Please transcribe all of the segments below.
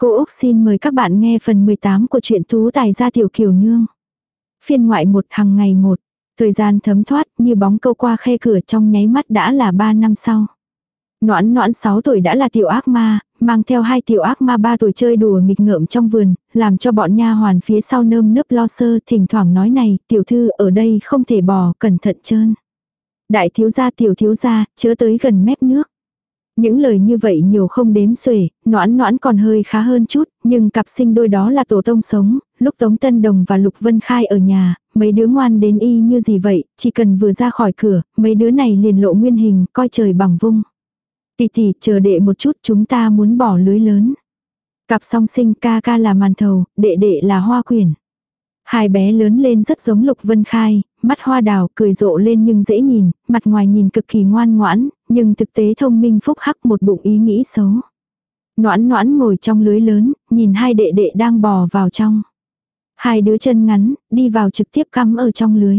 Cô Úc xin mời các bạn nghe phần 18 của truyện Tú Tài gia Tiểu Kiều Nương. Phiên ngoại một hàng ngày một. Thời gian thấm thoát như bóng câu qua khe cửa trong nháy mắt đã là 3 năm sau. Noãn noãn 6 tuổi đã là tiểu ác ma, mang theo hai tiểu ác ma 3 tuổi chơi đùa nghịch ngợm trong vườn, làm cho bọn nha hoàn phía sau nơm nớp lo sơ thỉnh thoảng nói này, tiểu thư ở đây không thể bò, cẩn thận trơn. Đại thiếu gia tiểu thiếu gia, chớ tới gần mép nước. Những lời như vậy nhiều không đếm xuể, noãn noãn còn hơi khá hơn chút, nhưng cặp sinh đôi đó là tổ tông sống, lúc Tống Tân Đồng và Lục Vân Khai ở nhà, mấy đứa ngoan đến y như gì vậy, chỉ cần vừa ra khỏi cửa, mấy đứa này liền lộ nguyên hình, coi trời bằng vung. Tì tì, chờ đệ một chút chúng ta muốn bỏ lưới lớn. Cặp song sinh ca ca là màn thầu, đệ đệ là hoa quyển. Hai bé lớn lên rất giống Lục Vân Khai, mắt hoa đào cười rộ lên nhưng dễ nhìn, mặt ngoài nhìn cực kỳ ngoan ngoãn, nhưng thực tế thông minh phúc hắc một bụng ý nghĩ xấu. Noãn noãn ngồi trong lưới lớn, nhìn hai đệ đệ đang bò vào trong. Hai đứa chân ngắn, đi vào trực tiếp cắm ở trong lưới.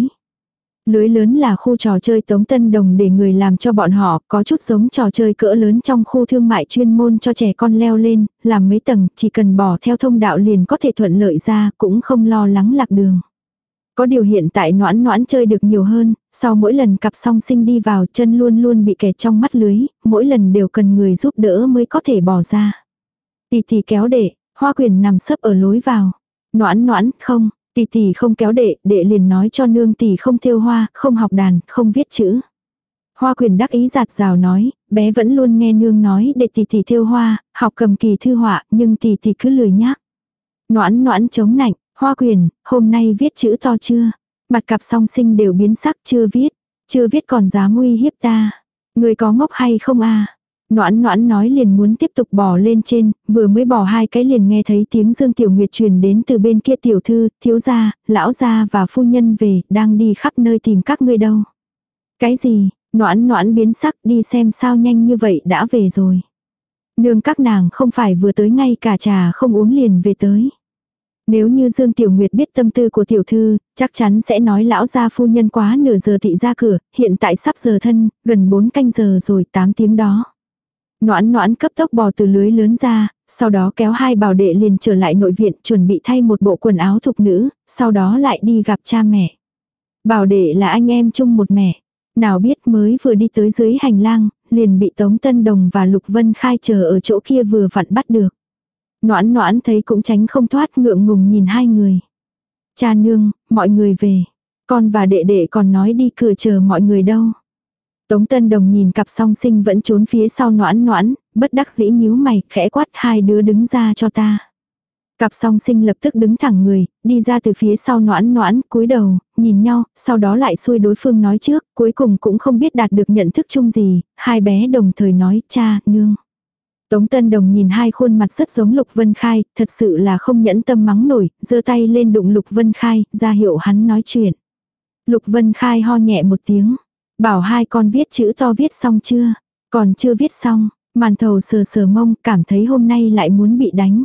Lưới lớn là khu trò chơi tống tân đồng để người làm cho bọn họ, có chút giống trò chơi cỡ lớn trong khu thương mại chuyên môn cho trẻ con leo lên, làm mấy tầng, chỉ cần bỏ theo thông đạo liền có thể thuận lợi ra, cũng không lo lắng lạc đường. Có điều hiện tại noãn noãn chơi được nhiều hơn, sau mỗi lần cặp song sinh đi vào chân luôn luôn bị kẹt trong mắt lưới, mỗi lần đều cần người giúp đỡ mới có thể bỏ ra. Tì tì kéo đệ hoa quyền nằm sấp ở lối vào. Noãn noãn, không, tì tì không kéo đệ, đệ liền nói cho nương tì không thêu hoa, không học đàn, không viết chữ. Hoa quyền đắc ý giạt rào nói, bé vẫn luôn nghe nương nói để tỷ tỷ thêu hoa, học cầm kỳ thư họa, nhưng tỷ tỷ cứ lười nhác. Noãn noãn chống nạnh, hoa quyền, hôm nay viết chữ to chưa? Mặt cặp song sinh đều biến sắc chưa viết, chưa viết còn dám uy hiếp ta. Người có ngốc hay không à? Noãn noãn nói liền muốn tiếp tục bò lên trên, vừa mới bò hai cái liền nghe thấy tiếng Dương Tiểu Nguyệt truyền đến từ bên kia tiểu thư, thiếu gia, lão gia và phu nhân về, đang đi khắp nơi tìm các ngươi đâu. Cái gì, noãn noãn biến sắc đi xem sao nhanh như vậy đã về rồi. Nương các nàng không phải vừa tới ngay cả trà không uống liền về tới. Nếu như Dương Tiểu Nguyệt biết tâm tư của tiểu thư, chắc chắn sẽ nói lão gia phu nhân quá nửa giờ thị ra cửa, hiện tại sắp giờ thân, gần 4 canh giờ rồi 8 tiếng đó. Noãn noãn cấp tốc bò từ lưới lớn ra, sau đó kéo hai bảo đệ liền trở lại nội viện chuẩn bị thay một bộ quần áo thục nữ, sau đó lại đi gặp cha mẹ. Bảo đệ là anh em chung một mẹ. Nào biết mới vừa đi tới dưới hành lang, liền bị Tống Tân Đồng và Lục Vân Khai chờ ở chỗ kia vừa vặn bắt được. Noãn noãn thấy cũng tránh không thoát ngượng ngùng nhìn hai người. Cha nương, mọi người về. Con và đệ đệ còn nói đi cửa chờ mọi người đâu. Tống Tân Đồng nhìn cặp song sinh vẫn trốn phía sau noãn noãn, bất đắc dĩ nhíu mày, khẽ quát hai đứa đứng ra cho ta. Cặp song sinh lập tức đứng thẳng người, đi ra từ phía sau noãn noãn, cúi đầu, nhìn nhau, sau đó lại xuôi đối phương nói trước, cuối cùng cũng không biết đạt được nhận thức chung gì, hai bé đồng thời nói cha, nương. Tống Tân Đồng nhìn hai khuôn mặt rất giống Lục Vân Khai, thật sự là không nhẫn tâm mắng nổi, giơ tay lên đụng Lục Vân Khai, ra hiệu hắn nói chuyện. Lục Vân Khai ho nhẹ một tiếng, Bảo hai con viết chữ to viết xong chưa? Còn chưa viết xong, màn thầu sờ sờ mông cảm thấy hôm nay lại muốn bị đánh.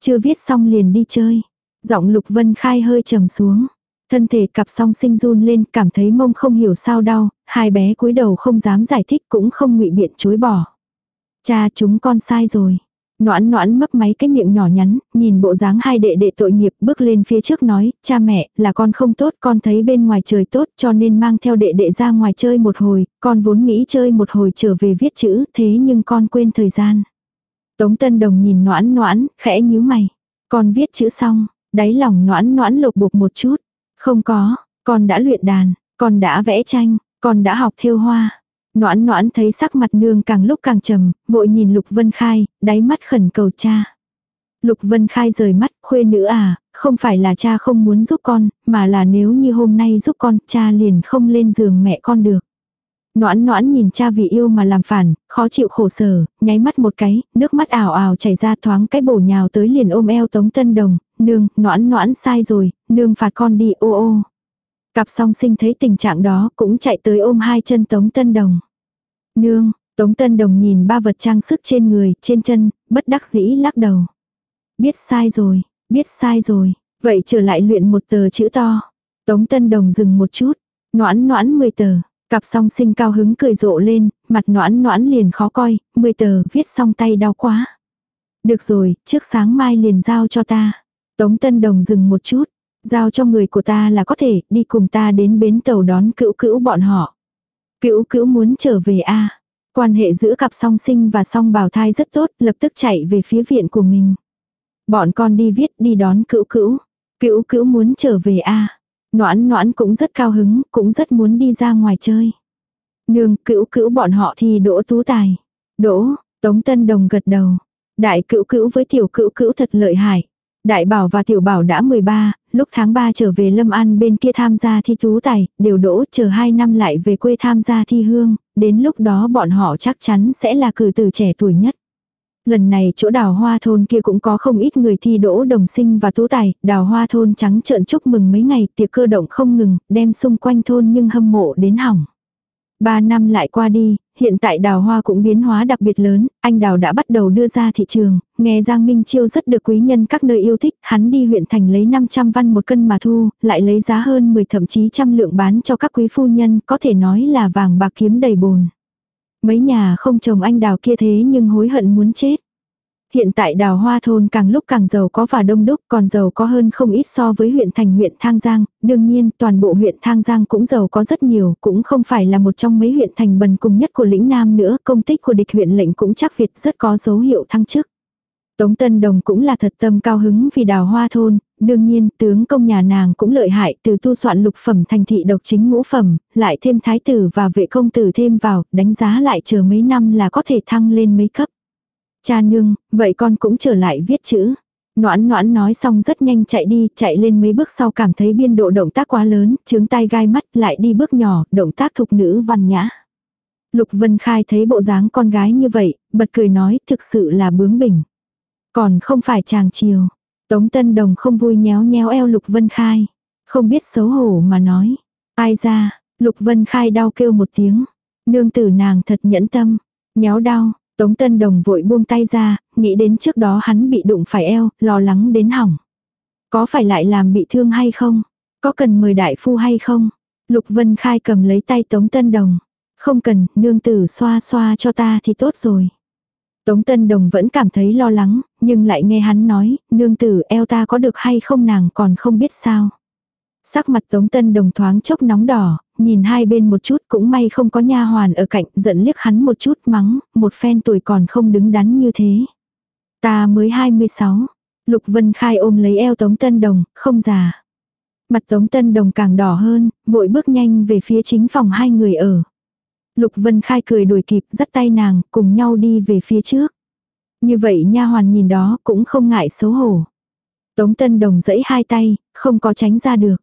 Chưa viết xong liền đi chơi. Giọng Lục Vân Khai hơi trầm xuống. Thân thể cặp song sinh run lên cảm thấy mông không hiểu sao đau, hai bé cúi đầu không dám giải thích cũng không ngụy biện chối bỏ. Cha chúng con sai rồi. Noãn noãn mấp máy cái miệng nhỏ nhắn, nhìn bộ dáng hai đệ đệ tội nghiệp bước lên phía trước nói, cha mẹ, là con không tốt, con thấy bên ngoài trời tốt cho nên mang theo đệ đệ ra ngoài chơi một hồi, con vốn nghĩ chơi một hồi trở về viết chữ, thế nhưng con quên thời gian. Tống Tân Đồng nhìn noãn noãn, khẽ nhíu mày. Con viết chữ xong, đáy lòng noãn noãn lục bục một chút. Không có, con đã luyện đàn, con đã vẽ tranh, con đã học thêu hoa. Noãn noãn thấy sắc mặt nương càng lúc càng trầm, vội nhìn Lục Vân Khai, đáy mắt khẩn cầu cha. Lục Vân Khai rời mắt, khuê nữ à, không phải là cha không muốn giúp con, mà là nếu như hôm nay giúp con, cha liền không lên giường mẹ con được. Noãn noãn nhìn cha vì yêu mà làm phản, khó chịu khổ sở, nháy mắt một cái, nước mắt ảo ảo chảy ra thoáng cái bổ nhào tới liền ôm eo Tống Tân Đồng, nương, noãn noãn sai rồi, nương phạt con đi ô ô. Cặp song sinh thấy tình trạng đó cũng chạy tới ôm hai chân Tống Tân Đồng. Nương, Tống Tân Đồng nhìn ba vật trang sức trên người, trên chân, bất đắc dĩ lắc đầu. Biết sai rồi, biết sai rồi, vậy trở lại luyện một tờ chữ to. Tống Tân Đồng dừng một chút, noãn noãn 10 tờ, cặp song sinh cao hứng cười rộ lên, mặt noãn noãn liền khó coi, 10 tờ viết xong tay đau quá. Được rồi, trước sáng mai liền giao cho ta. Tống Tân Đồng dừng một chút. Giao cho người của ta là có thể đi cùng ta đến bến tàu đón cữu cữu bọn họ. Cữu cữu muốn trở về a Quan hệ giữa cặp song sinh và song bào thai rất tốt, lập tức chạy về phía viện của mình. Bọn con đi viết đi đón cữu cữu. Cữu cữu muốn trở về a à. Noãn noãn cũng rất cao hứng, cũng rất muốn đi ra ngoài chơi. Nương cữu cữu bọn họ thì đỗ tú tài. Đỗ, Tống Tân Đồng gật đầu. Đại cữu cữu với tiểu cữu cữu thật lợi hại. Đại bảo và tiểu bảo đã 13, lúc tháng 3 trở về Lâm An bên kia tham gia thi tú tài, đều đỗ chờ 2 năm lại về quê tham gia thi hương, đến lúc đó bọn họ chắc chắn sẽ là cử tử trẻ tuổi nhất. Lần này chỗ đào hoa thôn kia cũng có không ít người thi đỗ đồng sinh và tú tài, đào hoa thôn trắng trợn chúc mừng mấy ngày tiệc cơ động không ngừng, đem xung quanh thôn nhưng hâm mộ đến hỏng. Ba năm lại qua đi, hiện tại đào hoa cũng biến hóa đặc biệt lớn, anh đào đã bắt đầu đưa ra thị trường, nghe Giang Minh Chiêu rất được quý nhân các nơi yêu thích, hắn đi huyện thành lấy 500 văn một cân mà thu, lại lấy giá hơn 10 thậm chí trăm lượng bán cho các quý phu nhân, có thể nói là vàng bạc kiếm đầy bồn. Mấy nhà không chồng anh đào kia thế nhưng hối hận muốn chết. Hiện tại đào hoa thôn càng lúc càng giàu có và đông đúc còn giàu có hơn không ít so với huyện thành huyện Thang Giang, đương nhiên toàn bộ huyện Thang Giang cũng giàu có rất nhiều, cũng không phải là một trong mấy huyện thành bần cùng nhất của lĩnh Nam nữa, công tích của địch huyện lệnh cũng chắc Việt rất có dấu hiệu thăng chức. Tống Tân Đồng cũng là thật tâm cao hứng vì đào hoa thôn, đương nhiên tướng công nhà nàng cũng lợi hại từ tu soạn lục phẩm thành thị độc chính ngũ phẩm, lại thêm thái tử và vệ công tử thêm vào, đánh giá lại chờ mấy năm là có thể thăng lên mấy cấp. Cha nương, vậy con cũng trở lại viết chữ. Noãn noãn nói xong rất nhanh chạy đi, chạy lên mấy bước sau cảm thấy biên độ động tác quá lớn, chướng tay gai mắt lại đi bước nhỏ, động tác thục nữ văn nhã. Lục Vân Khai thấy bộ dáng con gái như vậy, bật cười nói thực sự là bướng bỉnh. Còn không phải chàng chiều. Tống Tân Đồng không vui nhéo nhéo eo Lục Vân Khai. Không biết xấu hổ mà nói. Ai ra, Lục Vân Khai đau kêu một tiếng. Nương tử nàng thật nhẫn tâm. Nhéo đau, Tống Tân Đồng vội buông tay ra, nghĩ đến trước đó hắn bị đụng phải eo, lo lắng đến hỏng. Có phải lại làm bị thương hay không? Có cần mời đại phu hay không? Lục Vân Khai cầm lấy tay Tống Tân Đồng. Không cần, nương tử xoa xoa cho ta thì tốt rồi. Tống Tân Đồng vẫn cảm thấy lo lắng, nhưng lại nghe hắn nói, nương tử eo ta có được hay không nàng còn không biết sao. Sắc mặt Tống Tân Đồng thoáng chốc nóng đỏ, nhìn hai bên một chút cũng may không có nha hoàn ở cạnh, giận liếc hắn một chút mắng, một phen tuổi còn không đứng đắn như thế. Ta mới 26. Lục Vân Khai ôm lấy eo Tống Tân Đồng, không già. Mặt Tống Tân Đồng càng đỏ hơn, vội bước nhanh về phía chính phòng hai người ở. Lục Vân Khai cười đuổi kịp dắt tay nàng, cùng nhau đi về phía trước. Như vậy nha hoàn nhìn đó cũng không ngại xấu hổ. Tống Tân Đồng giãy hai tay, không có tránh ra được.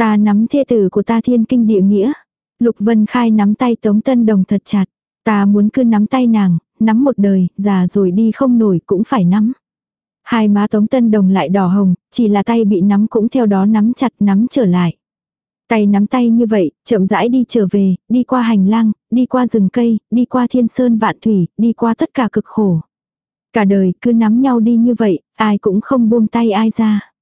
Ta nắm thê tử của ta thiên kinh địa nghĩa. Lục Vân Khai nắm tay Tống Tân Đồng thật chặt. Ta muốn cứ nắm tay nàng, nắm một đời, già rồi đi không nổi cũng phải nắm. Hai má Tống Tân Đồng lại đỏ hồng, chỉ là tay bị nắm cũng theo đó nắm chặt nắm trở lại. Tay nắm tay như vậy, chậm rãi đi trở về, đi qua hành lang, đi qua rừng cây, đi qua thiên sơn vạn thủy, đi qua tất cả cực khổ. Cả đời cứ nắm nhau đi như vậy, ai cũng không buông tay ai ra.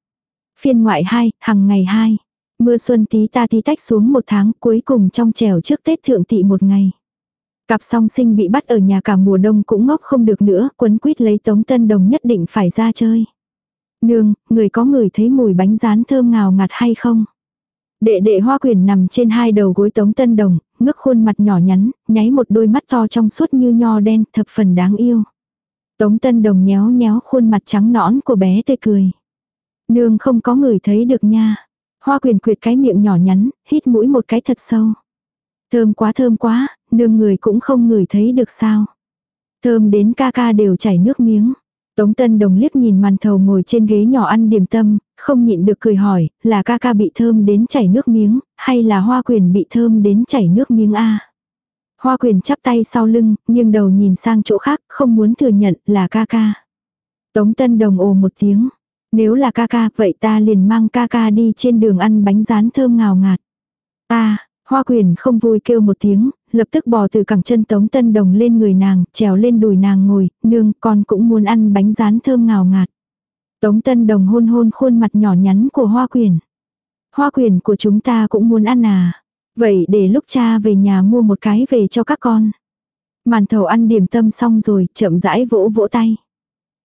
Phiên ngoại 2, hằng ngày 2. Mưa xuân tí ta tí tách xuống một tháng cuối cùng trong trèo trước Tết thượng tị một ngày. Cặp song sinh bị bắt ở nhà cả mùa đông cũng ngốc không được nữa, quấn quýt lấy tống tân đồng nhất định phải ra chơi. Nương, người có người thấy mùi bánh rán thơm ngào ngạt hay không? Đệ đệ hoa quyền nằm trên hai đầu gối tống tân đồng, ngước khuôn mặt nhỏ nhắn, nháy một đôi mắt to trong suốt như nho đen, thập phần đáng yêu. Tống tân đồng nhéo nhéo khuôn mặt trắng nõn của bé tươi cười. Nương không có người thấy được nha. Hoa quyền quyệt cái miệng nhỏ nhắn, hít mũi một cái thật sâu. Thơm quá thơm quá, nương người cũng không ngửi thấy được sao. Thơm đến ca ca đều chảy nước miếng. Tống Tân Đồng liếc nhìn màn thầu ngồi trên ghế nhỏ ăn điểm tâm, không nhịn được cười hỏi, là ca ca bị thơm đến chảy nước miếng, hay là hoa quyền bị thơm đến chảy nước miếng a Hoa quyền chắp tay sau lưng, nhưng đầu nhìn sang chỗ khác, không muốn thừa nhận là ca ca. Tống Tân Đồng ồ một tiếng. Nếu là ca ca, vậy ta liền mang ca ca đi trên đường ăn bánh rán thơm ngào ngạt. Ta, hoa quyền không vui kêu một tiếng, lập tức bò từ cẳng chân tống tân đồng lên người nàng, trèo lên đùi nàng ngồi, nương con cũng muốn ăn bánh rán thơm ngào ngạt. Tống tân đồng hôn hôn khuôn mặt nhỏ nhắn của hoa quyền. Hoa quyền của chúng ta cũng muốn ăn à. Vậy để lúc cha về nhà mua một cái về cho các con. Màn thầu ăn điểm tâm xong rồi, chậm rãi vỗ vỗ tay.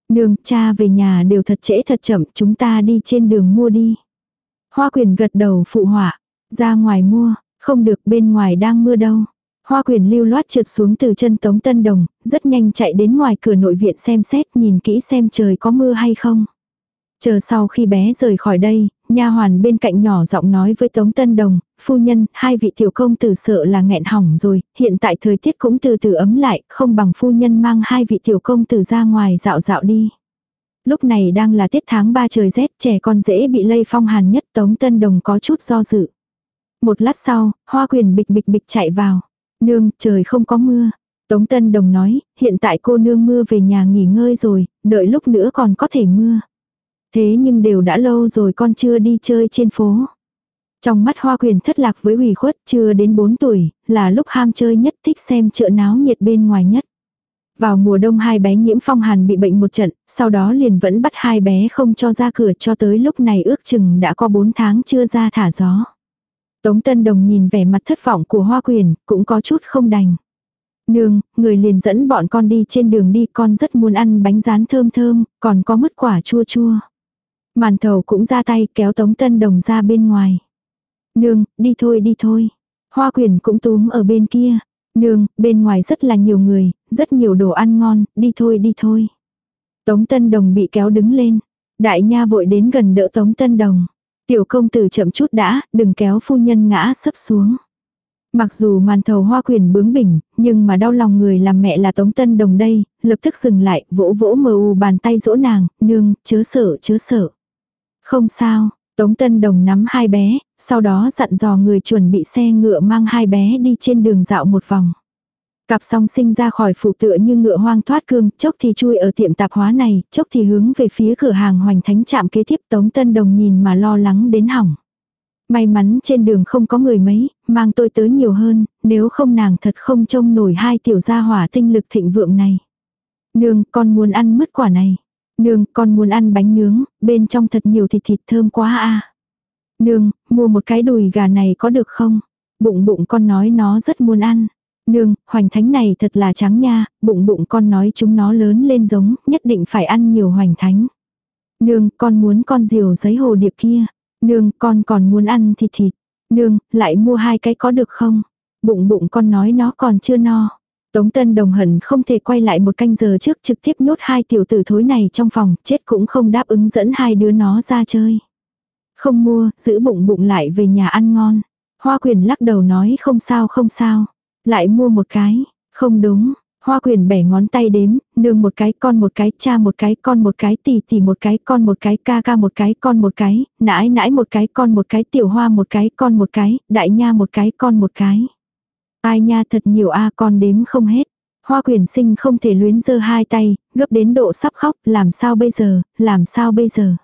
Nương, cha về nhà đều thật trễ thật chậm, chúng ta đi trên đường mua đi. Hoa quyền gật đầu phụ họa, ra ngoài mua, không được bên ngoài đang mưa đâu. Hoa quyền lưu loát trượt xuống từ chân Tống Tân Đồng, rất nhanh chạy đến ngoài cửa nội viện xem xét nhìn kỹ xem trời có mưa hay không. Chờ sau khi bé rời khỏi đây, nha hoàn bên cạnh nhỏ giọng nói với Tống Tân Đồng, phu nhân, hai vị tiểu công tử sợ là nghẹn hỏng rồi, hiện tại thời tiết cũng từ từ ấm lại, không bằng phu nhân mang hai vị tiểu công tử ra ngoài dạo dạo đi. Lúc này đang là tiết tháng 3 trời rét, trẻ con dễ bị lây phong hàn nhất Tống Tân Đồng có chút do dự. Một lát sau, hoa quyền bịch bịch bịch chạy vào. Nương, trời không có mưa. Tống Tân Đồng nói, hiện tại cô nương mưa về nhà nghỉ ngơi rồi, đợi lúc nữa còn có thể mưa. Thế nhưng đều đã lâu rồi con chưa đi chơi trên phố. Trong mắt hoa quyền thất lạc với ủy khuất chưa đến 4 tuổi, là lúc ham chơi nhất thích xem chợ náo nhiệt bên ngoài nhất. Vào mùa đông hai bé nhiễm phong hàn bị bệnh một trận, sau đó liền vẫn bắt hai bé không cho ra cửa cho tới lúc này ước chừng đã có 4 tháng chưa ra thả gió. Tống Tân Đồng nhìn vẻ mặt thất vọng của hoa quyền, cũng có chút không đành. Nương, người liền dẫn bọn con đi trên đường đi con rất muốn ăn bánh rán thơm thơm, còn có mứt quả chua chua. Màn thầu cũng ra tay kéo Tống Tân Đồng ra bên ngoài. Nương, đi thôi đi thôi. Hoa quyển cũng túm ở bên kia. Nương, bên ngoài rất là nhiều người, rất nhiều đồ ăn ngon, đi thôi đi thôi. Tống Tân Đồng bị kéo đứng lên. Đại nha vội đến gần đỡ Tống Tân Đồng. Tiểu công tử chậm chút đã, đừng kéo phu nhân ngã sấp xuống. Mặc dù màn thầu hoa quyền bướng bỉnh, nhưng mà đau lòng người làm mẹ là Tống Tân Đồng đây, lập tức dừng lại, vỗ vỗ mờ u bàn tay dỗ nàng, nương, chớ sợ, chớ sợ. Không sao, Tống Tân Đồng nắm hai bé, sau đó dặn dò người chuẩn bị xe ngựa mang hai bé đi trên đường dạo một vòng. Cặp song sinh ra khỏi phủ tựa như ngựa hoang thoát cương, chốc thì chui ở tiệm tạp hóa này, chốc thì hướng về phía cửa hàng hoành thánh chạm kế tiếp Tống Tân Đồng nhìn mà lo lắng đến hỏng. May mắn trên đường không có người mấy, mang tôi tới nhiều hơn, nếu không nàng thật không trông nổi hai tiểu gia hỏa tinh lực thịnh vượng này. Nương, con muốn ăn mứt quả này. Nương, con muốn ăn bánh nướng, bên trong thật nhiều thịt thịt thơm quá a. Nương, mua một cái đùi gà này có được không? Bụng bụng con nói nó rất muốn ăn. Nương, hoành thánh này thật là trắng nha, bụng bụng con nói chúng nó lớn lên giống, nhất định phải ăn nhiều hoành thánh. Nương, con muốn con diều giấy hồ điệp kia. Nương, con còn muốn ăn thịt thịt. Nương, lại mua hai cái có được không? Bụng bụng con nói nó còn chưa no. Tống Tân Đồng hận không thể quay lại một canh giờ trước trực tiếp nhốt hai tiểu tử thối này trong phòng, chết cũng không đáp ứng dẫn hai đứa nó ra chơi. Không mua, giữ bụng bụng lại về nhà ăn ngon. Hoa quyền lắc đầu nói không sao không sao. Lại mua một cái, không đúng. Hoa quyền bẻ ngón tay đếm, nương một cái, con một cái, cha một cái, con một cái, tỷ tỷ một cái, con một cái, ca ca một cái, con một cái, nãi nãi một cái, con một cái, tiểu hoa một cái, con một cái, đại nha một cái, con một cái. Ai nha thật nhiều a con đếm không hết. Hoa quyển sinh không thể luyến giơ hai tay, gấp đến độ sắp khóc, làm sao bây giờ, làm sao bây giờ.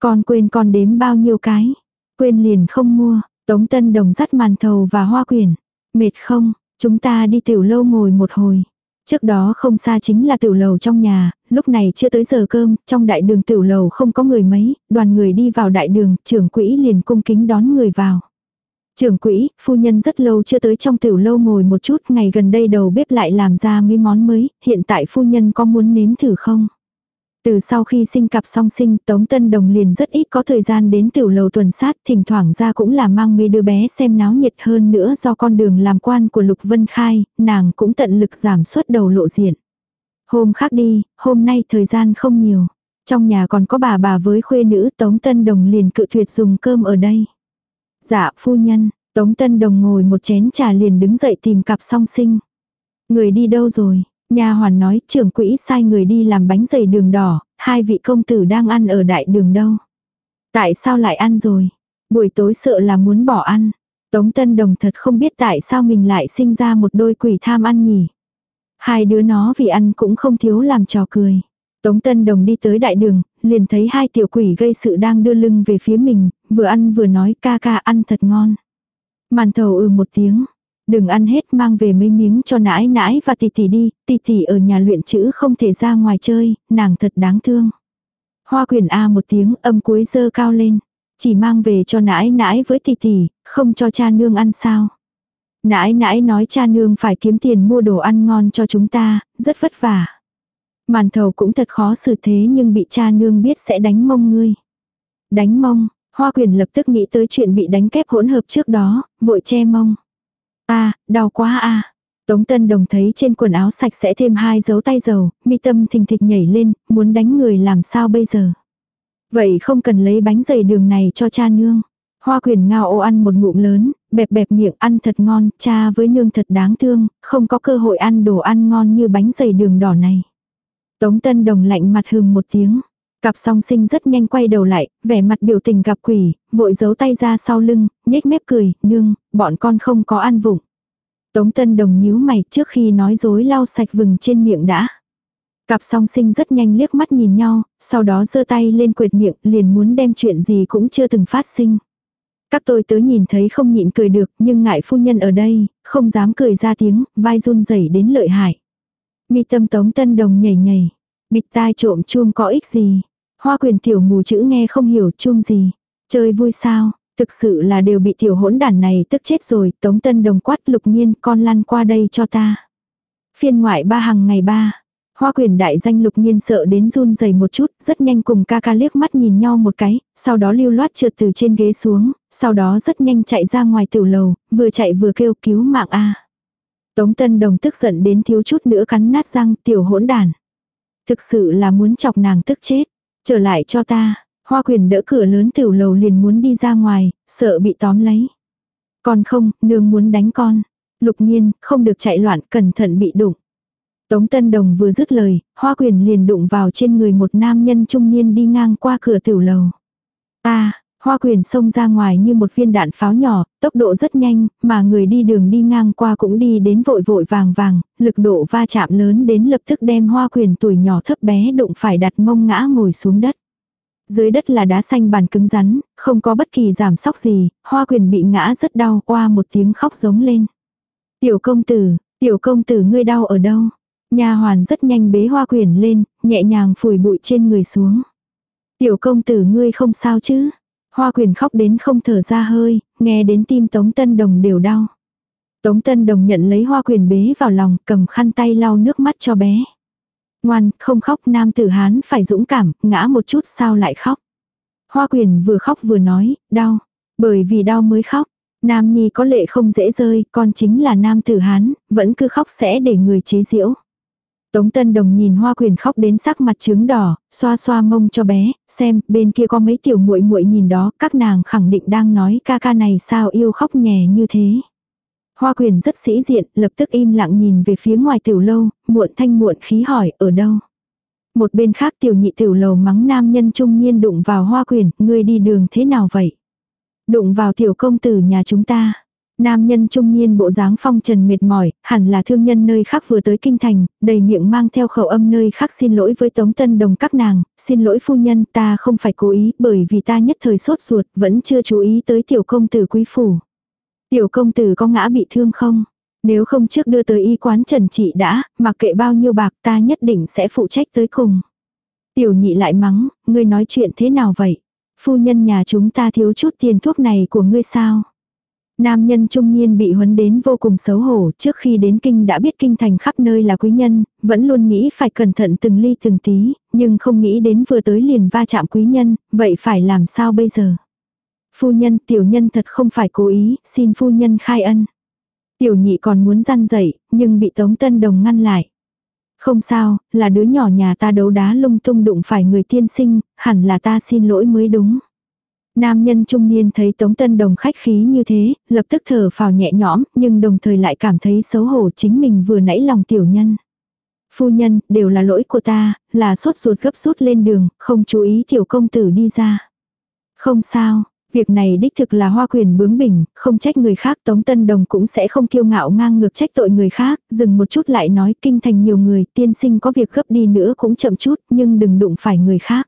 Con quên con đếm bao nhiêu cái. Quên liền không mua, Tống Tân Đồng dắt màn thầu và hoa quyển. Mệt không, chúng ta đi tiểu lâu ngồi một hồi. Trước đó không xa chính là tiểu lầu trong nhà, lúc này chưa tới giờ cơm, trong đại đường tiểu lầu không có người mấy, đoàn người đi vào đại đường, trưởng quỹ liền cung kính đón người vào. Trưởng quỹ, phu nhân rất lâu chưa tới trong tiểu lâu ngồi một chút, ngày gần đây đầu bếp lại làm ra mấy món mới, hiện tại phu nhân có muốn nếm thử không? Từ sau khi sinh cặp song sinh, Tống Tân Đồng liền rất ít có thời gian đến tiểu lầu tuần sát, thỉnh thoảng ra cũng là mang mấy đứa bé xem náo nhiệt hơn nữa do con đường làm quan của Lục Vân Khai, nàng cũng tận lực giảm suất đầu lộ diện. Hôm khác đi, hôm nay thời gian không nhiều. Trong nhà còn có bà bà với khuê nữ Tống Tân Đồng liền cự tuyệt dùng cơm ở đây. Dạ, phu nhân, Tống Tân Đồng ngồi một chén trà liền đứng dậy tìm cặp song sinh. Người đi đâu rồi? Nhà hoàn nói trưởng quỹ sai người đi làm bánh dày đường đỏ, hai vị công tử đang ăn ở đại đường đâu. Tại sao lại ăn rồi? Buổi tối sợ là muốn bỏ ăn. Tống Tân Đồng thật không biết tại sao mình lại sinh ra một đôi quỷ tham ăn nhỉ. Hai đứa nó vì ăn cũng không thiếu làm trò cười. Tống Tân Đồng đi tới đại đường, liền thấy hai tiểu quỷ gây sự đang đưa lưng về phía mình, vừa ăn vừa nói ca ca ăn thật ngon. Màn thầu ừ một tiếng, đừng ăn hết mang về mấy miếng cho nãi nãi và tỷ tỷ đi, tỷ tỷ ở nhà luyện chữ không thể ra ngoài chơi, nàng thật đáng thương. Hoa quyền A một tiếng âm cuối dơ cao lên, chỉ mang về cho nãi nãi với tỷ tỷ, không cho cha nương ăn sao. Nãi nãi nói cha nương phải kiếm tiền mua đồ ăn ngon cho chúng ta, rất vất vả. Màn thầu cũng thật khó xử thế nhưng bị cha nương biết sẽ đánh mông ngươi. Đánh mông, hoa quyền lập tức nghĩ tới chuyện bị đánh kép hỗn hợp trước đó, vội che mông. a đau quá a Tống Tân Đồng thấy trên quần áo sạch sẽ thêm hai dấu tay dầu, mi tâm thình thịch nhảy lên, muốn đánh người làm sao bây giờ. Vậy không cần lấy bánh dày đường này cho cha nương. Hoa quyền ngao ô ăn một ngụm lớn, bẹp bẹp miệng ăn thật ngon, cha với nương thật đáng thương, không có cơ hội ăn đồ ăn ngon như bánh dày đường đỏ này. Tống Tân Đồng lạnh mặt hừm một tiếng. Cặp song sinh rất nhanh quay đầu lại, vẻ mặt biểu tình gặp quỷ, vội giấu tay ra sau lưng, nhếch mép cười, nương, bọn con không có ăn vụng. Tống Tân Đồng nhíu mày trước khi nói dối lau sạch vừng trên miệng đã. Cặp song sinh rất nhanh liếc mắt nhìn nhau, sau đó giơ tay lên quệt miệng liền muốn đem chuyện gì cũng chưa từng phát sinh. Các tôi tớ nhìn thấy không nhịn cười được nhưng ngại phu nhân ở đây, không dám cười ra tiếng, vai run rẩy đến lợi hại. Mi tâm tống tân đồng nhảy nhảy, bịt tai trộm chuông có ích gì. Hoa quyền tiểu mù chữ nghe không hiểu chung gì. Chơi vui sao, thực sự là đều bị tiểu hỗn đản này tức chết rồi, tống tân đồng quát lục nhiên con lăn qua đây cho ta. Phiên ngoại ba hằng ngày ba. Hoa quyền đại danh lục nhiên sợ đến run rẩy một chút, rất nhanh cùng ca ca liếc mắt nhìn nhau một cái, sau đó lưu loát trượt từ trên ghế xuống, sau đó rất nhanh chạy ra ngoài tiểu lầu, vừa chạy vừa kêu cứu mạng a. Tống Tân Đồng tức giận đến thiếu chút nữa cắn nát răng tiểu hỗn đàn. Thực sự là muốn chọc nàng tức chết. Trở lại cho ta. Hoa quyền đỡ cửa lớn tiểu lầu liền muốn đi ra ngoài, sợ bị tóm lấy. Còn không, nương muốn đánh con. Lục nhiên, không được chạy loạn, cẩn thận bị đụng. Tống Tân Đồng vừa dứt lời, hoa quyền liền đụng vào trên người một nam nhân trung niên đi ngang qua cửa tiểu lầu. Ta, Hoa quyền xông ra ngoài như một viên đạn pháo nhỏ, tốc độ rất nhanh, mà người đi đường đi ngang qua cũng đi đến vội vội vàng vàng, lực độ va chạm lớn đến lập tức đem hoa quyền tuổi nhỏ thấp bé đụng phải đặt mông ngã ngồi xuống đất. Dưới đất là đá xanh bàn cứng rắn, không có bất kỳ giảm sóc gì, hoa quyền bị ngã rất đau qua một tiếng khóc giống lên. Tiểu công tử, tiểu công tử ngươi đau ở đâu? Nhà hoàn rất nhanh bế hoa quyền lên, nhẹ nhàng phủi bụi trên người xuống. Tiểu công tử ngươi không sao chứ? Hoa quyền khóc đến không thở ra hơi, nghe đến tim Tống Tân Đồng đều đau. Tống Tân Đồng nhận lấy hoa quyền bế vào lòng, cầm khăn tay lau nước mắt cho bé. Ngoan, không khóc nam tử Hán phải dũng cảm, ngã một chút sao lại khóc. Hoa quyền vừa khóc vừa nói, đau. Bởi vì đau mới khóc. Nam nhi có lệ không dễ rơi, con chính là nam tử Hán, vẫn cứ khóc sẽ để người chế giễu. Tống Tân Đồng nhìn Hoa Quyền khóc đến sắc mặt trứng đỏ, xoa xoa mông cho bé, xem, bên kia có mấy tiểu muội muội nhìn đó, các nàng khẳng định đang nói ca ca này sao yêu khóc nhè như thế. Hoa Quyền rất sĩ diện, lập tức im lặng nhìn về phía ngoài tiểu lâu, muộn thanh muộn khí hỏi, ở đâu? Một bên khác tiểu nhị tiểu lầu mắng nam nhân trung niên đụng vào Hoa Quyền, ngươi đi đường thế nào vậy? Đụng vào tiểu công tử nhà chúng ta. Nam nhân trung niên bộ dáng phong trần mệt mỏi, hẳn là thương nhân nơi khác vừa tới kinh thành, đầy miệng mang theo khẩu âm nơi khác xin lỗi với Tống Tân Đồng các nàng, xin lỗi phu nhân ta không phải cố ý bởi vì ta nhất thời sốt ruột vẫn chưa chú ý tới tiểu công tử quý phủ. Tiểu công tử có ngã bị thương không? Nếu không trước đưa tới y quán trần trị đã, mặc kệ bao nhiêu bạc ta nhất định sẽ phụ trách tới cùng. Tiểu nhị lại mắng, ngươi nói chuyện thế nào vậy? Phu nhân nhà chúng ta thiếu chút tiền thuốc này của ngươi sao? Nam nhân trung niên bị huấn đến vô cùng xấu hổ, trước khi đến kinh đã biết kinh thành khắp nơi là quý nhân, vẫn luôn nghĩ phải cẩn thận từng ly từng tí, nhưng không nghĩ đến vừa tới liền va chạm quý nhân, vậy phải làm sao bây giờ? Phu nhân, tiểu nhân thật không phải cố ý, xin phu nhân khai ân. Tiểu nhị còn muốn răn dậy, nhưng bị Tống Tân Đồng ngăn lại. Không sao, là đứa nhỏ nhà ta đấu đá lung tung đụng phải người tiên sinh, hẳn là ta xin lỗi mới đúng. Nam nhân trung niên thấy Tống Tân Đồng khách khí như thế, lập tức thở phào nhẹ nhõm, nhưng đồng thời lại cảm thấy xấu hổ chính mình vừa nãy lòng tiểu nhân. Phu nhân, đều là lỗi của ta, là sốt ruột gấp rút lên đường, không chú ý tiểu công tử đi ra. Không sao, việc này đích thực là hoa quyền bướng bỉnh, không trách người khác Tống Tân Đồng cũng sẽ không kiêu ngạo ngang ngược trách tội người khác, dừng một chút lại nói kinh thành nhiều người, tiên sinh có việc gấp đi nữa cũng chậm chút, nhưng đừng đụng phải người khác.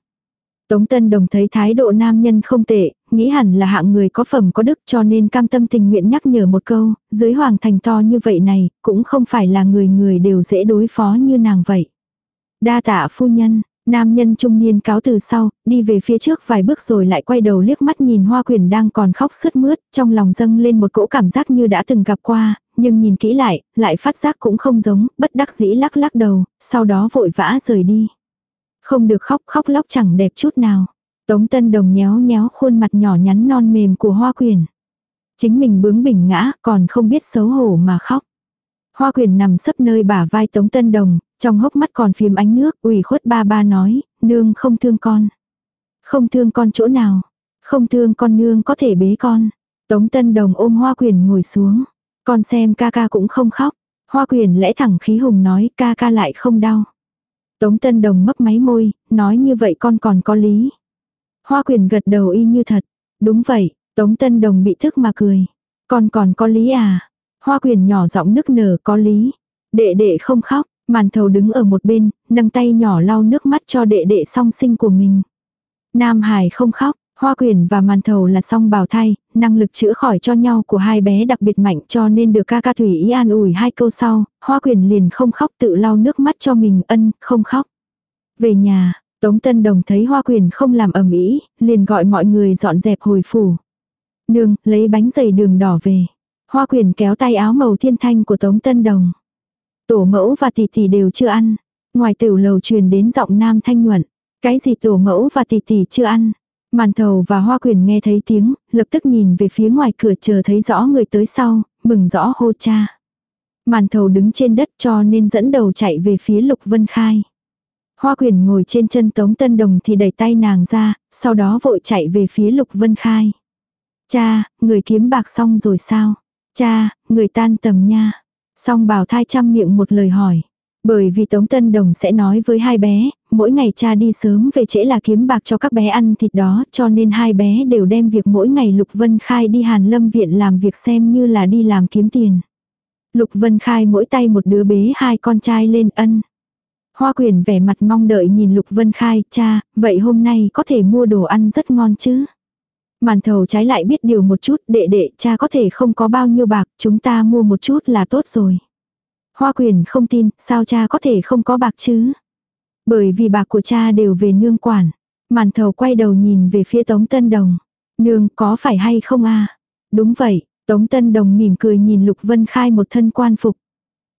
Tống Tân Đồng thấy thái độ nam nhân không tệ, nghĩ hẳn là hạng người có phẩm có đức cho nên cam tâm tình nguyện nhắc nhở một câu, dưới hoàng thành to như vậy này, cũng không phải là người người đều dễ đối phó như nàng vậy. Đa tạ phu nhân, Nam nhân trung niên cáo từ sau, đi về phía trước vài bước rồi lại quay đầu liếc mắt nhìn hoa quyền đang còn khóc sướt mướt, trong lòng dâng lên một cỗ cảm giác như đã từng gặp qua, nhưng nhìn kỹ lại, lại phát giác cũng không giống, bất đắc dĩ lắc lắc đầu, sau đó vội vã rời đi. Không được khóc khóc lóc chẳng đẹp chút nào. Tống Tân Đồng nhéo nhéo khuôn mặt nhỏ nhắn non mềm của hoa quyền. Chính mình bướng bỉnh ngã, còn không biết xấu hổ mà khóc. Hoa quyền nằm sấp nơi bả vai Tống Tân Đồng, trong hốc mắt còn phiếm ánh nước, ủy khuất ba ba nói, nương không thương con. Không thương con chỗ nào. Không thương con nương có thể bế con. Tống Tân Đồng ôm hoa quyền ngồi xuống. Con xem ca ca cũng không khóc. Hoa quyền lẽ thẳng khí hùng nói ca ca lại không đau. Tống Tân Đồng mấp máy môi, nói như vậy con còn có lý. Hoa quyền gật đầu y như thật. Đúng vậy, Tống Tân Đồng bị thức mà cười. Con còn có lý à? Hoa quyền nhỏ giọng nức nở có lý. Đệ đệ không khóc, màn thầu đứng ở một bên, nâng tay nhỏ lau nước mắt cho đệ đệ song sinh của mình. Nam Hải không khóc, Hoa quyền và màn thầu là song bào thai, năng lực chữa khỏi cho nhau của hai bé đặc biệt mạnh cho nên được ca ca thủy ý an ủi hai câu sau, hoa quyền liền không khóc tự lau nước mắt cho mình ân, không khóc. Về nhà, Tống Tân Đồng thấy hoa quyền không làm ầm ĩ, liền gọi mọi người dọn dẹp hồi phủ. Nương, lấy bánh dày đường đỏ về. Hoa quyền kéo tay áo màu thiên thanh của Tống Tân Đồng. Tổ mẫu và tỷ tỷ đều chưa ăn. Ngoài tiểu lầu truyền đến giọng nam thanh nhuận. Cái gì tổ mẫu và tỷ tỷ chưa ăn? Màn thầu và hoa quyển nghe thấy tiếng, lập tức nhìn về phía ngoài cửa chờ thấy rõ người tới sau, mừng rõ hô cha. Màn thầu đứng trên đất cho nên dẫn đầu chạy về phía Lục Vân Khai. Hoa quyển ngồi trên chân Tống Tân Đồng thì đẩy tay nàng ra, sau đó vội chạy về phía Lục Vân Khai. Cha, người kiếm bạc xong rồi sao? Cha, người tan tầm nha. Song bảo thai chăm miệng một lời hỏi. Bởi vì Tống Tân Đồng sẽ nói với hai bé, mỗi ngày cha đi sớm về trễ là kiếm bạc cho các bé ăn thịt đó, cho nên hai bé đều đem việc mỗi ngày Lục Vân Khai đi Hàn Lâm Viện làm việc xem như là đi làm kiếm tiền. Lục Vân Khai mỗi tay một đứa bế hai con trai lên ân. Hoa quyền vẻ mặt mong đợi nhìn Lục Vân Khai, cha, vậy hôm nay có thể mua đồ ăn rất ngon chứ? Màn thầu trái lại biết điều một chút, đệ đệ, cha có thể không có bao nhiêu bạc, chúng ta mua một chút là tốt rồi. Hoa quyền không tin, sao cha có thể không có bạc chứ? Bởi vì bạc của cha đều về nương quản. Màn thầu quay đầu nhìn về phía Tống Tân Đồng. Nương có phải hay không a Đúng vậy, Tống Tân Đồng mỉm cười nhìn Lục Vân Khai một thân quan phục.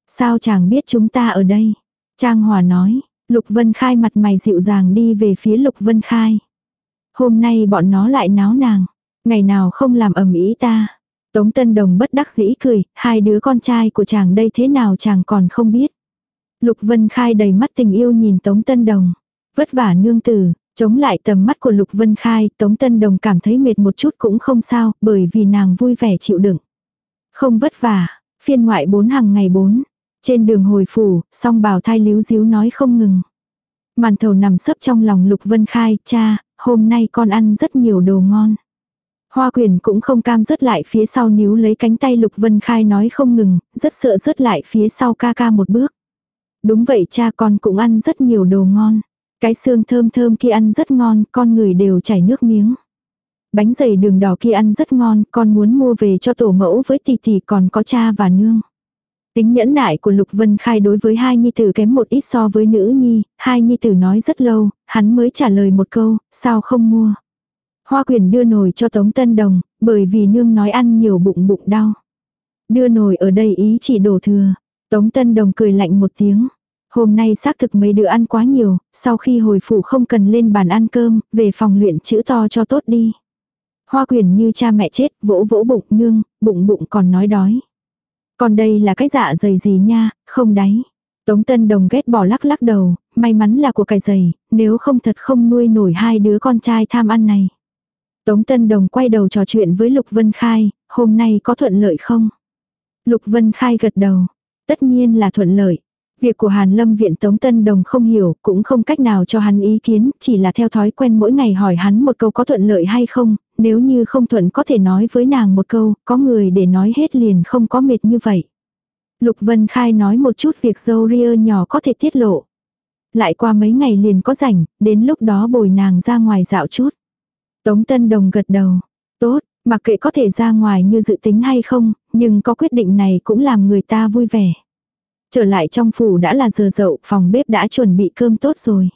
Sao chàng biết chúng ta ở đây? Trang Hòa nói, Lục Vân Khai mặt mày dịu dàng đi về phía Lục Vân Khai. Hôm nay bọn nó lại náo nàng. Ngày nào không làm ầm ý ta. Tống Tân Đồng bất đắc dĩ cười, hai đứa con trai của chàng đây thế nào chàng còn không biết. Lục Vân Khai đầy mắt tình yêu nhìn Tống Tân Đồng. Vất vả nương tử, chống lại tầm mắt của Lục Vân Khai, Tống Tân Đồng cảm thấy mệt một chút cũng không sao, bởi vì nàng vui vẻ chịu đựng. Không vất vả, phiên ngoại bốn hàng ngày bốn. Trên đường hồi phủ, song bào thai líu díu nói không ngừng. Màn thầu nằm sấp trong lòng Lục Vân Khai, cha, hôm nay con ăn rất nhiều đồ ngon. Hoa quyền cũng không cam rớt lại phía sau níu lấy cánh tay Lục Vân Khai nói không ngừng, rất sợ rớt lại phía sau ca ca một bước. Đúng vậy cha con cũng ăn rất nhiều đồ ngon. Cái xương thơm thơm kia ăn rất ngon, con người đều chảy nước miếng. Bánh dày đường đỏ kia ăn rất ngon, con muốn mua về cho tổ mẫu với tỷ tỷ còn có cha và nương. Tính nhẫn nại của Lục Vân Khai đối với hai nhi tử kém một ít so với nữ nhi, hai nhi tử nói rất lâu, hắn mới trả lời một câu, sao không mua. Hoa quyền đưa nồi cho Tống Tân Đồng, bởi vì nương nói ăn nhiều bụng bụng đau. Đưa nồi ở đây ý chỉ đổ thừa. Tống Tân Đồng cười lạnh một tiếng. Hôm nay xác thực mấy đứa ăn quá nhiều, sau khi hồi phủ không cần lên bàn ăn cơm, về phòng luyện chữ to cho tốt đi. Hoa quyền như cha mẹ chết, vỗ vỗ bụng nương, bụng bụng còn nói đói. Còn đây là cái dạ dày gì nha, không đáy. Tống Tân Đồng ghét bỏ lắc lắc đầu, may mắn là của cải dày, nếu không thật không nuôi nổi hai đứa con trai tham ăn này. Tống Tân Đồng quay đầu trò chuyện với Lục Vân Khai, hôm nay có thuận lợi không? Lục Vân Khai gật đầu, tất nhiên là thuận lợi. Việc của Hàn Lâm viện Tống Tân Đồng không hiểu, cũng không cách nào cho hắn ý kiến, chỉ là theo thói quen mỗi ngày hỏi hắn một câu có thuận lợi hay không, nếu như không thuận có thể nói với nàng một câu, có người để nói hết liền không có mệt như vậy. Lục Vân Khai nói một chút việc dâu ria nhỏ có thể tiết lộ. Lại qua mấy ngày liền có rảnh, đến lúc đó bồi nàng ra ngoài dạo chút. Tống Tân Đồng gật đầu. Tốt, mặc kệ có thể ra ngoài như dự tính hay không, nhưng có quyết định này cũng làm người ta vui vẻ. Trở lại trong phủ đã là giờ dậu, phòng bếp đã chuẩn bị cơm tốt rồi.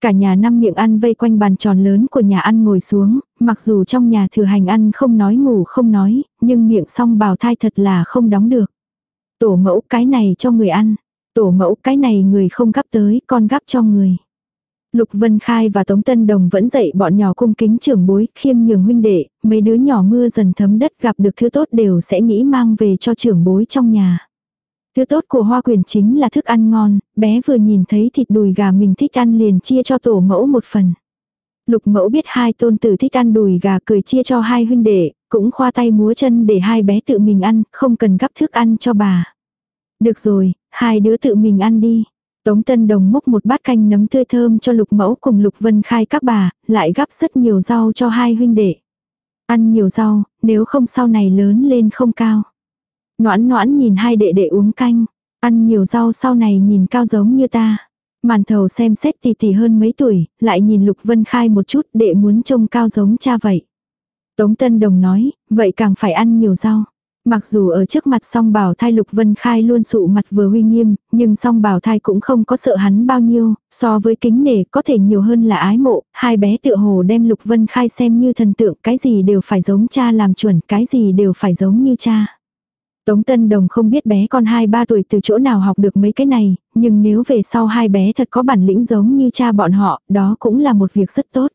Cả nhà năm miệng ăn vây quanh bàn tròn lớn của nhà ăn ngồi xuống, mặc dù trong nhà thừa hành ăn không nói ngủ không nói, nhưng miệng song bào thai thật là không đóng được. Tổ mẫu cái này cho người ăn, tổ mẫu cái này người không gắp tới, con gắp cho người. Lục Vân Khai và Tống Tân Đồng vẫn dạy bọn nhỏ cung kính trưởng bối, khiêm nhường huynh đệ, mấy đứa nhỏ mưa dần thấm đất gặp được thứ tốt đều sẽ nghĩ mang về cho trưởng bối trong nhà. Thứ tốt của hoa quyền chính là thức ăn ngon, bé vừa nhìn thấy thịt đùi gà mình thích ăn liền chia cho tổ mẫu một phần. Lục mẫu biết hai tôn tử thích ăn đùi gà cười chia cho hai huynh đệ, cũng khoa tay múa chân để hai bé tự mình ăn, không cần gắp thức ăn cho bà. Được rồi, hai đứa tự mình ăn đi. Tống Tân Đồng múc một bát canh nấm tươi thơm cho Lục Mẫu cùng Lục Vân Khai các bà, lại gắp rất nhiều rau cho hai huynh đệ. Ăn nhiều rau, nếu không sau này lớn lên không cao. Noãn noãn nhìn hai đệ đệ uống canh, ăn nhiều rau sau này nhìn cao giống như ta. Màn thầu xem xét tỷ tỷ hơn mấy tuổi, lại nhìn Lục Vân Khai một chút đệ muốn trông cao giống cha vậy. Tống Tân Đồng nói, vậy càng phải ăn nhiều rau. Mặc dù ở trước mặt song bảo thai Lục Vân Khai luôn sụ mặt vừa huy nghiêm, nhưng song bảo thai cũng không có sợ hắn bao nhiêu, so với kính nể có thể nhiều hơn là ái mộ, hai bé tự hồ đem Lục Vân Khai xem như thần tượng, cái gì đều phải giống cha làm chuẩn, cái gì đều phải giống như cha. Tống Tân Đồng không biết bé con 2-3 tuổi từ chỗ nào học được mấy cái này, nhưng nếu về sau hai bé thật có bản lĩnh giống như cha bọn họ, đó cũng là một việc rất tốt.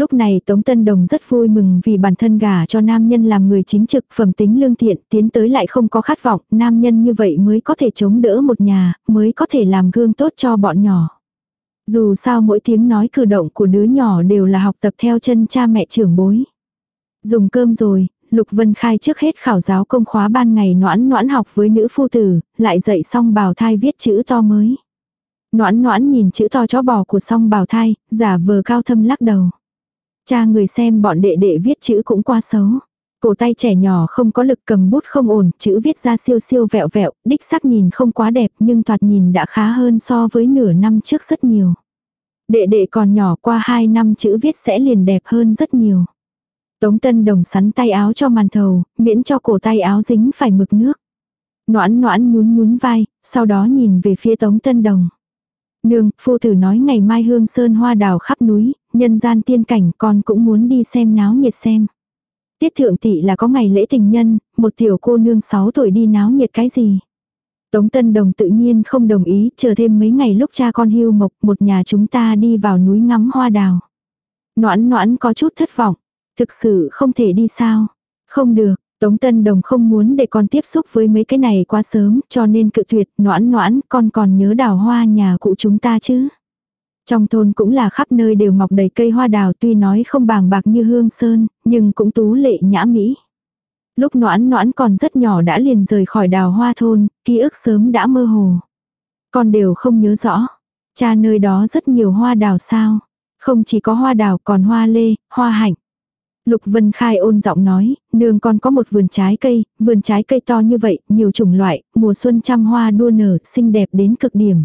Lúc này Tống Tân Đồng rất vui mừng vì bản thân gả cho nam nhân làm người chính trực phẩm tính lương thiện tiến tới lại không có khát vọng, nam nhân như vậy mới có thể chống đỡ một nhà, mới có thể làm gương tốt cho bọn nhỏ. Dù sao mỗi tiếng nói cử động của đứa nhỏ đều là học tập theo chân cha mẹ trưởng bối. Dùng cơm rồi, Lục Vân Khai trước hết khảo giáo công khóa ban ngày noãn noãn học với nữ phu tử, lại dạy xong bào thai viết chữ to mới. Noãn noãn nhìn chữ to chó bò của song bào thai, giả vờ cao thâm lắc đầu. Cha người xem bọn đệ đệ viết chữ cũng qua xấu. Cổ tay trẻ nhỏ không có lực cầm bút không ổn, chữ viết ra siêu siêu vẹo vẹo, đích sắc nhìn không quá đẹp nhưng thoạt nhìn đã khá hơn so với nửa năm trước rất nhiều. Đệ đệ còn nhỏ qua 2 năm chữ viết sẽ liền đẹp hơn rất nhiều. Tống Tân Đồng sắn tay áo cho màn thầu, miễn cho cổ tay áo dính phải mực nước. Noãn noãn nhún nhún vai, sau đó nhìn về phía Tống Tân Đồng. Nương, phu tử nói ngày mai hương sơn hoa đào khắp núi, nhân gian tiên cảnh con cũng muốn đi xem náo nhiệt xem. Tiết thượng tỷ là có ngày lễ tình nhân, một tiểu cô nương 6 tuổi đi náo nhiệt cái gì. Tống Tân Đồng tự nhiên không đồng ý, chờ thêm mấy ngày lúc cha con hưu mộc, một nhà chúng ta đi vào núi ngắm hoa đào. Noãn noãn có chút thất vọng, thực sự không thể đi sao. Không được, Tống Tân Đồng không muốn để con tiếp xúc với mấy cái này quá sớm, cho nên cự tuyệt, noãn noãn, con còn nhớ đào hoa nhà cụ chúng ta chứ. Trong thôn cũng là khắp nơi đều mọc đầy cây hoa đào tuy nói không bàng bạc như hương sơn, nhưng cũng tú lệ nhã mỹ. Lúc noãn noãn còn rất nhỏ đã liền rời khỏi đào hoa thôn, ký ức sớm đã mơ hồ. Con đều không nhớ rõ. Cha nơi đó rất nhiều hoa đào sao. Không chỉ có hoa đào còn hoa lê, hoa hạnh. Lục Vân Khai ôn giọng nói, nương con có một vườn trái cây, vườn trái cây to như vậy, nhiều chủng loại, mùa xuân trăm hoa đua nở, xinh đẹp đến cực điểm.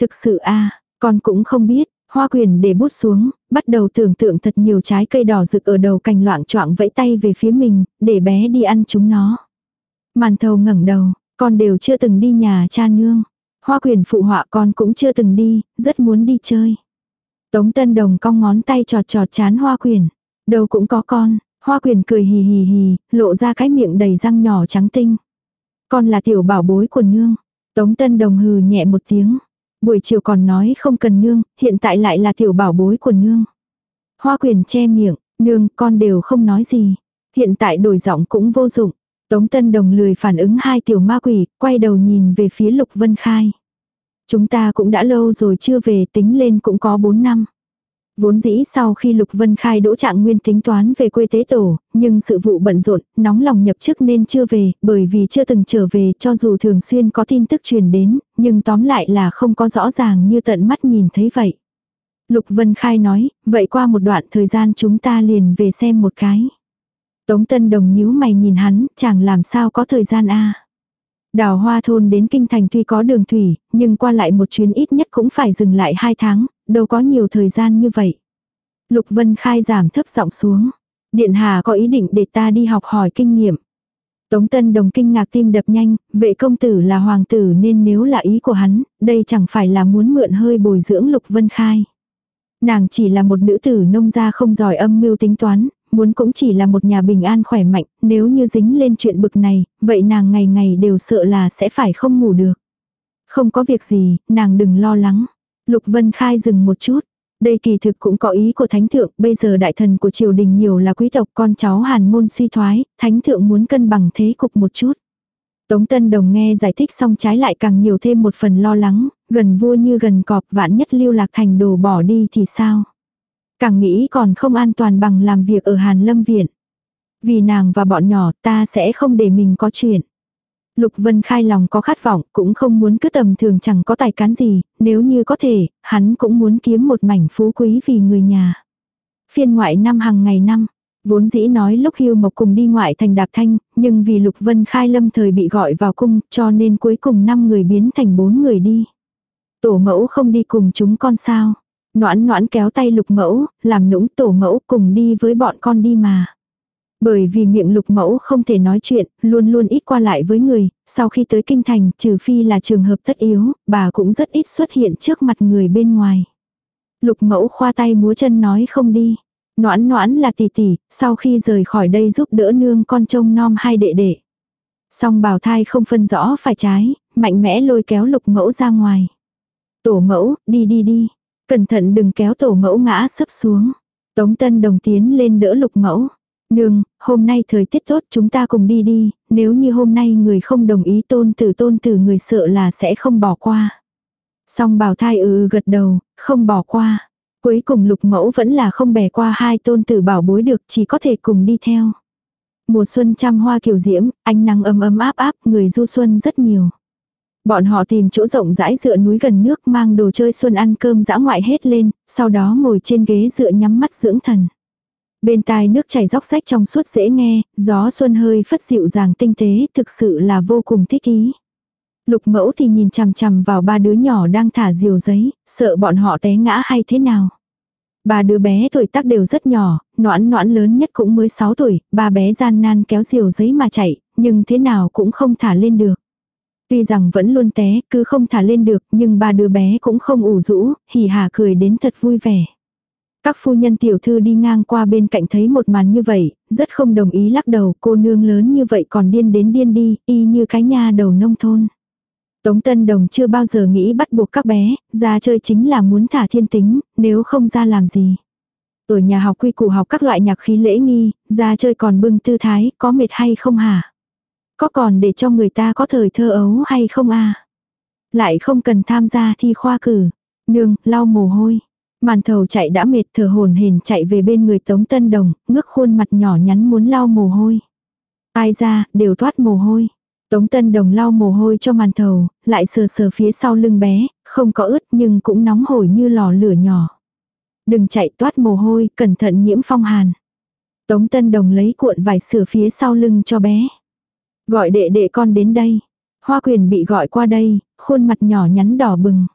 Thực sự a con cũng không biết, hoa quyền để bút xuống, bắt đầu tưởng tượng thật nhiều trái cây đỏ rực ở đầu cành loạn choạng vẫy tay về phía mình, để bé đi ăn chúng nó. Màn thầu ngẩng đầu, con đều chưa từng đi nhà cha nương. Hoa quyền phụ họa con cũng chưa từng đi, rất muốn đi chơi. Tống Tân Đồng cong ngón tay trọt trọt chán hoa quyền. Đâu cũng có con, hoa quyền cười hì hì hì, lộ ra cái miệng đầy răng nhỏ trắng tinh. Con là tiểu bảo bối của nương. Tống Tân Đồng hừ nhẹ một tiếng. Buổi chiều còn nói không cần nương, hiện tại lại là tiểu bảo bối của nương. Hoa quyền che miệng, nương con đều không nói gì. Hiện tại đổi giọng cũng vô dụng. Tống Tân Đồng lười phản ứng hai tiểu ma quỷ, quay đầu nhìn về phía Lục Vân Khai. Chúng ta cũng đã lâu rồi chưa về tính lên cũng có 4 năm. Vốn dĩ sau khi Lục Vân Khai đỗ trạng nguyên tính toán về quê tế tổ, nhưng sự vụ bận rộn, nóng lòng nhập chức nên chưa về, bởi vì chưa từng trở về cho dù thường xuyên có tin tức truyền đến, nhưng tóm lại là không có rõ ràng như tận mắt nhìn thấy vậy. Lục Vân Khai nói, vậy qua một đoạn thời gian chúng ta liền về xem một cái. Tống Tân Đồng nhíu mày nhìn hắn, chẳng làm sao có thời gian a Đào hoa thôn đến kinh thành tuy có đường thủy, nhưng qua lại một chuyến ít nhất cũng phải dừng lại hai tháng, đâu có nhiều thời gian như vậy. Lục Vân Khai giảm thấp giọng xuống. Điện Hà có ý định để ta đi học hỏi kinh nghiệm. Tống Tân Đồng kinh ngạc tim đập nhanh, vệ công tử là hoàng tử nên nếu là ý của hắn, đây chẳng phải là muốn mượn hơi bồi dưỡng Lục Vân Khai. Nàng chỉ là một nữ tử nông gia không giỏi âm mưu tính toán, muốn cũng chỉ là một nhà bình an khỏe mạnh, nếu như dính lên chuyện bực này, vậy nàng ngày ngày đều sợ là sẽ phải không ngủ được. Không có việc gì, nàng đừng lo lắng. Lục Vân Khai dừng một chút. Đây kỳ thực cũng có ý của thánh thượng, bây giờ đại thần của triều đình nhiều là quý tộc con cháu hàn môn suy thoái, thánh thượng muốn cân bằng thế cục một chút. Tống Tân Đồng nghe giải thích xong trái lại càng nhiều thêm một phần lo lắng, gần vua như gần cọp vạn nhất lưu lạc thành đồ bỏ đi thì sao. Càng nghĩ còn không an toàn bằng làm việc ở Hàn Lâm Viện. Vì nàng và bọn nhỏ ta sẽ không để mình có chuyện. Lục Vân Khai lòng có khát vọng, cũng không muốn cứ tầm thường chẳng có tài cán gì, nếu như có thể, hắn cũng muốn kiếm một mảnh phú quý vì người nhà. Phiên ngoại năm hàng ngày năm, vốn dĩ nói lúc hưu mộc cùng đi ngoại thành đạp thanh, nhưng vì Lục Vân Khai lâm thời bị gọi vào cung, cho nên cuối cùng năm người biến thành bốn người đi. Tổ mẫu không đi cùng chúng con sao. Noãn noãn kéo tay lục mẫu, làm nũng tổ mẫu cùng đi với bọn con đi mà. Bởi vì miệng lục mẫu không thể nói chuyện, luôn luôn ít qua lại với người, sau khi tới kinh thành, trừ phi là trường hợp tất yếu, bà cũng rất ít xuất hiện trước mặt người bên ngoài. Lục mẫu khoa tay múa chân nói không đi. Noãn noãn là tỷ tỷ, sau khi rời khỏi đây giúp đỡ nương con trông nom hai đệ đệ. Song bào thai không phân rõ phải trái, mạnh mẽ lôi kéo lục mẫu ra ngoài. Tổ mẫu, đi đi đi. Cẩn thận đừng kéo tổ mẫu ngã sấp xuống. Tống Tân Đồng tiến lên đỡ lục mẫu. Nương, hôm nay thời tiết tốt chúng ta cùng đi đi, nếu như hôm nay người không đồng ý tôn tử tôn tử người sợ là sẽ không bỏ qua. Song bảo thai ừ, ừ gật đầu, không bỏ qua. Cuối cùng lục mẫu vẫn là không bẻ qua hai tôn tử bảo bối được chỉ có thể cùng đi theo. Mùa xuân trăm hoa kiều diễm, ánh nắng ấm ấm áp áp, người du xuân rất nhiều. Bọn họ tìm chỗ rộng rãi dựa núi gần nước mang đồ chơi xuân ăn cơm dã ngoại hết lên, sau đó ngồi trên ghế dựa nhắm mắt dưỡng thần. Bên tai nước chảy róc rách trong suốt dễ nghe, gió xuân hơi phất dịu dàng tinh tế, thực sự là vô cùng thích ý. Lục mẫu thì nhìn chằm chằm vào ba đứa nhỏ đang thả diều giấy, sợ bọn họ té ngã hay thế nào. Ba đứa bé tuổi tác đều rất nhỏ, noãn noãn lớn nhất cũng mới 6 tuổi, ba bé gian nan kéo diều giấy mà chạy, nhưng thế nào cũng không thả lên được. Tuy rằng vẫn luôn té, cứ không thả lên được, nhưng ba đứa bé cũng không ủ rũ, hỉ hà cười đến thật vui vẻ. Các phu nhân tiểu thư đi ngang qua bên cạnh thấy một màn như vậy, rất không đồng ý lắc đầu cô nương lớn như vậy còn điên đến điên đi, y như cái nha đầu nông thôn. Tống Tân Đồng chưa bao giờ nghĩ bắt buộc các bé, ra chơi chính là muốn thả thiên tính, nếu không ra làm gì. Ở nhà học quy củ học các loại nhạc khí lễ nghi, ra chơi còn bưng tư thái, có mệt hay không hả? Có còn để cho người ta có thời thơ ấu hay không à Lại không cần tham gia thi khoa cử. Nương, lau mồ hôi. Màn thầu chạy đã mệt thở hồn hển chạy về bên người Tống Tân Đồng, ngước khuôn mặt nhỏ nhắn muốn lau mồ hôi. Ai ra, đều thoát mồ hôi. Tống Tân Đồng lau mồ hôi cho màn thầu, lại sờ sờ phía sau lưng bé, không có ướt nhưng cũng nóng hổi như lò lửa nhỏ. Đừng chạy toát mồ hôi, cẩn thận nhiễm phong hàn. Tống Tân Đồng lấy cuộn vải sửa phía sau lưng cho bé. Gọi đệ đệ con đến đây. Hoa quyền bị gọi qua đây, khuôn mặt nhỏ nhắn đỏ bừng.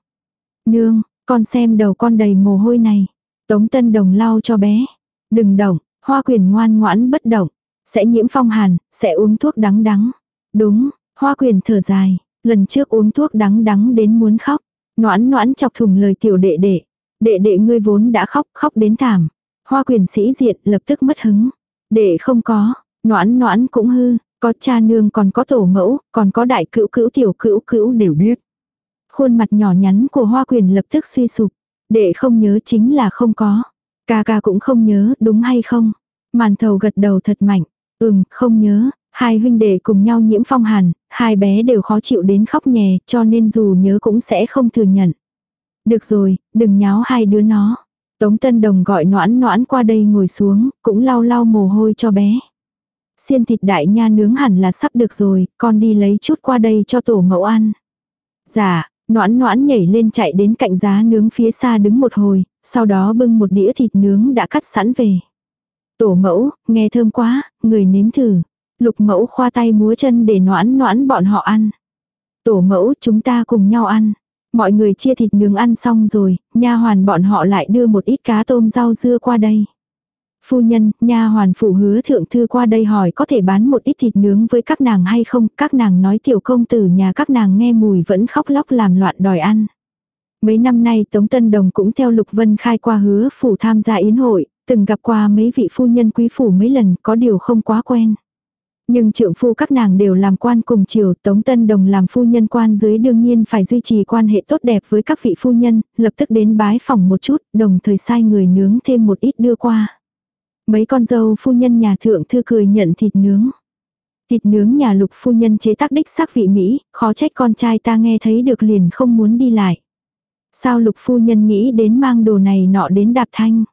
Nương, con xem đầu con đầy mồ hôi này. Tống Tân Đồng lau cho bé. Đừng động, hoa quyền ngoan ngoãn bất động. Sẽ nhiễm phong hàn, sẽ uống thuốc đắng đắng. Đúng, hoa quyền thở dài. Lần trước uống thuốc đắng đắng đến muốn khóc. Noãn noãn chọc thùng lời tiểu đệ đệ. Đệ đệ ngươi vốn đã khóc, khóc đến thảm. Hoa quyền sĩ diện lập tức mất hứng. Đệ không có, noãn noãn cũng hư. Có cha nương còn có tổ mẫu, còn có đại cữu cữu tiểu cữu cữu đều biết. Khuôn mặt nhỏ nhắn của hoa quyền lập tức suy sụp. Đệ không nhớ chính là không có. Ca ca cũng không nhớ, đúng hay không? Màn thầu gật đầu thật mạnh. Ừm, không nhớ. Hai huynh đệ cùng nhau nhiễm phong hàn, hai bé đều khó chịu đến khóc nhè, cho nên dù nhớ cũng sẽ không thừa nhận. Được rồi, đừng nháo hai đứa nó. Tống Tân Đồng gọi noãn noãn qua đây ngồi xuống, cũng lau lau mồ hôi cho bé. Xiên thịt đại nha nướng hẳn là sắp được rồi, con đi lấy chút qua đây cho tổ mẫu ăn. Dạ, noãn noãn nhảy lên chạy đến cạnh giá nướng phía xa đứng một hồi, sau đó bưng một đĩa thịt nướng đã cắt sẵn về. Tổ mẫu, nghe thơm quá, người nếm thử. Lục mẫu khoa tay múa chân để noãn noãn bọn họ ăn. Tổ mẫu chúng ta cùng nhau ăn. Mọi người chia thịt nướng ăn xong rồi, nha hoàn bọn họ lại đưa một ít cá tôm rau dưa qua đây. Phu nhân, nha hoàn phủ hứa thượng thư qua đây hỏi có thể bán một ít thịt nướng với các nàng hay không, các nàng nói tiểu công tử nhà các nàng nghe mùi vẫn khóc lóc làm loạn đòi ăn. Mấy năm nay Tống Tân Đồng cũng theo Lục Vân Khai qua hứa phủ tham gia yến hội, từng gặp qua mấy vị phu nhân quý phủ mấy lần có điều không quá quen. Nhưng trượng phu các nàng đều làm quan cùng triều, Tống Tân Đồng làm phu nhân quan dưới đương nhiên phải duy trì quan hệ tốt đẹp với các vị phu nhân, lập tức đến bái phòng một chút, đồng thời sai người nướng thêm một ít đưa qua. Mấy con dâu phu nhân nhà thượng thư cười nhận thịt nướng. Thịt nướng nhà lục phu nhân chế tác đích xác vị Mỹ, khó trách con trai ta nghe thấy được liền không muốn đi lại. Sao lục phu nhân nghĩ đến mang đồ này nọ đến đạp thanh?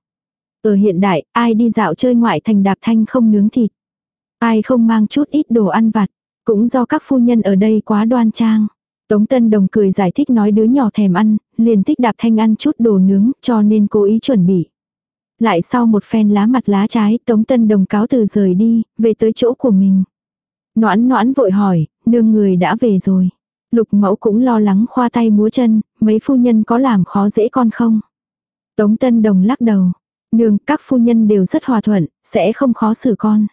Ở hiện đại, ai đi dạo chơi ngoại thành đạp thanh không nướng thịt? Ai không mang chút ít đồ ăn vặt? Cũng do các phu nhân ở đây quá đoan trang. Tống Tân Đồng cười giải thích nói đứa nhỏ thèm ăn, liền thích đạp thanh ăn chút đồ nướng cho nên cố ý chuẩn bị. Lại sau một phen lá mặt lá trái, Tống Tân Đồng cáo từ rời đi, về tới chỗ của mình. Noãn noãn vội hỏi, nương người đã về rồi. Lục mẫu cũng lo lắng khoa tay múa chân, mấy phu nhân có làm khó dễ con không? Tống Tân Đồng lắc đầu. Nương, các phu nhân đều rất hòa thuận, sẽ không khó xử con.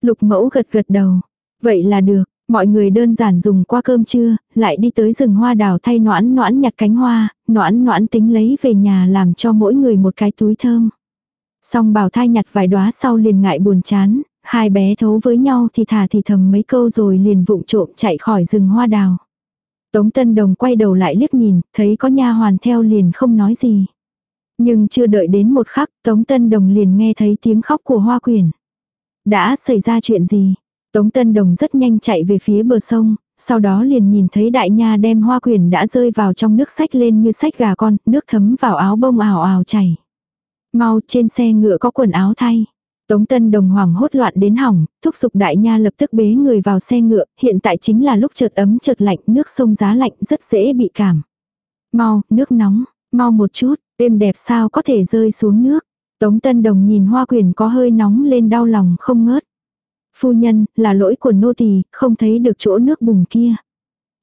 Lục mẫu gật gật đầu. Vậy là được, mọi người đơn giản dùng qua cơm trưa, lại đi tới rừng hoa đào thay noãn noãn nhặt cánh hoa, noãn noãn tính lấy về nhà làm cho mỗi người một cái túi thơm. Xong bảo thai nhặt vài đóa sau liền ngại buồn chán, hai bé thấu với nhau thì thả thì thầm mấy câu rồi liền vụng trộm chạy khỏi rừng hoa đào. Tống Tân Đồng quay đầu lại liếc nhìn, thấy có nha hoàn theo liền không nói gì. Nhưng chưa đợi đến một khắc, Tống Tân Đồng liền nghe thấy tiếng khóc của hoa quyển. Đã xảy ra chuyện gì? Tống Tân Đồng rất nhanh chạy về phía bờ sông, sau đó liền nhìn thấy đại nha đem hoa quyển đã rơi vào trong nước sách lên như sách gà con, nước thấm vào áo bông ảo ảo chảy. Mau trên xe ngựa có quần áo thay. Tống Tân Đồng hoàng hốt loạn đến hỏng, thúc giục đại nha lập tức bế người vào xe ngựa, hiện tại chính là lúc chợt ấm chợt lạnh, nước sông giá lạnh rất dễ bị cảm. Mau, nước nóng, mau một chút, đêm đẹp sao có thể rơi xuống nước. Tống Tân Đồng nhìn hoa quyền có hơi nóng lên đau lòng không ngớt. Phu nhân, là lỗi của nô tỳ, không thấy được chỗ nước bùng kia.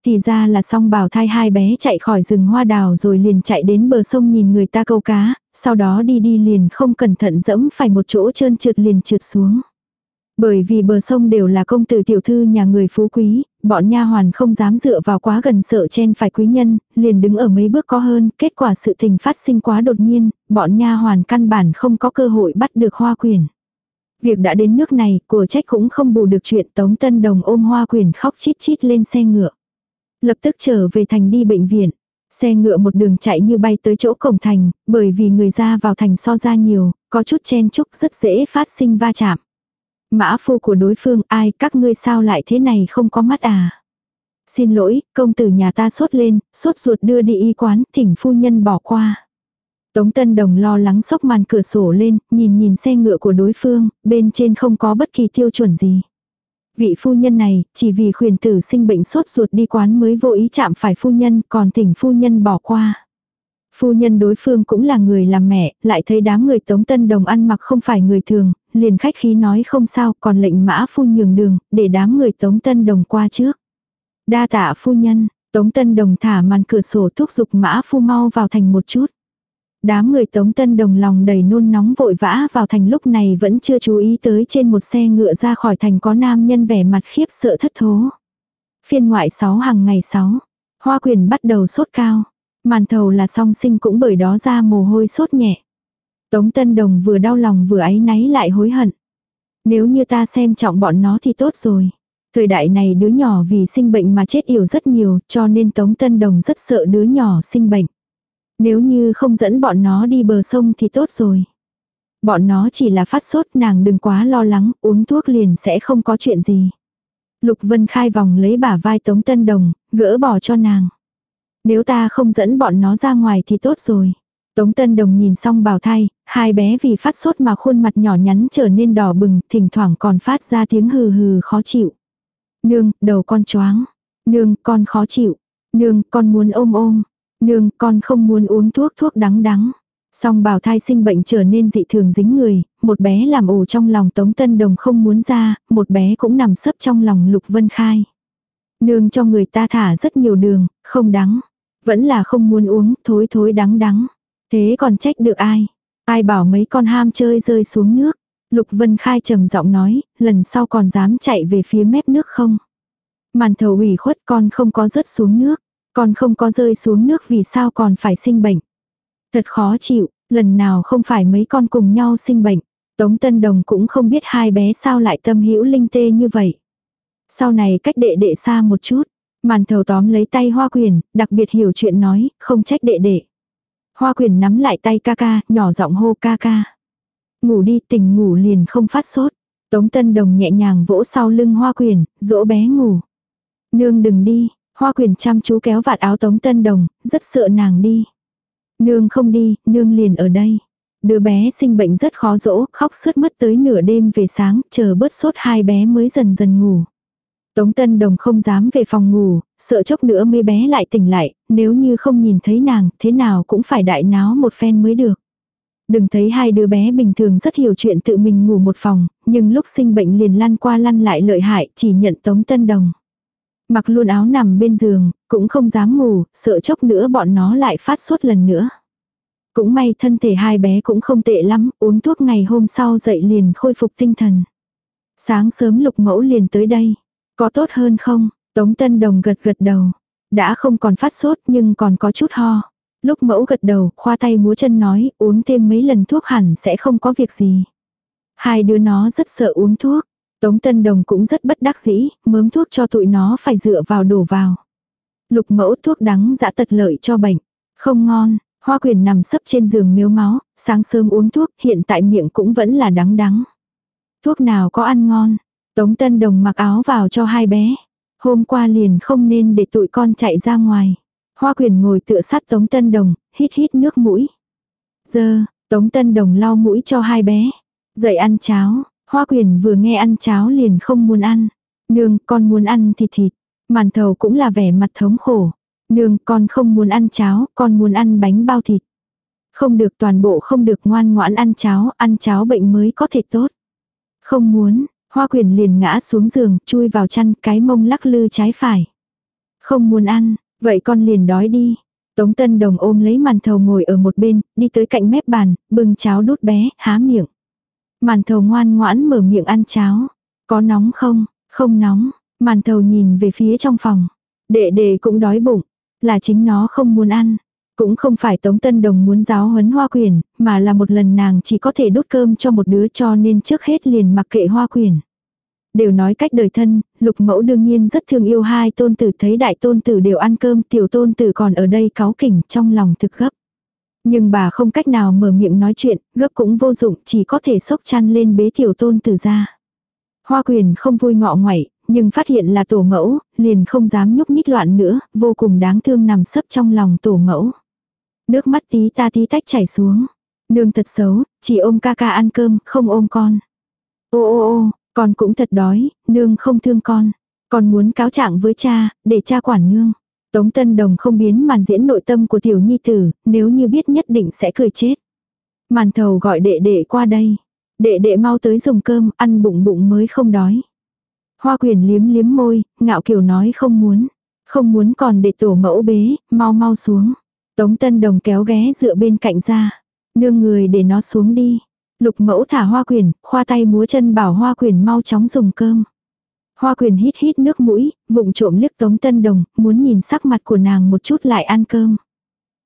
Thì ra là song bảo thai hai bé chạy khỏi rừng hoa đào rồi liền chạy đến bờ sông nhìn người ta câu cá, sau đó đi đi liền không cẩn thận dẫm phải một chỗ trơn trượt liền trượt xuống. Bởi vì bờ sông đều là công tử tiểu thư nhà người phú quý, bọn nha hoàn không dám dựa vào quá gần sợ chen phải quý nhân, liền đứng ở mấy bước có hơn, kết quả sự tình phát sinh quá đột nhiên, bọn nha hoàn căn bản không có cơ hội bắt được hoa quyền. Việc đã đến nước này, của trách cũng không bù được chuyện Tống Tân Đồng ôm hoa quyền khóc chít chít lên xe ngựa. Lập tức trở về thành đi bệnh viện. Xe ngựa một đường chạy như bay tới chỗ cổng thành, bởi vì người ra vào thành so ra nhiều, có chút chen chúc rất dễ phát sinh va chạm. Mã phu của đối phương ai các ngươi sao lại thế này không có mắt à. Xin lỗi, công tử nhà ta sốt lên, sốt ruột đưa đi y quán, thỉnh phu nhân bỏ qua. Tống Tân Đồng lo lắng sốc màn cửa sổ lên, nhìn nhìn xe ngựa của đối phương, bên trên không có bất kỳ tiêu chuẩn gì. Vị phu nhân này, chỉ vì khuyển tử sinh bệnh sốt ruột đi quán mới vô ý chạm phải phu nhân, còn thỉnh phu nhân bỏ qua. Phu nhân đối phương cũng là người làm mẹ, lại thấy đám người Tống Tân Đồng ăn mặc không phải người thường, liền khách khí nói không sao, còn lệnh mã phu nhường đường, để đám người Tống Tân Đồng qua trước. Đa tạ phu nhân, Tống Tân Đồng thả màn cửa sổ thúc giục mã phu mau vào thành một chút. Đám người Tống Tân Đồng lòng đầy nôn nóng vội vã vào thành lúc này vẫn chưa chú ý tới trên một xe ngựa ra khỏi thành có nam nhân vẻ mặt khiếp sợ thất thố. Phiên ngoại 6 hàng ngày 6. Hoa quyền bắt đầu sốt cao. Màn thầu là song sinh cũng bởi đó ra mồ hôi sốt nhẹ. Tống Tân Đồng vừa đau lòng vừa áy náy lại hối hận. Nếu như ta xem trọng bọn nó thì tốt rồi. Thời đại này đứa nhỏ vì sinh bệnh mà chết yểu rất nhiều, cho nên Tống Tân Đồng rất sợ đứa nhỏ sinh bệnh. Nếu như không dẫn bọn nó đi bờ sông thì tốt rồi. Bọn nó chỉ là phát sốt nàng đừng quá lo lắng, uống thuốc liền sẽ không có chuyện gì. Lục Vân khai vòng lấy bả vai Tống Tân Đồng, gỡ bỏ cho nàng. Nếu ta không dẫn bọn nó ra ngoài thì tốt rồi. Tống Tân Đồng nhìn xong bào thai, hai bé vì phát sốt mà khuôn mặt nhỏ nhắn trở nên đỏ bừng, thỉnh thoảng còn phát ra tiếng hừ hừ khó chịu. Nương, đầu con choáng. Nương, con khó chịu. Nương, con muốn ôm ôm. Nương, con không muốn uống thuốc thuốc đắng đắng. Song bào thai sinh bệnh trở nên dị thường dính người, một bé làm ổ trong lòng Tống Tân Đồng không muốn ra, một bé cũng nằm sấp trong lòng Lục Vân Khai. Nương cho người ta thả rất nhiều đường, không đắng. Vẫn là không muốn uống, thối thối đắng đắng. Thế còn trách được ai? Ai bảo mấy con ham chơi rơi xuống nước? Lục Vân Khai trầm giọng nói, lần sau còn dám chạy về phía mép nước không? Màn thầu ủy khuất con không có rớt xuống nước. Con không có rơi xuống nước vì sao còn phải sinh bệnh. Thật khó chịu, lần nào không phải mấy con cùng nhau sinh bệnh. Tống Tân Đồng cũng không biết hai bé sao lại tâm hữu linh tê như vậy. Sau này cách đệ đệ xa một chút, màn thầu tóm lấy tay hoa quyền, đặc biệt hiểu chuyện nói, không trách đệ đệ. Hoa quyền nắm lại tay ca ca, nhỏ giọng hô ca ca. Ngủ đi tỉnh ngủ liền không phát sốt. Tống Tân Đồng nhẹ nhàng vỗ sau lưng hoa quyền, dỗ bé ngủ. Nương đừng đi, hoa quyền chăm chú kéo vạt áo Tống Tân Đồng, rất sợ nàng đi. Nương không đi, nương liền ở đây. Đứa bé sinh bệnh rất khó dỗ, khóc sướt mất tới nửa đêm về sáng, chờ bớt sốt hai bé mới dần dần ngủ. Tống Tân Đồng không dám về phòng ngủ, sợ chốc nữa mấy bé lại tỉnh lại, nếu như không nhìn thấy nàng, thế nào cũng phải đại náo một phen mới được. Đừng thấy hai đứa bé bình thường rất hiểu chuyện tự mình ngủ một phòng, nhưng lúc sinh bệnh liền lăn qua lăn lại lợi hại, chỉ nhận Tống Tân Đồng. Mặc luôn áo nằm bên giường, cũng không dám ngủ, sợ chốc nữa bọn nó lại phát sốt lần nữa. Cũng may thân thể hai bé cũng không tệ lắm, uống thuốc ngày hôm sau dậy liền khôi phục tinh thần. Sáng sớm lục mẫu liền tới đây. Có tốt hơn không? Tống Tân Đồng gật gật đầu. Đã không còn phát sốt nhưng còn có chút ho. Lúc mẫu gật đầu, khoa tay múa chân nói, uống thêm mấy lần thuốc hẳn sẽ không có việc gì. Hai đứa nó rất sợ uống thuốc. Tống Tân Đồng cũng rất bất đắc dĩ, mớm thuốc cho tụi nó phải dựa vào đổ vào. Lục mẫu thuốc đắng dã tật lợi cho bệnh. Không ngon, hoa quyền nằm sấp trên giường miếu máu, sáng sớm uống thuốc, hiện tại miệng cũng vẫn là đắng đắng. Thuốc nào có ăn ngon. Tống Tân Đồng mặc áo vào cho hai bé. Hôm qua liền không nên để tụi con chạy ra ngoài. Hoa quyền ngồi tựa sát Tống Tân Đồng, hít hít nước mũi. Giờ, Tống Tân Đồng lau mũi cho hai bé. Dậy ăn cháo, hoa quyền vừa nghe ăn cháo liền không muốn ăn. Nương, con muốn ăn thịt thịt. Màn thầu cũng là vẻ mặt thống khổ. Nương, con không muốn ăn cháo, con muốn ăn bánh bao thịt. Không được toàn bộ không được ngoan ngoãn ăn cháo, ăn cháo bệnh mới có thể tốt. Không muốn, hoa quyền liền ngã xuống giường, chui vào chăn, cái mông lắc lư trái phải. Không muốn ăn, Vậy con liền đói đi. Tống Tân Đồng ôm lấy màn thầu ngồi ở một bên, đi tới cạnh mép bàn, bưng cháo đút bé, há miệng. Màn thầu ngoan ngoãn mở miệng ăn cháo. Có nóng không? Không nóng. Màn thầu nhìn về phía trong phòng. Đệ đệ cũng đói bụng. Là chính nó không muốn ăn. Cũng không phải Tống Tân Đồng muốn giáo huấn hoa quyền, mà là một lần nàng chỉ có thể đút cơm cho một đứa cho nên trước hết liền mặc kệ hoa quyền. Đều nói cách đời thân, lục mẫu đương nhiên rất thương yêu hai tôn tử thấy đại tôn tử đều ăn cơm tiểu tôn tử còn ở đây cáu kỉnh trong lòng thực gấp. Nhưng bà không cách nào mở miệng nói chuyện, gấp cũng vô dụng chỉ có thể sốc chăn lên bế tiểu tôn tử ra. Hoa quyền không vui ngọ ngoảy, nhưng phát hiện là tổ mẫu, liền không dám nhúc nhích loạn nữa, vô cùng đáng thương nằm sấp trong lòng tổ mẫu. Nước mắt tí ta tí tách chảy xuống. Nương thật xấu, chỉ ôm ca ca ăn cơm, không ôm con. Ô ô ô, con cũng thật đói, nương không thương con. Con muốn cáo trạng với cha, để cha quản nương. Tống Tân Đồng không biến màn diễn nội tâm của tiểu nhi tử, nếu như biết nhất định sẽ cười chết. Màn thầu gọi đệ đệ qua đây. Đệ đệ mau tới dùng cơm, ăn bụng bụng mới không đói. Hoa quyền liếm liếm môi, ngạo kiều nói không muốn. Không muốn còn để tổ mẫu bế, mau mau xuống. Tống Tân Đồng kéo ghé dựa bên cạnh ra. Nương người để nó xuống đi. Lục mẫu thả hoa quyền, khoa tay múa chân bảo hoa quyền mau chóng dùng cơm. Hoa quyền hít hít nước mũi, vụng trộm liếc Tống Tân Đồng, muốn nhìn sắc mặt của nàng một chút lại ăn cơm.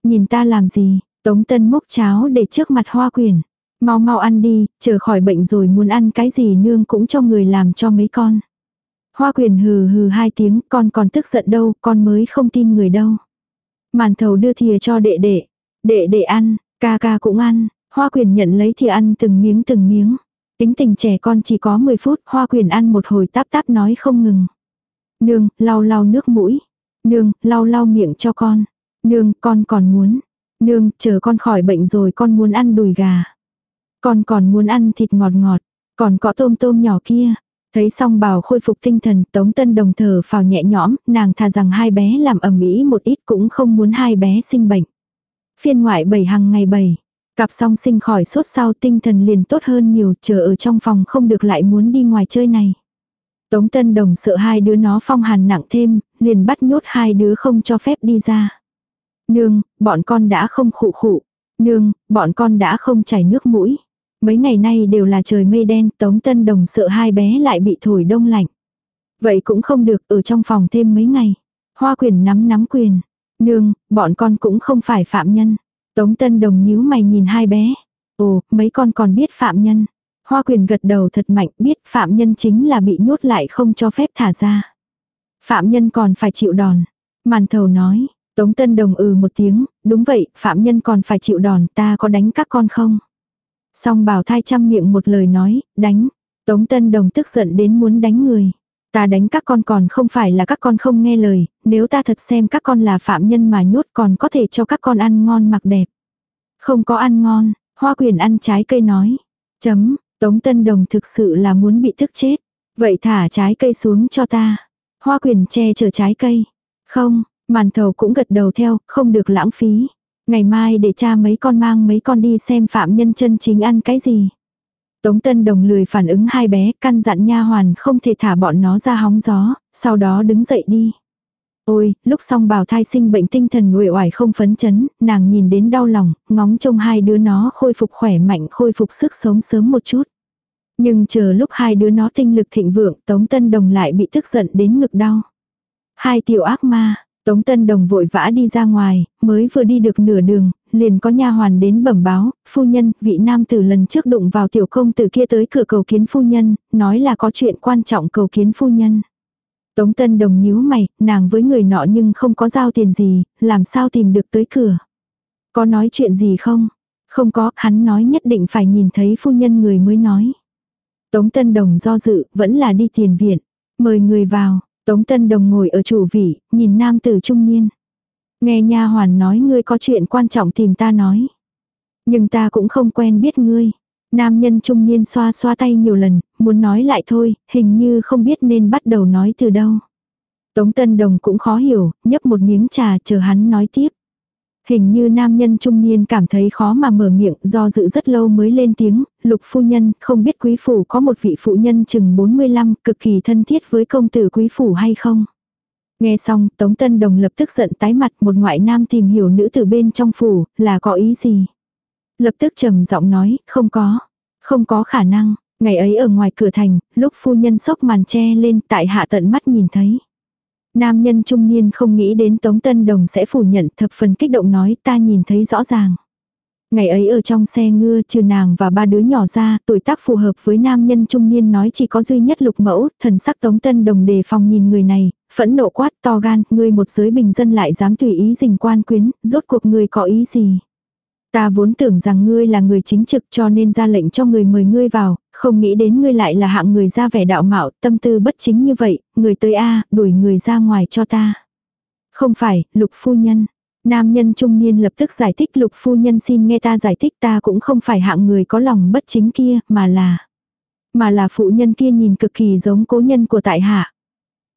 Nhìn ta làm gì, Tống Tân mốc cháo để trước mặt hoa quyền. Mau mau ăn đi, chờ khỏi bệnh rồi muốn ăn cái gì nương cũng cho người làm cho mấy con. Hoa quyền hừ hừ hai tiếng, con còn tức giận đâu, con mới không tin người đâu. Màn thầu đưa thìa cho đệ đệ. Đệ đệ ăn, ca ca cũng ăn, Hoa quyền nhận lấy thì ăn từng miếng từng miếng. Tính tình trẻ con chỉ có 10 phút, hoa quyền ăn một hồi táp táp nói không ngừng. Nương, lau lau nước mũi. Nương, lau lau miệng cho con. Nương, con còn muốn. Nương, chờ con khỏi bệnh rồi con muốn ăn đùi gà. Con còn muốn ăn thịt ngọt ngọt. Còn có tôm tôm nhỏ kia. Thấy xong bảo khôi phục tinh thần, Tống Tân đồng thở phào nhẹ nhõm, nàng thà rằng hai bé làm ẩm ý một ít cũng không muốn hai bé sinh bệnh. Phiên ngoại bảy hàng ngày bảy. Cặp song sinh khỏi sốt sau tinh thần liền tốt hơn nhiều, chờ ở trong phòng không được lại muốn đi ngoài chơi này. Tống Tân Đồng sợ hai đứa nó phong hàn nặng thêm, liền bắt nhốt hai đứa không cho phép đi ra. Nương, bọn con đã không khụ khụ. Nương, bọn con đã không chảy nước mũi. Mấy ngày nay đều là trời mây đen, Tống Tân Đồng sợ hai bé lại bị thổi đông lạnh. Vậy cũng không được, ở trong phòng thêm mấy ngày. Hoa quyền nắm nắm quyền. Nương, bọn con cũng không phải phạm nhân. Tống Tân Đồng nhíu mày nhìn hai bé. Ồ, mấy con còn biết phạm nhân. Hoa quyền gật đầu thật mạnh biết phạm nhân chính là bị nhốt lại không cho phép thả ra. Phạm nhân còn phải chịu đòn. Màn thầu nói, Tống Tân Đồng ừ một tiếng, đúng vậy, phạm nhân còn phải chịu đòn, ta có đánh các con không? Song bảo thai chăm miệng một lời nói, đánh. Tống Tân Đồng tức giận đến muốn đánh người. Ta đánh các con còn không phải là các con không nghe lời, nếu ta thật xem các con là phạm nhân mà nhốt còn có thể cho các con ăn ngon mặc đẹp. Không có ăn ngon, hoa quyền ăn trái cây nói. Chấm, Tống Tân Đồng thực sự là muốn bị thức chết. Vậy thả trái cây xuống cho ta. Hoa quyền che chở trái cây. Không, màn thầu cũng gật đầu theo, không được lãng phí. Ngày mai để cha mấy con mang mấy con đi xem phạm nhân chân chính ăn cái gì. Tống Tân Đồng lười phản ứng hai bé, căn dặn nha hoàn không thể thả bọn nó ra hóng gió, sau đó đứng dậy đi. Ôi, lúc xong bào thai sinh bệnh tinh thần uể oải không phấn chấn, nàng nhìn đến đau lòng, ngóng trông hai đứa nó khôi phục khỏe mạnh khôi phục sức sống sớm một chút. Nhưng chờ lúc hai đứa nó tinh lực thịnh vượng, Tống Tân Đồng lại bị tức giận đến ngực đau. Hai tiểu ác ma, Tống Tân Đồng vội vã đi ra ngoài, mới vừa đi được nửa đường, liền có nha hoàn đến bẩm báo, phu nhân, vị nam tử lần trước đụng vào tiểu công tử kia tới cửa cầu kiến phu nhân, nói là có chuyện quan trọng cầu kiến phu nhân. Tống Tân Đồng nhíu mày, nàng với người nọ nhưng không có giao tiền gì, làm sao tìm được tới cửa. Có nói chuyện gì không? Không có, hắn nói nhất định phải nhìn thấy phu nhân người mới nói. Tống Tân Đồng do dự, vẫn là đi tiền viện. Mời người vào, Tống Tân Đồng ngồi ở chủ vị, nhìn nam tử trung niên. Nghe nha hoàn nói ngươi có chuyện quan trọng tìm ta nói. Nhưng ta cũng không quen biết ngươi. Nam nhân trung niên xoa xoa tay nhiều lần, muốn nói lại thôi, hình như không biết nên bắt đầu nói từ đâu. Tống Tân Đồng cũng khó hiểu, nhấp một miếng trà chờ hắn nói tiếp. Hình như nam nhân trung niên cảm thấy khó mà mở miệng do dự rất lâu mới lên tiếng, lục phu nhân, không biết quý phủ có một vị phụ nhân chừng 45 cực kỳ thân thiết với công tử quý phủ hay không. Nghe xong, Tống Tân Đồng lập tức giận tái mặt một ngoại nam tìm hiểu nữ từ bên trong phủ, là có ý gì. Lập tức trầm giọng nói, không có, không có khả năng, ngày ấy ở ngoài cửa thành, lúc phu nhân sốc màn che lên tại hạ tận mắt nhìn thấy. Nam nhân trung niên không nghĩ đến Tống Tân Đồng sẽ phủ nhận thập phần kích động nói ta nhìn thấy rõ ràng. Ngày ấy ở trong xe ngưa trừ nàng và ba đứa nhỏ ra, tuổi tác phù hợp với nam nhân trung niên nói chỉ có duy nhất lục mẫu, thần sắc Tống Tân Đồng đề phòng nhìn người này, phẫn nộ quát to gan, ngươi một giới bình dân lại dám tùy ý dình quan quyến, rốt cuộc ngươi có ý gì. Ta vốn tưởng rằng ngươi là người chính trực cho nên ra lệnh cho người mời ngươi vào, không nghĩ đến ngươi lại là hạng người ra vẻ đạo mạo, tâm tư bất chính như vậy, người tới A, đuổi người ra ngoài cho ta. Không phải, lục phu nhân. Nam nhân trung niên lập tức giải thích lục phu nhân xin nghe ta giải thích ta cũng không phải hạng người có lòng bất chính kia, mà là... Mà là phụ nhân kia nhìn cực kỳ giống cố nhân của tại hạ.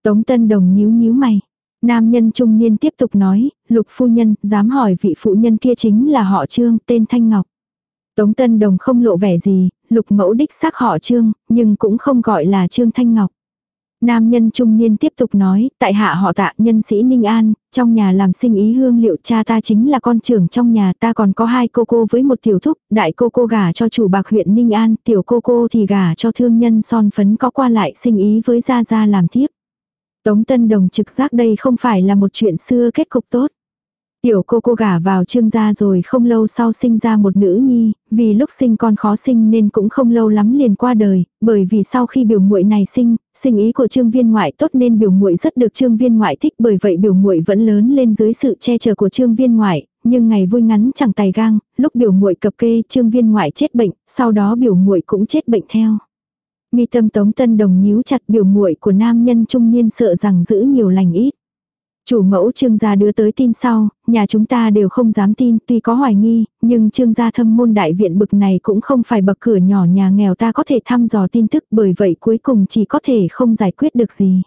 Tống Tân Đồng nhíu nhíu mày. Nam nhân trung niên tiếp tục nói, lục phu nhân, dám hỏi vị phụ nhân kia chính là họ Trương, tên Thanh Ngọc. Tống Tân Đồng không lộ vẻ gì, lục mẫu đích xác họ Trương, nhưng cũng không gọi là Trương Thanh Ngọc. Nam nhân trung niên tiếp tục nói, tại hạ họ tạ nhân sĩ Ninh An, trong nhà làm sinh ý hương liệu cha ta chính là con trưởng trong nhà ta còn có hai cô cô với một tiểu thúc, đại cô cô gả cho chủ bạc huyện Ninh An, tiểu cô cô thì gả cho thương nhân son phấn có qua lại sinh ý với gia gia làm tiếp. Tống Tân Đồng trực giác đây không phải là một chuyện xưa kết cục tốt. Tiểu cô cô gả vào trương gia rồi không lâu sau sinh ra một nữ nhi, vì lúc sinh con khó sinh nên cũng không lâu lắm liền qua đời, bởi vì sau khi biểu muội này sinh, sinh ý của trương viên ngoại tốt nên biểu muội rất được trương viên ngoại thích bởi vậy biểu muội vẫn lớn lên dưới sự che chở của trương viên ngoại, nhưng ngày vui ngắn chẳng tài gang, lúc biểu muội cập kê trương viên ngoại chết bệnh, sau đó biểu muội cũng chết bệnh theo. Mi tâm tống tân đồng nhíu chặt biểu muội của nam nhân trung niên sợ rằng giữ nhiều lành ít. Chủ mẫu trương gia đưa tới tin sau, nhà chúng ta đều không dám tin, tuy có hoài nghi, nhưng trương gia thâm môn đại viện bực này cũng không phải bậc cửa nhỏ nhà nghèo ta có thể thăm dò tin tức bởi vậy cuối cùng chỉ có thể không giải quyết được gì.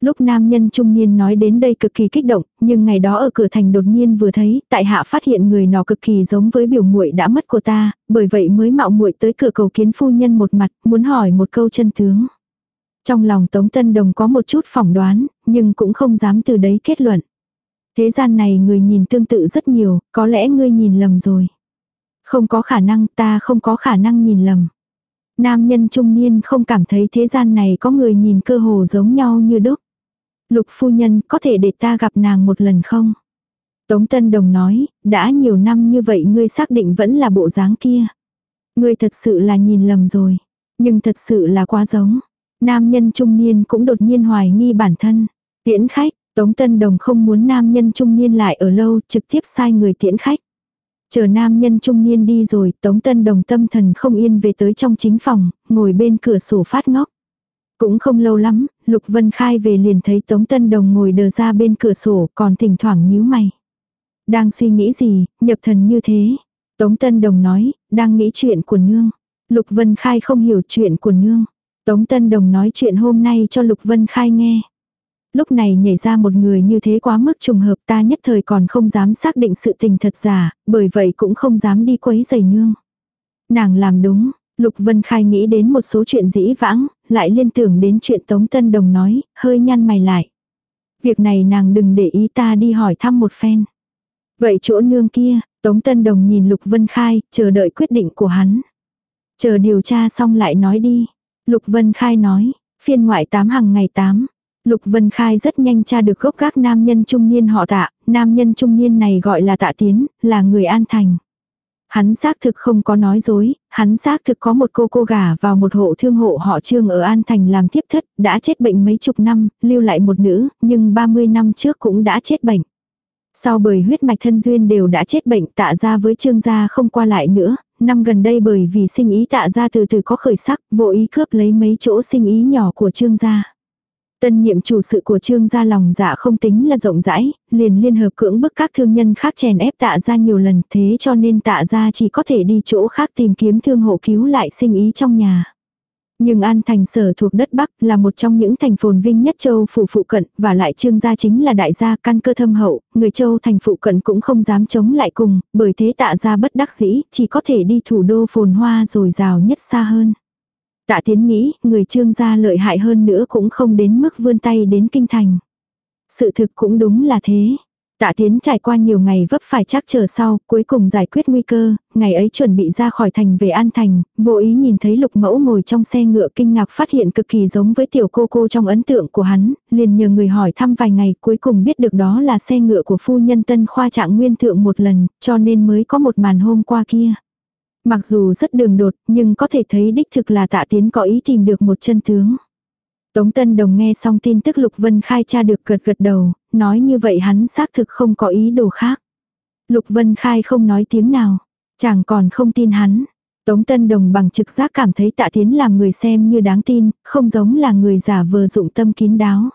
Lúc nam nhân trung niên nói đến đây cực kỳ kích động, nhưng ngày đó ở cửa thành đột nhiên vừa thấy, tại hạ phát hiện người nó cực kỳ giống với biểu muội đã mất của ta, bởi vậy mới mạo muội tới cửa cầu kiến phu nhân một mặt, muốn hỏi một câu chân tướng. Trong lòng Tống Tân Đồng có một chút phỏng đoán, nhưng cũng không dám từ đấy kết luận. Thế gian này người nhìn tương tự rất nhiều, có lẽ ngươi nhìn lầm rồi. Không có khả năng, ta không có khả năng nhìn lầm. Nam nhân trung niên không cảm thấy thế gian này có người nhìn cơ hồ giống nhau như đúc. Lục phu nhân có thể để ta gặp nàng một lần không? Tống Tân Đồng nói, đã nhiều năm như vậy ngươi xác định vẫn là bộ dáng kia. Ngươi thật sự là nhìn lầm rồi. Nhưng thật sự là quá giống. Nam nhân trung niên cũng đột nhiên hoài nghi bản thân. Tiễn khách, Tống Tân Đồng không muốn nam nhân trung niên lại ở lâu, trực tiếp sai người tiễn khách. Chờ nam nhân trung niên đi rồi, Tống Tân Đồng tâm thần không yên về tới trong chính phòng, ngồi bên cửa sổ phát ngốc. Cũng không lâu lắm, Lục Vân Khai về liền thấy Tống Tân Đồng ngồi đờ ra bên cửa sổ còn thỉnh thoảng nhíu mày. Đang suy nghĩ gì, nhập thần như thế. Tống Tân Đồng nói, đang nghĩ chuyện của nương. Lục Vân Khai không hiểu chuyện của nương. Tống Tân Đồng nói chuyện hôm nay cho Lục Vân Khai nghe. Lúc này nhảy ra một người như thế quá mức trùng hợp ta nhất thời còn không dám xác định sự tình thật giả, bởi vậy cũng không dám đi quấy giày nương. Nàng làm đúng, Lục Vân Khai nghĩ đến một số chuyện dĩ vãng, lại liên tưởng đến chuyện Tống Tân Đồng nói, hơi nhăn mày lại. Việc này nàng đừng để ý ta đi hỏi thăm một phen. Vậy chỗ nương kia, Tống Tân Đồng nhìn Lục Vân Khai, chờ đợi quyết định của hắn. Chờ điều tra xong lại nói đi. Lục Vân Khai nói, phiên ngoại tám hàng ngày tám. Lục Vân Khai rất nhanh tra được gốc các nam nhân trung niên họ tạ, nam nhân trung niên này gọi là tạ tiến, là người an thành. Hắn xác thực không có nói dối, hắn xác thực có một cô cô gả vào một hộ thương hộ họ trương ở An Thành làm tiếp thất, đã chết bệnh mấy chục năm, lưu lại một nữ, nhưng 30 năm trước cũng đã chết bệnh. Sau bởi huyết mạch thân duyên đều đã chết bệnh tạ ra với trương gia không qua lại nữa, năm gần đây bởi vì sinh ý tạ ra từ từ có khởi sắc, vô ý cướp lấy mấy chỗ sinh ý nhỏ của trương gia. Tân nhiệm chủ sự của trương gia lòng dạ không tính là rộng rãi, liền liên hợp cưỡng bức các thương nhân khác chèn ép tạ ra nhiều lần thế cho nên tạ ra chỉ có thể đi chỗ khác tìm kiếm thương hộ cứu lại sinh ý trong nhà. Nhưng An Thành sở thuộc đất Bắc là một trong những thành phồn vinh nhất châu phủ phụ cận, và lại trương gia chính là đại gia căn cơ thâm hậu, người châu thành phụ cận cũng không dám chống lại cùng, bởi thế tạ gia bất đắc dĩ, chỉ có thể đi thủ đô phồn hoa rồi rào nhất xa hơn. Tạ tiến nghĩ, người trương gia lợi hại hơn nữa cũng không đến mức vươn tay đến kinh thành. Sự thực cũng đúng là thế. Tạ Tiến trải qua nhiều ngày vấp phải chắc chờ sau, cuối cùng giải quyết nguy cơ, ngày ấy chuẩn bị ra khỏi thành về An Thành, vô ý nhìn thấy lục mẫu ngồi trong xe ngựa kinh ngạc phát hiện cực kỳ giống với tiểu cô cô trong ấn tượng của hắn, liền nhờ người hỏi thăm vài ngày cuối cùng biết được đó là xe ngựa của phu nhân tân khoa trạng nguyên thượng một lần, cho nên mới có một màn hôm qua kia. Mặc dù rất đường đột, nhưng có thể thấy đích thực là tạ tiến có ý tìm được một chân tướng. Tống Tân Đồng nghe xong tin tức Lục Vân Khai tra được gật gật đầu, nói như vậy hắn xác thực không có ý đồ khác. Lục Vân Khai không nói tiếng nào, chàng còn không tin hắn. Tống Tân Đồng bằng trực giác cảm thấy tạ tiến làm người xem như đáng tin, không giống là người giả vờ dụng tâm kín đáo.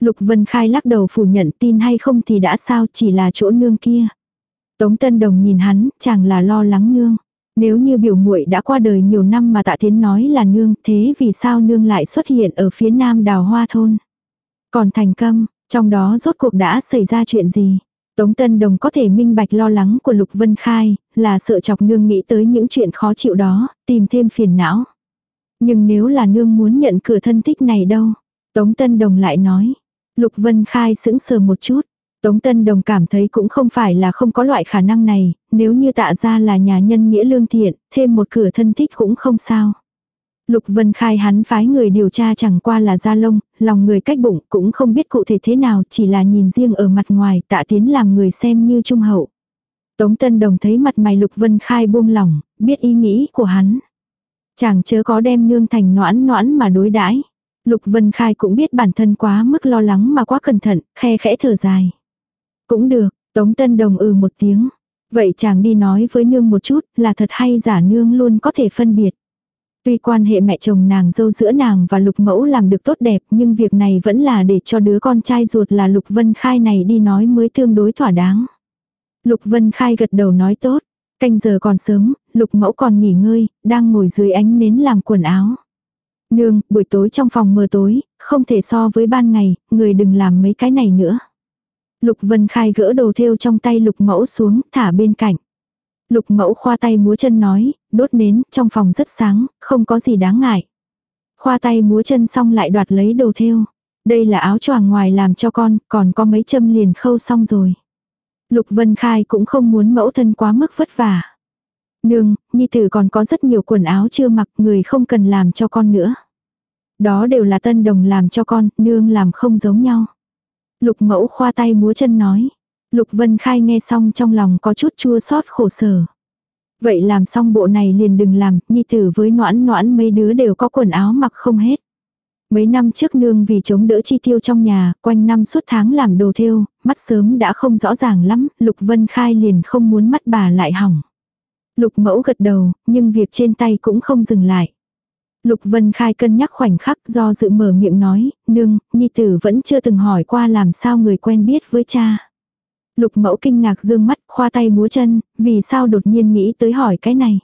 Lục Vân Khai lắc đầu phủ nhận tin hay không thì đã sao chỉ là chỗ nương kia. Tống Tân Đồng nhìn hắn, chàng là lo lắng nương. Nếu như biểu muội đã qua đời nhiều năm mà tạ tiến nói là nương, thế vì sao nương lại xuất hiện ở phía nam đào hoa thôn? Còn thành câm, trong đó rốt cuộc đã xảy ra chuyện gì? Tống Tân Đồng có thể minh bạch lo lắng của Lục Vân Khai, là sợ chọc nương nghĩ tới những chuyện khó chịu đó, tìm thêm phiền não. Nhưng nếu là nương muốn nhận cửa thân thích này đâu? Tống Tân Đồng lại nói. Lục Vân Khai sững sờ một chút. Tống Tân Đồng cảm thấy cũng không phải là không có loại khả năng này, nếu như tạ ra là nhà nhân nghĩa lương thiện, thêm một cửa thân thích cũng không sao. Lục Vân Khai hắn phái người điều tra chẳng qua là da lông, lòng người cách bụng cũng không biết cụ thể thế nào chỉ là nhìn riêng ở mặt ngoài tạ tiến làm người xem như trung hậu. Tống Tân Đồng thấy mặt mày Lục Vân Khai buông lỏng, biết ý nghĩ của hắn. Chàng chớ có đem nương thành noãn noãn mà đối đãi Lục Vân Khai cũng biết bản thân quá mức lo lắng mà quá cẩn thận, khe khẽ thở dài. Cũng được, Tống Tân Đồng ừ một tiếng. Vậy chàng đi nói với nương một chút là thật hay giả nương luôn có thể phân biệt. Tuy quan hệ mẹ chồng nàng dâu giữa nàng và lục mẫu làm được tốt đẹp nhưng việc này vẫn là để cho đứa con trai ruột là lục vân khai này đi nói mới tương đối thỏa đáng. Lục vân khai gật đầu nói tốt. Canh giờ còn sớm, lục mẫu còn nghỉ ngơi, đang ngồi dưới ánh nến làm quần áo. Nương, buổi tối trong phòng mờ tối, không thể so với ban ngày, người đừng làm mấy cái này nữa. Lục Vân Khai gỡ đồ thêu trong tay lục mẫu xuống, thả bên cạnh. Lục mẫu khoa tay múa chân nói, đốt nến, trong phòng rất sáng, không có gì đáng ngại. Khoa tay múa chân xong lại đoạt lấy đồ thêu. Đây là áo choàng ngoài làm cho con, còn có mấy châm liền khâu xong rồi. Lục Vân Khai cũng không muốn mẫu thân quá mức vất vả. Nương, nhi tử còn có rất nhiều quần áo chưa mặc, người không cần làm cho con nữa. Đó đều là tân đồng làm cho con, nương làm không giống nhau. Lục mẫu khoa tay múa chân nói. Lục Vân Khai nghe xong trong lòng có chút chua xót khổ sở. Vậy làm xong bộ này liền đừng làm, nhi tử với noãn noãn mấy đứa đều có quần áo mặc không hết. Mấy năm trước nương vì chống đỡ chi tiêu trong nhà, quanh năm suốt tháng làm đồ thêu, mắt sớm đã không rõ ràng lắm, Lục Vân Khai liền không muốn mắt bà lại hỏng. Lục mẫu gật đầu, nhưng việc trên tay cũng không dừng lại. Lục Vân Khai cân nhắc khoảnh khắc do dự mở miệng nói, nương, nhi tử vẫn chưa từng hỏi qua làm sao người quen biết với cha. Lục mẫu kinh ngạc dương mắt, khoa tay múa chân, vì sao đột nhiên nghĩ tới hỏi cái này.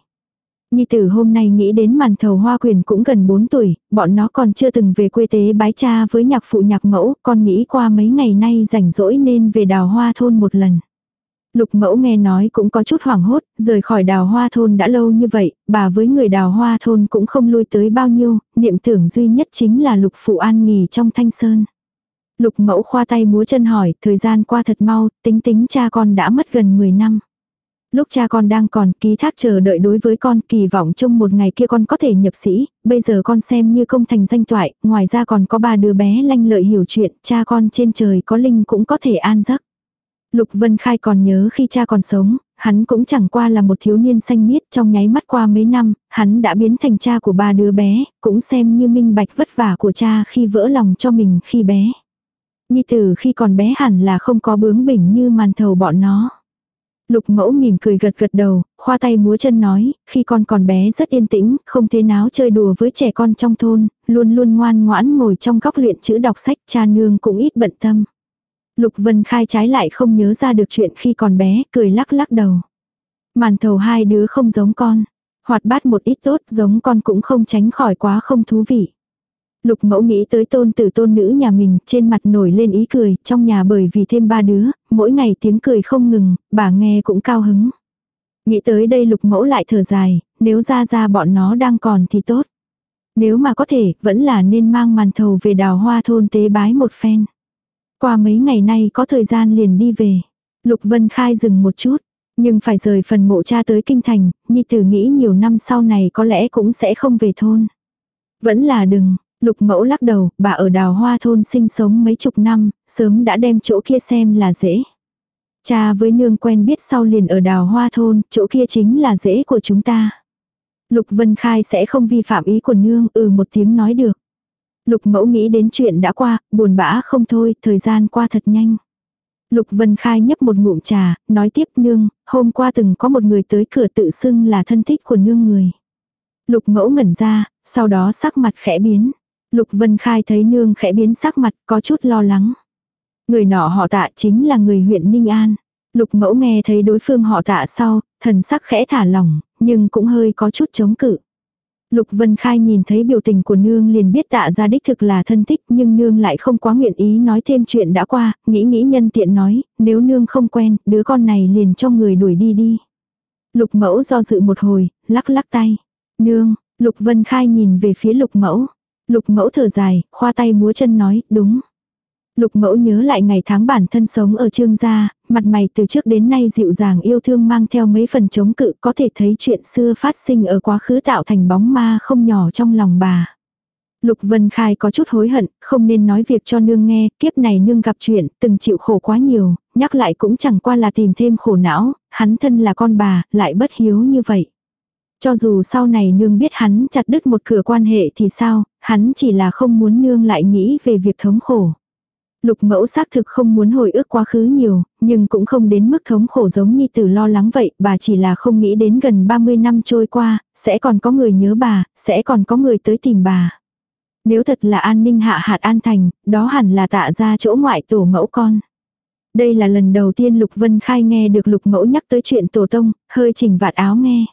Nhi tử hôm nay nghĩ đến màn thầu hoa quyền cũng gần 4 tuổi, bọn nó còn chưa từng về quê tế bái cha với nhạc phụ nhạc mẫu, con nghĩ qua mấy ngày nay rảnh rỗi nên về đào hoa thôn một lần. Lục mẫu nghe nói cũng có chút hoảng hốt, rời khỏi đào hoa thôn đã lâu như vậy, bà với người đào hoa thôn cũng không lui tới bao nhiêu, niệm tưởng duy nhất chính là lục phụ an nghỉ trong thanh sơn. Lục mẫu khoa tay múa chân hỏi, thời gian qua thật mau, tính tính cha con đã mất gần 10 năm. Lúc cha con đang còn ký thác chờ đợi đối với con kỳ vọng trong một ngày kia con có thể nhập sĩ, bây giờ con xem như công thành danh toại, ngoài ra còn có ba đứa bé lanh lợi hiểu chuyện, cha con trên trời có linh cũng có thể an giấc. Lục Vân Khai còn nhớ khi cha còn sống, hắn cũng chẳng qua là một thiếu niên xanh miết trong nháy mắt qua mấy năm, hắn đã biến thành cha của ba đứa bé, cũng xem như minh bạch vất vả của cha khi vỡ lòng cho mình khi bé. Nhi tử khi còn bé hẳn là không có bướng bỉnh như màn thầu bọn nó. Lục mẫu mỉm cười gật gật đầu, khoa tay múa chân nói, khi con còn bé rất yên tĩnh, không thế náo chơi đùa với trẻ con trong thôn, luôn luôn ngoan ngoãn ngồi trong góc luyện chữ đọc sách cha nương cũng ít bận tâm. Lục Vân Khai trái lại không nhớ ra được chuyện khi còn bé, cười lắc lắc đầu. Màn thầu hai đứa không giống con. Hoạt bát một ít tốt giống con cũng không tránh khỏi quá không thú vị. Lục mẫu nghĩ tới tôn tử tôn nữ nhà mình, trên mặt nổi lên ý cười, trong nhà bởi vì thêm ba đứa, mỗi ngày tiếng cười không ngừng, bà nghe cũng cao hứng. Nghĩ tới đây lục mẫu lại thở dài, nếu ra ra bọn nó đang còn thì tốt. Nếu mà có thể, vẫn là nên mang màn thầu về đào hoa thôn tế bái một phen. Qua mấy ngày nay có thời gian liền đi về. Lục Vân Khai dừng một chút, nhưng phải rời phần mộ cha tới kinh thành, Nhi tử nghĩ nhiều năm sau này có lẽ cũng sẽ không về thôn. Vẫn là đừng, Lục mẫu lắc đầu, bà ở đào hoa thôn sinh sống mấy chục năm, sớm đã đem chỗ kia xem là dễ. Cha với nương quen biết sau liền ở đào hoa thôn, chỗ kia chính là dễ của chúng ta. Lục Vân Khai sẽ không vi phạm ý của nương, ừ một tiếng nói được. Lục mẫu nghĩ đến chuyện đã qua, buồn bã không thôi, thời gian qua thật nhanh. Lục Vân Khai nhấp một ngụm trà, nói tiếp nương, hôm qua từng có một người tới cửa tự xưng là thân thích của nương người. Lục mẫu ngẩn ra, sau đó sắc mặt khẽ biến. Lục Vân Khai thấy nương khẽ biến sắc mặt có chút lo lắng. Người nọ họ tạ chính là người huyện Ninh An. Lục mẫu nghe thấy đối phương họ tạ sau, thần sắc khẽ thả lỏng, nhưng cũng hơi có chút chống cự. Lục Vân Khai nhìn thấy biểu tình của nương liền biết tạ ra đích thực là thân thích nhưng nương lại không quá nguyện ý nói thêm chuyện đã qua, nghĩ nghĩ nhân tiện nói, nếu nương không quen, đứa con này liền cho người đuổi đi đi. Lục mẫu do dự một hồi, lắc lắc tay. Nương, Lục Vân Khai nhìn về phía lục mẫu. Lục mẫu thở dài, khoa tay múa chân nói, đúng. Lục mẫu nhớ lại ngày tháng bản thân sống ở trương gia, mặt mày từ trước đến nay dịu dàng yêu thương mang theo mấy phần chống cự có thể thấy chuyện xưa phát sinh ở quá khứ tạo thành bóng ma không nhỏ trong lòng bà. Lục Vân Khai có chút hối hận, không nên nói việc cho nương nghe, kiếp này nương gặp chuyện, từng chịu khổ quá nhiều, nhắc lại cũng chẳng qua là tìm thêm khổ não, hắn thân là con bà, lại bất hiếu như vậy. Cho dù sau này nương biết hắn chặt đứt một cửa quan hệ thì sao, hắn chỉ là không muốn nương lại nghĩ về việc thống khổ. Lục mẫu xác thực không muốn hồi ức quá khứ nhiều, nhưng cũng không đến mức thống khổ giống như từ lo lắng vậy, bà chỉ là không nghĩ đến gần 30 năm trôi qua, sẽ còn có người nhớ bà, sẽ còn có người tới tìm bà. Nếu thật là an ninh hạ hạt an thành, đó hẳn là tạ ra chỗ ngoại tổ mẫu con. Đây là lần đầu tiên Lục Vân Khai nghe được Lục Mẫu nhắc tới chuyện tổ tông, hơi chỉnh vạt áo nghe.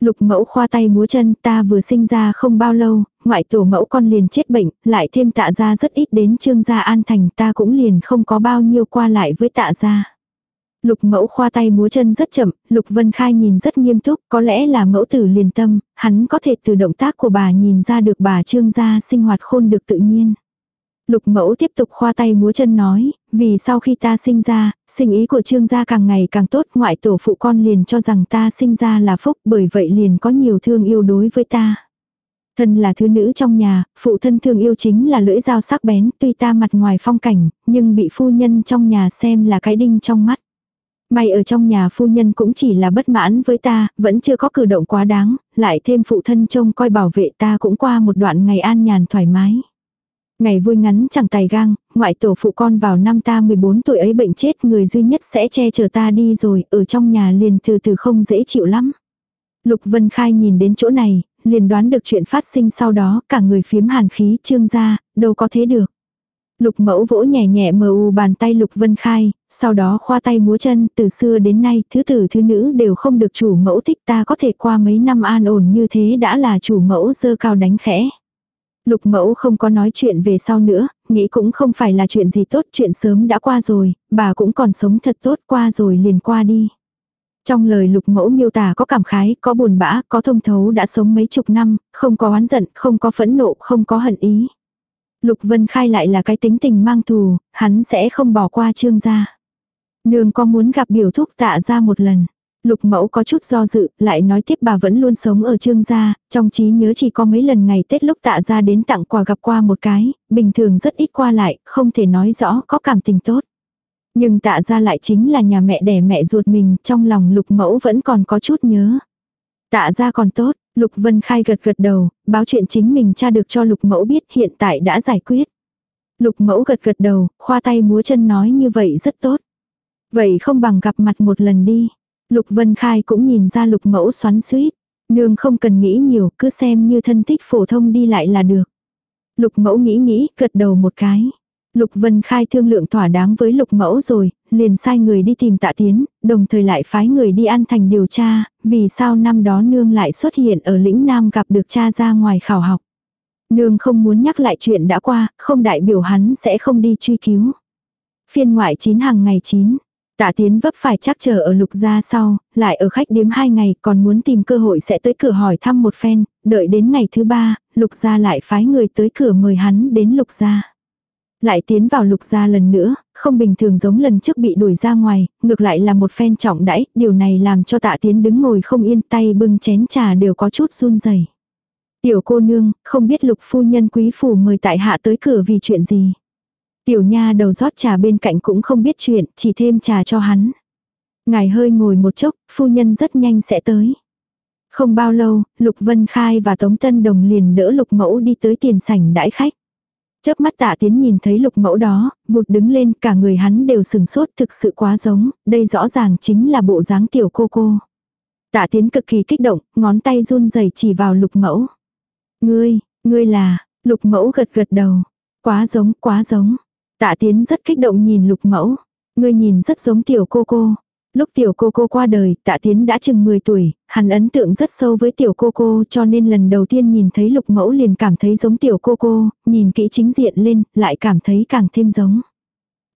Lục mẫu khoa tay múa chân ta vừa sinh ra không bao lâu, ngoại tổ mẫu con liền chết bệnh, lại thêm tạ gia rất ít đến trương gia an thành ta cũng liền không có bao nhiêu qua lại với tạ gia. Lục mẫu khoa tay múa chân rất chậm, Lục Vân Khai nhìn rất nghiêm túc, có lẽ là mẫu tử liền tâm, hắn có thể từ động tác của bà nhìn ra được bà trương gia sinh hoạt khôn được tự nhiên. Lục mẫu tiếp tục khoa tay múa chân nói, vì sau khi ta sinh ra, sinh ý của trương gia càng ngày càng tốt, ngoại tổ phụ con liền cho rằng ta sinh ra là phúc, bởi vậy liền có nhiều thương yêu đối với ta. Thân là thứ nữ trong nhà, phụ thân thương yêu chính là lưỡi dao sắc bén, tuy ta mặt ngoài phong cảnh, nhưng bị phu nhân trong nhà xem là cái đinh trong mắt. May ở trong nhà phu nhân cũng chỉ là bất mãn với ta, vẫn chưa có cử động quá đáng, lại thêm phụ thân trông coi bảo vệ ta cũng qua một đoạn ngày an nhàn thoải mái. Ngày vui ngắn chẳng tài gang, ngoại tổ phụ con vào năm ta 14 tuổi ấy bệnh chết người duy nhất sẽ che chở ta đi rồi, ở trong nhà liền từ từ không dễ chịu lắm. Lục Vân Khai nhìn đến chỗ này, liền đoán được chuyện phát sinh sau đó, cả người phiếm hàn khí trương ra, đâu có thế được. Lục mẫu vỗ nhẹ nhẹ mờ u bàn tay Lục Vân Khai, sau đó khoa tay múa chân, từ xưa đến nay, thứ tử thứ nữ đều không được chủ mẫu thích ta có thể qua mấy năm an ổn như thế đã là chủ mẫu dơ cao đánh khẽ. Lục mẫu không có nói chuyện về sau nữa, nghĩ cũng không phải là chuyện gì tốt, chuyện sớm đã qua rồi, bà cũng còn sống thật tốt qua rồi liền qua đi. Trong lời lục mẫu miêu tả có cảm khái, có buồn bã, có thông thấu đã sống mấy chục năm, không có oán giận, không có phẫn nộ, không có hận ý. Lục Vân Khai lại là cái tính tình mang thù, hắn sẽ không bỏ qua trương gia. Nương có muốn gặp biểu thúc tạ ra một lần. Lục mẫu có chút do dự, lại nói tiếp bà vẫn luôn sống ở trương gia, trong trí nhớ chỉ có mấy lần ngày Tết lúc tạ ra đến tặng quà gặp qua một cái, bình thường rất ít qua lại, không thể nói rõ có cảm tình tốt. Nhưng tạ ra lại chính là nhà mẹ đẻ mẹ ruột mình, trong lòng lục mẫu vẫn còn có chút nhớ. Tạ ra còn tốt, Lục Vân Khai gật gật đầu, báo chuyện chính mình cha được cho Lục Mẫu biết hiện tại đã giải quyết. Lục Mẫu gật gật đầu, khoa tay múa chân nói như vậy rất tốt. Vậy không bằng gặp mặt một lần đi. Lục Vân Khai cũng nhìn ra Lục Mẫu xoắn suýt. Nương không cần nghĩ nhiều, cứ xem như thân thích phổ thông đi lại là được. Lục Mẫu nghĩ nghĩ, gật đầu một cái. Lục Vân Khai thương lượng thỏa đáng với Lục Mẫu rồi, liền sai người đi tìm tạ tiến, đồng thời lại phái người đi an thành điều tra, vì sao năm đó nương lại xuất hiện ở lĩnh Nam gặp được cha ra ngoài khảo học. Nương không muốn nhắc lại chuyện đã qua, không đại biểu hắn sẽ không đi truy cứu. Phiên ngoại 9 hàng ngày 9. Tạ tiến vấp phải chắc chờ ở lục gia sau, lại ở khách điếm hai ngày còn muốn tìm cơ hội sẽ tới cửa hỏi thăm một phen, đợi đến ngày thứ ba, lục gia lại phái người tới cửa mời hắn đến lục gia. Lại tiến vào lục gia lần nữa, không bình thường giống lần trước bị đuổi ra ngoài, ngược lại là một phen trọng đãi, điều này làm cho tạ tiến đứng ngồi không yên tay bưng chén trà đều có chút run rẩy. Tiểu cô nương, không biết lục phu nhân quý phủ mời tại hạ tới cửa vì chuyện gì. Tiểu nha đầu rót trà bên cạnh cũng không biết chuyện, chỉ thêm trà cho hắn. Ngài hơi ngồi một chốc, phu nhân rất nhanh sẽ tới. Không bao lâu, Lục Vân Khai và Tống Tân Đồng liền đỡ Lục Mẫu đi tới tiền sảnh đãi khách. Chớp mắt tạ tiến nhìn thấy lục mẫu đó, vụt đứng lên cả người hắn đều sừng sốt thực sự quá giống, đây rõ ràng chính là bộ dáng tiểu cô cô. Tạ tiến cực kỳ kích động, ngón tay run rẩy chỉ vào lục mẫu. Ngươi, ngươi là, lục mẫu gật gật đầu. Quá giống, quá giống. Tạ tiến rất kích động nhìn lục mẫu. Ngươi nhìn rất giống tiểu cô cô. Lúc tiểu cô cô qua đời, tạ tiến đã chừng 10 tuổi, hắn ấn tượng rất sâu với tiểu cô cô cho nên lần đầu tiên nhìn thấy lục mẫu liền cảm thấy giống tiểu cô cô, nhìn kỹ chính diện lên, lại cảm thấy càng thêm giống.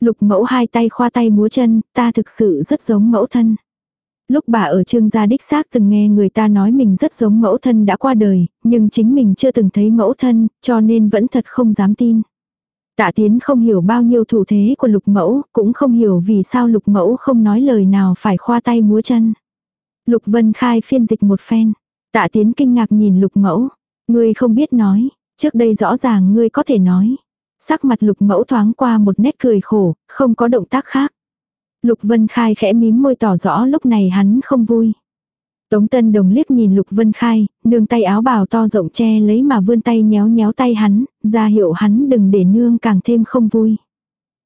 Lục mẫu hai tay khoa tay múa chân, ta thực sự rất giống mẫu thân. Lúc bà ở trương gia đích xác từng nghe người ta nói mình rất giống mẫu thân đã qua đời, nhưng chính mình chưa từng thấy mẫu thân, cho nên vẫn thật không dám tin. Tạ tiến không hiểu bao nhiêu thủ thế của lục mẫu, cũng không hiểu vì sao lục mẫu không nói lời nào phải khoa tay múa chân. Lục vân khai phiên dịch một phen. Tạ tiến kinh ngạc nhìn lục mẫu. Ngươi không biết nói, trước đây rõ ràng ngươi có thể nói. Sắc mặt lục mẫu thoáng qua một nét cười khổ, không có động tác khác. Lục vân khai khẽ mím môi tỏ rõ lúc này hắn không vui. Tống Tân Đồng liếc nhìn Lục Vân Khai, nương tay áo bào to rộng che lấy mà vươn tay nhéo nhéo tay hắn, ra hiệu hắn đừng để nương càng thêm không vui.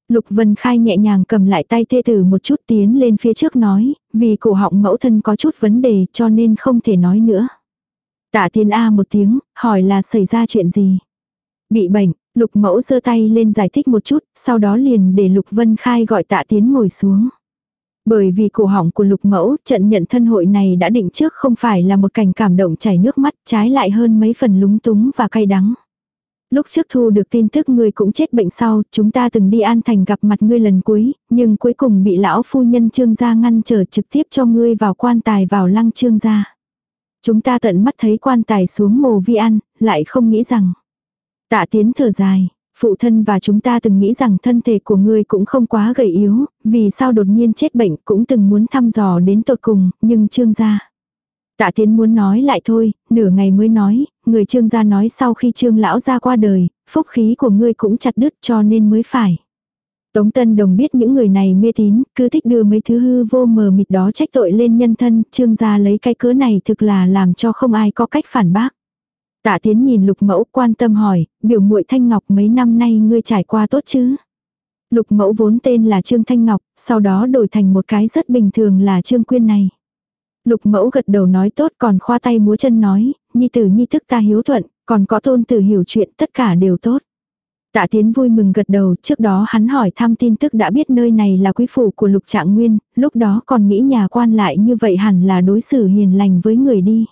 Lục Vân Khai nhẹ nhàng cầm lại tay thê tử một chút tiến lên phía trước nói, vì cổ họng mẫu thân có chút vấn đề cho nên không thể nói nữa. Tạ thiên A một tiếng, hỏi là xảy ra chuyện gì. Bị bệnh, Lục mẫu giơ tay lên giải thích một chút, sau đó liền để Lục Vân Khai gọi tạ tiến ngồi xuống. Bởi vì cổ họng của lục mẫu, trận nhận thân hội này đã định trước không phải là một cảnh cảm động chảy nước mắt, trái lại hơn mấy phần lúng túng và cay đắng. Lúc trước thu được tin tức ngươi cũng chết bệnh sau, chúng ta từng đi an thành gặp mặt ngươi lần cuối, nhưng cuối cùng bị lão phu nhân trương gia ngăn trở trực tiếp cho ngươi vào quan tài vào lăng trương gia. Chúng ta tận mắt thấy quan tài xuống mồ vi ăn, lại không nghĩ rằng. Tạ tiến thở dài, phụ thân và chúng ta từng nghĩ rằng thân thể của ngươi cũng không quá gầy yếu, vì sao đột nhiên chết bệnh cũng từng muốn thăm dò đến tột cùng, nhưng trương gia. Tạ tiến muốn nói lại thôi, nửa ngày mới nói, người trương gia nói sau khi trương lão gia qua đời, phúc khí của ngươi cũng chặt đứt cho nên mới phải. Tống Tân Đồng biết những người này mê tín, cứ thích đưa mấy thứ hư vô mờ mịt đó trách tội lên nhân thân, trương gia lấy cái cớ này thực là làm cho không ai có cách phản bác. Tạ Tiến nhìn Lục Mẫu quan tâm hỏi, biểu muội Thanh Ngọc mấy năm nay ngươi trải qua tốt chứ? Lục Mẫu vốn tên là Trương Thanh Ngọc, sau đó đổi thành một cái rất bình thường là Trương Quyên này. Lục Mẫu gật đầu nói tốt còn khoa tay múa chân nói, nhi tử nhi thức ta hiếu thuận, còn có tôn tử hiểu chuyện tất cả đều tốt. Tạ Tiến vui mừng gật đầu, trước đó hắn hỏi thăm tin tức đã biết nơi này là quý phủ của Lục Trạng Nguyên, lúc đó còn nghĩ nhà quan lại như vậy hẳn là đối xử hiền lành với người đi.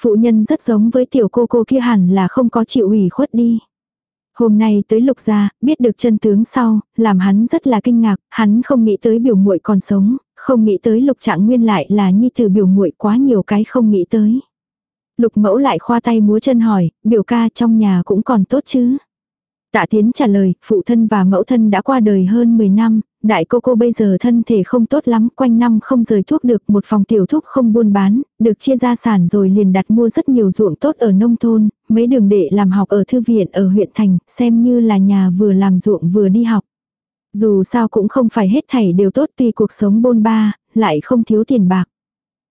Phụ nhân rất giống với tiểu cô cô kia hẳn là không có chịu ủy khuất đi. Hôm nay tới lục gia, biết được chân tướng sau, làm hắn rất là kinh ngạc, hắn không nghĩ tới biểu muội còn sống, không nghĩ tới lục trạng nguyên lại là nhi tử biểu muội quá nhiều cái không nghĩ tới. Lục mẫu lại khoa tay múa chân hỏi, biểu ca trong nhà cũng còn tốt chứ. Tạ Tiến trả lời, phụ thân và mẫu thân đã qua đời hơn 10 năm, đại cô cô bây giờ thân thể không tốt lắm, quanh năm không rời thuốc được, một phòng tiểu thuốc không buôn bán, được chia gia sản rồi liền đặt mua rất nhiều ruộng tốt ở nông thôn, mấy đường đệ làm học ở thư viện ở huyện thành, xem như là nhà vừa làm ruộng vừa đi học. Dù sao cũng không phải hết thảy đều tốt tuy cuộc sống bôn ba, lại không thiếu tiền bạc.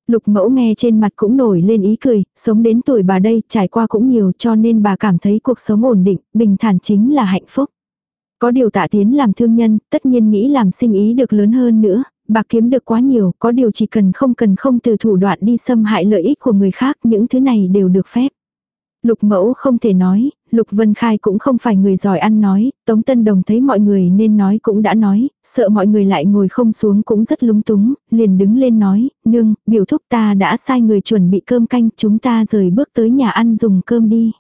Lục mẫu nghe trên mặt cũng nổi lên ý cười, sống đến tuổi bà đây trải qua cũng nhiều cho nên bà cảm thấy cuộc sống ổn định, bình thản chính là hạnh phúc. Có điều tạ tiến làm thương nhân, tất nhiên nghĩ làm sinh ý được lớn hơn nữa, bạc kiếm được quá nhiều, có điều chỉ cần không cần không từ thủ đoạn đi xâm hại lợi ích của người khác, những thứ này đều được phép. Lục mẫu không thể nói, Lục Vân Khai cũng không phải người giỏi ăn nói, Tống Tân Đồng thấy mọi người nên nói cũng đã nói, sợ mọi người lại ngồi không xuống cũng rất lúng túng, liền đứng lên nói, nương, biểu thúc ta đã sai người chuẩn bị cơm canh, chúng ta rời bước tới nhà ăn dùng cơm đi.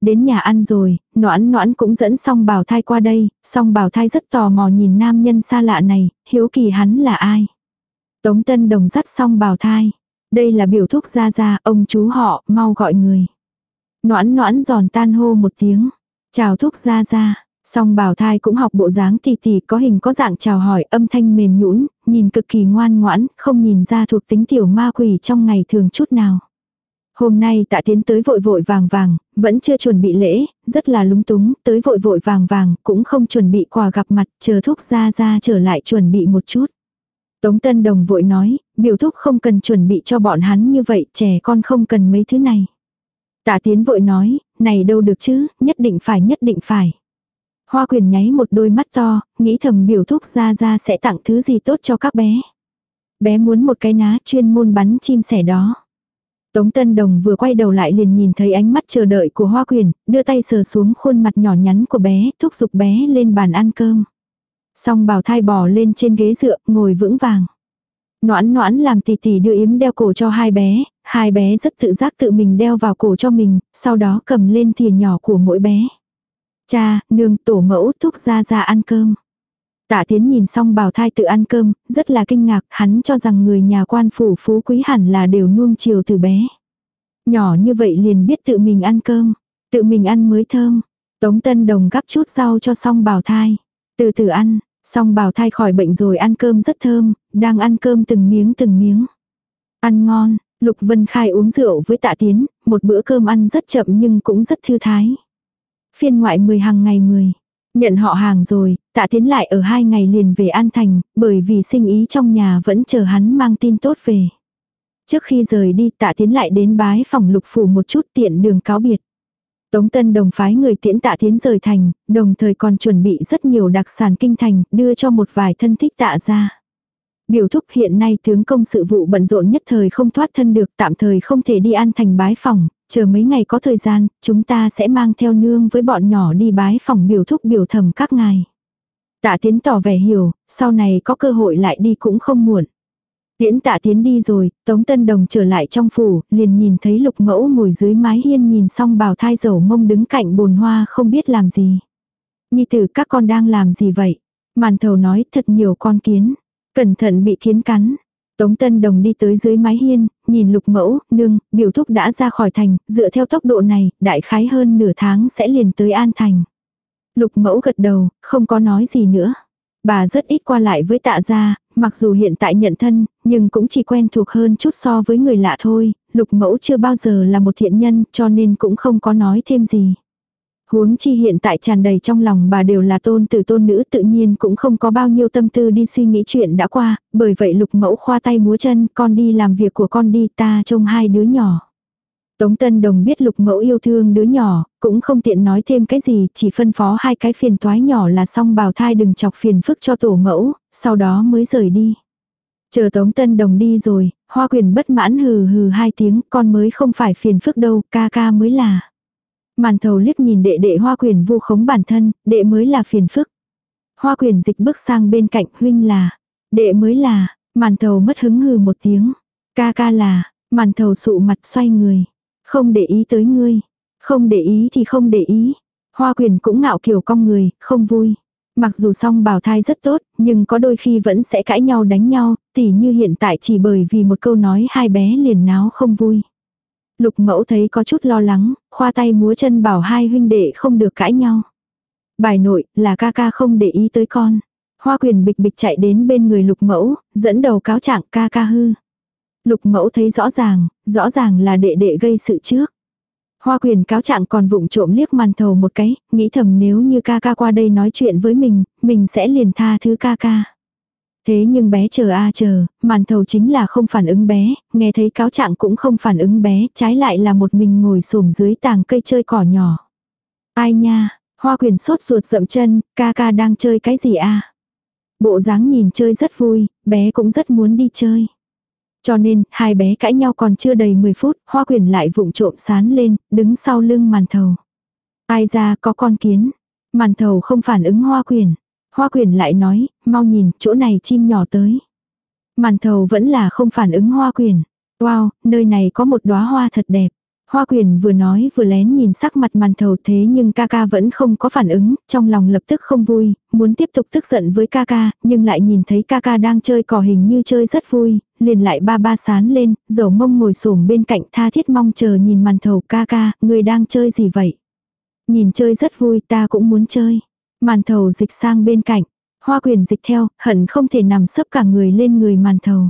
Đến nhà ăn rồi, noãn noãn cũng dẫn song bào thai qua đây, song bào thai rất tò mò nhìn nam nhân xa lạ này, hiếu kỳ hắn là ai. Tống Tân Đồng dắt song bào thai. Đây là biểu thúc ra ra, ông chú họ, mau gọi người. Noãn noãn giòn tan hô một tiếng. Chào thúc ra ra. Song bảo thai cũng học bộ dáng tì tì có hình có dạng chào hỏi âm thanh mềm nhũn nhìn cực kỳ ngoan ngoãn, không nhìn ra thuộc tính tiểu ma quỷ trong ngày thường chút nào. Hôm nay tạ tiến tới vội vội vàng vàng, vẫn chưa chuẩn bị lễ, rất là lúng túng, tới vội vội vàng vàng, cũng không chuẩn bị quà gặp mặt, chờ thúc ra ra trở lại chuẩn bị một chút. Tống Tân Đồng vội nói, biểu thúc không cần chuẩn bị cho bọn hắn như vậy, trẻ con không cần mấy thứ này. Tạ tiến vội nói, này đâu được chứ, nhất định phải nhất định phải. Hoa quyền nháy một đôi mắt to, nghĩ thầm biểu thúc ra ra sẽ tặng thứ gì tốt cho các bé. Bé muốn một cái ná chuyên môn bắn chim sẻ đó. Tống Tân Đồng vừa quay đầu lại liền nhìn thấy ánh mắt chờ đợi của Hoa Quyền, đưa tay sờ xuống khuôn mặt nhỏ nhắn của bé, thúc giục bé lên bàn ăn cơm. Xong bảo thai bò lên trên ghế dựa, ngồi vững vàng. Noãn noãn làm tì tì đưa yếm đeo cổ cho hai bé, hai bé rất tự giác tự mình đeo vào cổ cho mình, sau đó cầm lên thìa nhỏ của mỗi bé. Cha, nương, tổ mẫu thúc ra ra ăn cơm. Tạ tiến nhìn xong bào thai tự ăn cơm, rất là kinh ngạc, hắn cho rằng người nhà quan phủ phú quý hẳn là đều nuông chiều từ bé. Nhỏ như vậy liền biết tự mình ăn cơm, tự mình ăn mới thơm. Tống Tân Đồng gắp chút rau cho xong bào thai. Từ từ ăn, xong bào thai khỏi bệnh rồi ăn cơm rất thơm, đang ăn cơm từng miếng từng miếng. Ăn ngon, Lục Vân Khai uống rượu với tạ tiến, một bữa cơm ăn rất chậm nhưng cũng rất thư thái. Phiên ngoại 10 hàng ngày 10. Nhận họ hàng rồi, tạ tiến lại ở hai ngày liền về An Thành, bởi vì sinh ý trong nhà vẫn chờ hắn mang tin tốt về. Trước khi rời đi tạ tiến lại đến bái phòng lục phủ một chút tiện đường cáo biệt. Tống Tân Đồng phái người tiễn tạ tiến rời thành, đồng thời còn chuẩn bị rất nhiều đặc sản kinh thành, đưa cho một vài thân thích tạ ra. Biểu thúc hiện nay tướng công sự vụ bận rộn nhất thời không thoát thân được tạm thời không thể đi an thành bái phòng, chờ mấy ngày có thời gian, chúng ta sẽ mang theo nương với bọn nhỏ đi bái phòng biểu thúc biểu thầm các ngài. Tạ tiến tỏ vẻ hiểu, sau này có cơ hội lại đi cũng không muộn. Tiễn tạ tiến đi rồi, Tống Tân Đồng trở lại trong phủ, liền nhìn thấy lục mẫu ngồi dưới mái hiên nhìn xong bào thai dầu mông đứng cạnh bồn hoa không biết làm gì. Nhi tử các con đang làm gì vậy? Màn thầu nói thật nhiều con kiến. Cẩn thận bị kiến cắn. Tống Tân Đồng đi tới dưới mái hiên, nhìn lục mẫu, nương, biểu thúc đã ra khỏi thành, dựa theo tốc độ này, đại khái hơn nửa tháng sẽ liền tới An Thành. Lục mẫu gật đầu, không có nói gì nữa. Bà rất ít qua lại với tạ gia, mặc dù hiện tại nhận thân, nhưng cũng chỉ quen thuộc hơn chút so với người lạ thôi, lục mẫu chưa bao giờ là một thiện nhân cho nên cũng không có nói thêm gì. Huống chi hiện tại tràn đầy trong lòng bà đều là tôn tử tôn nữ tự nhiên cũng không có bao nhiêu tâm tư đi suy nghĩ chuyện đã qua, bởi vậy lục mẫu khoa tay múa chân con đi làm việc của con đi ta trông hai đứa nhỏ. Tống Tân Đồng biết lục mẫu yêu thương đứa nhỏ, cũng không tiện nói thêm cái gì, chỉ phân phó hai cái phiền toái nhỏ là xong bào thai đừng chọc phiền phức cho tổ mẫu, sau đó mới rời đi. Chờ Tống Tân Đồng đi rồi, hoa quyền bất mãn hừ hừ hai tiếng, con mới không phải phiền phức đâu, ca ca mới là. Màn thầu liếc nhìn đệ đệ hoa quyền vu khống bản thân, đệ mới là phiền phức. Hoa quyền dịch bước sang bên cạnh huynh là, đệ mới là, màn thầu mất hứng hừ một tiếng. Ca ca là, màn thầu sụ mặt xoay người. Không để ý tới ngươi. Không để ý thì không để ý. Hoa quyền cũng ngạo kiểu cong người, không vui. Mặc dù song bào thai rất tốt, nhưng có đôi khi vẫn sẽ cãi nhau đánh nhau, tỉ như hiện tại chỉ bởi vì một câu nói hai bé liền náo không vui. Lục mẫu thấy có chút lo lắng, khoa tay múa chân bảo hai huynh đệ không được cãi nhau. Bài nội là ca ca không để ý tới con. Hoa quyền bịch bịch chạy đến bên người lục mẫu, dẫn đầu cáo trạng ca ca hư. Lục mẫu thấy rõ ràng, rõ ràng là đệ đệ gây sự trước. Hoa quyền cáo trạng còn vụng trộm liếc màn thầu một cái, nghĩ thầm nếu như ca ca qua đây nói chuyện với mình, mình sẽ liền tha thứ ca ca. Thế nhưng bé chờ a chờ, màn thầu chính là không phản ứng bé, nghe thấy cáo trạng cũng không phản ứng bé, trái lại là một mình ngồi xổm dưới tàng cây chơi cỏ nhỏ. Ai nha, hoa quyền sốt ruột rậm chân, ca ca đang chơi cái gì a Bộ dáng nhìn chơi rất vui, bé cũng rất muốn đi chơi. Cho nên, hai bé cãi nhau còn chưa đầy 10 phút, hoa quyền lại vụng trộm sán lên, đứng sau lưng màn thầu. Ai ra có con kiến. Màn thầu không phản ứng hoa quyền. Hoa quyền lại nói, mau nhìn, chỗ này chim nhỏ tới. Màn thầu vẫn là không phản ứng hoa quyền. Wow, nơi này có một đóa hoa thật đẹp. Hoa quyền vừa nói vừa lén nhìn sắc mặt màn thầu thế nhưng ca ca vẫn không có phản ứng, trong lòng lập tức không vui, muốn tiếp tục tức giận với ca ca, nhưng lại nhìn thấy ca ca đang chơi cỏ hình như chơi rất vui, liền lại ba ba sán lên, dầu mông ngồi xổm bên cạnh tha thiết mong chờ nhìn màn thầu ca ca, người đang chơi gì vậy? Nhìn chơi rất vui ta cũng muốn chơi. Màn thầu dịch sang bên cạnh, hoa quyền dịch theo, hận không thể nằm sấp cả người lên người màn thầu.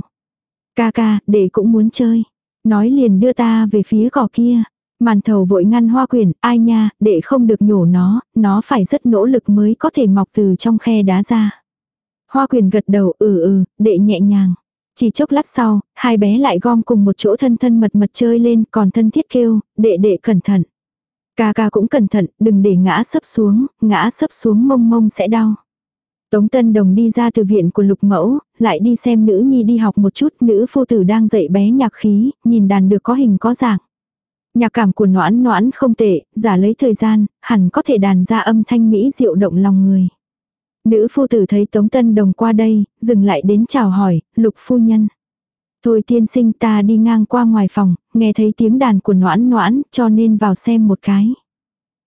Ca ca, đệ cũng muốn chơi. Nói liền đưa ta về phía cỏ kia. Màn thầu vội ngăn hoa quyền, ai nha, đệ không được nhổ nó, nó phải rất nỗ lực mới có thể mọc từ trong khe đá ra. Hoa quyền gật đầu ừ ừ, đệ nhẹ nhàng. Chỉ chốc lát sau, hai bé lại gom cùng một chỗ thân thân mật mật chơi lên, còn thân thiết kêu, đệ đệ cẩn thận. Ca ca cũng cẩn thận, đừng để ngã sấp xuống, ngã sấp xuống mông mông sẽ đau. Tống Tân Đồng đi ra từ viện của lục mẫu, lại đi xem nữ nhi đi học một chút, nữ phu tử đang dạy bé nhạc khí, nhìn đàn được có hình có dạng. Nhạc cảm của noãn noãn không tệ, giả lấy thời gian, hẳn có thể đàn ra âm thanh mỹ diệu động lòng người. Nữ phu tử thấy Tống Tân Đồng qua đây, dừng lại đến chào hỏi, lục phu nhân. Thôi tiên sinh ta đi ngang qua ngoài phòng, nghe thấy tiếng đàn của noãn noãn, cho nên vào xem một cái.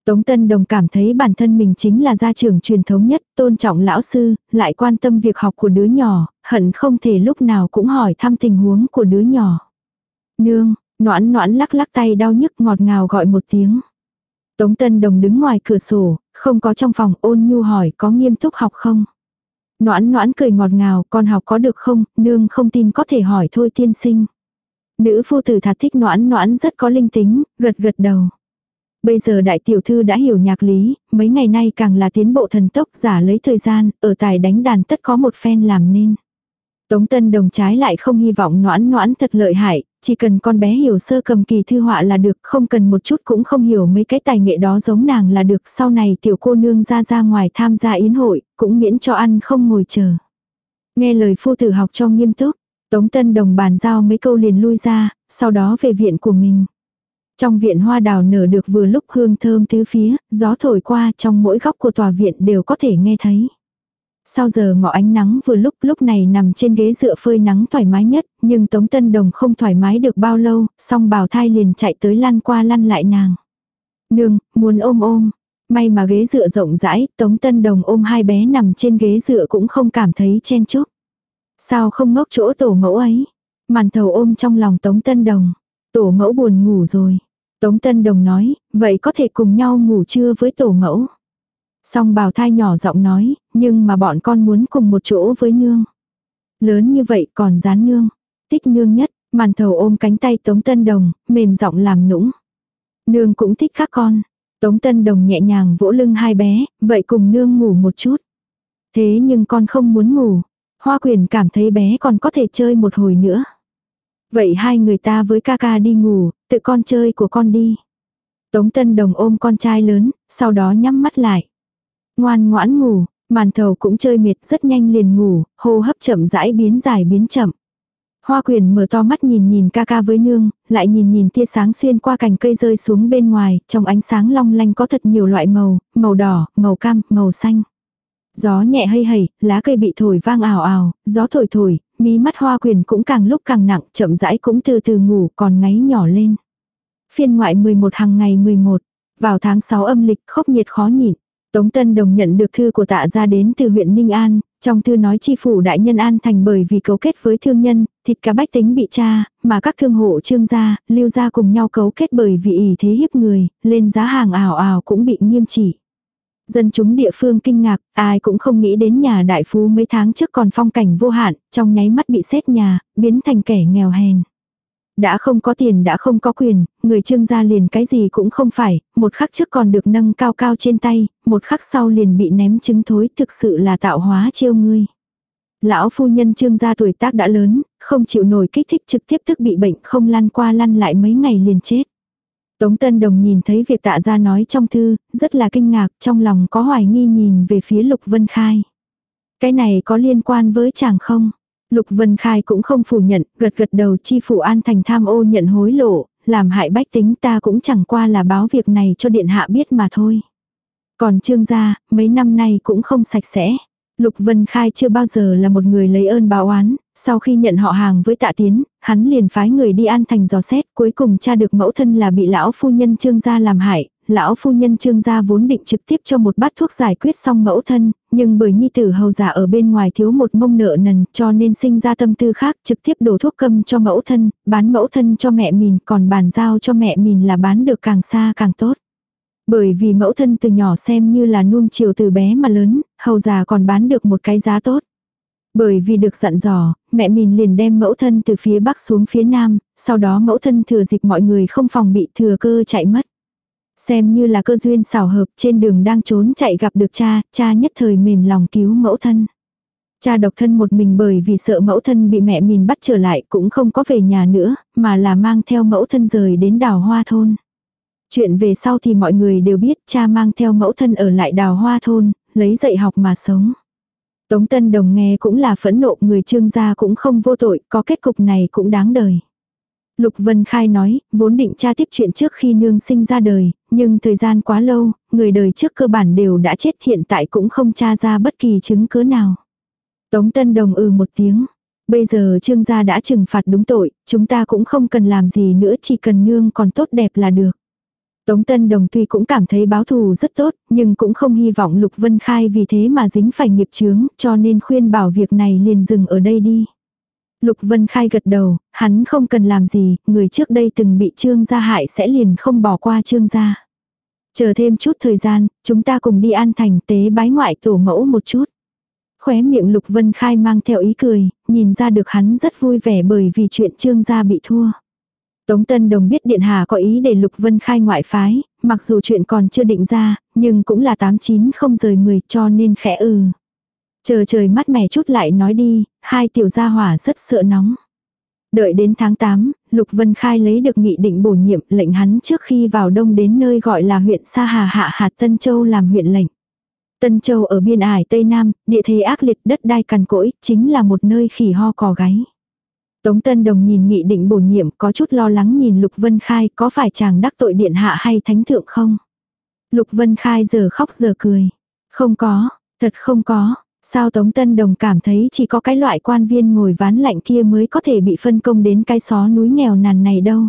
Tống Tân Đồng cảm thấy bản thân mình chính là gia trưởng truyền thống nhất, tôn trọng lão sư, lại quan tâm việc học của đứa nhỏ, hận không thể lúc nào cũng hỏi thăm tình huống của đứa nhỏ. Nương, noãn noãn lắc lắc tay đau nhức ngọt ngào gọi một tiếng. Tống Tân Đồng đứng ngoài cửa sổ, không có trong phòng ôn nhu hỏi có nghiêm túc học không. Noãn noãn cười ngọt ngào, con học có được không, nương không tin có thể hỏi thôi tiên sinh. Nữ phu tử thạt thích noãn noãn rất có linh tính, gật gật đầu. Bây giờ đại tiểu thư đã hiểu nhạc lý, mấy ngày nay càng là tiến bộ thần tốc giả lấy thời gian, ở tài đánh đàn tất có một phen làm nên. Tống Tân Đồng trái lại không hy vọng noãn noãn thật lợi hại, chỉ cần con bé hiểu sơ cầm kỳ thư họa là được, không cần một chút cũng không hiểu mấy cái tài nghệ đó giống nàng là được, sau này tiểu cô nương ra ra ngoài tham gia yến hội, cũng miễn cho ăn không ngồi chờ. Nghe lời phu tử học cho nghiêm túc, Tống Tân Đồng bàn giao mấy câu liền lui ra, sau đó về viện của mình. Trong viện hoa đào nở được vừa lúc hương thơm tứ phía, gió thổi qua trong mỗi góc của tòa viện đều có thể nghe thấy. Sau giờ ngọ ánh nắng vừa lúc lúc này nằm trên ghế dựa phơi nắng thoải mái nhất, nhưng Tống Tân Đồng không thoải mái được bao lâu, song bào thai liền chạy tới lăn qua lăn lại nàng. Nương, muốn ôm ôm. May mà ghế dựa rộng rãi, Tống Tân Đồng ôm hai bé nằm trên ghế dựa cũng không cảm thấy chen chúc. Sao không ngốc chỗ tổ mẫu ấy? Màn thầu ôm trong lòng Tống Tân Đồng. Tổ mẫu buồn ngủ rồi. Tống Tân Đồng nói, vậy có thể cùng nhau ngủ trưa với tổ mẫu. Song bào thai nhỏ giọng nói, nhưng mà bọn con muốn cùng một chỗ với nương. Lớn như vậy còn dán nương. Tích nương nhất, Màn thầu ôm cánh tay Tống Tân Đồng, mềm giọng làm nũng. Nương cũng thích các con. Tống Tân Đồng nhẹ nhàng vỗ lưng hai bé, vậy cùng nương ngủ một chút. Thế nhưng con không muốn ngủ. Hoa quyền cảm thấy bé còn có thể chơi một hồi nữa. Vậy hai người ta với ca ca đi ngủ, tự con chơi của con đi. Tống Tân Đồng ôm con trai lớn, sau đó nhắm mắt lại. Ngoan ngoãn ngủ, màn thầu cũng chơi mệt rất nhanh liền ngủ, hô hấp chậm rãi biến dài biến chậm. Hoa quyền mở to mắt nhìn nhìn ca ca với nương, lại nhìn nhìn tia sáng xuyên qua cành cây rơi xuống bên ngoài, trong ánh sáng long lanh có thật nhiều loại màu, màu đỏ, màu cam, màu xanh. Gió nhẹ hơi hẩy, lá cây bị thổi vang ảo ảo, gió thổi thổi, mí mắt hoa quyền cũng càng lúc càng nặng, chậm rãi cũng từ từ ngủ còn ngáy nhỏ lên. Phiên ngoại 11 hàng ngày 11, vào tháng 6 âm lịch khốc nhiệt khó nhịn. Tống Tân Đồng nhận được thư của tạ ra đến từ huyện Ninh An, trong thư nói chi phủ đại nhân An thành bởi vì cấu kết với thương nhân, thịt cá bách tính bị tra, mà các thương hộ trương gia, lưu gia cùng nhau cấu kết bởi vì ỷ thế hiếp người, lên giá hàng ảo ảo cũng bị nghiêm chỉ. Dân chúng địa phương kinh ngạc, ai cũng không nghĩ đến nhà đại phú mấy tháng trước còn phong cảnh vô hạn, trong nháy mắt bị xét nhà, biến thành kẻ nghèo hèn. Đã không có tiền đã không có quyền, người trương gia liền cái gì cũng không phải, một khắc trước còn được nâng cao cao trên tay, một khắc sau liền bị ném trứng thối thực sự là tạo hóa chiêu ngươi. Lão phu nhân trương gia tuổi tác đã lớn, không chịu nổi kích thích trực tiếp tức bị bệnh không lăn qua lăn lại mấy ngày liền chết. Tống Tân Đồng nhìn thấy việc tạ gia nói trong thư, rất là kinh ngạc, trong lòng có hoài nghi nhìn về phía Lục Vân Khai. Cái này có liên quan với chàng không? Lục Vân Khai cũng không phủ nhận, gật gật đầu chi phủ an thành tham ô nhận hối lộ, làm hại bách tính ta cũng chẳng qua là báo việc này cho điện hạ biết mà thôi. Còn trương gia, mấy năm nay cũng không sạch sẽ. Lục Vân Khai chưa bao giờ là một người lấy ơn báo oán, sau khi nhận họ hàng với tạ tiến, hắn liền phái người đi an thành dò xét, cuối cùng tra được mẫu thân là bị lão phu nhân trương gia làm hại, lão phu nhân trương gia vốn định trực tiếp cho một bát thuốc giải quyết xong mẫu thân, nhưng bởi nhi tử hầu giả ở bên ngoài thiếu một mông nợ nần cho nên sinh ra tâm tư khác trực tiếp đổ thuốc câm cho mẫu thân, bán mẫu thân cho mẹ mình còn bàn giao cho mẹ mình là bán được càng xa càng tốt. Bởi vì mẫu thân từ nhỏ xem như là nuông chiều từ bé mà lớn, hầu già còn bán được một cái giá tốt. Bởi vì được dặn dò, mẹ mình liền đem mẫu thân từ phía bắc xuống phía nam, sau đó mẫu thân thừa dịp mọi người không phòng bị thừa cơ chạy mất. Xem như là cơ duyên xảo hợp trên đường đang trốn chạy gặp được cha, cha nhất thời mềm lòng cứu mẫu thân. Cha độc thân một mình bởi vì sợ mẫu thân bị mẹ mình bắt trở lại cũng không có về nhà nữa, mà là mang theo mẫu thân rời đến đào hoa thôn. Chuyện về sau thì mọi người đều biết cha mang theo mẫu thân ở lại đào hoa thôn, lấy dạy học mà sống. Tống Tân Đồng nghe cũng là phẫn nộ người trương gia cũng không vô tội, có kết cục này cũng đáng đời. Lục Vân Khai nói, vốn định tra tiếp chuyện trước khi nương sinh ra đời, nhưng thời gian quá lâu, người đời trước cơ bản đều đã chết hiện tại cũng không tra ra bất kỳ chứng cứ nào. Tống Tân Đồng ừ một tiếng. Bây giờ trương gia đã trừng phạt đúng tội, chúng ta cũng không cần làm gì nữa chỉ cần nương còn tốt đẹp là được. Tống Tân Đồng tuy cũng cảm thấy báo thù rất tốt, nhưng cũng không hy vọng Lục Vân Khai vì thế mà dính phải nghiệp chướng, cho nên khuyên bảo việc này liền dừng ở đây đi. Lục Vân Khai gật đầu, hắn không cần làm gì, người trước đây từng bị trương gia hại sẽ liền không bỏ qua trương gia. Chờ thêm chút thời gian, chúng ta cùng đi an thành tế bái ngoại tổ mẫu một chút. Khóe miệng Lục Vân Khai mang theo ý cười, nhìn ra được hắn rất vui vẻ bởi vì chuyện trương gia bị thua. Tống Tân Đồng biết Điện Hà có ý để Lục Vân khai ngoại phái, mặc dù chuyện còn chưa định ra, nhưng cũng là 89 không rời 10 cho nên khẽ ừ. Chờ trời mắt mẻ chút lại nói đi, hai tiểu gia hỏa rất sợ nóng. Đợi đến tháng 8, Lục Vân Khai lấy được nghị định bổ nhiệm lệnh hắn trước khi vào đông đến nơi gọi là huyện Sa Hà Hạ Hạt Tân Châu làm huyện lệnh. Tân Châu ở biên ải Tây Nam, địa thế ác liệt đất đai cằn cỗi, chính là một nơi khỉ ho cò gáy. Tống Tân Đồng nhìn nghị định bổ nhiệm có chút lo lắng nhìn Lục Vân Khai có phải chàng đắc tội điện hạ hay thánh thượng không? Lục Vân Khai giờ khóc giờ cười. Không có, thật không có. Sao Tống Tân Đồng cảm thấy chỉ có cái loại quan viên ngồi ván lạnh kia mới có thể bị phân công đến cái xó núi nghèo nàn này đâu.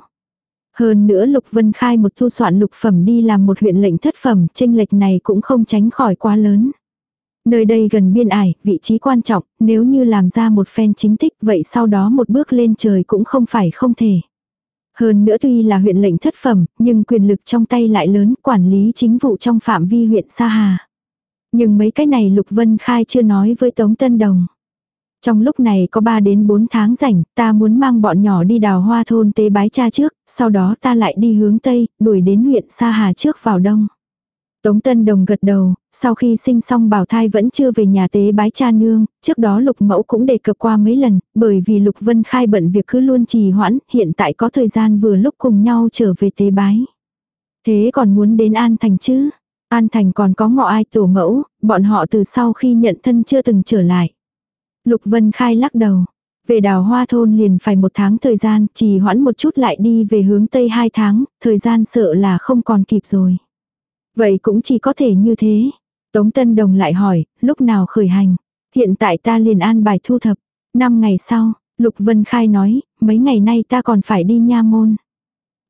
Hơn nữa Lục Vân Khai một thu soạn lục phẩm đi làm một huyện lệnh thất phẩm, tranh lệch này cũng không tránh khỏi quá lớn. Nơi đây gần biên ải, vị trí quan trọng, nếu như làm ra một phen chính tích vậy sau đó một bước lên trời cũng không phải không thể. Hơn nữa tuy là huyện lệnh thất phẩm, nhưng quyền lực trong tay lại lớn quản lý chính vụ trong phạm vi huyện Sa Hà. Nhưng mấy cái này Lục Vân Khai chưa nói với Tống Tân Đồng. Trong lúc này có 3 đến 4 tháng rảnh, ta muốn mang bọn nhỏ đi đào hoa thôn tế bái cha trước, sau đó ta lại đi hướng Tây, đuổi đến huyện Sa Hà trước vào Đông. Tống Tân Đồng gật đầu, sau khi sinh xong bảo thai vẫn chưa về nhà tế bái cha nương, trước đó Lục Mẫu cũng đề cập qua mấy lần, bởi vì Lục Vân Khai bận việc cứ luôn trì hoãn, hiện tại có thời gian vừa lúc cùng nhau trở về tế bái. Thế còn muốn đến An Thành chứ? An Thành còn có ngọ ai tổ mẫu, bọn họ từ sau khi nhận thân chưa từng trở lại. Lục Vân Khai lắc đầu. Về đào hoa thôn liền phải một tháng thời gian, trì hoãn một chút lại đi về hướng Tây hai tháng, thời gian sợ là không còn kịp rồi. Vậy cũng chỉ có thể như thế. Tống Tân Đồng lại hỏi, lúc nào khởi hành. Hiện tại ta liền an bài thu thập. Năm ngày sau, Lục Vân Khai nói, mấy ngày nay ta còn phải đi nha môn.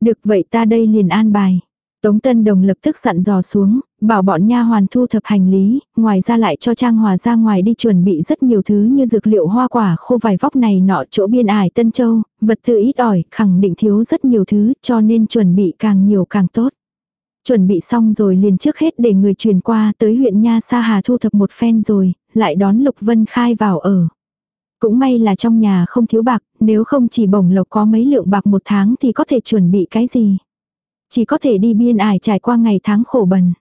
Được vậy ta đây liền an bài. Tống Tân Đồng lập tức dặn dò xuống, bảo bọn nha hoàn thu thập hành lý, ngoài ra lại cho Trang Hòa ra ngoài đi chuẩn bị rất nhiều thứ như dược liệu hoa quả khô vài vóc này nọ chỗ biên ải Tân Châu, vật tư ít ỏi, khẳng định thiếu rất nhiều thứ cho nên chuẩn bị càng nhiều càng tốt. Chuẩn bị xong rồi liền trước hết để người truyền qua tới huyện Nha Sa Hà thu thập một phen rồi, lại đón Lục Vân Khai vào ở. Cũng may là trong nhà không thiếu bạc, nếu không chỉ bổng lộc có mấy lượng bạc một tháng thì có thể chuẩn bị cái gì. Chỉ có thể đi biên ải trải qua ngày tháng khổ bần.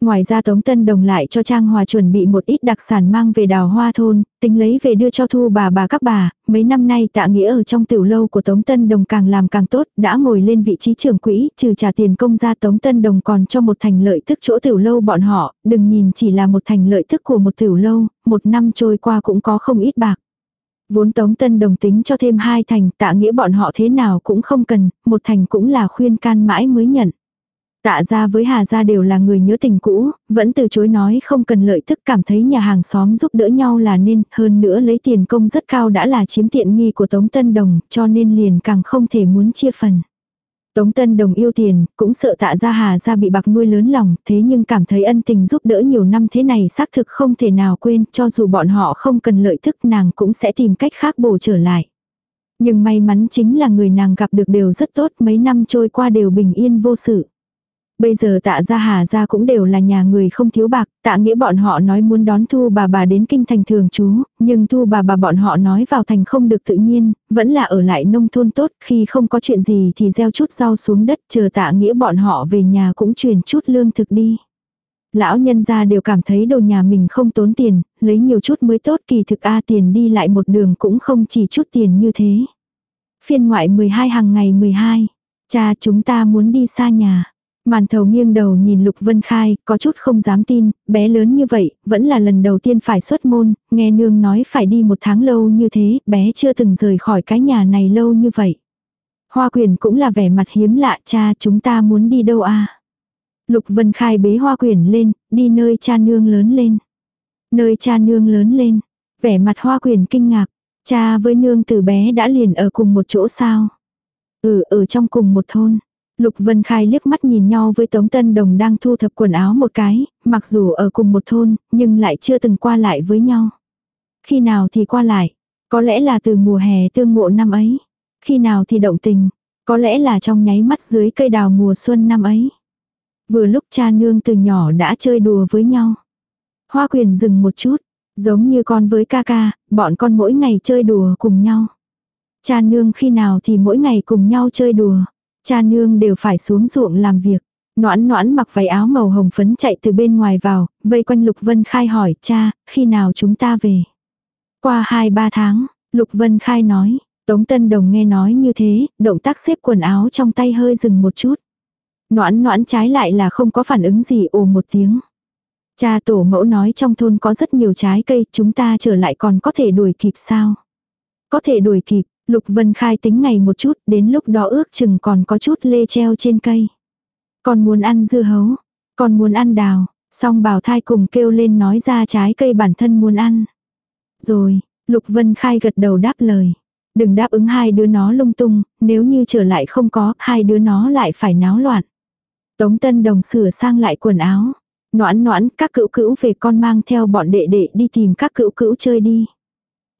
Ngoài ra Tống Tân Đồng lại cho Trang Hòa chuẩn bị một ít đặc sản mang về đào hoa thôn, tính lấy về đưa cho thu bà bà các bà, mấy năm nay tạ nghĩa ở trong tiểu lâu của Tống Tân Đồng càng làm càng tốt, đã ngồi lên vị trí trưởng quỹ, trừ trả tiền công ra Tống Tân Đồng còn cho một thành lợi tức chỗ tiểu lâu bọn họ, đừng nhìn chỉ là một thành lợi tức của một tiểu lâu, một năm trôi qua cũng có không ít bạc. Vốn Tống Tân Đồng tính cho thêm hai thành, tạ nghĩa bọn họ thế nào cũng không cần, một thành cũng là khuyên can mãi mới nhận. Tạ ra với Hà ra đều là người nhớ tình cũ, vẫn từ chối nói không cần lợi tức cảm thấy nhà hàng xóm giúp đỡ nhau là nên, hơn nữa lấy tiền công rất cao đã là chiếm tiện nghi của Tống Tân Đồng, cho nên liền càng không thể muốn chia phần. Tống Tân Đồng yêu tiền, cũng sợ tạ gia hà gia bị bạc nuôi lớn lòng, thế nhưng cảm thấy ân tình giúp đỡ nhiều năm thế này xác thực không thể nào quên, cho dù bọn họ không cần lợi thức nàng cũng sẽ tìm cách khác bổ trở lại. Nhưng may mắn chính là người nàng gặp được đều rất tốt, mấy năm trôi qua đều bình yên vô sự. Bây giờ tạ gia hà gia cũng đều là nhà người không thiếu bạc, tạ nghĩa bọn họ nói muốn đón thu bà bà đến kinh thành thường trú, nhưng thu bà bà bọn họ nói vào thành không được tự nhiên, vẫn là ở lại nông thôn tốt, khi không có chuyện gì thì gieo chút rau xuống đất, chờ tạ nghĩa bọn họ về nhà cũng truyền chút lương thực đi. Lão nhân gia đều cảm thấy đồ nhà mình không tốn tiền, lấy nhiều chút mới tốt kỳ thực A tiền đi lại một đường cũng không chỉ chút tiền như thế. Phiên ngoại 12 hàng ngày 12. Cha chúng ta muốn đi xa nhà. Màn thầu nghiêng đầu nhìn Lục Vân Khai, có chút không dám tin, bé lớn như vậy, vẫn là lần đầu tiên phải xuất môn, nghe nương nói phải đi một tháng lâu như thế, bé chưa từng rời khỏi cái nhà này lâu như vậy. Hoa quyền cũng là vẻ mặt hiếm lạ cha chúng ta muốn đi đâu à. Lục Vân Khai bế hoa quyền lên, đi nơi cha nương lớn lên. Nơi cha nương lớn lên, vẻ mặt hoa quyền kinh ngạc, cha với nương từ bé đã liền ở cùng một chỗ sao. Ừ ở trong cùng một thôn. Lục Vân Khai liếc mắt nhìn nhau với Tống Tân Đồng đang thu thập quần áo một cái, mặc dù ở cùng một thôn, nhưng lại chưa từng qua lại với nhau. Khi nào thì qua lại, có lẽ là từ mùa hè tương ngộ năm ấy. Khi nào thì động tình, có lẽ là trong nháy mắt dưới cây đào mùa xuân năm ấy. Vừa lúc cha nương từ nhỏ đã chơi đùa với nhau. Hoa quyền dừng một chút, giống như con với ca ca, bọn con mỗi ngày chơi đùa cùng nhau. Cha nương khi nào thì mỗi ngày cùng nhau chơi đùa. Cha nương đều phải xuống ruộng làm việc. Noãn noãn mặc váy áo màu hồng phấn chạy từ bên ngoài vào, vây quanh Lục Vân Khai hỏi cha, khi nào chúng ta về? Qua 2-3 tháng, Lục Vân Khai nói, Tống Tân Đồng nghe nói như thế, động tác xếp quần áo trong tay hơi dừng một chút. Noãn noãn trái lại là không có phản ứng gì ồ một tiếng. Cha tổ mẫu nói trong thôn có rất nhiều trái cây, chúng ta trở lại còn có thể đuổi kịp sao? Có thể đuổi kịp, Lục Vân Khai tính ngày một chút, đến lúc đó ước chừng còn có chút lê treo trên cây. Còn muốn ăn dưa hấu, còn muốn ăn đào, song bảo thai cùng kêu lên nói ra trái cây bản thân muốn ăn. Rồi, Lục Vân Khai gật đầu đáp lời. Đừng đáp ứng hai đứa nó lung tung, nếu như trở lại không có, hai đứa nó lại phải náo loạn. Tống Tân Đồng sửa sang lại quần áo. Noãn noãn, các cữu cữu về con mang theo bọn đệ đệ đi tìm các cữu cữu chơi đi.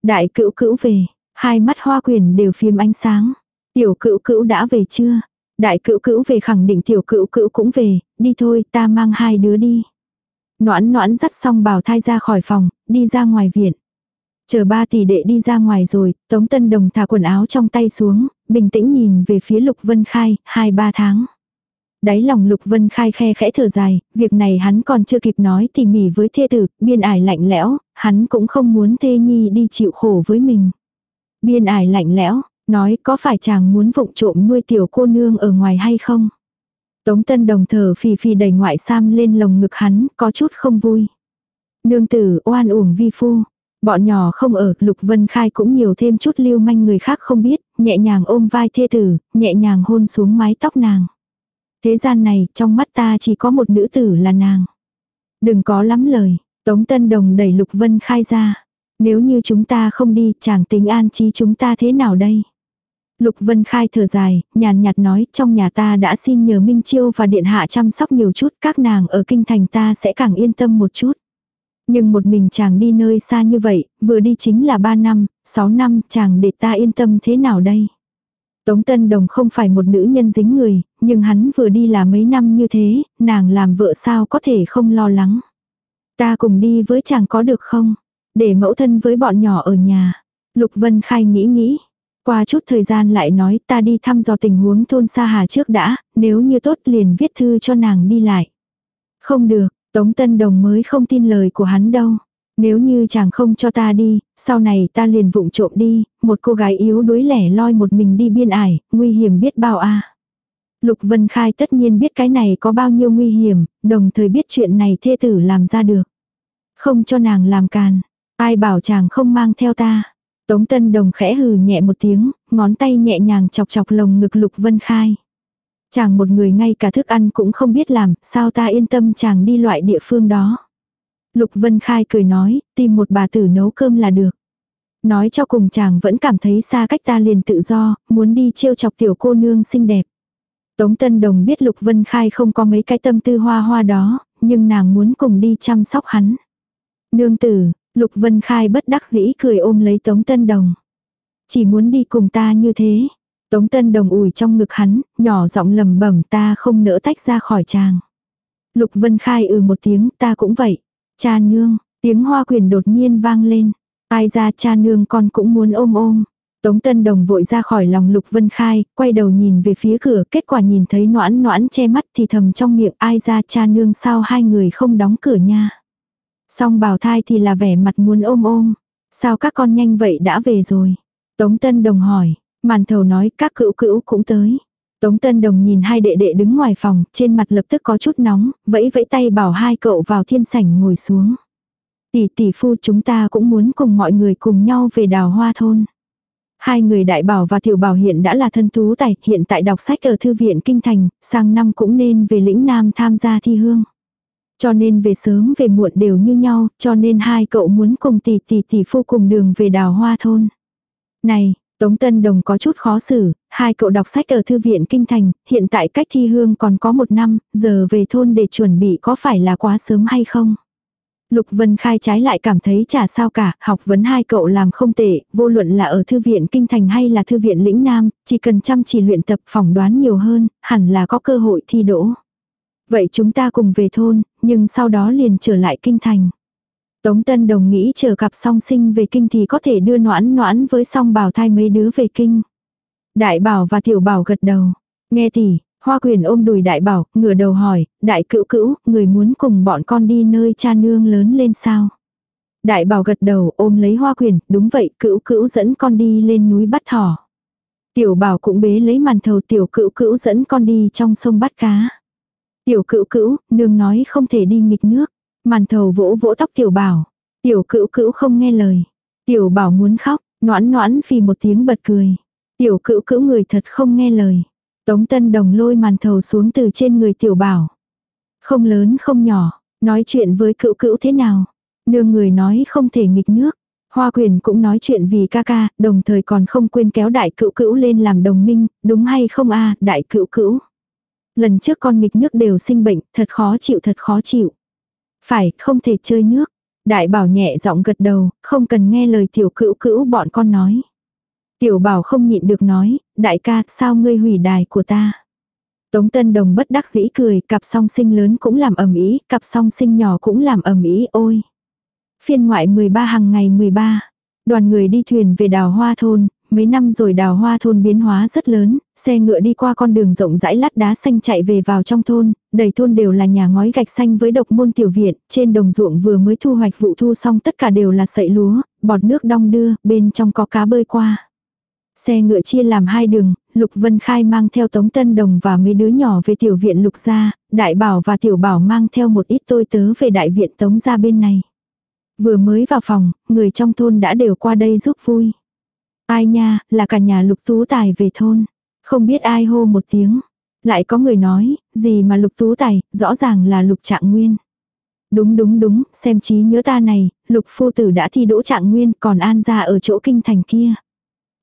Đại cữu cữu về, Hai mắt hoa quyển đều phiếm ánh sáng. Tiểu cữu cữu đã về chưa? Đại cữu cữu về khẳng định tiểu cữu cữu cũng về, đi thôi ta mang hai đứa đi. Noãn noãn dắt xong bào thai ra khỏi phòng, đi ra ngoài viện. Chờ ba tỷ đệ đi ra ngoài rồi, Tống Tân Đồng thả quần áo trong tay xuống, bình tĩnh nhìn về phía Lục Vân Khai, hai ba tháng. Đáy lòng Lục Vân Khai khe khẽ thở dài, việc này hắn còn chưa kịp nói tỉ mỉ với thê tử, biên ải lạnh lẽo, hắn cũng không muốn thê nhi đi chịu khổ với mình. Biên ải lạnh lẽo, nói có phải chàng muốn vụng trộm nuôi tiểu cô nương ở ngoài hay không? Tống Tân Đồng thở phì phì đẩy ngoại sam lên lồng ngực hắn, có chút không vui. Nương tử oan uổng vi phu. Bọn nhỏ không ở, Lục Vân Khai cũng nhiều thêm chút lưu manh người khác không biết, nhẹ nhàng ôm vai thê tử, nhẹ nhàng hôn xuống mái tóc nàng. Thế gian này, trong mắt ta chỉ có một nữ tử là nàng. Đừng có lắm lời, Tống Tân Đồng đẩy Lục Vân Khai ra. Nếu như chúng ta không đi, chẳng tính an trí chúng ta thế nào đây? Lục Vân Khai thở dài, nhàn nhạt nói trong nhà ta đã xin nhờ Minh Chiêu và Điện Hạ chăm sóc nhiều chút, các nàng ở kinh thành ta sẽ càng yên tâm một chút. Nhưng một mình chàng đi nơi xa như vậy, vừa đi chính là 3 năm, 6 năm, chàng để ta yên tâm thế nào đây? Tống Tân Đồng không phải một nữ nhân dính người, nhưng hắn vừa đi là mấy năm như thế, nàng làm vợ sao có thể không lo lắng. Ta cùng đi với chàng có được không? Để mẫu thân với bọn nhỏ ở nhà. Lục Vân Khai nghĩ nghĩ. Qua chút thời gian lại nói ta đi thăm dò tình huống thôn Sa Hà trước đã, nếu như tốt liền viết thư cho nàng đi lại. Không được, Tống Tân Đồng mới không tin lời của hắn đâu. Nếu như chàng không cho ta đi, sau này ta liền vụng trộm đi, một cô gái yếu đuối lẻ loi một mình đi biên ải, nguy hiểm biết bao a. Lục Vân Khai tất nhiên biết cái này có bao nhiêu nguy hiểm, đồng thời biết chuyện này thê tử làm ra được. Không cho nàng làm càn, ai bảo chàng không mang theo ta. Tống Tân Đồng khẽ hừ nhẹ một tiếng, ngón tay nhẹ nhàng chọc chọc lồng ngực Lục Vân Khai. Chàng một người ngay cả thức ăn cũng không biết làm, sao ta yên tâm chàng đi loại địa phương đó. Lục Vân Khai cười nói, tìm một bà tử nấu cơm là được. Nói cho cùng chàng vẫn cảm thấy xa cách ta liền tự do, muốn đi trêu chọc tiểu cô nương xinh đẹp. Tống Tân Đồng biết Lục Vân Khai không có mấy cái tâm tư hoa hoa đó, nhưng nàng muốn cùng đi chăm sóc hắn. Nương tử, Lục Vân Khai bất đắc dĩ cười ôm lấy Tống Tân Đồng. Chỉ muốn đi cùng ta như thế. Tống Tân Đồng ủi trong ngực hắn, nhỏ giọng lầm bẩm ta không nỡ tách ra khỏi chàng. Lục Vân Khai ừ một tiếng ta cũng vậy. Cha nương, tiếng hoa quyền đột nhiên vang lên. Ai ra cha nương con cũng muốn ôm ôm. Tống Tân Đồng vội ra khỏi lòng Lục Vân Khai, quay đầu nhìn về phía cửa, kết quả nhìn thấy noãn noãn che mắt thì thầm trong miệng ai ra cha nương sao hai người không đóng cửa nha. Song bào thai thì là vẻ mặt muốn ôm ôm. Sao các con nhanh vậy đã về rồi? Tống Tân Đồng hỏi, màn thầu nói các cữu cữu cũng tới. Tống Tân Đồng nhìn hai đệ đệ đứng ngoài phòng, trên mặt lập tức có chút nóng, vẫy vẫy tay bảo hai cậu vào thiên sảnh ngồi xuống. Tỷ tỷ phu chúng ta cũng muốn cùng mọi người cùng nhau về đào hoa thôn. Hai người đại bảo và tiểu bảo hiện đã là thân tú tài, hiện tại đọc sách ở thư viện Kinh Thành, sang năm cũng nên về lĩnh Nam tham gia thi hương. Cho nên về sớm về muộn đều như nhau, cho nên hai cậu muốn cùng tỷ tỷ tỷ phu cùng đường về đào hoa thôn. Này, Tống Tân Đồng có chút khó xử, hai cậu đọc sách ở thư viện Kinh Thành, hiện tại cách thi hương còn có một năm, giờ về thôn để chuẩn bị có phải là quá sớm hay không? Lục Vân Khai trái lại cảm thấy chả sao cả, học vấn hai cậu làm không tệ, vô luận là ở thư viện Kinh Thành hay là thư viện Lĩnh Nam, chỉ cần chăm chỉ luyện tập phỏng đoán nhiều hơn, hẳn là có cơ hội thi đỗ. Vậy chúng ta cùng về thôn, nhưng sau đó liền trở lại Kinh Thành. Tống Tân Đồng nghĩ chờ cặp song sinh về kinh thì có thể đưa noãn noãn với song bảo thai mấy đứa về kinh. Đại bảo và tiểu bảo gật đầu. Nghe tỷ, hoa quyền ôm đùi đại bảo, ngửa đầu hỏi, đại cữu cữu, người muốn cùng bọn con đi nơi cha nương lớn lên sao? Đại bảo gật đầu ôm lấy hoa quyền, đúng vậy, cữu cữu dẫn con đi lên núi bắt thỏ. Tiểu bảo cũng bế lấy màn thầu tiểu cữu cữu dẫn con đi trong sông bắt cá. Tiểu cữu cữu, nương nói không thể đi nghịch nước. Màn thầu vỗ vỗ tóc tiểu bảo. Tiểu cữu cữu không nghe lời. Tiểu bảo muốn khóc, noãn noãn phì một tiếng bật cười. Tiểu cữu cữu người thật không nghe lời. Tống Tân Đồng lôi màn thầu xuống từ trên người tiểu bảo. Không lớn không nhỏ, nói chuyện với cữu cữu thế nào. Nương người nói không thể nghịch nước. Hoa quyền cũng nói chuyện vì ca ca, đồng thời còn không quên kéo đại cữu cữu lên làm đồng minh, đúng hay không a đại cữu cữu. Lần trước con nghịch nước đều sinh bệnh, thật khó chịu thật khó chịu. Phải, không thể chơi nước. Đại bảo nhẹ giọng gật đầu, không cần nghe lời tiểu cữu cữu bọn con nói. Tiểu bảo không nhịn được nói, đại ca, sao ngươi hủy đài của ta? Tống Tân Đồng bất đắc dĩ cười, cặp song sinh lớn cũng làm ầm ĩ, cặp song sinh nhỏ cũng làm ầm ĩ, ôi. Phiên ngoại 13 hàng ngày 13. Đoàn người đi thuyền về đào hoa thôn, mấy năm rồi đào hoa thôn biến hóa rất lớn, xe ngựa đi qua con đường rộng rãi lát đá xanh chạy về vào trong thôn, đầy thôn đều là nhà ngói gạch xanh với độc môn tiểu viện, trên đồng ruộng vừa mới thu hoạch vụ thu xong tất cả đều là sậy lúa, bọt nước đong đưa, bên trong có cá bơi qua. Xe ngựa chia làm hai đường, Lục Vân Khai mang theo Tống Tân Đồng và mấy đứa nhỏ về tiểu viện Lục gia, Đại Bảo và Tiểu Bảo mang theo một ít tôi tớ về đại viện Tống gia bên này. Vừa mới vào phòng, người trong thôn đã đều qua đây giúp vui. Ai nha, là cả nhà Lục Tú Tài về thôn. Không biết ai hô một tiếng. Lại có người nói, gì mà Lục Tú Tài, rõ ràng là Lục Trạng Nguyên. Đúng đúng đúng, xem trí nhớ ta này, Lục Phu Tử đã thi đỗ Trạng Nguyên còn An ra ở chỗ kinh thành kia.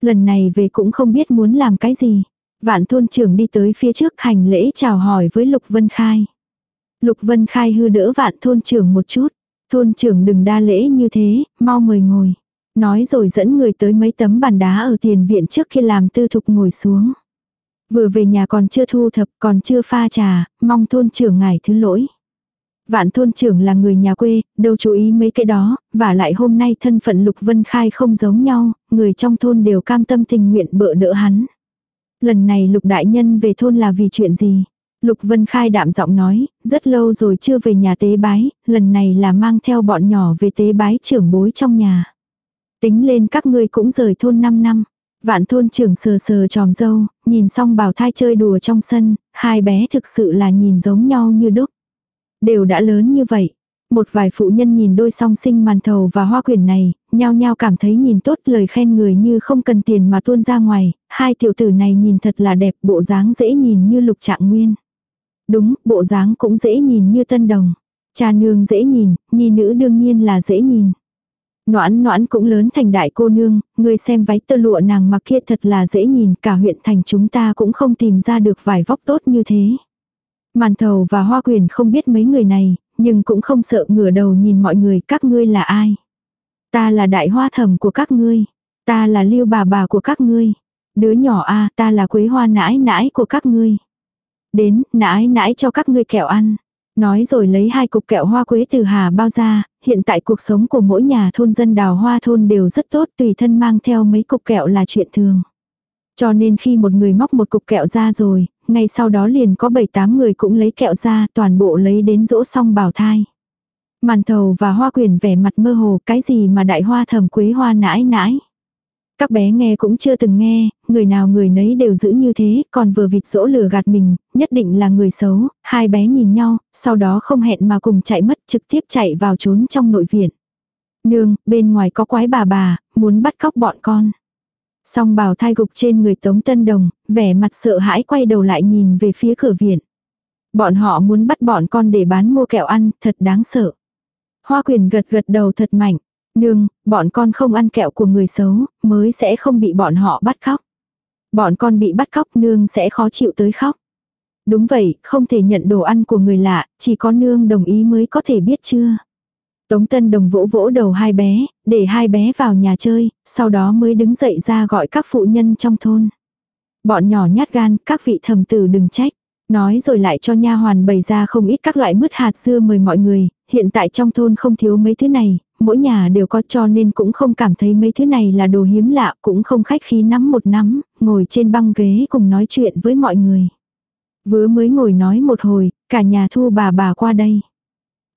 Lần này về cũng không biết muốn làm cái gì. Vạn thôn trưởng đi tới phía trước hành lễ chào hỏi với Lục Vân Khai. Lục Vân Khai hư đỡ vạn thôn trưởng một chút. Thôn trưởng đừng đa lễ như thế, mau mời ngồi. Nói rồi dẫn người tới mấy tấm bàn đá ở tiền viện trước khi làm tư thục ngồi xuống. Vừa về nhà còn chưa thu thập còn chưa pha trà, mong thôn trưởng ngài thứ lỗi. Vạn thôn trưởng là người nhà quê, đâu chú ý mấy cái đó, và lại hôm nay thân phận Lục Vân Khai không giống nhau, người trong thôn đều cam tâm tình nguyện bợ đỡ hắn. Lần này Lục Đại Nhân về thôn là vì chuyện gì? Lục Vân Khai đạm giọng nói, rất lâu rồi chưa về nhà tế bái, lần này là mang theo bọn nhỏ về tế bái trưởng bối trong nhà. Tính lên các ngươi cũng rời thôn 5 năm. Vạn thôn trưởng sờ sờ tròm dâu, nhìn xong bảo thai chơi đùa trong sân, hai bé thực sự là nhìn giống nhau như đúc. Đều đã lớn như vậy. Một vài phụ nhân nhìn đôi song sinh màn thầu và hoa quyển này, nhao nhao cảm thấy nhìn tốt lời khen người như không cần tiền mà tuôn ra ngoài, hai tiểu tử này nhìn thật là đẹp, bộ dáng dễ nhìn như lục trạng nguyên. Đúng, bộ dáng cũng dễ nhìn như tân đồng. Cha nương dễ nhìn, nhi nữ đương nhiên là dễ nhìn. Noãn noãn cũng lớn thành đại cô nương, người xem váy tơ lụa nàng mặc kia thật là dễ nhìn, cả huyện thành chúng ta cũng không tìm ra được vải vóc tốt như thế. Màn thầu và hoa quyền không biết mấy người này, nhưng cũng không sợ ngửa đầu nhìn mọi người các ngươi là ai. Ta là đại hoa thẩm của các ngươi. Ta là lưu bà bà của các ngươi. Đứa nhỏ a ta là quế hoa nãi nãi của các ngươi. Đến, nãi nãi cho các ngươi kẹo ăn. Nói rồi lấy hai cục kẹo hoa quế từ hà bao ra, hiện tại cuộc sống của mỗi nhà thôn dân đào hoa thôn đều rất tốt tùy thân mang theo mấy cục kẹo là chuyện thường. Cho nên khi một người móc một cục kẹo ra rồi, ngay sau đó liền có 7-8 người cũng lấy kẹo ra toàn bộ lấy đến dỗ xong bảo thai. Màn thầu và hoa quyển vẻ mặt mơ hồ cái gì mà đại hoa thầm quế hoa nãi nãi. Các bé nghe cũng chưa từng nghe, người nào người nấy đều giữ như thế, còn vừa vịt dỗ lừa gạt mình, nhất định là người xấu, hai bé nhìn nhau, sau đó không hẹn mà cùng chạy mất trực tiếp chạy vào trốn trong nội viện. Nương, bên ngoài có quái bà bà, muốn bắt cóc bọn con. Song bảo thai gục trên người Tống Tân Đồng, vẻ mặt sợ hãi quay đầu lại nhìn về phía cửa viện. Bọn họ muốn bắt bọn con để bán mua kẹo ăn, thật đáng sợ. Hoa quyền gật gật đầu thật mạnh. Nương, bọn con không ăn kẹo của người xấu, mới sẽ không bị bọn họ bắt khóc. Bọn con bị bắt khóc nương sẽ khó chịu tới khóc. Đúng vậy, không thể nhận đồ ăn của người lạ, chỉ có nương đồng ý mới có thể biết chưa. Tống Tân Đồng vỗ vỗ đầu hai bé, để hai bé vào nhà chơi, sau đó mới đứng dậy ra gọi các phụ nhân trong thôn. Bọn nhỏ nhát gan, các vị thầm tử đừng trách. Nói rồi lại cho nha hoàn bày ra không ít các loại mứt hạt dưa mời mọi người, hiện tại trong thôn không thiếu mấy thứ này, mỗi nhà đều có cho nên cũng không cảm thấy mấy thứ này là đồ hiếm lạ, cũng không khách khí nắm một nắm, ngồi trên băng ghế cùng nói chuyện với mọi người. Vừa mới ngồi nói một hồi, cả nhà thu bà bà qua đây.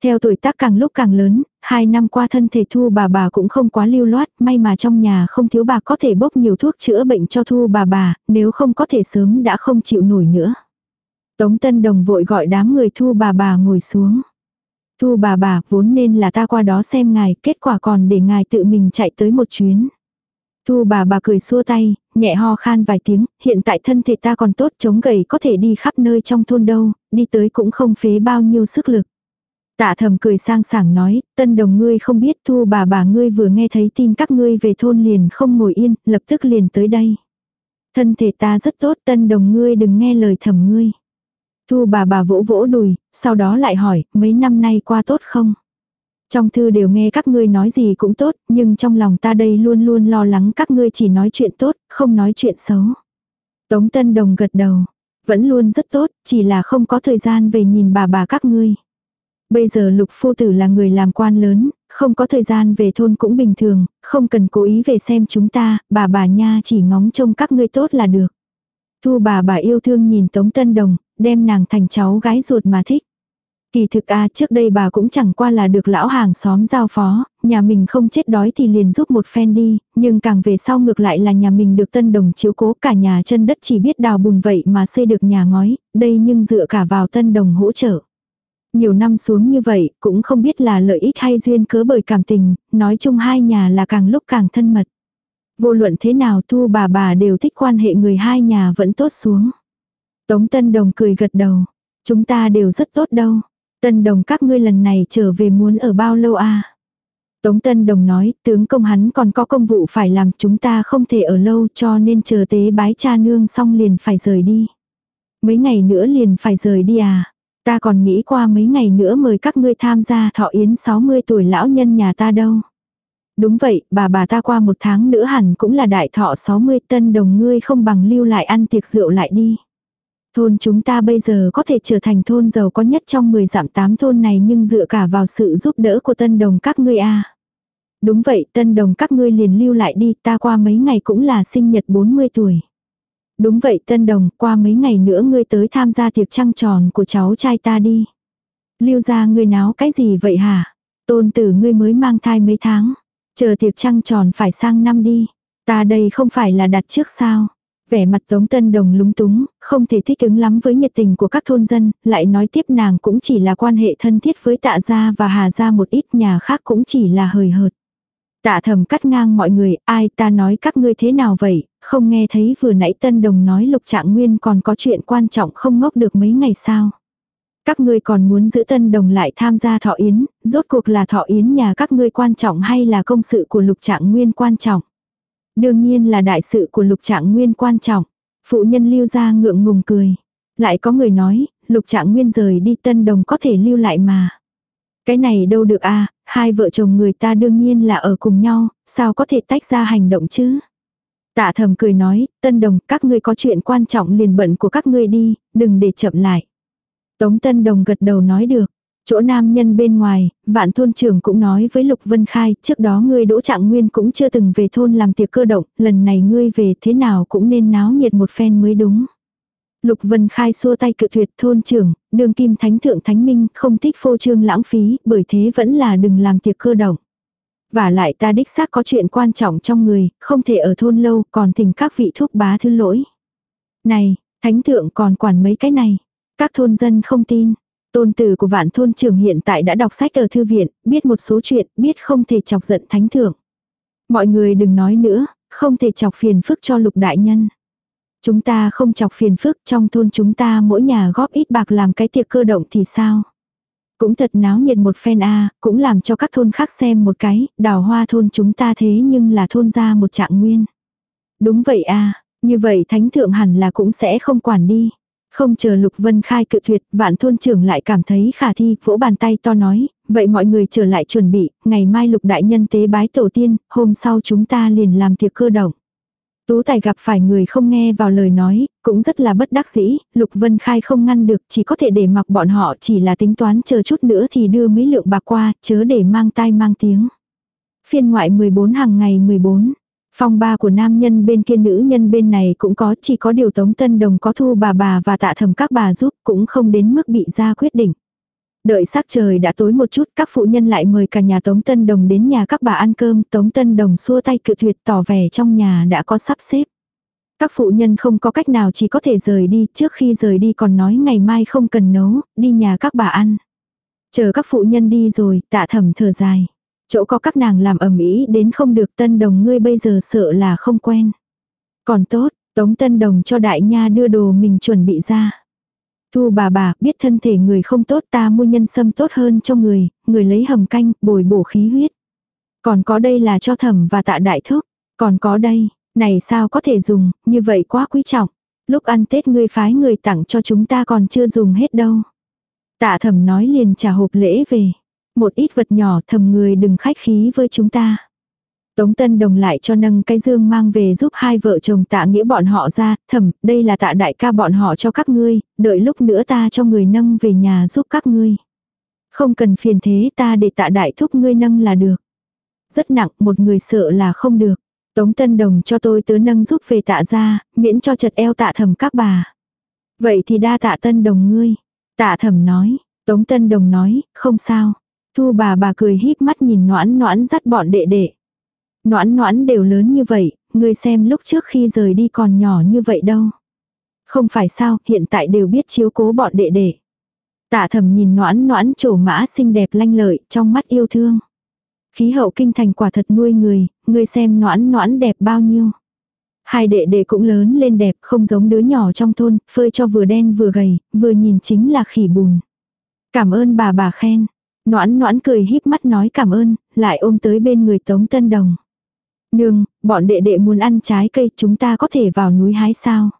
Theo tuổi tác càng lúc càng lớn, hai năm qua thân thể thu bà bà cũng không quá lưu loát, may mà trong nhà không thiếu bà có thể bốc nhiều thuốc chữa bệnh cho thu bà bà, nếu không có thể sớm đã không chịu nổi nữa. Tống Tân Đồng vội gọi đám người thu bà bà ngồi xuống. Thu bà bà vốn nên là ta qua đó xem ngài, kết quả còn để ngài tự mình chạy tới một chuyến. Thu bà bà cười xua tay, nhẹ ho khan vài tiếng, hiện tại thân thể ta còn tốt chống gầy có thể đi khắp nơi trong thôn đâu, đi tới cũng không phế bao nhiêu sức lực. Tạ thầm cười sang sảng nói, tân đồng ngươi không biết thu bà bà ngươi vừa nghe thấy tin các ngươi về thôn liền không ngồi yên, lập tức liền tới đây. Thân thể ta rất tốt tân đồng ngươi đừng nghe lời thầm ngươi. Thu bà bà vỗ vỗ đùi, sau đó lại hỏi, mấy năm nay qua tốt không? Trong thư đều nghe các ngươi nói gì cũng tốt, nhưng trong lòng ta đây luôn luôn lo lắng các ngươi chỉ nói chuyện tốt, không nói chuyện xấu. Tống Tân Đồng gật đầu, vẫn luôn rất tốt, chỉ là không có thời gian về nhìn bà bà các ngươi. Bây giờ lục phu tử là người làm quan lớn, không có thời gian về thôn cũng bình thường, không cần cố ý về xem chúng ta, bà bà nha chỉ ngóng trông các ngươi tốt là được. Thu bà bà yêu thương nhìn Tống Tân Đồng, đem nàng thành cháu gái ruột mà thích. Kỳ thực a trước đây bà cũng chẳng qua là được lão hàng xóm giao phó, nhà mình không chết đói thì liền giúp một phen đi, nhưng càng về sau ngược lại là nhà mình được tân đồng chiếu cố cả nhà chân đất chỉ biết đào bùn vậy mà xây được nhà ngói, đây nhưng dựa cả vào tân đồng hỗ trợ. Nhiều năm xuống như vậy, cũng không biết là lợi ích hay duyên cớ bởi cảm tình, nói chung hai nhà là càng lúc càng thân mật. Vô luận thế nào thu bà bà đều thích quan hệ người hai nhà vẫn tốt xuống. Tống Tân Đồng cười gật đầu. Chúng ta đều rất tốt đâu. Tân Đồng các ngươi lần này trở về muốn ở bao lâu à? Tống Tân Đồng nói, tướng công hắn còn có công vụ phải làm, chúng ta không thể ở lâu cho nên chờ tế bái cha nương xong liền phải rời đi. Mấy ngày nữa liền phải rời đi à? Ta còn nghĩ qua mấy ngày nữa mời các ngươi tham gia thọ yến 60 tuổi lão nhân nhà ta đâu. Đúng vậy, bà bà ta qua một tháng nữa hẳn cũng là đại thọ 60 tân đồng ngươi không bằng lưu lại ăn tiệc rượu lại đi. Thôn chúng ta bây giờ có thể trở thành thôn giàu có nhất trong 10 giảm 8 thôn này nhưng dựa cả vào sự giúp đỡ của tân đồng các ngươi a Đúng vậy, tân đồng các ngươi liền lưu lại đi, ta qua mấy ngày cũng là sinh nhật 40 tuổi. Đúng vậy tân đồng, qua mấy ngày nữa ngươi tới tham gia tiệc trăng tròn của cháu trai ta đi. Lưu ra ngươi náo cái gì vậy hả? Tôn tử ngươi mới mang thai mấy tháng. Chờ tiệc trăng tròn phải sang năm đi. Ta đây không phải là đặt trước sao? Vẻ mặt Tống Tân Đồng lúng túng, không thể thích ứng lắm với nhiệt tình của các thôn dân, lại nói tiếp nàng cũng chỉ là quan hệ thân thiết với tạ gia và hà gia một ít nhà khác cũng chỉ là hời hợt. Tạ thầm cắt ngang mọi người, ai ta nói các ngươi thế nào vậy, không nghe thấy vừa nãy Tân Đồng nói lục trạng nguyên còn có chuyện quan trọng không ngốc được mấy ngày sao. Các ngươi còn muốn giữ Tân Đồng lại tham gia thọ yến, rốt cuộc là thọ yến nhà các ngươi quan trọng hay là công sự của lục trạng nguyên quan trọng. Đương nhiên là đại sự của lục trạng nguyên quan trọng. Phụ nhân lưu ra ngượng ngùng cười. Lại có người nói, lục trạng nguyên rời đi Tân Đồng có thể lưu lại mà. Cái này đâu được à, hai vợ chồng người ta đương nhiên là ở cùng nhau, sao có thể tách ra hành động chứ? Tạ thầm cười nói, tân đồng, các ngươi có chuyện quan trọng liền bận của các ngươi đi, đừng để chậm lại. Tống tân đồng gật đầu nói được. Chỗ nam nhân bên ngoài, vạn thôn trưởng cũng nói với Lục Vân Khai, trước đó ngươi đỗ trạng nguyên cũng chưa từng về thôn làm tiệc cơ động, lần này ngươi về thế nào cũng nên náo nhiệt một phen mới đúng. Lục Vân Khai xua tay cự tuyệt thôn trưởng, đường kim thánh thượng thánh minh không thích phô trương lãng phí, bởi thế vẫn là đừng làm tiệc cơ động. Và lại ta đích xác có chuyện quan trọng trong người, không thể ở thôn lâu, còn thỉnh các vị thúc bá thứ lỗi. Này, thánh thượng còn quản mấy cái này. Các thôn dân không tin. Tôn tử của vạn thôn trưởng hiện tại đã đọc sách ở thư viện, biết một số chuyện, biết không thể chọc giận thánh thượng. Mọi người đừng nói nữa, không thể chọc phiền phức cho lục đại nhân. Chúng ta không chọc phiền phức trong thôn chúng ta mỗi nhà góp ít bạc làm cái tiệc cơ động thì sao? Cũng thật náo nhiệt một phen a cũng làm cho các thôn khác xem một cái, đào hoa thôn chúng ta thế nhưng là thôn ra một trạng nguyên. Đúng vậy a như vậy thánh thượng hẳn là cũng sẽ không quản đi. Không chờ Lục Vân Khai cự tuyệt, vạn thôn trưởng lại cảm thấy khả thi, vỗ bàn tay to nói, vậy mọi người trở lại chuẩn bị, ngày mai Lục Đại Nhân tế bái tổ tiên, hôm sau chúng ta liền làm tiệc cơ động. Tú Tài gặp phải người không nghe vào lời nói, cũng rất là bất đắc dĩ, Lục Vân Khai không ngăn được, chỉ có thể để mặc bọn họ chỉ là tính toán chờ chút nữa thì đưa mấy lượng bạc qua, chớ để mang tai mang tiếng. Phiên ngoại 14 hàng ngày 14. Phong ba của nam nhân bên kia nữ nhân bên này cũng có, chỉ có điều Tống Tân Đồng có thu bà bà và tạ thầm các bà giúp cũng không đến mức bị ra quyết định. Đợi sắc trời đã tối một chút, các phụ nhân lại mời cả nhà Tống Tân Đồng đến nhà các bà ăn cơm, Tống Tân Đồng xua tay cự tuyệt tỏ vẻ trong nhà đã có sắp xếp. Các phụ nhân không có cách nào chỉ có thể rời đi, trước khi rời đi còn nói ngày mai không cần nấu, đi nhà các bà ăn. Chờ các phụ nhân đi rồi, tạ thầm thở dài. Chỗ có các nàng làm ẩm ý đến không được tân đồng ngươi bây giờ sợ là không quen. Còn tốt, Tống Tân Đồng cho đại nha đưa đồ mình chuẩn bị ra. Thu bà bà, biết thân thể người không tốt ta mua nhân sâm tốt hơn cho người, người lấy hầm canh, bồi bổ khí huyết. Còn có đây là cho thẩm và tạ đại thúc. Còn có đây, này sao có thể dùng, như vậy quá quý trọng. Lúc ăn Tết ngươi phái người tặng cho chúng ta còn chưa dùng hết đâu. Tạ thẩm nói liền trả hộp lễ về. Một ít vật nhỏ thầm người đừng khách khí với chúng ta. Tống Tân Đồng lại cho nâng cái dương mang về giúp hai vợ chồng tạ nghĩa bọn họ ra, thầm, đây là tạ đại ca bọn họ cho các ngươi, đợi lúc nữa ta cho người nâng về nhà giúp các ngươi. Không cần phiền thế ta để tạ đại thúc ngươi nâng là được. Rất nặng, một người sợ là không được. Tống Tân Đồng cho tôi tớ nâng giúp về tạ ra, miễn cho chật eo tạ thầm các bà. Vậy thì đa tạ Tân Đồng ngươi. Tạ thầm nói, Tống Tân Đồng nói, không sao. Thu bà bà cười híp mắt nhìn noãn noãn dắt bọn đệ đệ. Noãn noãn đều lớn như vậy, ngươi xem lúc trước khi rời đi còn nhỏ như vậy đâu. Không phải sao, hiện tại đều biết chiếu cố bọn đệ đệ. Tạ thầm nhìn noãn noãn trổ mã xinh đẹp lanh lợi, trong mắt yêu thương. Khí hậu kinh thành quả thật nuôi người, ngươi xem noãn noãn đẹp bao nhiêu. Hai đệ đệ cũng lớn lên đẹp, không giống đứa nhỏ trong thôn, phơi cho vừa đen vừa gầy, vừa nhìn chính là khỉ bùn. Cảm ơn bà bà khen. Noãn noãn cười híp mắt nói cảm ơn, lại ôm tới bên người Tống Tân Đồng. Nương, bọn đệ đệ muốn ăn trái cây chúng ta có thể vào núi hái sao?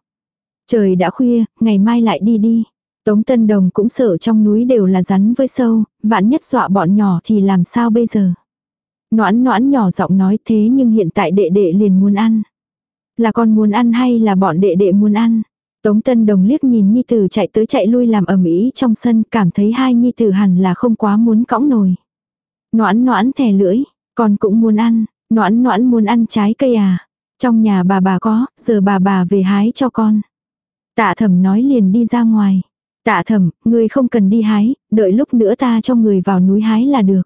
Trời đã khuya, ngày mai lại đi đi. Tống Tân Đồng cũng sợ trong núi đều là rắn với sâu, vạn nhất dọa bọn nhỏ thì làm sao bây giờ? Noãn noãn nhỏ giọng nói thế nhưng hiện tại đệ đệ liền muốn ăn. Là con muốn ăn hay là bọn đệ đệ muốn ăn? Tống Tân Đồng liếc nhìn Nhi Tử chạy tới chạy lui làm ầm ĩ trong sân, cảm thấy hai Nhi Tử hẳn là không quá muốn cõng nồi. Noãn noãn thè lưỡi, con cũng muốn ăn, noãn noãn muốn ăn trái cây à. Trong nhà bà bà có, giờ bà bà về hái cho con. Tạ thẩm nói liền đi ra ngoài. Tạ thẩm, người không cần đi hái, đợi lúc nữa ta cho người vào núi hái là được.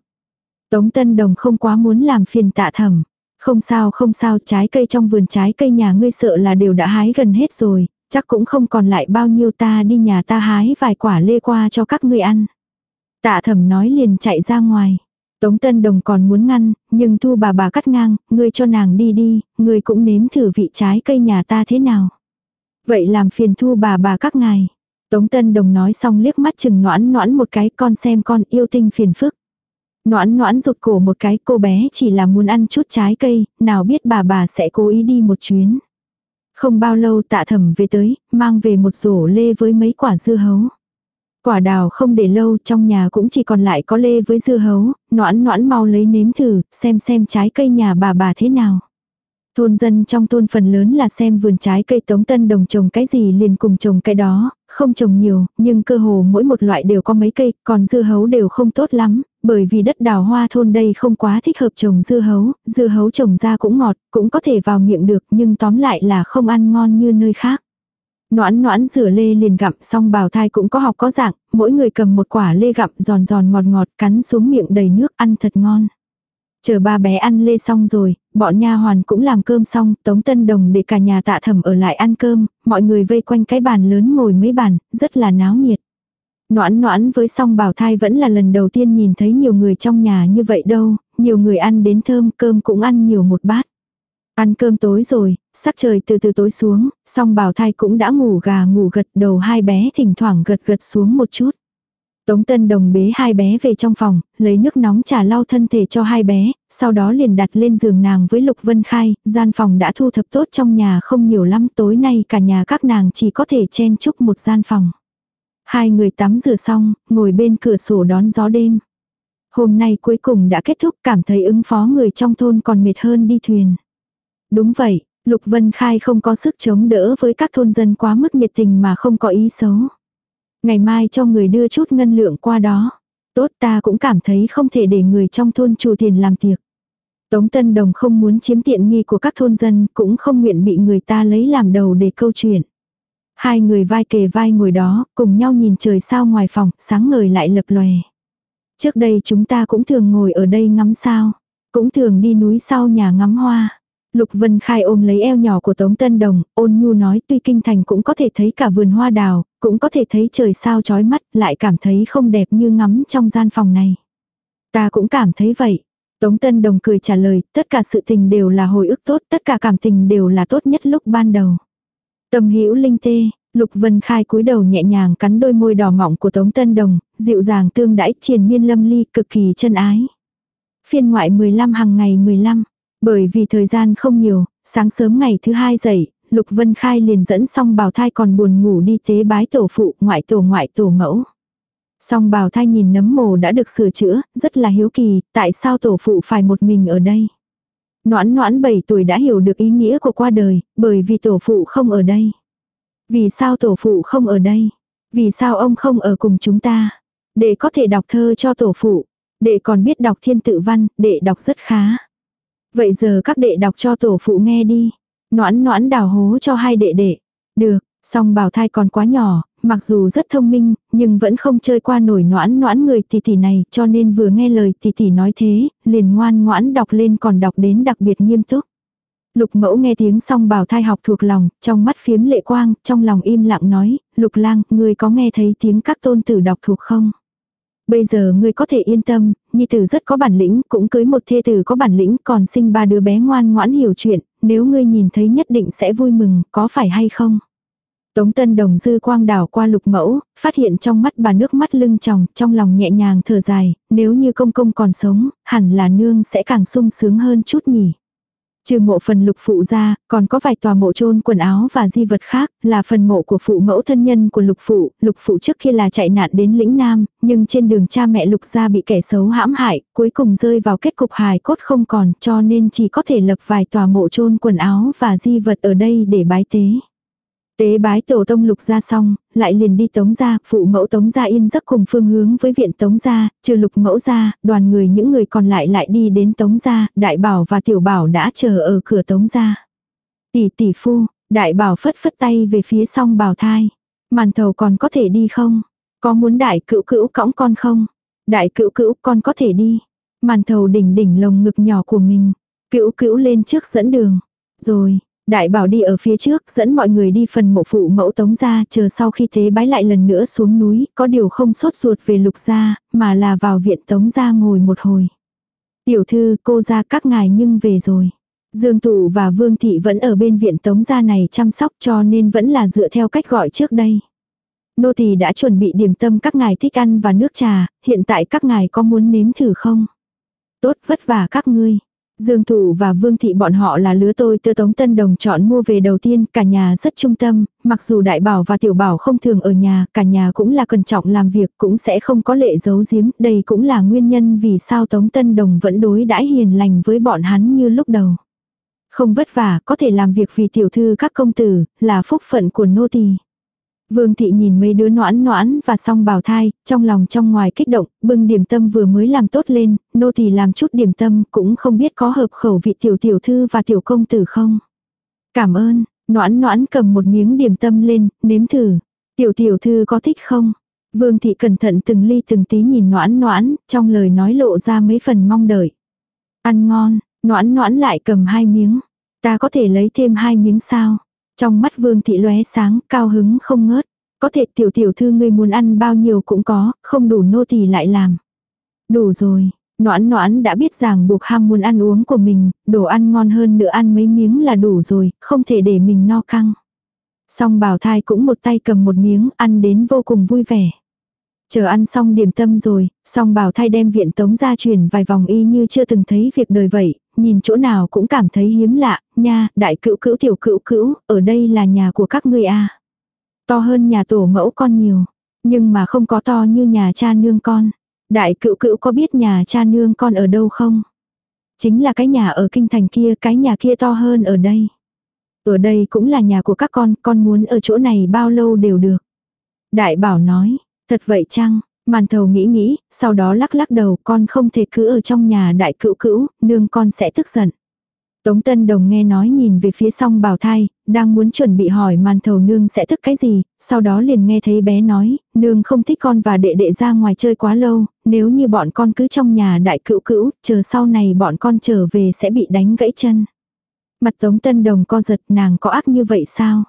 Tống Tân Đồng không quá muốn làm phiền tạ thẩm. Không sao không sao, trái cây trong vườn trái cây nhà ngươi sợ là đều đã hái gần hết rồi, chắc cũng không còn lại bao nhiêu ta đi nhà ta hái vài quả lê qua cho các ngươi ăn. Tạ thẩm nói liền chạy ra ngoài. Tống Tân Đồng còn muốn ngăn, nhưng thu bà bà cắt ngang, ngươi cho nàng đi đi, ngươi cũng nếm thử vị trái cây nhà ta thế nào. Vậy làm phiền thu bà bà các ngài. Tống Tân Đồng nói xong liếc mắt chừng noãn noãn một cái con xem con yêu tinh phiền phức. Noãn noãn rụt cổ một cái cô bé chỉ là muốn ăn chút trái cây, nào biết bà bà sẽ cố ý đi một chuyến. Không bao lâu tạ thẩm về tới, mang về một rổ lê với mấy quả dưa hấu. Quả đào không để lâu trong nhà cũng chỉ còn lại có lê với dưa hấu, noãn noãn mau lấy nếm thử, xem xem trái cây nhà bà bà thế nào. Thôn dân trong thôn phần lớn là xem vườn trái cây tống tân đồng trồng cái gì liền cùng trồng cái đó, không trồng nhiều, nhưng cơ hồ mỗi một loại đều có mấy cây, còn dưa hấu đều không tốt lắm, bởi vì đất đào hoa thôn đây không quá thích hợp trồng dưa hấu, dưa hấu trồng ra cũng ngọt, cũng có thể vào miệng được nhưng tóm lại là không ăn ngon như nơi khác. Noãn noãn rửa lê liền gặm xong bào thai cũng có học có dạng, mỗi người cầm một quả lê gặm giòn giòn ngọt ngọt cắn xuống miệng đầy nước ăn thật ngon. Chờ ba bé ăn lê xong rồi, bọn nha hoàn cũng làm cơm xong, Tống Tân Đồng để cả nhà tạ thẩm ở lại ăn cơm, mọi người vây quanh cái bàn lớn ngồi mấy bàn, rất là náo nhiệt. Noãn noãn với song bảo thai vẫn là lần đầu tiên nhìn thấy nhiều người trong nhà như vậy đâu, nhiều người ăn đến thơm cơm cũng ăn nhiều một bát. Ăn cơm tối rồi, sắc trời từ từ tối xuống, song bảo thai cũng đã ngủ gà ngủ gật đầu hai bé thỉnh thoảng gật gật xuống một chút. Tống Tân Đồng bế hai bé về trong phòng, lấy nước nóng trà lau thân thể cho hai bé, sau đó liền đặt lên giường nàng với Lục Vân Khai, gian phòng đã thu thập tốt trong nhà không nhiều lắm tối nay cả nhà các nàng chỉ có thể chen chúc một gian phòng. Hai người tắm rửa xong, ngồi bên cửa sổ đón gió đêm. Hôm nay cuối cùng đã kết thúc cảm thấy ứng phó người trong thôn còn mệt hơn đi thuyền. Đúng vậy, Lục Vân Khai không có sức chống đỡ với các thôn dân quá mức nhiệt tình mà không có ý xấu. Ngày mai cho người đưa chút ngân lượng qua đó. Tốt ta cũng cảm thấy không thể để người trong thôn chủ tiền làm tiệc. Tống Tân Đồng không muốn chiếm tiện nghi của các thôn dân, cũng không nguyện bị người ta lấy làm đầu để câu chuyện. Hai người vai kề vai ngồi đó, cùng nhau nhìn trời sao ngoài phòng, sáng ngời lại lập lòe. Trước đây chúng ta cũng thường ngồi ở đây ngắm sao, cũng thường đi núi sau nhà ngắm hoa. Lục Vân Khai ôm lấy eo nhỏ của Tống Tân Đồng, ôn nhu nói tuy kinh thành cũng có thể thấy cả vườn hoa đào, cũng có thể thấy trời sao chói mắt, lại cảm thấy không đẹp như ngắm trong gian phòng này. Ta cũng cảm thấy vậy. Tống Tân Đồng cười trả lời, tất cả sự tình đều là hồi ức tốt, tất cả cảm tình đều là tốt nhất lúc ban đầu. Tâm hữu linh tê, Lục Vân Khai cúi đầu nhẹ nhàng cắn đôi môi đỏ mọng của Tống Tân Đồng, dịu dàng tương đãi triền miên lâm ly cực kỳ chân ái. Phiên ngoại 15 hàng ngày 15. Bởi vì thời gian không nhiều, sáng sớm ngày thứ hai dậy, Lục Vân Khai liền dẫn xong bào thai còn buồn ngủ đi tế bái tổ phụ ngoại tổ ngoại tổ mẫu. Song bào thai nhìn nấm mồ đã được sửa chữa, rất là hiếu kỳ, tại sao tổ phụ phải một mình ở đây. Noãn noãn 7 tuổi đã hiểu được ý nghĩa của qua đời, bởi vì tổ phụ không ở đây. Vì sao tổ phụ không ở đây? Vì sao ông không ở cùng chúng ta? Để có thể đọc thơ cho tổ phụ. Đệ còn biết đọc thiên tự văn, đệ đọc rất khá. Vậy giờ các đệ đọc cho tổ phụ nghe đi. Noãn noãn đào hố cho hai đệ đệ. Được, song bảo thai còn quá nhỏ, mặc dù rất thông minh, nhưng vẫn không chơi qua nổi noãn noãn người tỷ tỷ này, cho nên vừa nghe lời tỷ tỷ nói thế, liền ngoan ngoãn đọc lên còn đọc đến đặc biệt nghiêm túc. Lục mẫu nghe tiếng xong bảo thai học thuộc lòng, trong mắt phiếm lệ quang, trong lòng im lặng nói, lục lang, ngươi có nghe thấy tiếng các tôn tử đọc thuộc không? Bây giờ ngươi có thể yên tâm, nhi tử rất có bản lĩnh, cũng cưới một thê tử có bản lĩnh, còn sinh ba đứa bé ngoan ngoãn hiểu chuyện, nếu ngươi nhìn thấy nhất định sẽ vui mừng, có phải hay không? Tống Tân Đồng dư quang đảo qua lục mẫu, phát hiện trong mắt bà nước mắt lưng tròng, trong lòng nhẹ nhàng thở dài, nếu như công công còn sống, hẳn là nương sẽ càng sung sướng hơn chút nhỉ. Trừ mộ phần lục phụ ra, còn có vài tòa mộ chôn quần áo và di vật khác, là phần mộ của phụ mẫu thân nhân của lục phụ, lục phụ trước kia là chạy nạn đến lĩnh Nam, nhưng trên đường cha mẹ lục gia bị kẻ xấu hãm hại, cuối cùng rơi vào kết cục hài cốt không còn, cho nên chỉ có thể lập vài tòa mộ chôn quần áo và di vật ở đây để bái tế. Tế bái tổ tông lục ra xong, lại liền đi tống ra, phụ mẫu tống ra yên giấc cùng phương hướng với viện tống ra, trừ lục mẫu ra, đoàn người những người còn lại lại đi đến tống ra, đại bảo và tiểu bảo đã chờ ở cửa tống ra. Tỷ tỷ phu, đại bảo phất phất tay về phía song bảo thai. Màn thầu còn có thể đi không? Có muốn đại cữu cữu cõng con không? Đại cữu cữu con có thể đi. Màn thầu đỉnh đỉnh lồng ngực nhỏ của mình. Cữu cữu lên trước dẫn đường. Rồi, Đại bảo đi ở phía trước, dẫn mọi người đi phần mộ phụ mẫu tống ra, chờ sau khi thế bái lại lần nữa xuống núi, có điều không sốt ruột về lục gia, mà là vào viện tống ra ngồi một hồi. Tiểu thư, cô ra các ngài nhưng về rồi. Dương Tụ và Vương Thị vẫn ở bên viện tống gia này chăm sóc cho nên vẫn là dựa theo cách gọi trước đây. Nô tỳ đã chuẩn bị điểm tâm các ngài thích ăn và nước trà, hiện tại các ngài có muốn nếm thử không? Tốt vất vả các ngươi. Dương Thủ và Vương Thị bọn họ là lứa tôi tơ Tống Tân Đồng chọn mua về đầu tiên, cả nhà rất trung tâm, mặc dù Đại Bảo và Tiểu Bảo không thường ở nhà, cả nhà cũng là cẩn trọng làm việc, cũng sẽ không có lệ giấu giếm, đây cũng là nguyên nhân vì sao Tống Tân Đồng vẫn đối đãi hiền lành với bọn hắn như lúc đầu. Không vất vả, có thể làm việc vì tiểu thư các công tử, là phúc phận của nô tỳ. Vương thị nhìn mấy đứa noãn noãn và song bào thai, trong lòng trong ngoài kích động, bưng điểm tâm vừa mới làm tốt lên, nô thì làm chút điểm tâm cũng không biết có hợp khẩu vị tiểu tiểu thư và tiểu công tử không. Cảm ơn, noãn noãn cầm một miếng điểm tâm lên, nếm thử. Tiểu tiểu thư có thích không? Vương thị cẩn thận từng ly từng tí nhìn noãn noãn, trong lời nói lộ ra mấy phần mong đợi. Ăn ngon, noãn noãn lại cầm hai miếng. Ta có thể lấy thêm hai miếng sao? Trong mắt vương thị lóe sáng, cao hứng không ngớt. Có thể tiểu tiểu thư ngươi muốn ăn bao nhiêu cũng có, không đủ nô thì lại làm. Đủ rồi, noãn noãn đã biết rằng buộc ham muốn ăn uống của mình, đồ ăn ngon hơn nữa ăn mấy miếng là đủ rồi, không thể để mình no căng. Song bảo thai cũng một tay cầm một miếng, ăn đến vô cùng vui vẻ. Chờ ăn xong điểm tâm rồi, song bảo thai đem viện tống ra chuyển vài vòng y như chưa từng thấy việc đời vậy, nhìn chỗ nào cũng cảm thấy hiếm lạ, nha, đại cữu cữu tiểu cữu cữu, ở đây là nhà của các ngươi à. To hơn nhà tổ mẫu con nhiều, nhưng mà không có to như nhà cha nương con. Đại cữu cữu có biết nhà cha nương con ở đâu không? Chính là cái nhà ở kinh thành kia, cái nhà kia to hơn ở đây. Ở đây cũng là nhà của các con, con muốn ở chỗ này bao lâu đều được. Đại bảo nói, thật vậy chăng? Màn thầu nghĩ nghĩ, sau đó lắc lắc đầu con không thể cứ ở trong nhà đại cữu cữu, nương con sẽ tức giận. Tống Tân Đồng nghe nói nhìn về phía song bào thai, đang muốn chuẩn bị hỏi màn thầu nương sẽ thức cái gì, sau đó liền nghe thấy bé nói, nương không thích con và đệ đệ ra ngoài chơi quá lâu, nếu như bọn con cứ trong nhà đại cữu cữu, chờ sau này bọn con trở về sẽ bị đánh gãy chân. Mặt Tống Tân Đồng co giật nàng có ác như vậy sao?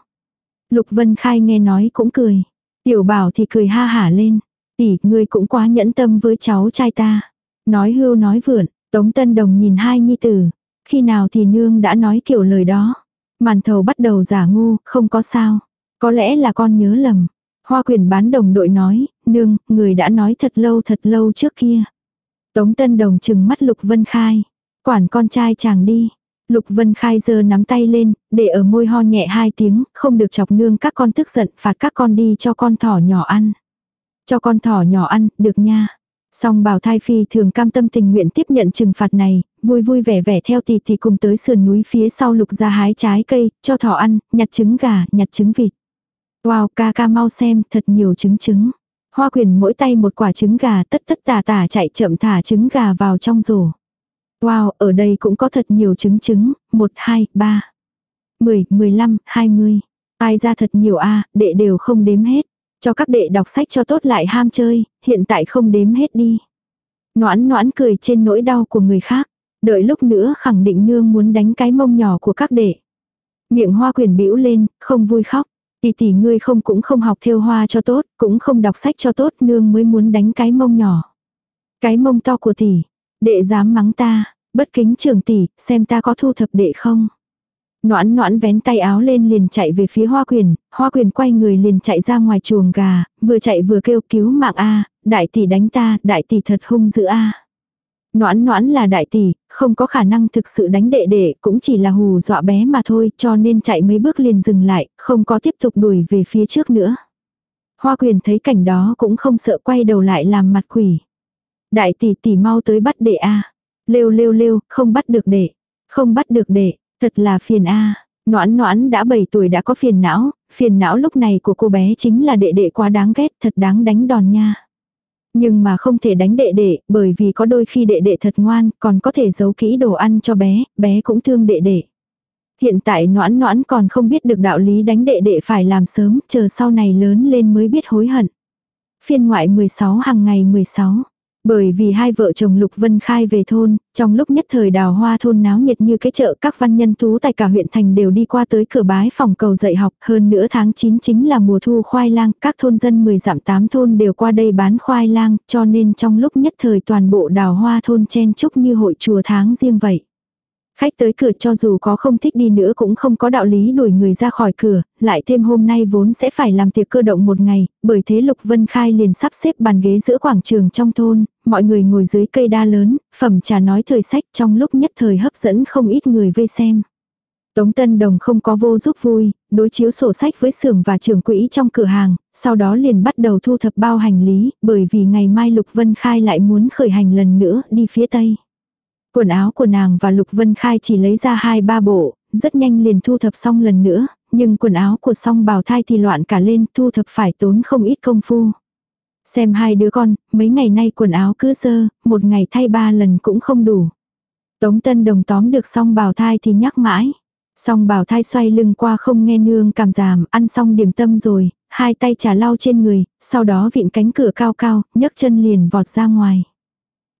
Lục Vân Khai nghe nói cũng cười. Tiểu bảo thì cười ha hả lên. Tỷ, ngươi cũng quá nhẫn tâm với cháu trai ta. Nói hưu nói vượn, Tống Tân Đồng nhìn hai nhi tử. Khi nào thì nương đã nói kiểu lời đó. Màn thầu bắt đầu giả ngu, không có sao. Có lẽ là con nhớ lầm. Hoa quyền bán đồng đội nói, nương, người đã nói thật lâu thật lâu trước kia. Tống Tân Đồng chừng mắt Lục Vân Khai. Quản con trai chàng đi. Lục Vân Khai giơ nắm tay lên, để ở môi ho nhẹ hai tiếng, không được chọc nương các con tức giận, phạt các con đi cho con thỏ nhỏ ăn. Cho con thỏ nhỏ ăn, được nha. Song bảo thai phi thường cam tâm tình nguyện tiếp nhận trừng phạt này, vui vui vẻ vẻ theo tỷ tỷ cùng tới sườn núi phía sau lục ra hái trái cây, cho thỏ ăn, nhặt trứng gà, nhặt trứng vịt. Wow, ca ca mau xem, thật nhiều trứng trứng. Hoa quyền mỗi tay một quả trứng gà tất tất tà tà chạy chậm thả trứng gà vào trong rổ. Wow, ở đây cũng có thật nhiều chứng chứng, 1, 2, 3, 10, 15, 20. Ai ra thật nhiều a đệ đều không đếm hết. Cho các đệ đọc sách cho tốt lại ham chơi, hiện tại không đếm hết đi. Noãn noãn cười trên nỗi đau của người khác. Đợi lúc nữa khẳng định nương muốn đánh cái mông nhỏ của các đệ. Miệng hoa quyền bĩu lên, không vui khóc. Tỷ tỷ ngươi không cũng không học theo hoa cho tốt, cũng không đọc sách cho tốt, nương mới muốn đánh cái mông nhỏ. Cái mông to của tỷ, đệ dám mắng ta, bất kính trưởng tỷ, xem ta có thu thập đệ không. Noãn noãn vén tay áo lên liền chạy về phía hoa quyền, hoa quyền quay người liền chạy ra ngoài chuồng gà, vừa chạy vừa kêu cứu mạng a đại tỷ đánh ta, đại tỷ thật hung dữ a Noãn noãn là đại tỷ, không có khả năng thực sự đánh đệ đệ, cũng chỉ là hù dọa bé mà thôi, cho nên chạy mấy bước liền dừng lại, không có tiếp tục đuổi về phía trước nữa. Hoa quyền thấy cảnh đó cũng không sợ quay đầu lại làm mặt quỷ. Đại tỷ tỷ mau tới bắt đệ a Lêu lêu lêu, không bắt được đệ. Không bắt được đệ, thật là phiền a Noãn noãn đã 7 tuổi đã có phiền não, phiền não lúc này của cô bé chính là đệ đệ quá đáng ghét, thật đáng đánh đòn nha. Nhưng mà không thể đánh đệ đệ, bởi vì có đôi khi đệ đệ thật ngoan, còn có thể giấu kỹ đồ ăn cho bé, bé cũng thương đệ đệ. Hiện tại noãn noãn còn không biết được đạo lý đánh đệ đệ phải làm sớm, chờ sau này lớn lên mới biết hối hận. Phiên ngoại 16 hàng ngày 16. Bởi vì hai vợ chồng Lục Vân Khai về thôn, trong lúc nhất thời đào hoa thôn náo nhiệt như cái chợ các văn nhân tú tại cả huyện thành đều đi qua tới cửa bái phòng cầu dạy học. Hơn nữa tháng 9 chính là mùa thu khoai lang, các thôn dân 10 dặm 8 thôn đều qua đây bán khoai lang, cho nên trong lúc nhất thời toàn bộ đào hoa thôn chen chúc như hội chùa tháng riêng vậy. Khách tới cửa cho dù có không thích đi nữa cũng không có đạo lý đuổi người ra khỏi cửa, lại thêm hôm nay vốn sẽ phải làm tiệc cơ động một ngày, bởi thế Lục Vân Khai liền sắp xếp bàn ghế giữa quảng trường trong thôn, mọi người ngồi dưới cây đa lớn, phẩm trà nói thời sách trong lúc nhất thời hấp dẫn không ít người vây xem. Tống Tân Đồng không có vô giúp vui, đối chiếu sổ sách với xưởng và trưởng quỹ trong cửa hàng, sau đó liền bắt đầu thu thập bao hành lý, bởi vì ngày mai Lục Vân Khai lại muốn khởi hành lần nữa đi phía Tây. Quần áo của nàng và Lục Vân Khai chỉ lấy ra hai ba bộ, rất nhanh liền thu thập xong lần nữa, nhưng quần áo của song bào thai thì loạn cả lên, thu thập phải tốn không ít công phu. Xem hai đứa con, mấy ngày nay quần áo cứ sơ, một ngày thay ba lần cũng không đủ. Tống Tân Đồng tóm được song bào thai thì nhắc mãi. Song bào thai xoay lưng qua không nghe nương cảm giảm, ăn xong điểm tâm rồi, hai tay trà lau trên người, sau đó vịn cánh cửa cao cao, nhấc chân liền vọt ra ngoài.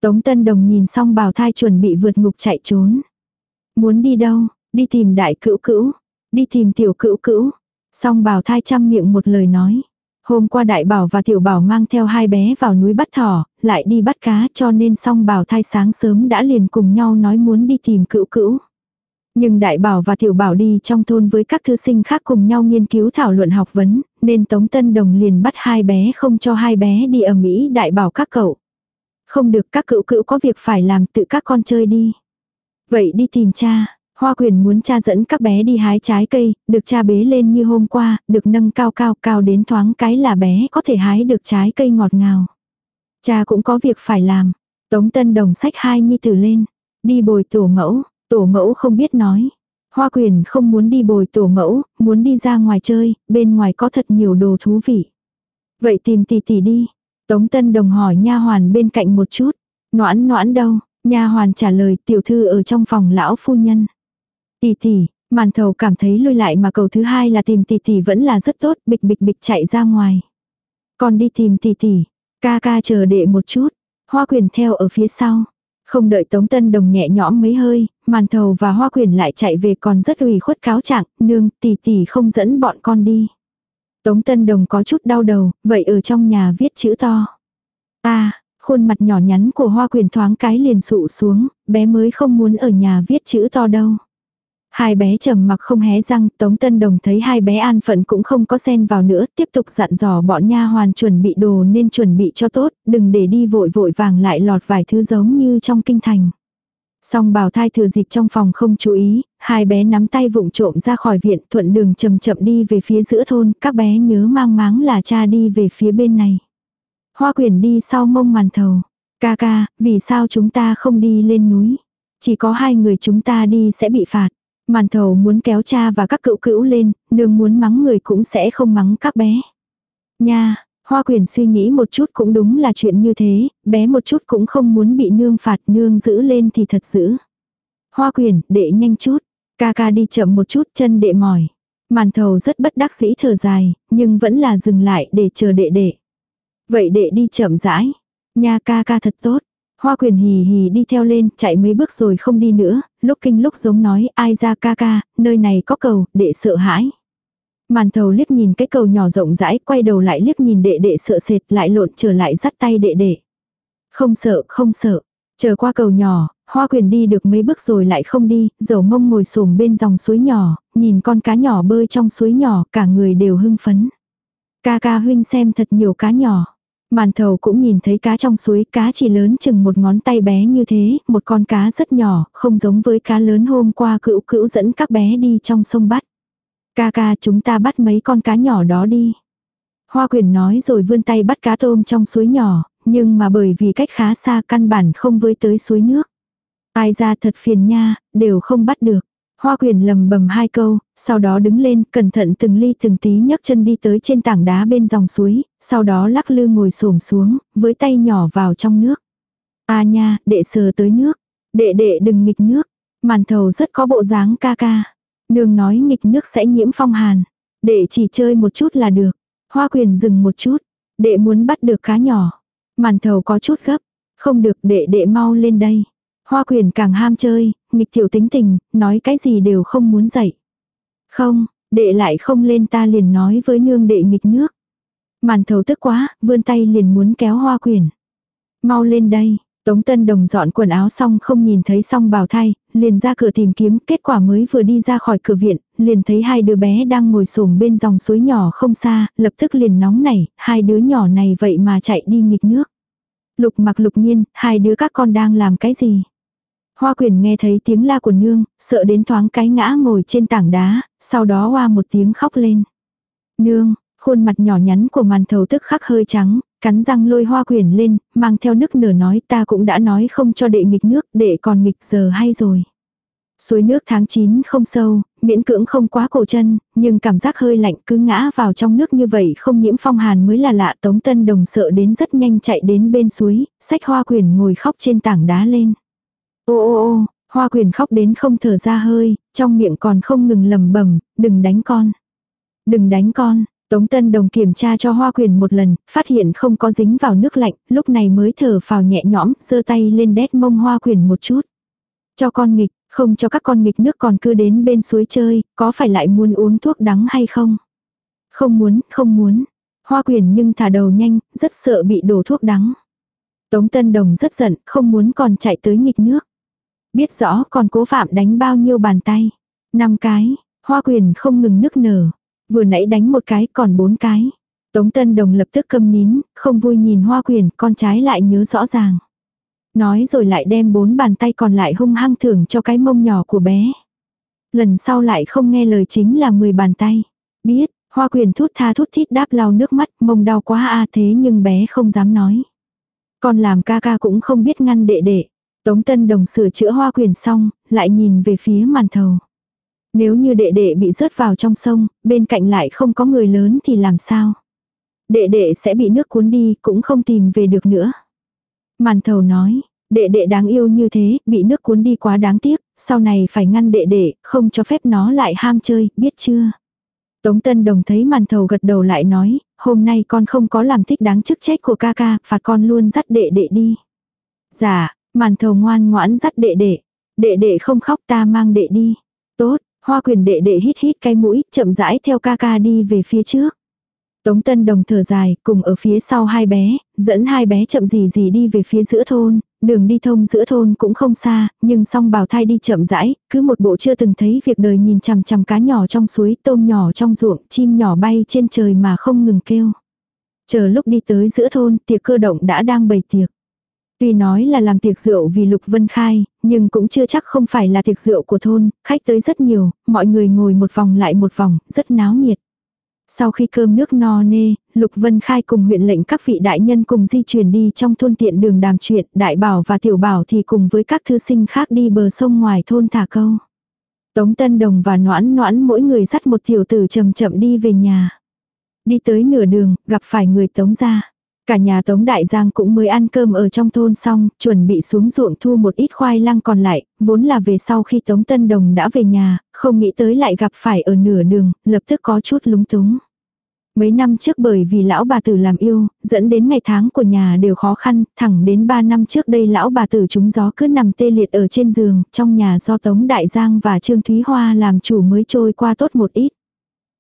Tống Tân Đồng nhìn xong bào thai chuẩn bị vượt ngục chạy trốn. Muốn đi đâu, đi tìm đại cữu cữu, đi tìm tiểu cữu cữu. Xong bào thai chăm miệng một lời nói. Hôm qua đại bảo và tiểu bảo mang theo hai bé vào núi bắt thỏ, lại đi bắt cá cho nên song bảo thai sáng sớm đã liền cùng nhau nói muốn đi tìm cữu cữu. Nhưng đại bảo và tiểu bảo đi trong thôn với các thư sinh khác cùng nhau nghiên cứu thảo luận học vấn, nên Tống Tân Đồng liền bắt hai bé không cho hai bé đi ở Mỹ đại bảo các cậu. Không được các cựu cữu có việc phải làm tự các con chơi đi. Vậy đi tìm cha, Hoa quyền muốn cha dẫn các bé đi hái trái cây, được cha bế lên như hôm qua, được nâng cao cao cao đến thoáng cái là bé có thể hái được trái cây ngọt ngào. Cha cũng có việc phải làm. Tống Tân Đồng sách hai nhi tử lên. Đi bồi tổ mẫu, tổ mẫu không biết nói. Hoa quyền không muốn đi bồi tổ mẫu, muốn đi ra ngoài chơi, bên ngoài có thật nhiều đồ thú vị. Vậy tìm tỷ tỷ đi, Tống Tân Đồng hỏi nha hoàn bên cạnh một chút. Noãn noãn đâu? Nha hoàn trả lời tiểu thư ở trong phòng lão phu nhân. Tỷ tỷ, màn thầu cảm thấy lùi lại mà cầu thứ hai là tìm tỷ tỷ vẫn là rất tốt, bịch bịch bịch chạy ra ngoài. Còn đi tìm tỷ tỷ, ca ca chờ đệ một chút. Hoa quyền theo ở phía sau. Không đợi Tống Tân Đồng nhẹ nhõm mấy hơi, màn thầu và hoa quyền lại chạy về còn rất ủy khuất cáo trạng, nương tỷ tỷ không dẫn bọn con đi. Tống Tân Đồng có chút đau đầu, vậy ở trong nhà viết chữ to. Ta, khuôn mặt nhỏ nhắn của hoa quyền thoáng cái liền sụ xuống, bé mới không muốn ở nhà viết chữ to đâu. Hai bé trầm mặc không hé răng, Tống Tân Đồng thấy hai bé an phận cũng không có xen vào nữa, tiếp tục dặn dò bọn nha hoàn chuẩn bị đồ nên chuẩn bị cho tốt, đừng để đi vội vội vàng lại lọt vài thứ giống như trong kinh thành. Song bào thai thừa dịp trong phòng không chú ý, hai bé nắm tay vụng trộm ra khỏi viện thuận đường chậm chậm đi về phía giữa thôn, các bé nhớ mang máng là cha đi về phía bên này. Hoa quyển đi sau mông màn thầu. Ca ca, vì sao chúng ta không đi lên núi? Chỉ có hai người chúng ta đi sẽ bị phạt. Màn thầu muốn kéo cha và các cựu cữu lên, nương muốn mắng người cũng sẽ không mắng các bé. Nha, Hoa quyền suy nghĩ một chút cũng đúng là chuyện như thế, bé một chút cũng không muốn bị nương phạt nương giữ lên thì thật giữ. Hoa quyền, đệ nhanh chút. Ca ca đi chậm một chút chân đệ mỏi. Màn thầu rất bất đắc dĩ thở dài, nhưng vẫn là dừng lại để chờ đệ đệ. Vậy đệ đi chậm rãi. Nha ca ca thật tốt. Hoa quyền hì hì đi theo lên, chạy mấy bước rồi không đi nữa, lúc kinh lúc giống nói ai ra ca ca, nơi này có cầu, đệ sợ hãi. Màn thầu liếc nhìn cái cầu nhỏ rộng rãi, quay đầu lại liếc nhìn đệ đệ sợ sệt, lại lộn trở lại dắt tay đệ đệ. Không sợ, không sợ. Chờ qua cầu nhỏ, hoa quyền đi được mấy bước rồi lại không đi, dầu mông ngồi xổm bên dòng suối nhỏ, nhìn con cá nhỏ bơi trong suối nhỏ, cả người đều hưng phấn. Ca ca huynh xem thật nhiều cá nhỏ. Màn thầu cũng nhìn thấy cá trong suối, cá chỉ lớn chừng một ngón tay bé như thế, một con cá rất nhỏ, không giống với cá lớn hôm qua cựu cữu dẫn các bé đi trong sông bắt. Ca ca chúng ta bắt mấy con cá nhỏ đó đi. Hoa quyền nói rồi vươn tay bắt cá tôm trong suối nhỏ, nhưng mà bởi vì cách khá xa căn bản không với tới suối nước. Ai ra thật phiền nha, đều không bắt được. Hoa quyền lầm bầm hai câu, sau đó đứng lên, cẩn thận từng ly từng tí nhấc chân đi tới trên tảng đá bên dòng suối, sau đó lắc lư ngồi xổm xuống, với tay nhỏ vào trong nước. À nha, đệ sờ tới nước. Đệ đệ đừng nghịch nước. Màn thầu rất có bộ dáng ca ca. Nương nói nghịch nước sẽ nhiễm phong hàn. Đệ chỉ chơi một chút là được. Hoa quyền dừng một chút. Đệ muốn bắt được cá nhỏ. Màn thầu có chút gấp. Không được đệ đệ mau lên đây. Hoa quyền càng ham chơi, nghịch tiểu tính tình, nói cái gì đều không muốn dậy. Không, đệ lại không lên ta liền nói với nương đệ nghịch nước. Màn thầu tức quá, vươn tay liền muốn kéo hoa quyền. Mau lên đây, Tống Tân Đồng dọn quần áo xong không nhìn thấy xong bào thay, liền ra cửa tìm kiếm, kết quả mới vừa đi ra khỏi cửa viện, liền thấy hai đứa bé đang ngồi xổm bên dòng suối nhỏ không xa, lập tức liền nóng nảy, hai đứa nhỏ này vậy mà chạy đi nghịch nước. Lục mặc lục nhiên, hai đứa các con đang làm cái gì? Hoa quyền nghe thấy tiếng la của nương, sợ đến thoáng cái ngã ngồi trên tảng đá, sau đó hoa một tiếng khóc lên. Nương, khuôn mặt nhỏ nhắn của màn thầu tức khắc hơi trắng, cắn răng lôi hoa quyền lên, mang theo nước nở nói ta cũng đã nói không cho đệ nghịch nước, đệ còn nghịch giờ hay rồi. Suối nước tháng 9 không sâu, miễn cưỡng không quá cổ chân, nhưng cảm giác hơi lạnh cứ ngã vào trong nước như vậy không nhiễm phong hàn mới là lạ. Tống Tân Đồng sợ đến rất nhanh chạy đến bên suối, sách hoa quyền ngồi khóc trên tảng đá lên. Ô ô ô, hoa quyền khóc đến không thở ra hơi, trong miệng còn không ngừng lầm bẩm đừng đánh con. Đừng đánh con, Tống Tân Đồng kiểm tra cho hoa quyền một lần, phát hiện không có dính vào nước lạnh, lúc này mới thở phào nhẹ nhõm, giơ tay lên đét mông hoa quyền một chút. Cho con nghịch, không cho các con nghịch nước còn cứ đến bên suối chơi, có phải lại muốn uống thuốc đắng hay không? Không muốn, không muốn. Hoa quyền nhưng thả đầu nhanh, rất sợ bị đổ thuốc đắng. Tống Tân Đồng rất giận, không muốn còn chạy tới nghịch nước. Biết rõ còn cố phạm đánh bao nhiêu bàn tay. Năm cái, hoa quyền không ngừng nức nở. Vừa nãy đánh một cái còn bốn cái. Tống Tân Đồng lập tức câm nín, không vui nhìn hoa quyền, con trái lại nhớ rõ ràng. Nói rồi lại đem bốn bàn tay còn lại hung hăng thưởng cho cái mông nhỏ của bé. Lần sau lại không nghe lời chính là 10 bàn tay. Biết, hoa quyền thút tha thút thít đáp lau nước mắt, mông đau quá a thế nhưng bé không dám nói. Con làm ca ca cũng không biết ngăn đệ đệ. Tống Tân Đồng sửa chữa hoa quyền xong, lại nhìn về phía màn thầu. Nếu như đệ đệ bị rớt vào trong sông, bên cạnh lại không có người lớn thì làm sao? Đệ đệ sẽ bị nước cuốn đi, cũng không tìm về được nữa. Màn thầu nói, đệ đệ đáng yêu như thế, bị nước cuốn đi quá đáng tiếc, sau này phải ngăn đệ đệ, không cho phép nó lại ham chơi, biết chưa? Tống Tân Đồng thấy màn thầu gật đầu lại nói, hôm nay con không có làm thích đáng chức trách của ca ca, phạt con luôn dắt đệ đệ đi. Dạ, màn thầu ngoan ngoãn dắt đệ đệ. Đệ đệ không khóc ta mang đệ đi. Tốt, hoa quyền đệ đệ hít hít cái mũi, chậm rãi theo ca ca đi về phía trước. Tống Tân Đồng thở dài, cùng ở phía sau hai bé, dẫn hai bé chậm gì gì đi về phía giữa thôn, đường đi thông giữa thôn cũng không xa, nhưng song bào thai đi chậm rãi, cứ một bộ chưa từng thấy việc đời nhìn chằm chằm cá nhỏ trong suối, tôm nhỏ trong ruộng, chim nhỏ bay trên trời mà không ngừng kêu. Chờ lúc đi tới giữa thôn, tiệc cơ động đã đang bày tiệc. Tuy nói là làm tiệc rượu vì Lục Vân Khai, nhưng cũng chưa chắc không phải là tiệc rượu của thôn, khách tới rất nhiều, mọi người ngồi một vòng lại một vòng, rất náo nhiệt. Sau khi cơm nước no nê, Lục Vân Khai cùng huyện lệnh các vị đại nhân cùng di chuyển đi trong thôn tiện đường đàm chuyện, đại bảo và tiểu bảo thì cùng với các thư sinh khác đi bờ sông ngoài thôn thả câu. Tống Tân Đồng và Noãn Noãn mỗi người dắt một tiểu tử chậm chậm đi về nhà. Đi tới nửa đường, gặp phải người tống ra. Cả nhà Tống Đại Giang cũng mới ăn cơm ở trong thôn xong, chuẩn bị xuống ruộng thu một ít khoai lang còn lại, vốn là về sau khi Tống Tân Đồng đã về nhà, không nghĩ tới lại gặp phải ở nửa đường, lập tức có chút lúng túng. Mấy năm trước bởi vì lão bà tử làm yêu, dẫn đến ngày tháng của nhà đều khó khăn, thẳng đến 3 năm trước đây lão bà tử trúng gió cứ nằm tê liệt ở trên giường, trong nhà do Tống Đại Giang và Trương Thúy Hoa làm chủ mới trôi qua tốt một ít.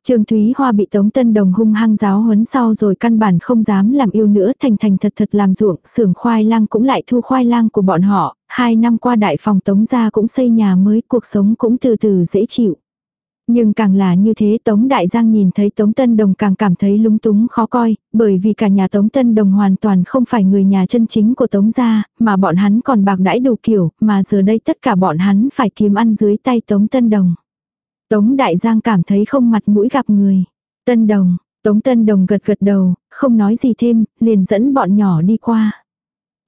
Trương Thúy Hoa bị Tống Tân Đồng hung hăng giáo huấn sau rồi căn bản không dám làm yêu nữa thành thành thật thật làm ruộng, xưởng khoai lang cũng lại thu khoai lang của bọn họ, hai năm qua đại phòng Tống gia cũng xây nhà mới, cuộc sống cũng từ từ dễ chịu. Nhưng càng là như thế Tống Đại Giang nhìn thấy Tống Tân Đồng càng cảm thấy lúng túng khó coi, bởi vì cả nhà Tống Tân Đồng hoàn toàn không phải người nhà chân chính của Tống gia, mà bọn hắn còn bạc đãi đủ kiểu, mà giờ đây tất cả bọn hắn phải kiếm ăn dưới tay Tống Tân Đồng. Tống Đại Giang cảm thấy không mặt mũi gặp người. Tân Đồng, Tống Tân Đồng gật gật đầu, không nói gì thêm, liền dẫn bọn nhỏ đi qua.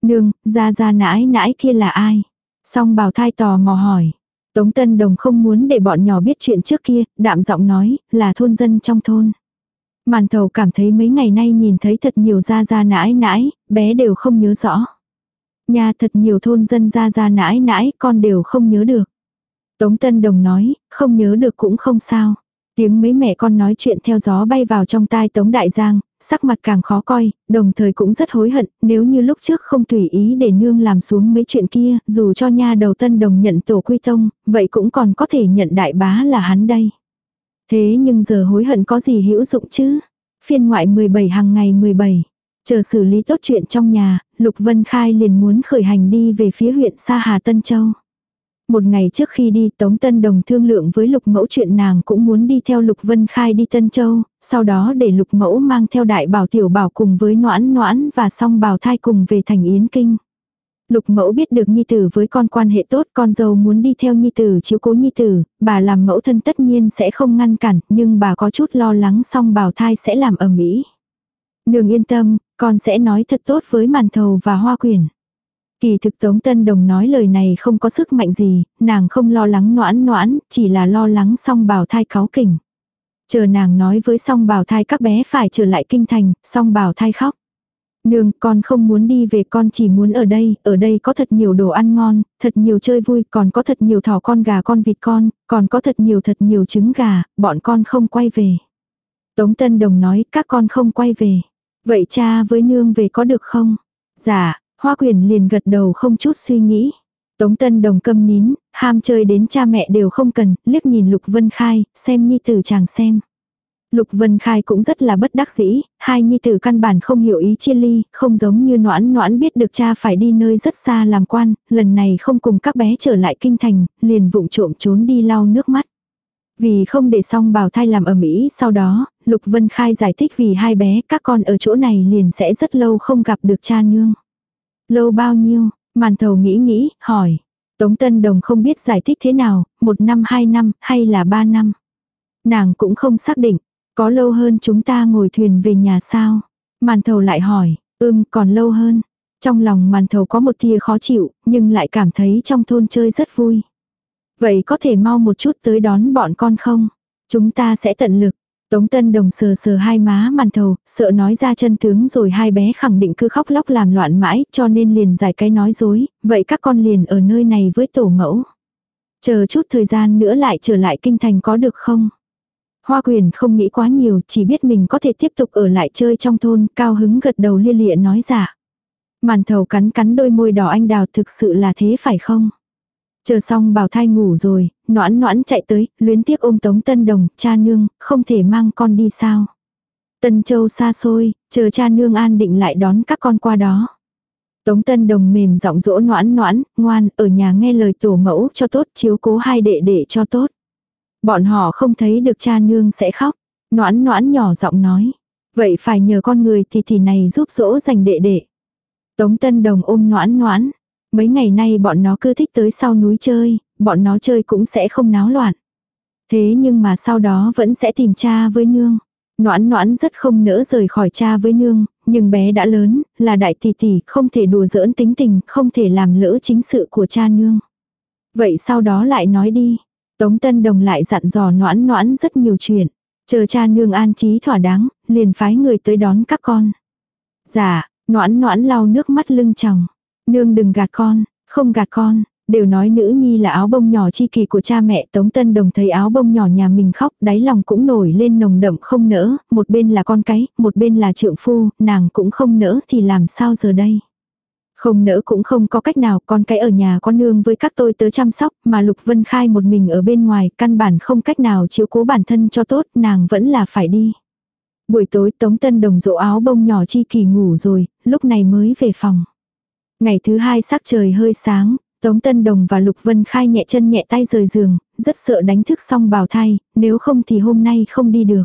Nương, ra ra nãi nãi kia là ai? Song bào thai tò mò hỏi. Tống Tân Đồng không muốn để bọn nhỏ biết chuyện trước kia, đạm giọng nói, là thôn dân trong thôn. Màn thầu cảm thấy mấy ngày nay nhìn thấy thật nhiều ra ra nãi nãi, bé đều không nhớ rõ. Nhà thật nhiều thôn dân ra ra nãi nãi, con đều không nhớ được. Tống Tân Đồng nói, không nhớ được cũng không sao. Tiếng mấy mẹ con nói chuyện theo gió bay vào trong tai Tống Đại Giang, sắc mặt càng khó coi, đồng thời cũng rất hối hận, nếu như lúc trước không tùy ý để nương làm xuống mấy chuyện kia, dù cho nha đầu Tân Đồng nhận tổ quy tông, vậy cũng còn có thể nhận đại bá là hắn đây. Thế nhưng giờ hối hận có gì hữu dụng chứ? Phiên ngoại 17 hàng ngày 17. Chờ xử lý tốt chuyện trong nhà, Lục Vân Khai liền muốn khởi hành đi về phía huyện Sa Hà Tân Châu. Một ngày trước khi đi Tống Tân Đồng thương lượng với Lục Mẫu chuyện nàng cũng muốn đi theo Lục Vân Khai đi Tân Châu, sau đó để Lục Mẫu mang theo đại bảo tiểu bảo cùng với noãn noãn và song bào thai cùng về thành Yến Kinh. Lục mẫu biết được nhi tử với con quan hệ tốt, con dâu muốn đi theo nhi tử chiếu cố nhi tử, bà làm mẫu thân tất nhiên sẽ không ngăn cản, nhưng bà có chút lo lắng song bào thai sẽ làm ầm ĩ. Nương yên tâm, con sẽ nói thật tốt với màn thầu và hoa quyển. Kỳ thực Tống Tân Đồng nói lời này không có sức mạnh gì, nàng không lo lắng noãn noãn, chỉ là lo lắng song bào thai cáo kỉnh. Chờ nàng nói với song bào thai các bé phải trở lại kinh thành, song bào thai khóc. Nương, con không muốn đi về con chỉ muốn ở đây, ở đây có thật nhiều đồ ăn ngon, thật nhiều chơi vui, còn có thật nhiều thỏ con gà con vịt con, còn có thật nhiều thật nhiều trứng gà, bọn con không quay về. Tống Tân Đồng nói các con không quay về. Vậy cha với nương về có được không? Dạ, Hoa quyền liền gật đầu không chút suy nghĩ. Tống Tân Đồng câm nín, ham chơi đến cha mẹ đều không cần, liếc nhìn Lục Vân Khai, xem nhi tử chàng xem. Lục Vân Khai cũng rất là bất đắc dĩ, hai nhi tử căn bản không hiểu ý chia ly, không giống như noãn noãn biết được cha phải đi nơi rất xa làm quan, lần này không cùng các bé trở lại kinh thành, liền vụng trộm trốn đi lau nước mắt. Vì không để xong bào thai làm ở Mỹ sau đó, Lục Vân Khai giải thích vì hai bé các con ở chỗ này liền sẽ rất lâu không gặp được cha nương. Lâu bao nhiêu, màn thầu nghĩ nghĩ, hỏi. Tống Tân Đồng không biết giải thích thế nào, một năm hai năm, hay là ba năm. Nàng cũng không xác định, có lâu hơn chúng ta ngồi thuyền về nhà sao. Màn thầu lại hỏi, ưm còn lâu hơn. Trong lòng màn thầu có một tia khó chịu, nhưng lại cảm thấy trong thôn chơi rất vui. Vậy có thể mau một chút tới đón bọn con không? Chúng ta sẽ tận lực. Tống Tân Đồng sờ sờ hai má màn thầu, sợ nói ra chân tướng rồi hai bé khẳng định cứ khóc lóc làm loạn mãi, cho nên liền giải cái nói dối, vậy các con liền ở nơi này với tổ mẫu. Chờ chút thời gian nữa lại trở lại kinh thành có được không? Hoa quyền không nghĩ quá nhiều, chỉ biết mình có thể tiếp tục ở lại chơi trong thôn, cao hứng gật đầu lia lịa nói giả. Màn thầu cắn cắn đôi môi đỏ anh đào thực sự là thế phải không? Chờ xong bảo thai ngủ rồi, noãn noãn chạy tới, luyến tiếc ôm tống tân đồng, cha nương, không thể mang con đi sao. Tân châu xa xôi, chờ cha nương an định lại đón các con qua đó. Tống tân đồng mềm giọng dỗ noãn noãn, ngoan, ở nhà nghe lời tổ mẫu cho tốt, chiếu cố hai đệ đệ cho tốt. Bọn họ không thấy được cha nương sẽ khóc. Noãn noãn nhỏ giọng nói. Vậy phải nhờ con người thì thì này giúp dỗ dành đệ đệ. Tống tân đồng ôm noãn noãn. Mấy ngày nay bọn nó cứ thích tới sau núi chơi, bọn nó chơi cũng sẽ không náo loạn. Thế nhưng mà sau đó vẫn sẽ tìm cha với nương. Noãn noãn rất không nỡ rời khỏi cha với nương, nhưng bé đã lớn, là đại tỷ tỷ, không thể đùa giỡn tính tình, không thể làm lỡ chính sự của cha nương. Vậy sau đó lại nói đi. Tống Tân Đồng lại dặn dò noãn noãn rất nhiều chuyện. Chờ cha nương an trí thỏa đáng, liền phái người tới đón các con. Dạ, noãn noãn lau nước mắt lưng chồng. Nương đừng gạt con, không gạt con, đều nói nữ nhi là áo bông nhỏ chi kỳ của cha mẹ Tống Tân Đồng thấy áo bông nhỏ nhà mình khóc đáy lòng cũng nổi lên nồng đậm không nỡ, một bên là con cái, một bên là trượng phu, nàng cũng không nỡ thì làm sao giờ đây. Không nỡ cũng không có cách nào, con cái ở nhà có nương với các tôi tớ chăm sóc, mà Lục Vân Khai một mình ở bên ngoài, căn bản không cách nào chiếu cố bản thân cho tốt, nàng vẫn là phải đi. Buổi tối Tống Tân Đồng dỗ áo bông nhỏ chi kỳ ngủ rồi, lúc này mới về phòng. Ngày thứ hai sắc trời hơi sáng, Tống Tân Đồng và Lục Vân Khai nhẹ chân nhẹ tay rời giường, rất sợ đánh thức xong bào thai, nếu không thì hôm nay không đi được.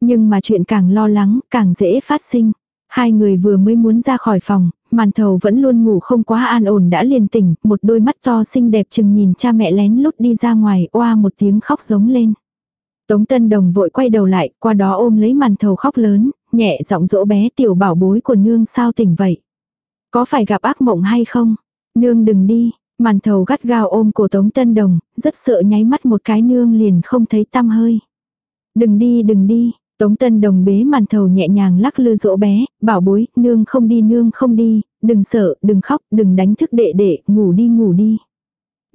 Nhưng mà chuyện càng lo lắng, càng dễ phát sinh. Hai người vừa mới muốn ra khỏi phòng, màn thầu vẫn luôn ngủ không quá an ổn đã liền tỉnh, một đôi mắt to xinh đẹp chừng nhìn cha mẹ lén lút đi ra ngoài, oa một tiếng khóc giống lên. Tống Tân Đồng vội quay đầu lại, qua đó ôm lấy màn thầu khóc lớn, nhẹ giọng dỗ bé tiểu bảo bối của nương sao tỉnh vậy. Có phải gặp ác mộng hay không? Nương đừng đi, màn thầu gắt gao ôm cổ Tống Tân Đồng, rất sợ nháy mắt một cái nương liền không thấy tăm hơi. Đừng đi đừng đi, Tống Tân Đồng bế màn thầu nhẹ nhàng lắc lư dỗ bé, bảo bối, nương không đi nương không đi, đừng sợ, đừng khóc, đừng đánh thức đệ đệ, ngủ đi ngủ đi.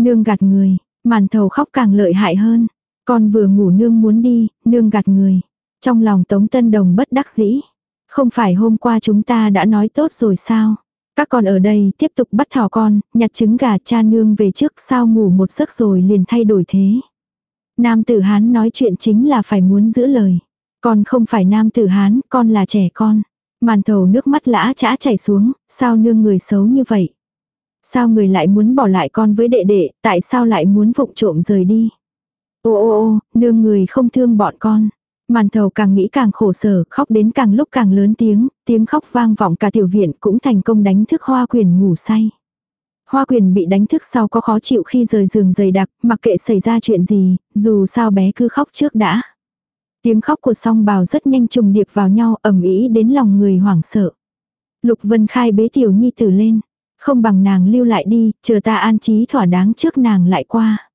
Nương gạt người, màn thầu khóc càng lợi hại hơn. Con vừa ngủ nương muốn đi, nương gạt người. Trong lòng Tống Tân Đồng bất đắc dĩ. Không phải hôm qua chúng ta đã nói tốt rồi sao? Các con ở đây tiếp tục bắt thỏ con, nhặt trứng gà cha nương về trước sao ngủ một giấc rồi liền thay đổi thế. Nam tử Hán nói chuyện chính là phải muốn giữ lời. Con không phải nam tử Hán, con là trẻ con. Màn thầu nước mắt lã chã chảy xuống, sao nương người xấu như vậy? Sao người lại muốn bỏ lại con với đệ đệ, tại sao lại muốn vụng trộm rời đi? Ô ô ô, nương người không thương bọn con. Màn thầu càng nghĩ càng khổ sở, khóc đến càng lúc càng lớn tiếng, tiếng khóc vang vọng cả tiểu viện cũng thành công đánh thức hoa quyền ngủ say. Hoa quyền bị đánh thức sau có khó chịu khi rời giường dày đặc, mặc kệ xảy ra chuyện gì, dù sao bé cứ khóc trước đã. Tiếng khóc của song bào rất nhanh trùng điệp vào nhau ẩm ý đến lòng người hoảng sợ. Lục Vân Khai bế tiểu nhi tử lên. Không bằng nàng lưu lại đi, chờ ta an trí thỏa đáng trước nàng lại qua.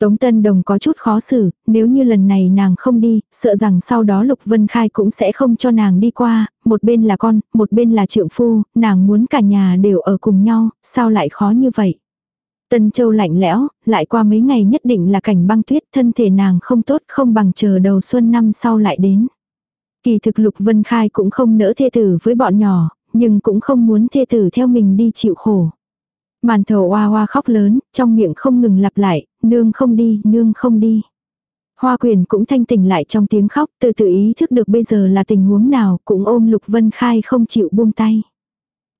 Tống Tân Đồng có chút khó xử, nếu như lần này nàng không đi, sợ rằng sau đó Lục Vân Khai cũng sẽ không cho nàng đi qua, một bên là con, một bên là trượng phu, nàng muốn cả nhà đều ở cùng nhau, sao lại khó như vậy. Tân Châu lạnh lẽo, lại qua mấy ngày nhất định là cảnh băng tuyết, thân thể nàng không tốt không bằng chờ đầu xuân năm sau lại đến. Kỳ thực Lục Vân Khai cũng không nỡ thê tử với bọn nhỏ, nhưng cũng không muốn thê tử theo mình đi chịu khổ. Màn thầu hoa hoa khóc lớn, trong miệng không ngừng lặp lại, nương không đi, nương không đi. Hoa quyền cũng thanh tỉnh lại trong tiếng khóc, từ từ ý thức được bây giờ là tình huống nào, cũng ôm Lục Vân Khai không chịu buông tay.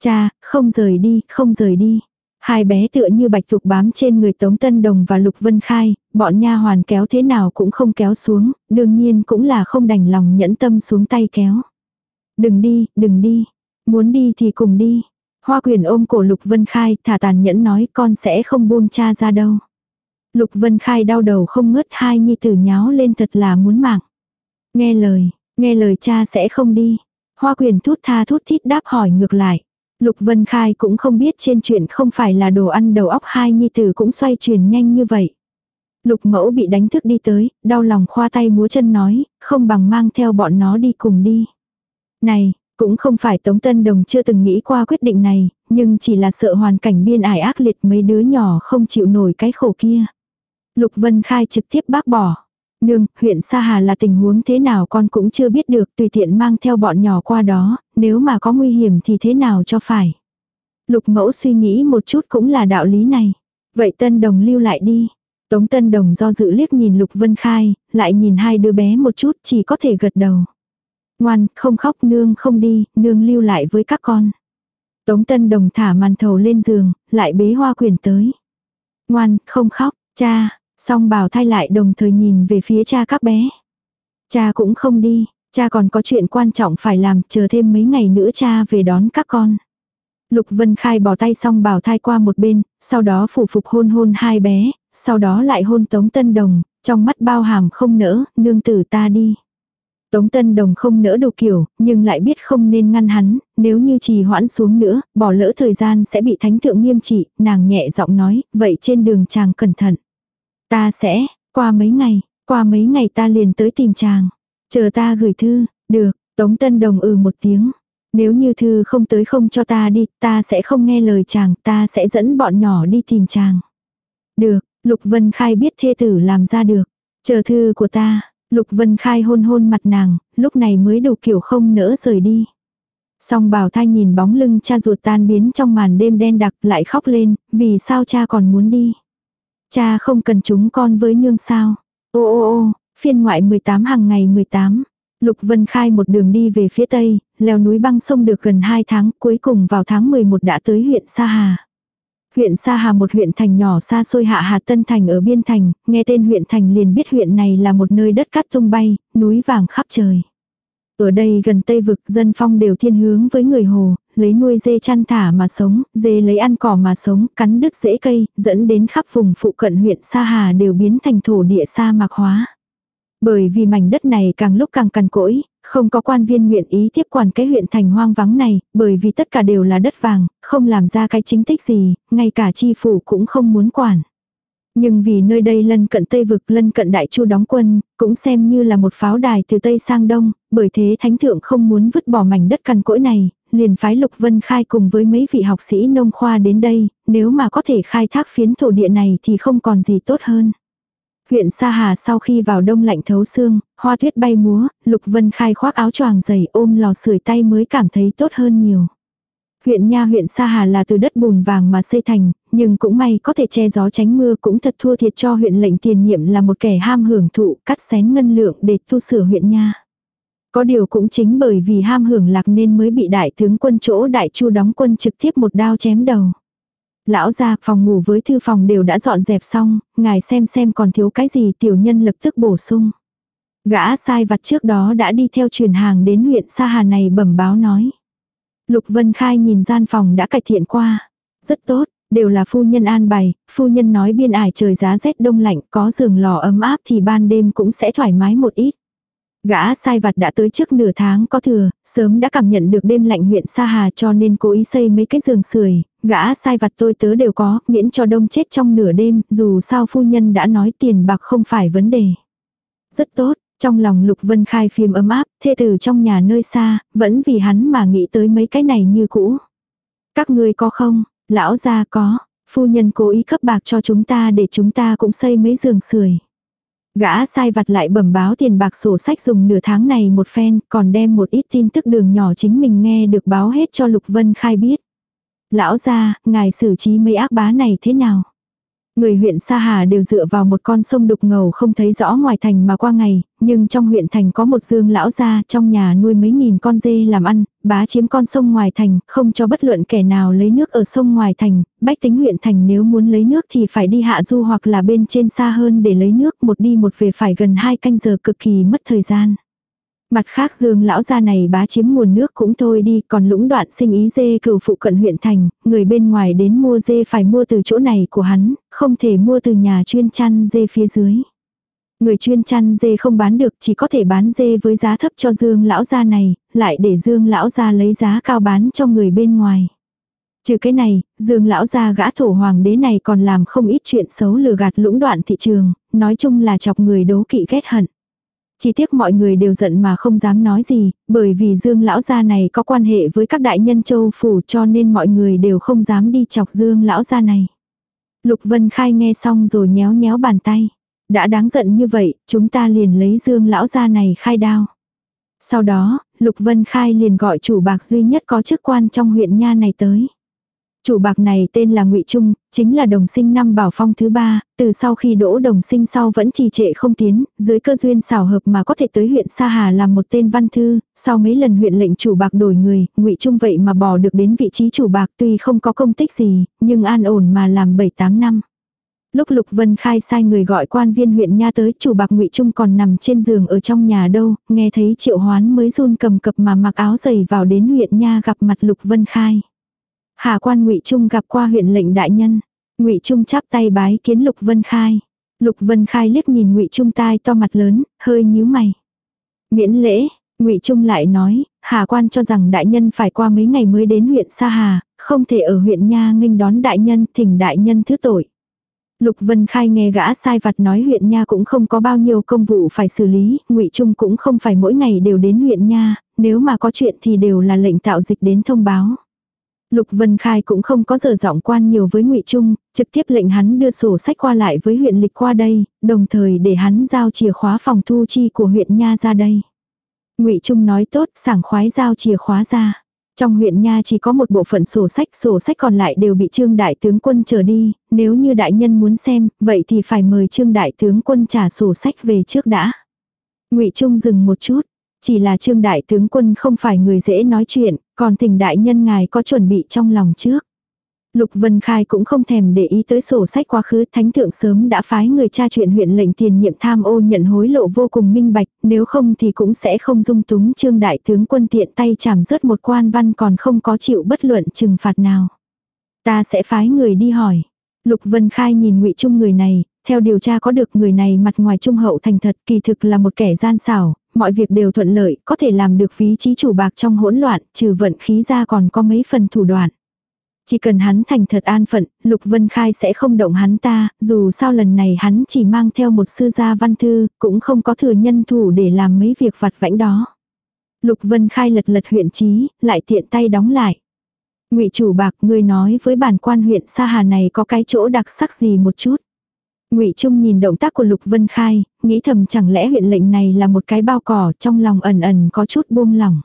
Cha, không rời đi, không rời đi. Hai bé tựa như bạch thục bám trên người Tống Tân Đồng và Lục Vân Khai, bọn nha hoàn kéo thế nào cũng không kéo xuống, đương nhiên cũng là không đành lòng nhẫn tâm xuống tay kéo. Đừng đi, đừng đi. Muốn đi thì cùng đi. Hoa quyền ôm cổ Lục Vân Khai thả tàn nhẫn nói con sẽ không buông cha ra đâu. Lục Vân Khai đau đầu không ngớt hai nhi tử nháo lên thật là muốn mạng. Nghe lời, nghe lời cha sẽ không đi. Hoa quyền thút tha thút thít đáp hỏi ngược lại. Lục Vân Khai cũng không biết trên chuyện không phải là đồ ăn đầu óc hai nhi tử cũng xoay chuyển nhanh như vậy. Lục mẫu bị đánh thức đi tới, đau lòng khoa tay múa chân nói, không bằng mang theo bọn nó đi cùng đi. Này, cũng không phải Tống Tân Đồng chưa từng nghĩ qua quyết định này, nhưng chỉ là sợ hoàn cảnh biên ải ác liệt mấy đứa nhỏ không chịu nổi cái khổ kia. Lục Vân Khai trực tiếp bác bỏ. Nương, huyện Sa Hà là tình huống thế nào con cũng chưa biết được tùy tiện mang theo bọn nhỏ qua đó, nếu mà có nguy hiểm thì thế nào cho phải. Lục mẫu suy nghĩ một chút cũng là đạo lý này. Vậy Tân Đồng lưu lại đi. Tống Tân Đồng do dự liếc nhìn Lục Vân Khai, lại nhìn hai đứa bé một chút chỉ có thể gật đầu. Ngoan, không khóc nương không đi, nương lưu lại với các con. Tống Tân Đồng thả màn thầu lên giường, lại bế hoa quyển tới. Ngoan, không khóc, cha, Song bảo thay lại đồng thời nhìn về phía cha các bé. Cha cũng không đi, cha còn có chuyện quan trọng phải làm, chờ thêm mấy ngày nữa cha về đón các con. Lục Vân Khai bỏ tay xong bảo thai qua một bên, sau đó phủ phục hôn hôn hai bé, sau đó lại hôn Tống Tân Đồng, trong mắt bao hàm không nỡ, nương tử ta đi. Tống Tân Đồng không nỡ đồ kiểu, nhưng lại biết không nên ngăn hắn, nếu như trì hoãn xuống nữa, bỏ lỡ thời gian sẽ bị thánh thượng nghiêm trị, nàng nhẹ giọng nói, vậy trên đường chàng cẩn thận. Ta sẽ, qua mấy ngày, qua mấy ngày ta liền tới tìm chàng. Chờ ta gửi thư, được, Tống Tân Đồng ừ một tiếng. Nếu như thư không tới không cho ta đi, ta sẽ không nghe lời chàng, ta sẽ dẫn bọn nhỏ đi tìm chàng. Được, Lục Vân Khai biết thê tử làm ra được. Chờ thư của ta, Lục Vân Khai hôn hôn mặt nàng, lúc này mới đủ kiểu không nỡ rời đi. Song bảo thai nhìn bóng lưng cha ruột tan biến trong màn đêm đen đặc lại khóc lên, vì sao cha còn muốn đi. Cha không cần chúng con với nương sao. Ô ô ô, phiên ngoại 18 hàng ngày 18. Lục Vân Khai một đường đi về phía tây, leo núi băng sông được gần 2 tháng, cuối cùng vào tháng 11 đã tới huyện Sa Hà. Huyện Sa Hà một huyện thành nhỏ xa xôi hạ Hà Tân Thành ở biên thành, nghe tên huyện thành liền biết huyện này là một nơi đất cát tung bay, núi vàng khắp trời. Ở đây gần Tây Vực dân phong đều thiên hướng với người Hồ, lấy nuôi dê chăn thả mà sống, dê lấy ăn cỏ mà sống, cắn đứt rễ cây, dẫn đến khắp vùng phụ cận huyện Sa Hà đều biến thành thổ địa sa mạc hóa. Bởi vì mảnh đất này càng lúc càng cằn cỗi, không có quan viên nguyện ý tiếp quản cái huyện thành hoang vắng này, bởi vì tất cả đều là đất vàng, không làm ra cái chính tích gì, ngay cả chi phủ cũng không muốn quản. Nhưng vì nơi đây lân cận Tây Vực lân cận Đại Chu đóng quân, cũng xem như là một pháo đài từ Tây sang Đông, bởi thế Thánh Thượng không muốn vứt bỏ mảnh đất cằn cỗi này, liền phái Lục Vân Khai cùng với mấy vị học sĩ nông khoa đến đây, nếu mà có thể khai thác phiến thổ địa này thì không còn gì tốt hơn. Huyện Sa Hà sau khi vào đông lạnh thấu xương, hoa tuyết bay múa, Lục Vân Khai khoác áo choàng dày ôm lò sưởi tay mới cảm thấy tốt hơn nhiều. Huyện Nha huyện Sa Hà là từ đất bùn vàng mà xây thành, nhưng cũng may có thể che gió tránh mưa cũng thật thua thiệt cho huyện lệnh tiền nhiệm là một kẻ ham hưởng thụ cắt xén ngân lượng để tu sửa huyện Nha. Có điều cũng chính bởi vì ham hưởng lạc nên mới bị đại tướng quân chỗ đại chu đóng quân trực tiếp một đao chém đầu. Lão ra phòng ngủ với thư phòng đều đã dọn dẹp xong, ngài xem xem còn thiếu cái gì tiểu nhân lập tức bổ sung. Gã sai vặt trước đó đã đi theo truyền hàng đến huyện Sa Hà này bẩm báo nói. Lục Vân Khai nhìn gian phòng đã cải thiện qua. Rất tốt, đều là phu nhân an bày, phu nhân nói biên ải trời giá rét đông lạnh có giường lò ấm áp thì ban đêm cũng sẽ thoải mái một ít. Gã sai vặt đã tới trước nửa tháng có thừa, sớm đã cảm nhận được đêm lạnh huyện Sa Hà cho nên cố ý xây mấy cái giường sưởi, gã sai vặt tôi tớ đều có, miễn cho đông chết trong nửa đêm, dù sao phu nhân đã nói tiền bạc không phải vấn đề. Rất tốt, trong lòng Lục Vân Khai phim ấm áp, thê tử trong nhà nơi xa, vẫn vì hắn mà nghĩ tới mấy cái này như cũ. Các ngươi có không? Lão gia có, phu nhân cố ý cấp bạc cho chúng ta để chúng ta cũng xây mấy giường sưởi. Gã sai vặt lại bẩm báo tiền bạc sổ sách dùng nửa tháng này một phen, còn đem một ít tin tức đường nhỏ chính mình nghe được báo hết cho Lục Vân Khai biết. Lão gia, ngài xử trí mấy ác bá này thế nào? Người huyện Sa Hà đều dựa vào một con sông đục ngầu không thấy rõ ngoài thành mà qua ngày, nhưng trong huyện thành có một dương lão gia trong nhà nuôi mấy nghìn con dê làm ăn, bá chiếm con sông ngoài thành, không cho bất luận kẻ nào lấy nước ở sông ngoài thành, bách tính huyện thành nếu muốn lấy nước thì phải đi hạ du hoặc là bên trên xa hơn để lấy nước một đi một về phải gần hai canh giờ cực kỳ mất thời gian. Mặt khác dương lão gia này bá chiếm nguồn nước cũng thôi đi, còn lũng đoạn sinh ý dê cửu phụ cận huyện thành, người bên ngoài đến mua dê phải mua từ chỗ này của hắn, không thể mua từ nhà chuyên chăn dê phía dưới. Người chuyên chăn dê không bán được chỉ có thể bán dê với giá thấp cho dương lão gia này, lại để dương lão gia lấy giá cao bán cho người bên ngoài. Trừ cái này, dương lão gia gã thổ hoàng đế này còn làm không ít chuyện xấu lừa gạt lũng đoạn thị trường, nói chung là chọc người đố kỵ ghét hận. Chỉ tiếc mọi người đều giận mà không dám nói gì, bởi vì Dương lão gia này có quan hệ với các đại nhân châu phủ cho nên mọi người đều không dám đi chọc Dương lão gia này. Lục Vân Khai nghe xong rồi nhéo nhéo bàn tay. Đã đáng giận như vậy, chúng ta liền lấy Dương lão gia này khai đao. Sau đó, Lục Vân Khai liền gọi chủ bạc duy nhất có chức quan trong huyện nha này tới. Chủ bạc này tên là Ngụy Trung, chính là đồng sinh năm bảo phong thứ ba, từ sau khi đỗ đồng sinh sau vẫn trì trệ không tiến, dưới cơ duyên xảo hợp mà có thể tới huyện Sa Hà làm một tên văn thư, sau mấy lần huyện lệnh chủ bạc đổi người, Ngụy Trung vậy mà bỏ được đến vị trí chủ bạc tuy không có công tích gì, nhưng an ổn mà làm 7-8 năm. Lúc Lục Vân Khai sai người gọi quan viên huyện nha tới, chủ bạc Ngụy Trung còn nằm trên giường ở trong nhà đâu, nghe thấy Triệu Hoán mới run cầm cập mà mặc áo giày vào đến huyện nha gặp mặt Lục Vân Khai. Hà quan Ngụy Trung gặp qua huyện lệnh đại nhân. Ngụy Trung chắp tay bái kiến Lục Vân Khai. Lục Vân Khai liếc nhìn Ngụy Trung tai to mặt lớn, hơi nhíu mày. Miễn lễ, Ngụy Trung lại nói, Hà quan cho rằng đại nhân phải qua mấy ngày mới đến huyện Sa Hà, không thể ở huyện Nha nghênh đón đại nhân, thỉnh đại nhân thứ tội. Lục Vân Khai nghe gã sai vặt nói huyện nha cũng không có bao nhiêu công vụ phải xử lý, Ngụy Trung cũng không phải mỗi ngày đều đến huyện nha, nếu mà có chuyện thì đều là lệnh tạo dịch đến thông báo. Lục Vân Khai cũng không có giờ giọng quan nhiều với Ngụy Trung, trực tiếp lệnh hắn đưa sổ sách qua lại với huyện lịch qua đây, đồng thời để hắn giao chìa khóa phòng thu chi của huyện nha ra đây. Ngụy Trung nói tốt, sảng khoái giao chìa khóa ra. Trong huyện nha chỉ có một bộ phận sổ sách, sổ sách còn lại đều bị Trương đại tướng quân trở đi, nếu như đại nhân muốn xem, vậy thì phải mời Trương đại tướng quân trả sổ sách về trước đã. Ngụy Trung dừng một chút, chỉ là Trương đại tướng quân không phải người dễ nói chuyện, còn thỉnh đại nhân ngài có chuẩn bị trong lòng trước. Lục Vân Khai cũng không thèm để ý tới sổ sách quá khứ, thánh thượng sớm đã phái người tra chuyện huyện lệnh tiền nhiệm tham ô nhận hối lộ vô cùng minh bạch, nếu không thì cũng sẽ không dung túng trương đại tướng quân tiện tay chảm rớt một quan văn còn không có chịu bất luận trừng phạt nào. Ta sẽ phái người đi hỏi. Lục Vân Khai nhìn ngụy Trung người này, theo điều tra có được người này mặt ngoài trung hậu thành thật kỳ thực là một kẻ gian xảo, mọi việc đều thuận lợi, có thể làm được phí trí chủ bạc trong hỗn loạn, trừ vận khí ra còn có mấy phần thủ đoạn. Chỉ cần hắn thành thật an phận, Lục Vân Khai sẽ không động hắn ta, dù sao lần này hắn chỉ mang theo một sư gia văn thư, cũng không có thừa nhân thủ để làm mấy việc vặt vãnh đó. Lục Vân Khai lật lật huyện trí, lại tiện tay đóng lại. Ngụy chủ bạc, người nói với bản quan huyện Sa Hà này có cái chỗ đặc sắc gì một chút. Ngụy Trung nhìn động tác của Lục Vân Khai, nghĩ thầm chẳng lẽ huyện lệnh này là một cái bao cỏ, trong lòng ẩn ẩn có chút buông lỏng.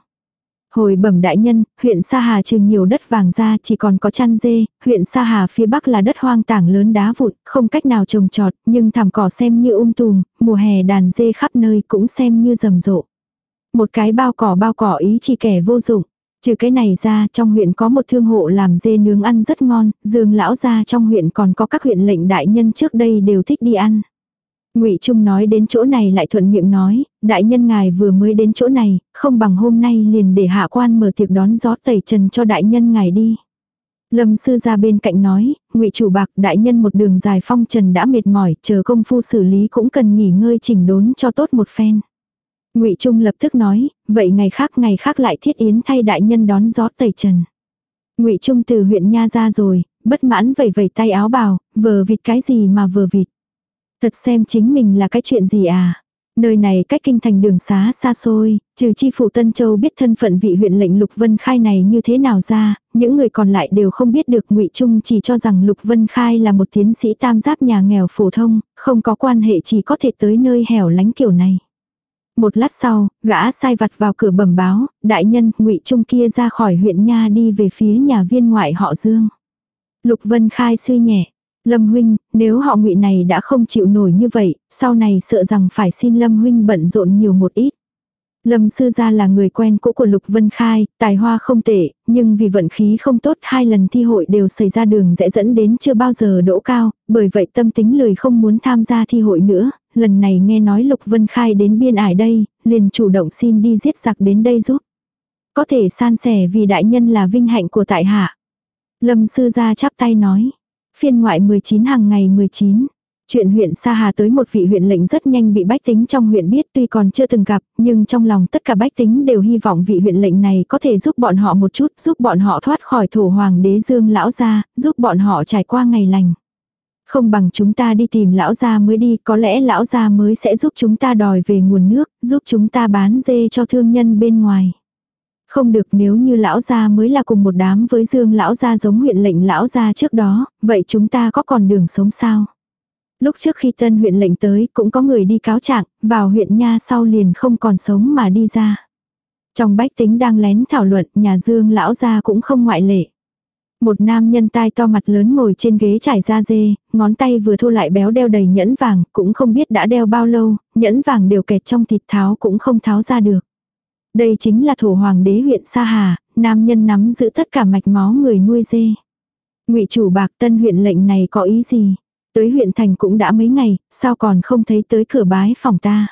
Hồi bẩm đại nhân, huyện Sa Hà trừ nhiều đất vàng ra chỉ còn có chăn dê, huyện Sa Hà phía bắc là đất hoang tảng lớn đá vụn, không cách nào trồng trọt, nhưng thảm cỏ xem như um tùm, mùa hè đàn dê khắp nơi cũng xem như rầm rộ. Một cái bao cỏ bao cỏ ý chỉ kẻ vô dụng. Trừ cái này ra, trong huyện có một thương hộ làm dê nướng ăn rất ngon, dương lão ra trong huyện còn có các huyện lệnh đại nhân trước đây đều thích đi ăn. Ngụy Trung nói đến chỗ này lại thuận miệng nói, đại nhân ngài vừa mới đến chỗ này, không bằng hôm nay liền để hạ quan mở tiệc đón gió tẩy trần cho đại nhân ngài đi. Lâm sư ra bên cạnh nói, Ngụy chủ bạc đại nhân một đường dài phong trần đã mệt mỏi, chờ công phu xử lý cũng cần nghỉ ngơi chỉnh đốn cho tốt một phen. Ngụy Trung lập tức nói, vậy ngày khác ngày khác lại thiết yến thay đại nhân đón gió tẩy trần. Ngụy Trung từ huyện nha ra rồi, bất mãn vẩy vẩy tay áo bào, vờ vịt cái gì mà vờ vịt. Thật xem chính mình là cái chuyện gì à? Nơi này cách kinh thành đường xá xa xôi, trừ chi phủ Tân Châu biết thân phận vị huyện lệnh Lục Vân Khai này như thế nào ra, những người còn lại đều không biết được ngụy Trung chỉ cho rằng Lục Vân Khai là một tiến sĩ tam giáp nhà nghèo phổ thông, không có quan hệ chỉ có thể tới nơi hẻo lánh kiểu này. Một lát sau, gã sai vặt vào cửa bẩm báo, đại nhân ngụy Trung kia ra khỏi huyện nha đi về phía nhà viên ngoại họ Dương. Lục Vân Khai suy nhẹ, Lâm huynh, nếu họ ngụy này đã không chịu nổi như vậy, sau này sợ rằng phải xin Lâm huynh bận rộn nhiều một ít. Lâm sư gia là người quen cũ của Lục Vân Khai, tài hoa không tệ, nhưng vì vận khí không tốt hai lần thi hội đều xảy ra đường dễ dẫn đến chưa bao giờ đỗ cao, bởi vậy tâm tính lười không muốn tham gia thi hội nữa, lần này nghe nói Lục Vân Khai đến biên ải đây, liền chủ động xin đi giết giặc đến đây giúp. Có thể san sẻ vì đại nhân là vinh hạnh của tại hạ. Lâm sư gia chắp tay nói. Phiên ngoại 19 hàng ngày 19. Chuyện huyện Sa Hà tới một vị huyện lệnh rất nhanh bị bách tính trong huyện biết tuy còn chưa từng gặp, nhưng trong lòng tất cả bách tính đều hy vọng vị huyện lệnh này có thể giúp bọn họ một chút, giúp bọn họ thoát khỏi thổ hoàng đế dương lão gia, giúp bọn họ trải qua ngày lành. Không bằng chúng ta đi tìm lão gia mới đi, có lẽ lão gia mới sẽ giúp chúng ta đòi về nguồn nước, giúp chúng ta bán dê cho thương nhân bên ngoài. Không được nếu như lão gia mới là cùng một đám với dương lão gia giống huyện lệnh lão gia trước đó, vậy chúng ta có còn đường sống sao? Lúc trước khi tân huyện lệnh tới cũng có người đi cáo trạng, vào huyện nha sau liền không còn sống mà đi ra. Trong bách tính đang lén thảo luận, nhà dương lão gia cũng không ngoại lệ. Một nam nhân tai to mặt lớn ngồi trên ghế trải da dê, ngón tay vừa thu lại béo đeo đầy nhẫn vàng, cũng không biết đã đeo bao lâu, nhẫn vàng đều kẹt trong thịt tháo cũng không tháo ra được. Đây chính là thổ hoàng đế huyện Sa Hà, nam nhân nắm giữ tất cả mạch máu người nuôi dê. Ngụy chủ bạc tân huyện lệnh này có ý gì? Tới huyện thành cũng đã mấy ngày, sao còn không thấy tới cửa bái phòng ta?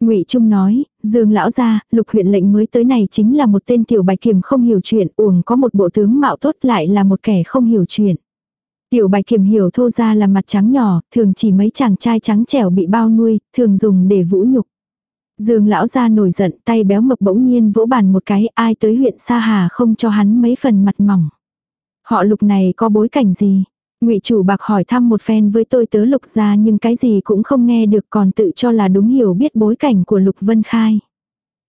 Ngụy Trung nói, Dương lão gia, Lục huyện lệnh mới tới này chính là một tên tiểu bạch kiểm không hiểu chuyện, uổng có một bộ tướng mạo tốt lại là một kẻ không hiểu chuyện. Tiểu bạch kiểm hiểu thô ra là mặt trắng nhỏ, thường chỉ mấy chàng trai trắng trẻo bị bao nuôi, thường dùng để vũ nhục. Dương lão ra nổi giận, tay béo mập bỗng nhiên vỗ bàn một cái, ai tới huyện Sa Hà không cho hắn mấy phần mặt mỏng. Họ lục này có bối cảnh gì? Ngụy chủ bạc hỏi thăm một phen với tôi tớ Lục ra nhưng cái gì cũng không nghe được còn tự cho là đúng hiểu biết bối cảnh của Lục Vân Khai.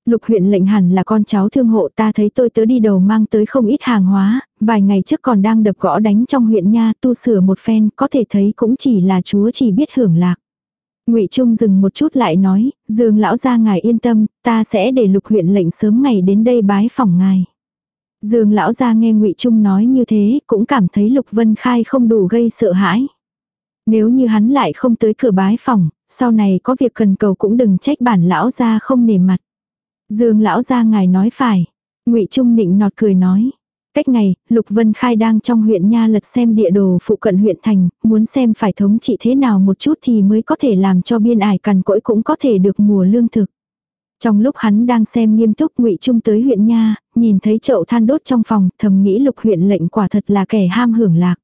Lục huyện lệnh hẳn là con cháu thương hộ ta thấy tôi tớ đi đầu mang tới không ít hàng hóa, vài ngày trước còn đang đập gõ đánh trong huyện nha tu sửa một phen có thể thấy cũng chỉ là chúa chỉ biết hưởng lạc ngụy Trung dừng một chút lại nói, Dương lão gia ngài yên tâm, ta sẽ để lục huyện lệnh sớm ngày đến đây bái phòng ngài. Dương lão gia nghe ngụy Trung nói như thế, cũng cảm thấy Lục Vân Khai không đủ gây sợ hãi. Nếu như hắn lại không tới cửa bái phòng, sau này có việc cần cầu cũng đừng trách bản lão gia không nề mặt. Dương lão gia ngài nói phải. Ngụy Trung định nọt cười nói. Cách ngày, Lục Vân Khai đang trong huyện Nha lật xem địa đồ phụ cận huyện thành, muốn xem phải thống trị thế nào một chút thì mới có thể làm cho biên ải cằn cỗi cũng có thể được mùa lương thực. Trong lúc hắn đang xem nghiêm túc ngụy Trung tới huyện Nha, nhìn thấy chậu than đốt trong phòng, thầm nghĩ lục huyện lệnh quả thật là kẻ ham hưởng lạc.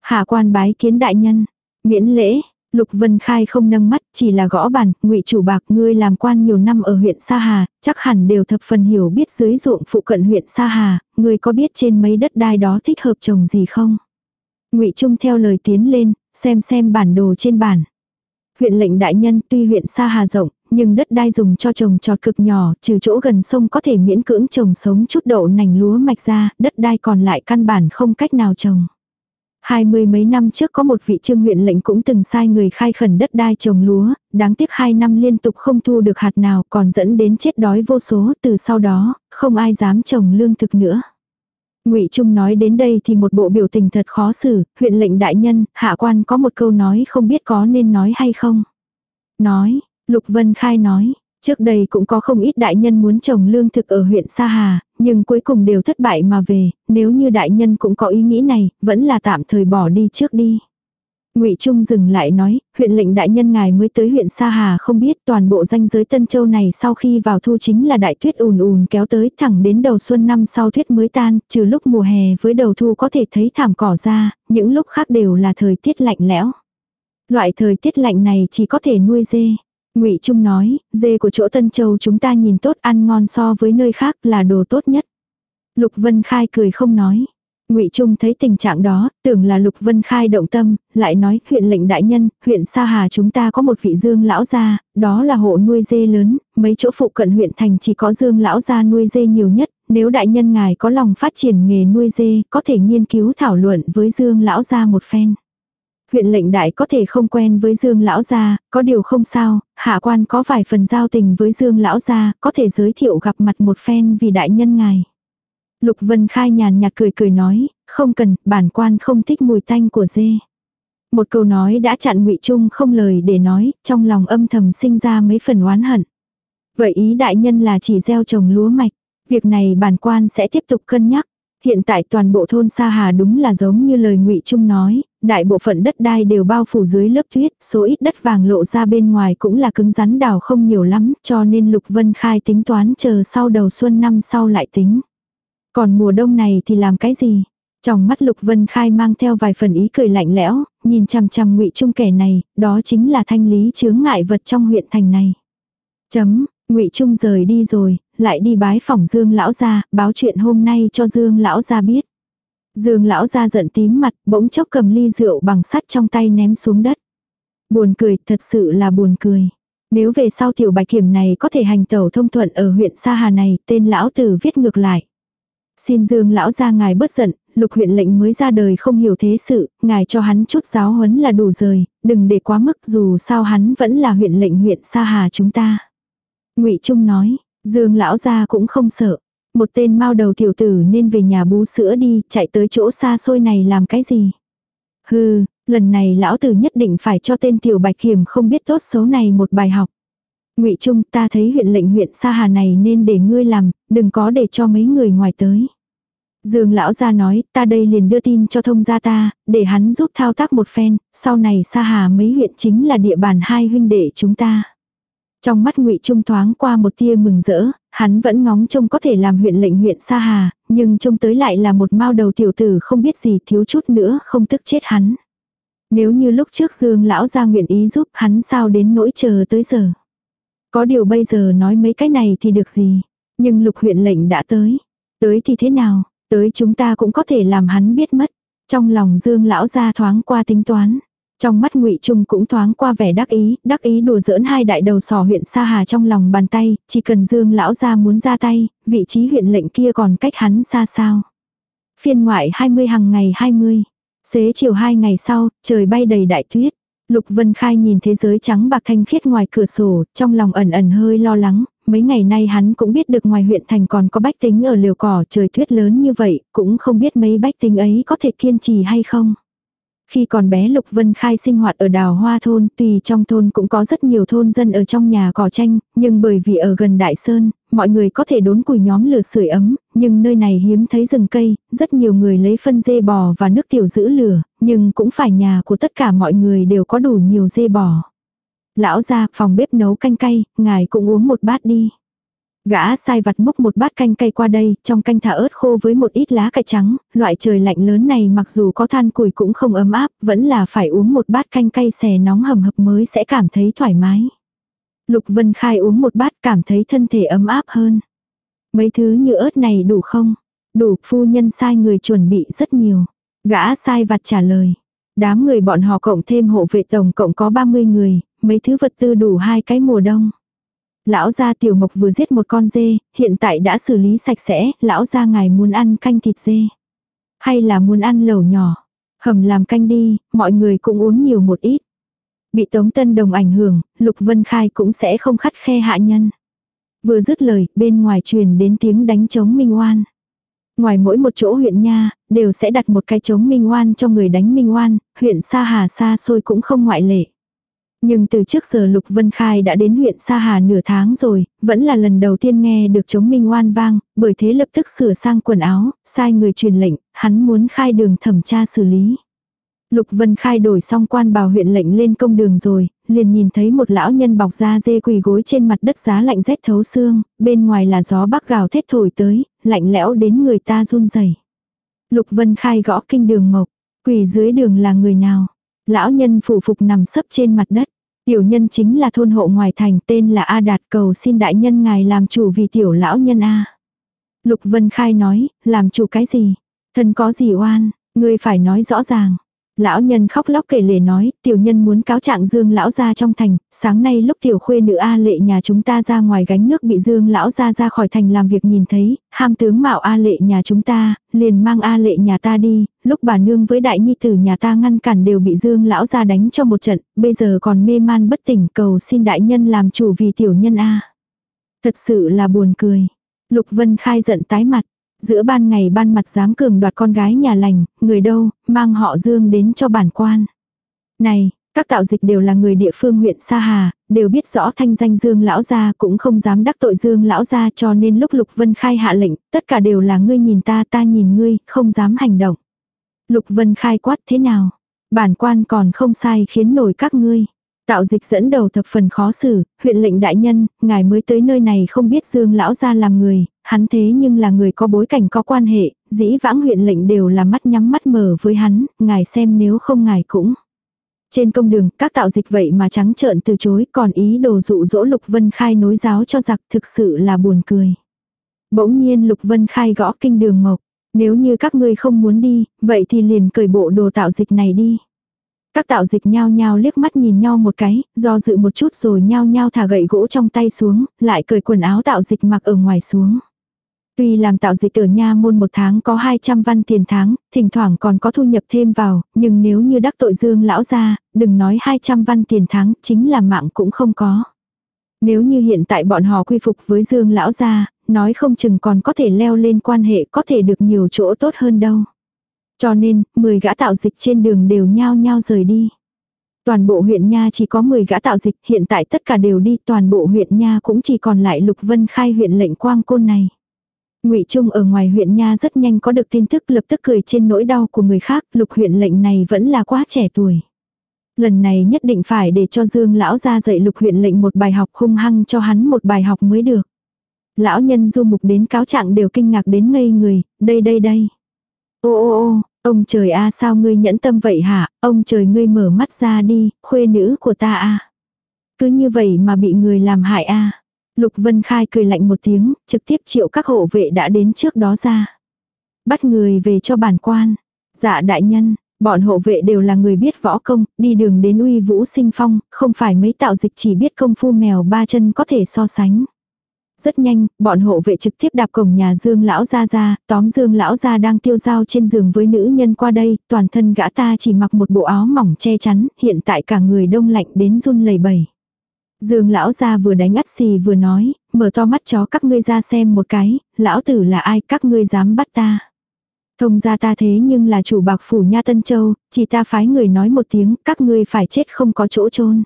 Hạ quan bái kiến đại nhân, miễn lễ, Lục Vân Khai không nâng mắt, chỉ là gõ bàn, ngụy chủ bạc ngươi làm quan nhiều năm ở huyện Sa Hà, chắc hẳn đều thập phần hiểu biết dưới ruộng phụ cận huyện Sa Hà, ngươi có biết trên mấy đất đai đó thích hợp trồng gì không? Ngụy Trung theo lời tiến lên, xem xem bản đồ trên bản. Huyện lệnh đại nhân tuy huyện Sa Hà rộng, nhưng đất đai dùng cho trồng trọt cực nhỏ, trừ chỗ gần sông có thể miễn cưỡng trồng sống chút đậu nành lúa mạch ra, đất đai còn lại căn bản không cách nào trồng. Hai mươi mấy năm trước có một vị trương huyện lệnh cũng từng sai người khai khẩn đất đai trồng lúa, đáng tiếc hai năm liên tục không thu được hạt nào còn dẫn đến chết đói vô số, từ sau đó, không ai dám trồng lương thực nữa. Ngụy Trung nói đến đây thì một bộ biểu tình thật khó xử, huyện lệnh đại nhân, hạ quan có một câu nói không biết có nên nói hay không. Nói, Lục Vân Khai nói, trước đây cũng có không ít đại nhân muốn trồng lương thực ở huyện Sa Hà, nhưng cuối cùng đều thất bại mà về, nếu như đại nhân cũng có ý nghĩ này, vẫn là tạm thời bỏ đi trước đi. Ngụy Trung dừng lại nói, huyện lệnh đại nhân ngài mới tới huyện Sa Hà không biết toàn bộ danh giới Tân Châu này sau khi vào thu chính là đại tuyết ùn ùn kéo tới thẳng đến đầu xuân năm sau tuyết mới tan, trừ lúc mùa hè với đầu thu có thể thấy thảm cỏ ra, những lúc khác đều là thời tiết lạnh lẽo. Loại thời tiết lạnh này chỉ có thể nuôi dê. Ngụy Trung nói, dê của chỗ Tân Châu chúng ta nhìn tốt ăn ngon so với nơi khác là đồ tốt nhất. Lục Vân Khai cười không nói. Ngụy Trung thấy tình trạng đó, tưởng là Lục Vân Khai động tâm, lại nói, huyện lệnh đại nhân, huyện Sa Hà chúng ta có một vị Dương lão gia, đó là hộ nuôi dê lớn, mấy chỗ phụ cận huyện thành chỉ có Dương lão gia nuôi dê nhiều nhất, nếu đại nhân ngài có lòng phát triển nghề nuôi dê, có thể nghiên cứu thảo luận với Dương lão gia một phen. Huyện lệnh đại có thể không quen với Dương lão gia, có điều không sao, hạ quan có vài phần giao tình với Dương lão gia, có thể giới thiệu gặp mặt một phen vì đại nhân ngài. Lục Vân Khai nhàn nhạt cười cười nói, không cần, bản quan không thích mùi tanh của dê. Một câu nói đã chặn ngụy Trung không lời để nói, trong lòng âm thầm sinh ra mấy phần oán hận. Vậy ý đại nhân là chỉ gieo trồng lúa mạch, việc này bản quan sẽ tiếp tục cân nhắc. Hiện tại toàn bộ thôn Sa Hà đúng là giống như lời ngụy Trung nói, đại bộ phận đất đai đều bao phủ dưới lớp tuyết, số ít đất vàng lộ ra bên ngoài cũng là cứng rắn đào không nhiều lắm, cho nên Lục Vân Khai tính toán chờ sau đầu xuân năm sau lại tính. Còn mùa đông này thì làm cái gì? Trong mắt Lục Vân Khai mang theo vài phần ý cười lạnh lẽo, nhìn chằm chằm ngụy Trung kẻ này, đó chính là thanh lý chướng ngại vật trong huyện thành này. Chấm, ngụy Trung rời đi rồi, lại đi bái phòng Dương lão gia, báo chuyện hôm nay cho Dương lão gia biết. Dương lão gia giận tím mặt, bỗng chốc cầm ly rượu bằng sắt trong tay ném xuống đất. Buồn cười, thật sự là buồn cười. Nếu về sau tiểu bài kiểm này có thể hành tẩu thông thuận ở huyện Sa Hà này, tên lão tử viết ngược lại. Xin Dương lão gia ngài bớt giận, lục huyện lệnh mới ra đời không hiểu thế sự, ngài cho hắn chút giáo huấn là đủ rồi, đừng để quá mức dù sao hắn vẫn là huyện lệnh huyện Sa Hà chúng ta ngụy Trung nói, Dương lão gia cũng không sợ. Một tên mau đầu tiểu tử nên về nhà bú sữa đi, chạy tới chỗ xa xôi này làm cái gì. Hừ, lần này lão tử nhất định phải cho tên tiểu bạch kiểm không biết tốt xấu này một bài học. ngụy Trung ta thấy huyện lệnh huyện Sa Hà này nên để ngươi làm, đừng có để cho mấy người ngoài tới. Dương lão gia nói, ta đây liền đưa tin cho thông gia ta, để hắn giúp thao tác một phen, sau này Sa Hà mấy huyện chính là địa bàn hai huynh đệ chúng ta. Trong mắt ngụy Trung thoáng qua một tia mừng rỡ, hắn vẫn ngóng trông có thể làm huyện lệnh huyện Sa Hà, nhưng trông tới lại là một mao đầu tiểu tử không biết gì thiếu chút nữa không tức chết hắn. Nếu như lúc trước Dương lão gia nguyện ý giúp hắn sao đến nỗi chờ tới giờ. Có điều bây giờ nói mấy cái này thì được gì. Nhưng lục huyện lệnh đã tới. Tới thì thế nào, tới chúng ta cũng có thể làm hắn biết mất. Trong lòng Dương lão ra thoáng qua tính toán. Trong mắt ngụy Trung cũng thoáng qua vẻ đắc ý, đắc ý đùa giỡn hai đại đầu sò huyện Sa Hà trong lòng bàn tay, chỉ cần Dương lão gia muốn ra tay, vị trí huyện lệnh kia còn cách hắn xa sao. Phiên ngoại 20 hàng ngày 20. Xế chiều hai ngày sau, trời bay đầy đại tuyết. Lục Vân Khai nhìn thế giới trắng bạc thanh khiết ngoài cửa sổ, trong lòng ẩn ẩn hơi lo lắng, mấy ngày nay hắn cũng biết được ngoài huyện thành còn có bách tính ở liều cỏ trời tuyết lớn như vậy, cũng không biết mấy bách tính ấy có thể kiên trì hay không. Khi còn bé Lục Vân Khai sinh hoạt ở đào hoa thôn, Tùy trong thôn cũng có rất nhiều thôn dân ở trong nhà cỏ tranh, nhưng bởi vì ở gần Đại Sơn, mọi người có thể đốn củi nhóm lửa sưởi ấm, nhưng nơi này hiếm thấy rừng cây, rất nhiều người lấy phân dê bò và nước tiểu giữ lửa, nhưng cũng phải nhà của tất cả mọi người đều có đủ nhiều dê bò. Lão ra phòng bếp nấu canh cay, ngài cũng uống một bát đi. Gã sai vặt múc một bát canh cay qua đây, trong canh thả ớt khô với một ít lá cải trắng, loại trời lạnh lớn này mặc dù có than củi cũng không ấm áp, vẫn là phải uống một bát canh cay xè nóng hầm hập mới sẽ cảm thấy thoải mái. Lục Vân Khai uống một bát cảm thấy thân thể ấm áp hơn. Mấy thứ như ớt này đủ không? Đủ, phu nhân sai người chuẩn bị rất nhiều. Gã sai vặt trả lời. Đám người bọn họ cộng thêm hộ vệ tổng cộng có 30 người, mấy thứ vật tư đủ hai cái mùa đông. Lão gia tiểu mộc vừa giết một con dê, hiện tại đã xử lý sạch sẽ, lão gia ngài muốn ăn canh thịt dê. Hay là muốn ăn lẩu nhỏ. Hầm làm canh đi, mọi người cũng uống nhiều một ít. Bị Tống Tân Đồng ảnh hưởng, Lục Vân Khai cũng sẽ không khắt khe hạ nhân. Vừa dứt lời, bên ngoài truyền đến tiếng đánh chống minh oan. Ngoài mỗi một chỗ huyện nha, đều sẽ đặt một cái chống minh oan cho người đánh minh oan, huyện xa Hà xa xôi cũng không ngoại lệ. Nhưng từ trước giờ Lục Vân Khai đã đến huyện Sa Hà nửa tháng rồi, vẫn là lần đầu tiên nghe được chống minh oan vang, bởi thế lập tức sửa sang quần áo, sai người truyền lệnh, hắn muốn khai đường thẩm tra xử lý. Lục Vân Khai đổi xong quan bào huyện lệnh lên công đường rồi, liền nhìn thấy một lão nhân bọc da dê quỳ gối trên mặt đất giá lạnh rét thấu xương, bên ngoài là gió bắc gào thét thổi tới, lạnh lẽo đến người ta run rẩy. Lục Vân Khai gõ kinh đường mộc, quỳ dưới đường là người nào? Lão nhân phủ phục nằm sấp trên mặt đất. Tiểu nhân chính là thôn hộ ngoài thành tên là A Đạt cầu xin đại nhân ngài làm chủ vì tiểu lão nhân A. Lục Vân Khai nói, làm chủ cái gì? Thân có gì oan, ngươi phải nói rõ ràng. Lão nhân khóc lóc kể lể nói, tiểu nhân muốn cáo trạng Dương lão ra trong thành, sáng nay lúc tiểu khuê nữ A lệ nhà chúng ta ra ngoài gánh nước bị Dương lão ra ra khỏi thành làm việc nhìn thấy, ham tướng mạo A lệ nhà chúng ta, liền mang A lệ nhà ta đi, lúc bà nương với đại nhi tử nhà ta ngăn cản đều bị Dương lão ra đánh cho một trận, bây giờ còn mê man bất tỉnh cầu xin đại nhân làm chủ vì tiểu nhân A. Thật sự là buồn cười. Lục Vân khai giận tái mặt, giữa ban ngày ban mặt dám cường đoạt con gái nhà lành, người đâu, mang họ Dương đến cho bản quan. Này, các tạo dịch đều là người địa phương huyện Sa Hà, đều biết rõ thanh danh Dương lão gia cũng không dám đắc tội Dương lão gia cho nên lúc Lục Vân Khai hạ lệnh, tất cả đều là ngươi nhìn ta ta nhìn ngươi, không dám hành động. Lục Vân Khai quát thế nào? Bản quan còn không sai khiến nổi các ngươi. Tạo dịch dẫn đầu thập phần khó xử, huyện lệnh đại nhân, ngài mới tới nơi này không biết Dương lão gia làm người, hắn thế nhưng là người có bối cảnh có quan hệ, dĩ vãng huyện lệnh đều là mắt nhắm mắt mở với hắn, ngài xem nếu không ngài cũng. Trên công đường, các tạo dịch vậy mà trắng trợn từ chối, còn ý đồ dụ dỗ Lục Vân Khai nối giáo cho giặc thực sự là buồn cười. Bỗng nhiên Lục Vân Khai gõ kinh đường mộc, nếu như các ngươi không muốn đi, vậy thì liền cởi bộ đồ tạo dịch này đi. Các tạo dịch nhao nhao liếc mắt nhìn nhau một cái, do dự một chút rồi nhao nhao thả gậy gỗ trong tay xuống, lại cởi quần áo tạo dịch mặc ở ngoài xuống. Tuy làm tạo dịch ở nha môn một tháng có 200 văn tiền tháng, thỉnh thoảng còn có thu nhập thêm vào, nhưng nếu như đắc tội dương lão ra, đừng nói 200 văn tiền tháng, chính là mạng cũng không có. Nếu như hiện tại bọn họ quy phục với dương lão ra, nói không chừng còn có thể leo lên quan hệ có thể được nhiều chỗ tốt hơn đâu. Cho nên, 10 gã tạo dịch trên đường đều nhao nhao rời đi. Toàn bộ huyện Nha chỉ có 10 gã tạo dịch, hiện tại tất cả đều đi, toàn bộ huyện Nha cũng chỉ còn lại Lục Vân Khai huyện lệnh Quang Côn này. Ngụy Trung ở ngoài huyện Nha rất nhanh có được tin tức lập tức cười trên nỗi đau của người khác, Lục huyện lệnh này vẫn là quá trẻ tuổi. Lần này nhất định phải để cho Dương lão ra dạy Lục huyện lệnh một bài học hung hăng cho hắn một bài học mới được. Lão nhân du mục đến cáo trạng đều kinh ngạc đến ngây người, đây đây đây. Ô ô ô, ông trời a sao ngươi nhẫn tâm vậy hả, ông trời ngươi mở mắt ra đi, khuê nữ của ta a. Cứ như vậy mà bị người làm hại a. Lục Vân Khai cười lạnh một tiếng, trực tiếp triệu các hộ vệ đã đến trước đó ra. Bắt người về cho bản quan. Dạ đại nhân, bọn hộ vệ đều là người biết võ công, đi đường đến uy vũ sinh phong, không phải mấy tạo dịch chỉ biết công phu mèo ba chân có thể so sánh. Rất nhanh, bọn hộ vệ trực tiếp đạp cổng nhà Dương lão gia ra, tóm Dương lão gia đang tiêu dao trên giường với nữ nhân qua đây, toàn thân gã ta chỉ mặc một bộ áo mỏng che chắn, hiện tại cả người đông lạnh đến run lẩy bẩy. Dương lão ra vừa đánh ắt xì vừa nói, mở to mắt chó các ngươi ra xem một cái, lão tử là ai các ngươi dám bắt ta. Thông ra ta thế nhưng là chủ bạc phủ nha Tân Châu, chỉ ta phái người nói một tiếng, các ngươi phải chết không có chỗ chôn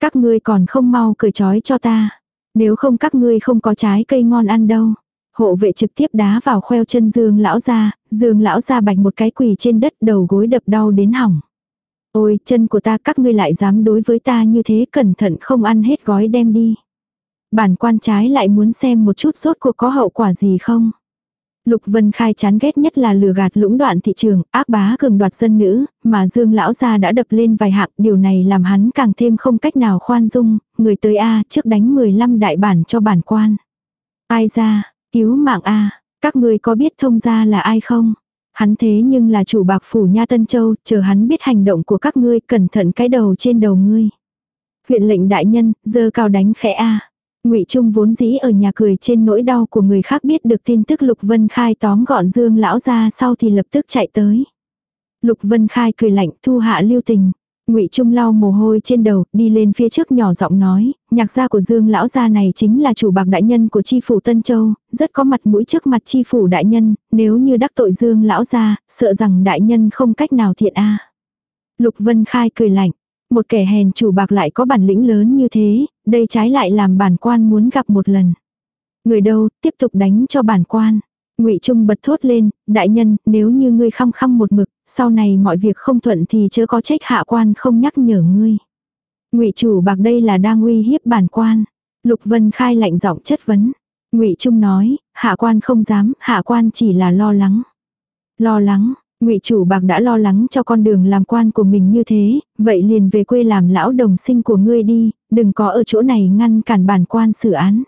Các ngươi còn không mau cởi trói cho ta. Nếu không các ngươi không có trái cây ngon ăn đâu. Hộ vệ trực tiếp đá vào khoeo chân Dương lão ra, Dương lão ra bạch một cái quỳ trên đất đầu gối đập đau đến hỏng. Ôi, chân của ta các ngươi lại dám đối với ta như thế cẩn thận không ăn hết gói đem đi. Bản quan trái lại muốn xem một chút rốt cuộc có hậu quả gì không. Lục Vân Khai chán ghét nhất là lừa gạt lũng đoạn thị trường, ác bá cường đoạt dân nữ, mà Dương lão gia đã đập lên vài hạng, điều này làm hắn càng thêm không cách nào khoan dung, người tới a, trước đánh 15 đại bản cho bản quan. Ai ra, cứu mạng a, các ngươi có biết thông gia là ai không? Hắn thế nhưng là chủ bạc phủ nha Tân Châu, chờ hắn biết hành động của các ngươi, cẩn thận cái đầu trên đầu ngươi. Huyện lệnh đại nhân, dơ cao đánh khẽ a. Ngụy Trung vốn dĩ ở nhà cười trên nỗi đau của người khác biết được tin tức Lục Vân Khai tóm gọn Dương lão ra sau thì lập tức chạy tới. Lục Vân Khai cười lạnh thu hạ lưu tình. Ngụy Trung lau mồ hôi trên đầu, đi lên phía trước nhỏ giọng nói, nhạc gia của Dương lão gia này chính là chủ bạc đại nhân của chi phủ Tân Châu, rất có mặt mũi trước mặt chi phủ đại nhân, nếu như đắc tội Dương lão gia, sợ rằng đại nhân không cách nào thiện a. Lục Vân Khai cười lạnh, một kẻ hèn chủ bạc lại có bản lĩnh lớn như thế, đây trái lại làm bản quan muốn gặp một lần. Người đâu, tiếp tục đánh cho bản quan. Ngụy Trung bật thốt lên, đại nhân, nếu như ngươi khăng khăng một mực, sau này mọi việc không thuận thì chớ có trách hạ quan không nhắc nhở ngươi. Ngụy chủ bạc đây là đang uy hiếp bản quan. Lục Vân Khai lạnh giọng chất vấn. Ngụy Trung nói, hạ quan không dám, hạ quan chỉ là lo lắng. Lo lắng, Ngụy chủ bạc đã lo lắng cho con đường làm quan của mình như thế, vậy liền về quê làm lão đồng sinh của ngươi đi, đừng có ở chỗ này ngăn cản bản quan xử án.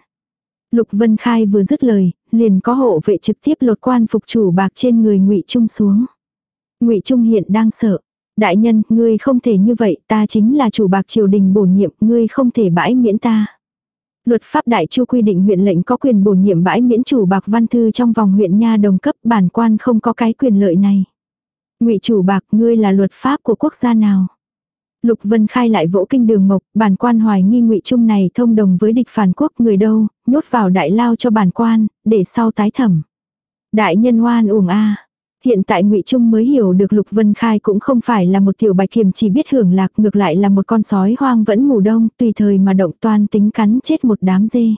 Lục Vân Khai vừa dứt lời, liền có hộ vệ trực tiếp lột quan phục chủ bạc trên người Ngụy Trung xuống. Ngụy Trung hiện đang sợ. Đại nhân, ngươi không thể như vậy, ta chính là chủ bạc triều đình bổ nhiệm, ngươi không thể bãi miễn ta. Luật pháp đại chu quy định huyện lệnh có quyền bổ nhiệm bãi miễn chủ bạc văn thư trong vòng huyện nha đồng cấp, bản quan không có cái quyền lợi này. Ngụy chủ bạc, ngươi là luật pháp của quốc gia nào? Lục Vân Khai lại vỗ kinh đường mộc, bản quan hoài nghi ngụy Trung này thông đồng với địch phản quốc người đâu, nhốt vào đại lao cho bản quan, để sau tái thẩm. Đại nhân oan uổng a. Hiện tại ngụy Trung mới hiểu được Lục Vân Khai cũng không phải là một tiểu bạch kiềm chỉ biết hưởng lạc ngược lại là một con sói hoang vẫn ngủ đông, tùy thời mà động toan tính cắn chết một đám dê.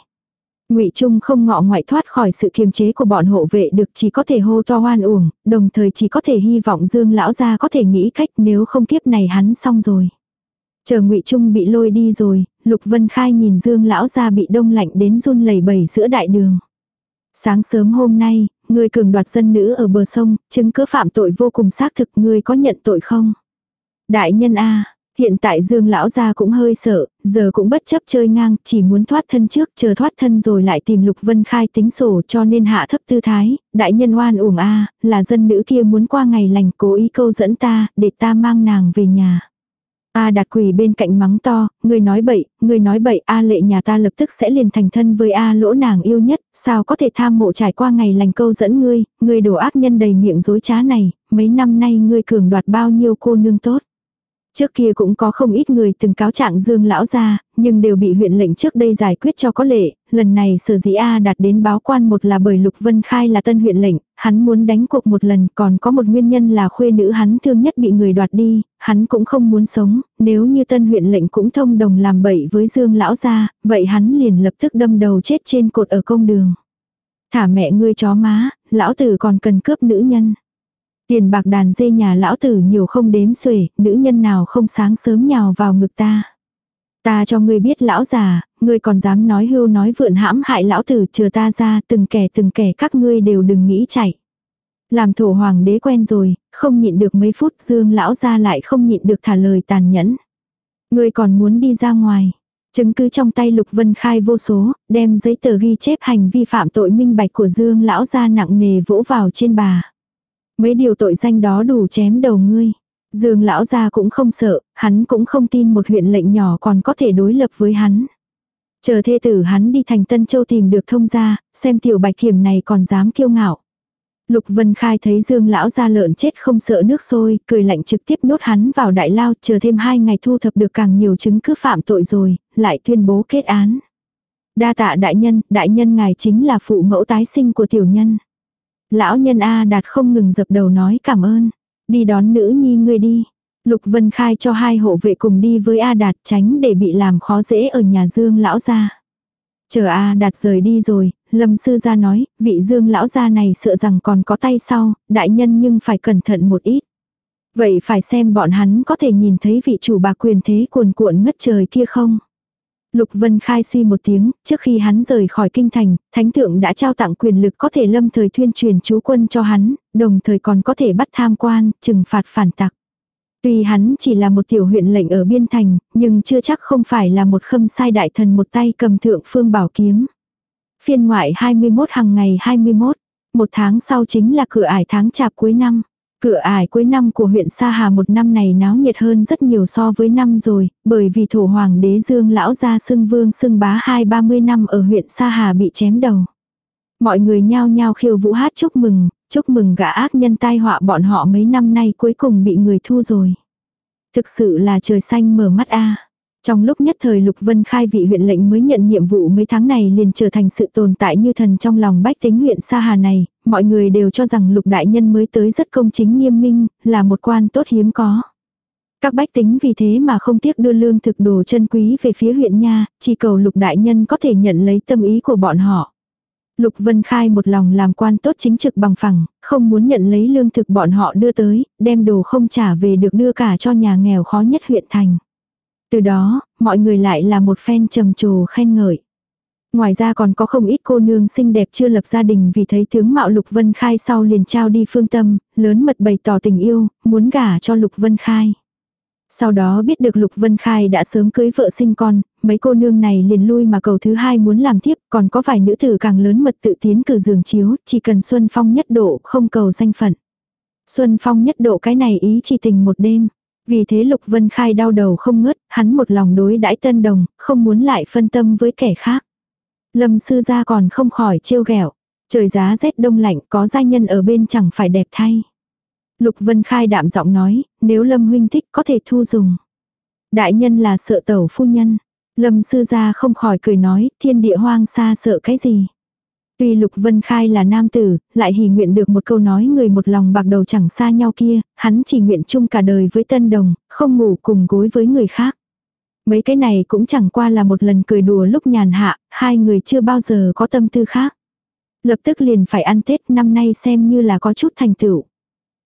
Ngụy Trung không ngọ ngoại thoát khỏi sự kiềm chế của bọn hộ vệ được chỉ có thể hô to hoan uổng, đồng thời chỉ có thể hy vọng Dương lão gia có thể nghĩ cách nếu không kiếp này hắn xong rồi. Chờ Ngụy Trung bị lôi đi rồi, Lục Vân Khai nhìn Dương lão gia bị đông lạnh đến run lẩy bẩy giữa đại đường. Sáng sớm hôm nay, người cường đoạt dân nữ ở bờ sông, chứng cứ phạm tội vô cùng xác thực, người có nhận tội không? Đại nhân a, Hiện tại Dương lão gia cũng hơi sợ, giờ cũng bất chấp chơi ngang, chỉ muốn thoát thân trước, chờ thoát thân rồi lại tìm Lục Vân Khai tính sổ cho nên hạ thấp tư thái, đại nhân oan uổng a, là dân nữ kia muốn qua ngày lành cố ý câu dẫn ta, để ta mang nàng về nhà. A đạt quỳ bên cạnh mắng to, người nói bậy, người nói bậy, A lệ nhà ta lập tức sẽ liền thành thân với A lỗ nàng yêu nhất, sao có thể tham mộ trải qua ngày lành câu dẫn ngươi, ngươi đổ ác nhân đầy miệng dối trá này, mấy năm nay ngươi cường đoạt bao nhiêu cô nương tốt. Trước kia cũng có không ít người từng cáo trạng Dương lão ra, nhưng đều bị huyện lệnh trước đây giải quyết cho có lệ, lần này sở dĩ A đạt đến báo quan một là bởi Lục Vân Khai là tân huyện lệnh, hắn muốn đánh cuộc một lần, còn có một nguyên nhân là khuê nữ hắn thương nhất bị người đoạt đi, hắn cũng không muốn sống, nếu như tân huyện lệnh cũng thông đồng làm bậy với Dương lão ra, vậy hắn liền lập tức đâm đầu chết trên cột ở công đường. Thả mẹ ngươi chó má, lão tử còn cần cướp nữ nhân. Tiền bạc đàn dê nhà lão tử nhiều không đếm xuể, nữ nhân nào không sáng sớm nhào vào ngực ta. Ta cho ngươi biết lão già, ngươi còn dám nói hưu nói vượn hãm hại lão tử chờ ta ra từng kẻ từng kẻ các ngươi đều đừng nghĩ chạy. Làm thổ hoàng đế quen rồi, không nhịn được mấy phút dương lão ra lại không nhịn được thả lời tàn nhẫn. Ngươi còn muốn đi ra ngoài. Chứng cứ trong tay Lục Vân Khai vô số, đem giấy tờ ghi chép hành vi phạm tội minh bạch của Dương lão ra nặng nề vỗ vào trên bà. Mấy điều tội danh đó đủ chém đầu ngươi. Dương lão gia cũng không sợ, hắn cũng không tin một huyện lệnh nhỏ còn có thể đối lập với hắn. Chờ thê tử hắn đi thành Tân Châu tìm được thông gia, xem tiểu bạch kiểm này còn dám kiêu ngạo. Lục Vân Khai thấy Dương lão gia lợn chết không sợ nước sôi, cười lạnh trực tiếp nhốt hắn vào đại lao, chờ thêm hai ngày thu thập được càng nhiều chứng cứ phạm tội rồi, lại tuyên bố kết án. Đa tạ đại nhân, đại nhân ngài chính là phụ mẫu tái sinh của tiểu nhân. Lão nhân A đạt không ngừng dập đầu nói cảm ơn. Đi đón nữ nhi ngươi đi. Lục Vân Khai cho hai hộ vệ cùng đi với A Đạt tránh để bị làm khó dễ ở nhà Dương lão gia. Chờ A Đạt rời đi rồi, Lâm sư gia nói, vị Dương lão gia này sợ rằng còn có tay sau, đại nhân nhưng phải cẩn thận một ít. Vậy phải xem bọn hắn có thể nhìn thấy vị chủ bà quyền thế cuồn cuộn ngất trời kia không? Lục Vân Khai suy một tiếng, trước khi hắn rời khỏi kinh thành, thánh thượng đã trao tặng quyền lực có thể lâm thời tuyên truyền chú quân cho hắn, đồng thời còn có thể bắt tham quan, trừng phạt phản tặc. Tuy hắn chỉ là một tiểu huyện lệnh ở biên thành, nhưng chưa chắc không phải là một khâm sai đại thần một tay cầm thượng phương bảo kiếm. Phiên ngoại 21 hàng ngày 21, một tháng sau chính là cửa ải tháng chạp cuối năm. Cửa ải cuối năm của huyện Sa Hà một năm này náo nhiệt hơn rất nhiều so với năm rồi, bởi vì thổ hoàng đế dương lão gia xưng vương xưng bá hai ba mươi năm ở huyện Sa Hà bị chém đầu. Mọi người nhao nhao khiêu vũ hát chúc mừng, chúc mừng gã ác nhân tai họa bọn họ mấy năm nay cuối cùng bị người thu rồi. Thực sự là trời xanh mở mắt a. Trong lúc nhất thời Lục Vân Khai vị huyện lệnh mới nhận nhiệm vụ mấy tháng này liền trở thành sự tồn tại như thần trong lòng bách tính huyện Sa Hà này, mọi người đều cho rằng Lục Đại Nhân mới tới rất công chính nghiêm minh, là một quan tốt hiếm có. Các bách tính vì thế mà không tiếc đưa lương thực đồ chân quý về phía huyện nha, chỉ cầu Lục Đại Nhân có thể nhận lấy tâm ý của bọn họ. Lục Vân Khai một lòng làm quan tốt chính trực bằng phẳng, không muốn nhận lấy lương thực bọn họ đưa tới, đem đồ không trả về được đưa cả cho nhà nghèo khó nhất huyện thành. Từ đó, mọi người lại là một phen trầm trồ khen ngợi. Ngoài ra còn có không ít cô nương xinh đẹp chưa lập gia đình vì thấy tướng mạo Lục Vân Khai sau liền trao đi phương tâm, lớn mật bày tỏ tình yêu, muốn gả cho Lục Vân Khai. Sau đó biết được Lục Vân Khai đã sớm cưới vợ sinh con, mấy cô nương này liền lui mà cầu thứ hai muốn làm tiếp, còn có vài nữ tử càng lớn mật tự tiến cử giường chiếu, chỉ cần Xuân Phong nhất độ không cầu danh phận. Xuân Phong nhất độ cái này ý chỉ tình một đêm. Vì thế Lục Vân Khai đau đầu không ngớt, hắn một lòng đối đãi tân đồng, không muốn lại phân tâm với kẻ khác. Lâm sư gia còn không khỏi trêu ghẹo Trời giá rét đông lạnh có gia nhân ở bên chẳng phải đẹp thay. Lục Vân Khai đạm giọng nói, nếu Lâm huynh thích có thể thu dùng. Đại nhân là sợ tẩu phu nhân. Lâm sư gia không khỏi cười nói, thiên địa hoang xa sợ cái gì. Tuy Lục Vân Khai là nam tử, lại hỉ nguyện được một câu nói người một lòng bạc đầu chẳng xa nhau kia, hắn chỉ nguyện chung cả đời với tân đồng, không ngủ cùng gối với người khác. Mấy cái này cũng chẳng qua là một lần cười đùa lúc nhàn hạ, hai người chưa bao giờ có tâm tư khác. Lập tức liền phải ăn Tết năm nay xem như là có chút thành tựu.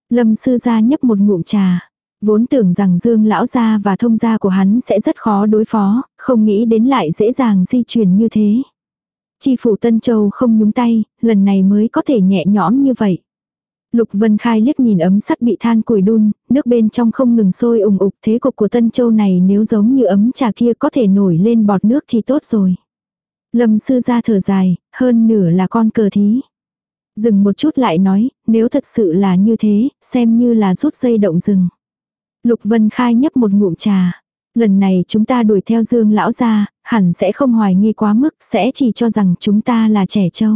Lâm sư gia nhấp một ngụm trà. Vốn tưởng rằng Dương lão gia và thông gia của hắn sẽ rất khó đối phó, không nghĩ đến lại dễ dàng di chuyển như thế. Chi phủ Tân Châu không nhúng tay, lần này mới có thể nhẹ nhõm như vậy. Lục Vân Khai liếc nhìn ấm sắt bị than củi đun, nước bên trong không ngừng sôi ủng ục thế cục của Tân Châu này nếu giống như ấm trà kia có thể nổi lên bọt nước thì tốt rồi. Lâm sư ra thở dài, hơn nửa là con cờ thí. Dừng một chút lại nói, nếu thật sự là như thế, xem như là rút dây động rừng. Lục Vân Khai nhấp một ngụm trà. Lần này chúng ta đuổi theo Dương lão gia, hẳn sẽ không hoài nghi quá mức, sẽ chỉ cho rằng chúng ta là trẻ trâu.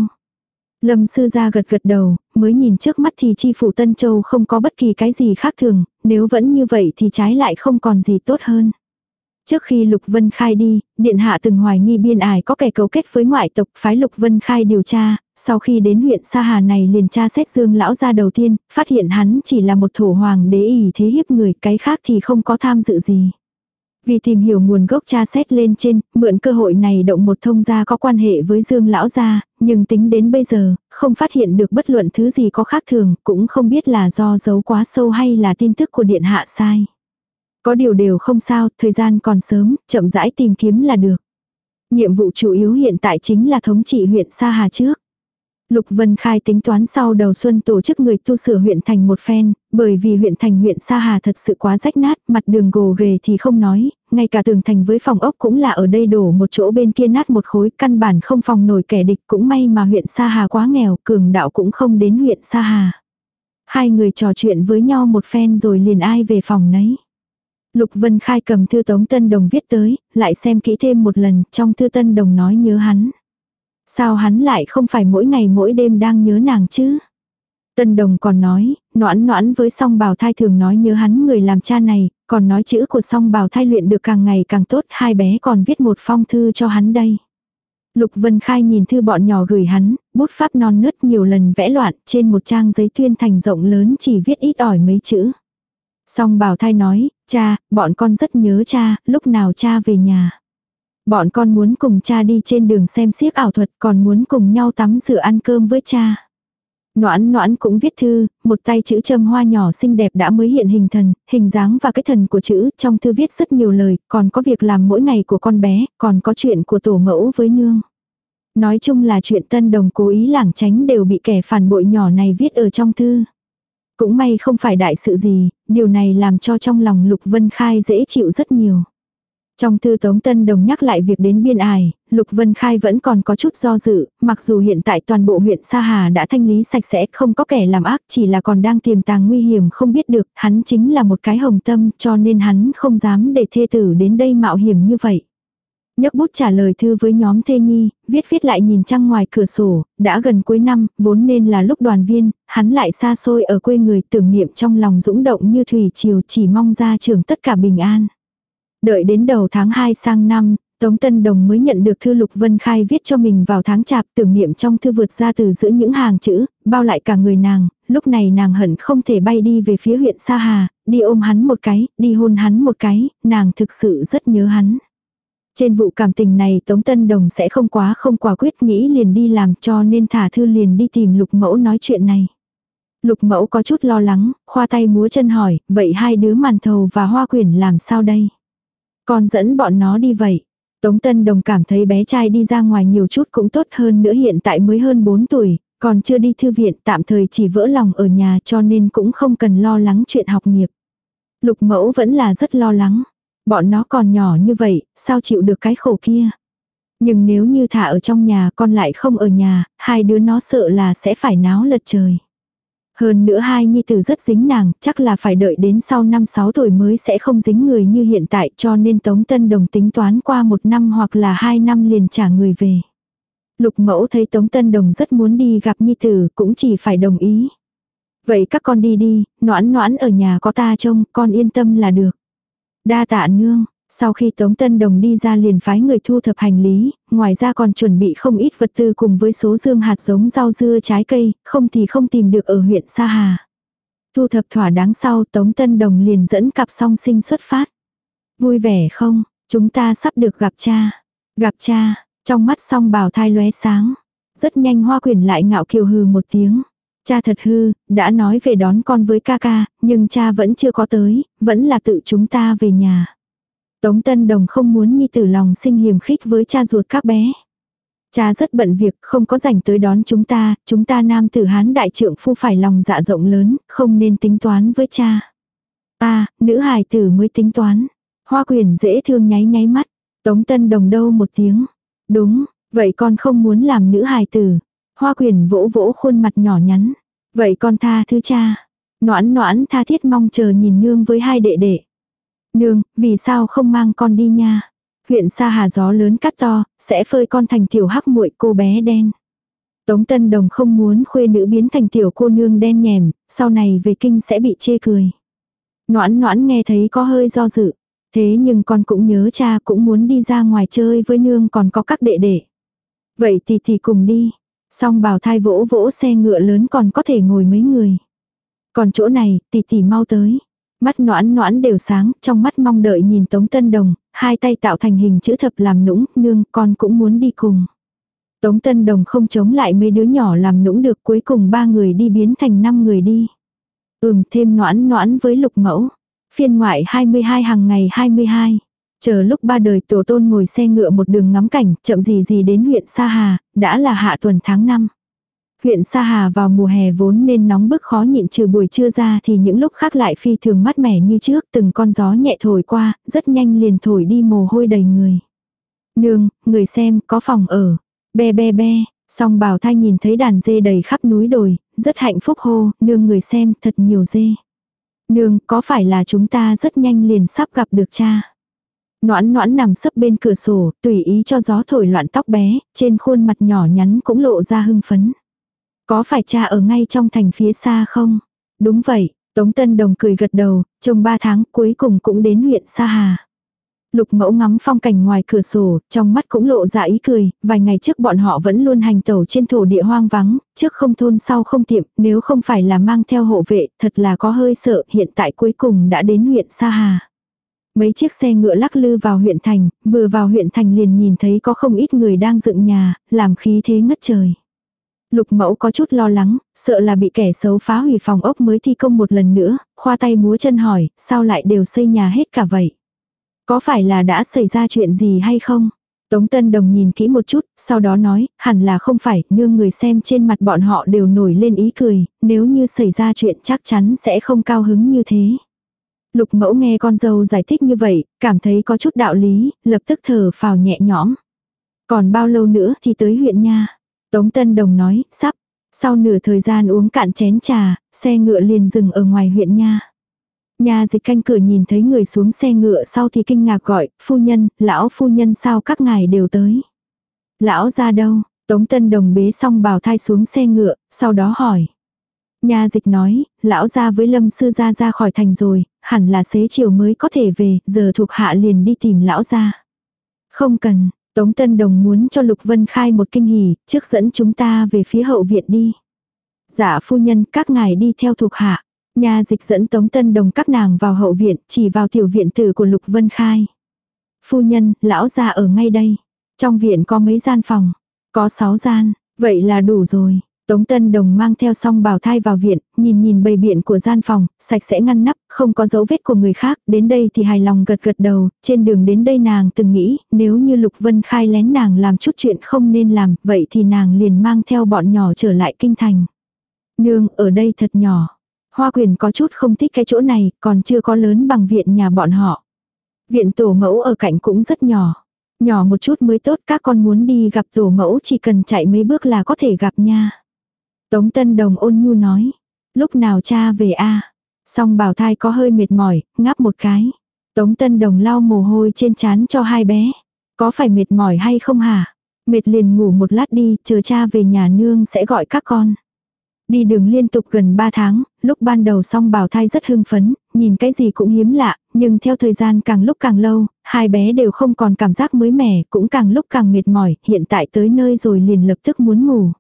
Lâm sư gia gật gật đầu, mới nhìn trước mắt thì chi phủ Tân Châu không có bất kỳ cái gì khác thường, nếu vẫn như vậy thì trái lại không còn gì tốt hơn. Trước khi Lục Vân Khai đi, Điện Hạ từng hoài nghi biên ải có kẻ cấu kết với ngoại tộc phái Lục Vân Khai điều tra, sau khi đến huyện Sa Hà này liền tra xét Dương lão gia đầu tiên, phát hiện hắn chỉ là một thổ hoàng đế ỷ thế hiếp người, cái khác thì không có tham dự gì. Vì tìm hiểu nguồn gốc tra xét lên trên, mượn cơ hội này động một thông gia có quan hệ với Dương lão gia, nhưng tính đến bây giờ, không phát hiện được bất luận thứ gì có khác thường, cũng không biết là do giấu quá sâu hay là tin tức của điện hạ sai. Có điều đều không sao, thời gian còn sớm, chậm rãi tìm kiếm là được. Nhiệm vụ chủ yếu hiện tại chính là thống trị huyện Sa Hà trước. Lục Vân Khai tính toán sau đầu xuân tổ chức người tu sửa huyện thành một phen, bởi vì huyện thành huyện Sa Hà thật sự quá rách nát, mặt đường gồ ghề thì không nói, ngay cả tường thành với phòng ốc cũng là ở đây đổ một chỗ bên kia nát một khối, căn bản không phòng nổi kẻ địch cũng may mà huyện Sa Hà quá nghèo, cường đạo cũng không đến huyện Sa Hà. Hai người trò chuyện với nhau một phen rồi liền ai về phòng nấy. Lục Vân Khai cầm thư Tống Tân Đồng viết tới, lại xem kỹ thêm một lần, trong thư Tân Đồng nói nhớ hắn. Sao hắn lại không phải mỗi ngày mỗi đêm đang nhớ nàng chứ? Tân Đồng còn nói, noãn noãn với song bào thai thường nói nhớ hắn người làm cha này, còn nói chữ của song bào thai luyện được càng ngày càng tốt, hai bé còn viết một phong thư cho hắn đây. Lục Vân Khai nhìn thư bọn nhỏ gửi hắn, bút pháp non nớt nhiều lần vẽ loạn, trên một trang giấy tuyên thành rộng lớn chỉ viết ít ỏi mấy chữ. Song bảo thai nói, cha, bọn con rất nhớ cha, lúc nào cha về nhà. Bọn con muốn cùng cha đi trên đường xem xiếc ảo thuật còn muốn cùng nhau tắm rửa ăn cơm với cha. Noãn noãn cũng viết thư, một tay chữ châm hoa nhỏ xinh đẹp đã mới hiện hình thần, hình dáng và cái thần của chữ, trong thư viết rất nhiều lời, còn có việc làm mỗi ngày của con bé, còn có chuyện của tổ mẫu với nương. Nói chung là chuyện tân đồng cố ý lảng tránh đều bị kẻ phản bội nhỏ này viết ở trong thư. Cũng may không phải đại sự gì, điều này làm cho trong lòng Lục Vân Khai dễ chịu rất nhiều. Trong thư Tống Tân Đồng nhắc lại việc đến biên ải, Lục Vân Khai vẫn còn có chút do dự, mặc dù hiện tại toàn bộ huyện Sa Hà đã thanh lý sạch sẽ, không có kẻ làm ác, chỉ là còn đang tiềm tàng nguy hiểm không biết được, hắn chính là một cái hồng tâm, cho nên hắn không dám để thê tử đến đây mạo hiểm như vậy. Nhấc bút trả lời thư với nhóm Thê Nhi, viết viết lại nhìn trăng ngoài cửa sổ, đã gần cuối năm, vốn nên là lúc đoàn viên, hắn lại xa xôi ở quê người tưởng niệm trong lòng dũng động như thủy triều chỉ mong ra trường tất cả bình an. Đợi đến đầu tháng 2 sang năm, Tống Tân Đồng mới nhận được thư Lục Vân Khai viết cho mình vào tháng chạp tưởng niệm trong thư vượt ra từ giữa những hàng chữ, bao lại cả người nàng, lúc này nàng hận không thể bay đi về phía huyện Sa Hà, đi ôm hắn một cái, đi hôn hắn một cái, nàng thực sự rất nhớ hắn. Trên vụ cảm tình này Tống Tân Đồng sẽ không quá không quả quyết nghĩ liền đi làm cho nên thả thư liền đi tìm lục mẫu nói chuyện này. Lục mẫu có chút lo lắng, khoa tay múa chân hỏi, vậy hai đứa màn thầu và hoa quyển làm sao đây? Con dẫn bọn nó đi vậy. Tống Tân Đồng cảm thấy bé trai đi ra ngoài nhiều chút cũng tốt hơn nữa hiện tại mới hơn 4 tuổi, còn chưa đi thư viện tạm thời chỉ vỡ lòng ở nhà cho nên cũng không cần lo lắng chuyện học nghiệp. Lục mẫu vẫn là rất lo lắng. Bọn nó còn nhỏ như vậy, sao chịu được cái khổ kia. Nhưng nếu như thả ở trong nhà con lại không ở nhà, hai đứa nó sợ là sẽ phải náo lật trời. Hơn nữa hai nhi tử rất dính nàng, chắc là phải đợi đến sau năm sáu tuổi mới sẽ không dính người như hiện tại cho nên Tống Tân Đồng tính toán qua một năm hoặc là hai năm liền trả người về. Lục mẫu thấy Tống Tân Đồng rất muốn đi gặp nhi tử cũng chỉ phải đồng ý. Vậy các con đi đi, noãn noãn ở nhà có ta trông, con yên tâm là được. Đa tạ nương, sau khi Tống Tân Đồng đi ra liền phái người thu thập hành lý, ngoài ra còn chuẩn bị không ít vật tư cùng với số dương hạt giống rau dưa trái cây, không thì không tìm được ở huyện Sa Hà. Thu thập thỏa đáng sau Tống Tân Đồng liền dẫn cặp song sinh xuất phát. Vui vẻ không, chúng ta sắp được gặp cha. Gặp cha, trong mắt song bào thai lóe sáng. Rất nhanh hoa quyển lại ngạo kiều hừ một tiếng. Cha thật hư, đã nói về đón con với ca ca, nhưng cha vẫn chưa có tới, vẫn là tự chúng ta về nhà. Tống Tân Đồng không muốn Nhi tử lòng sinh hiềm khích với cha ruột các bé. Cha rất bận việc, không có rảnh tới đón chúng ta, chúng ta nam tử hán đại trượng phu phải lòng dạ rộng lớn, không nên tính toán với cha. Ta, nữ hài tử mới tính toán. Hoa quyền dễ thương nháy nháy mắt. Tống Tân Đồng đâu một tiếng. Đúng, vậy con không muốn làm nữ hài tử. Hoa quyền vỗ vỗ khuôn mặt nhỏ nhắn. Vậy con tha thứ cha. Noãn noãn tha thiết mong chờ nhìn nương với hai đệ đệ. Nương, vì sao không mang con đi nha? Huyện xa hà gió lớn cắt to, sẽ phơi con thành tiểu hắc muội cô bé đen. Tống Tân Đồng không muốn khuê nữ biến thành tiểu cô nương đen nhèm, sau này về kinh sẽ bị chê cười. Noãn noãn nghe thấy có hơi do dự. Thế nhưng con cũng nhớ cha cũng muốn đi ra ngoài chơi với nương còn có các đệ đệ. Vậy thì thì cùng đi. Xong bảo thai vỗ vỗ xe ngựa lớn còn có thể ngồi mấy người. Còn chỗ này, tỷ tỷ mau tới. Mắt noãn noãn đều sáng, trong mắt mong đợi nhìn Tống Tân Đồng, hai tay tạo thành hình chữ thập làm nũng, nương, con cũng muốn đi cùng. Tống Tân Đồng không chống lại mấy đứa nhỏ làm nũng được cuối cùng ba người đi biến thành năm người đi. Ừm thêm noãn noãn với lục mẫu. Phiên ngoại 22 hàng ngày 22. Chờ lúc ba đời tổ tôn ngồi xe ngựa một đường ngắm cảnh, chậm gì gì đến huyện Sa Hà, đã là hạ tuần tháng 5. Huyện Sa Hà vào mùa hè vốn nên nóng bức khó nhịn trừ buổi trưa ra thì những lúc khác lại phi thường mát mẻ như trước, từng con gió nhẹ thổi qua, rất nhanh liền thổi đi mồ hôi đầy người. Nương, người xem, có phòng ở. Be be be, song bảo thai nhìn thấy đàn dê đầy khắp núi đồi, rất hạnh phúc hô, nương người xem thật nhiều dê. Nương, có phải là chúng ta rất nhanh liền sắp gặp được cha? Noãn noãn nằm sấp bên cửa sổ, tùy ý cho gió thổi loạn tóc bé, trên khuôn mặt nhỏ nhắn cũng lộ ra hưng phấn. Có phải cha ở ngay trong thành phía xa không? Đúng vậy, Tống Tân Đồng cười gật đầu, trong ba tháng cuối cùng cũng đến huyện Sa Hà. Lục mẫu ngắm phong cảnh ngoài cửa sổ, trong mắt cũng lộ ra ý cười, vài ngày trước bọn họ vẫn luôn hành tẩu trên thổ địa hoang vắng, trước không thôn sau không tiệm, nếu không phải là mang theo hộ vệ, thật là có hơi sợ, hiện tại cuối cùng đã đến huyện Sa Hà. Mấy chiếc xe ngựa lắc lư vào huyện thành, vừa vào huyện thành liền nhìn thấy có không ít người đang dựng nhà, làm khí thế ngất trời. Lục mẫu có chút lo lắng, sợ là bị kẻ xấu phá hủy phòng ốc mới thi công một lần nữa, khoa tay múa chân hỏi, sao lại đều xây nhà hết cả vậy? Có phải là đã xảy ra chuyện gì hay không? Tống Tân Đồng nhìn kỹ một chút, sau đó nói, hẳn là không phải, Nhưng người xem trên mặt bọn họ đều nổi lên ý cười, nếu như xảy ra chuyện chắc chắn sẽ không cao hứng như thế. Lục mẫu nghe con dâu giải thích như vậy, cảm thấy có chút đạo lý, lập tức thở phào nhẹ nhõm. Còn bao lâu nữa thì tới huyện nha. Tống Tân Đồng nói, sắp. Sau nửa thời gian uống cạn chén trà, xe ngựa liền dừng ở ngoài huyện nha. Nhà dịch canh cửa nhìn thấy người xuống xe ngựa sau thì kinh ngạc gọi, phu nhân, lão phu nhân sao các ngài đều tới. Lão ra đâu, Tống Tân Đồng bế xong bào thai xuống xe ngựa, sau đó hỏi. Nhà dịch nói, lão ra với lâm sư ra ra khỏi thành rồi, hẳn là xế chiều mới có thể về, giờ thuộc hạ liền đi tìm lão ra. Không cần, Tống Tân Đồng muốn cho Lục Vân khai một kinh hỉ, trước dẫn chúng ta về phía hậu viện đi. Dạ phu nhân, các ngài đi theo thuộc hạ. Nhà dịch dẫn Tống Tân Đồng các nàng vào hậu viện, chỉ vào tiểu viện tử của Lục Vân khai. Phu nhân, lão gia ở ngay đây. Trong viện có mấy gian phòng. Có sáu gian, vậy là đủ rồi. Tống Tân Đồng mang theo song bào thai vào viện, nhìn nhìn bầy biện của gian phòng, sạch sẽ ngăn nắp, không có dấu vết của người khác, đến đây thì hài lòng gật gật đầu, trên đường đến đây nàng từng nghĩ, nếu như Lục Vân khai lén nàng làm chút chuyện không nên làm, vậy thì nàng liền mang theo bọn nhỏ trở lại kinh thành. Nương, ở đây thật nhỏ. Hoa quyền có chút không thích cái chỗ này, còn chưa có lớn bằng viện nhà bọn họ. Viện tổ mẫu ở cạnh cũng rất nhỏ. Nhỏ một chút mới tốt các con muốn đi gặp tổ mẫu chỉ cần chạy mấy bước là có thể gặp nha. Tống Tân Đồng ôn nhu nói. Lúc nào cha về a Song bảo thai có hơi mệt mỏi, ngáp một cái. Tống Tân Đồng lau mồ hôi trên trán cho hai bé. Có phải mệt mỏi hay không hả? Mệt liền ngủ một lát đi, chờ cha về nhà nương sẽ gọi các con. Đi đường liên tục gần 3 tháng, lúc ban đầu song bảo thai rất hưng phấn, nhìn cái gì cũng hiếm lạ, nhưng theo thời gian càng lúc càng lâu, hai bé đều không còn cảm giác mới mẻ, cũng càng lúc càng mệt mỏi, hiện tại tới nơi rồi liền lập tức muốn ngủ.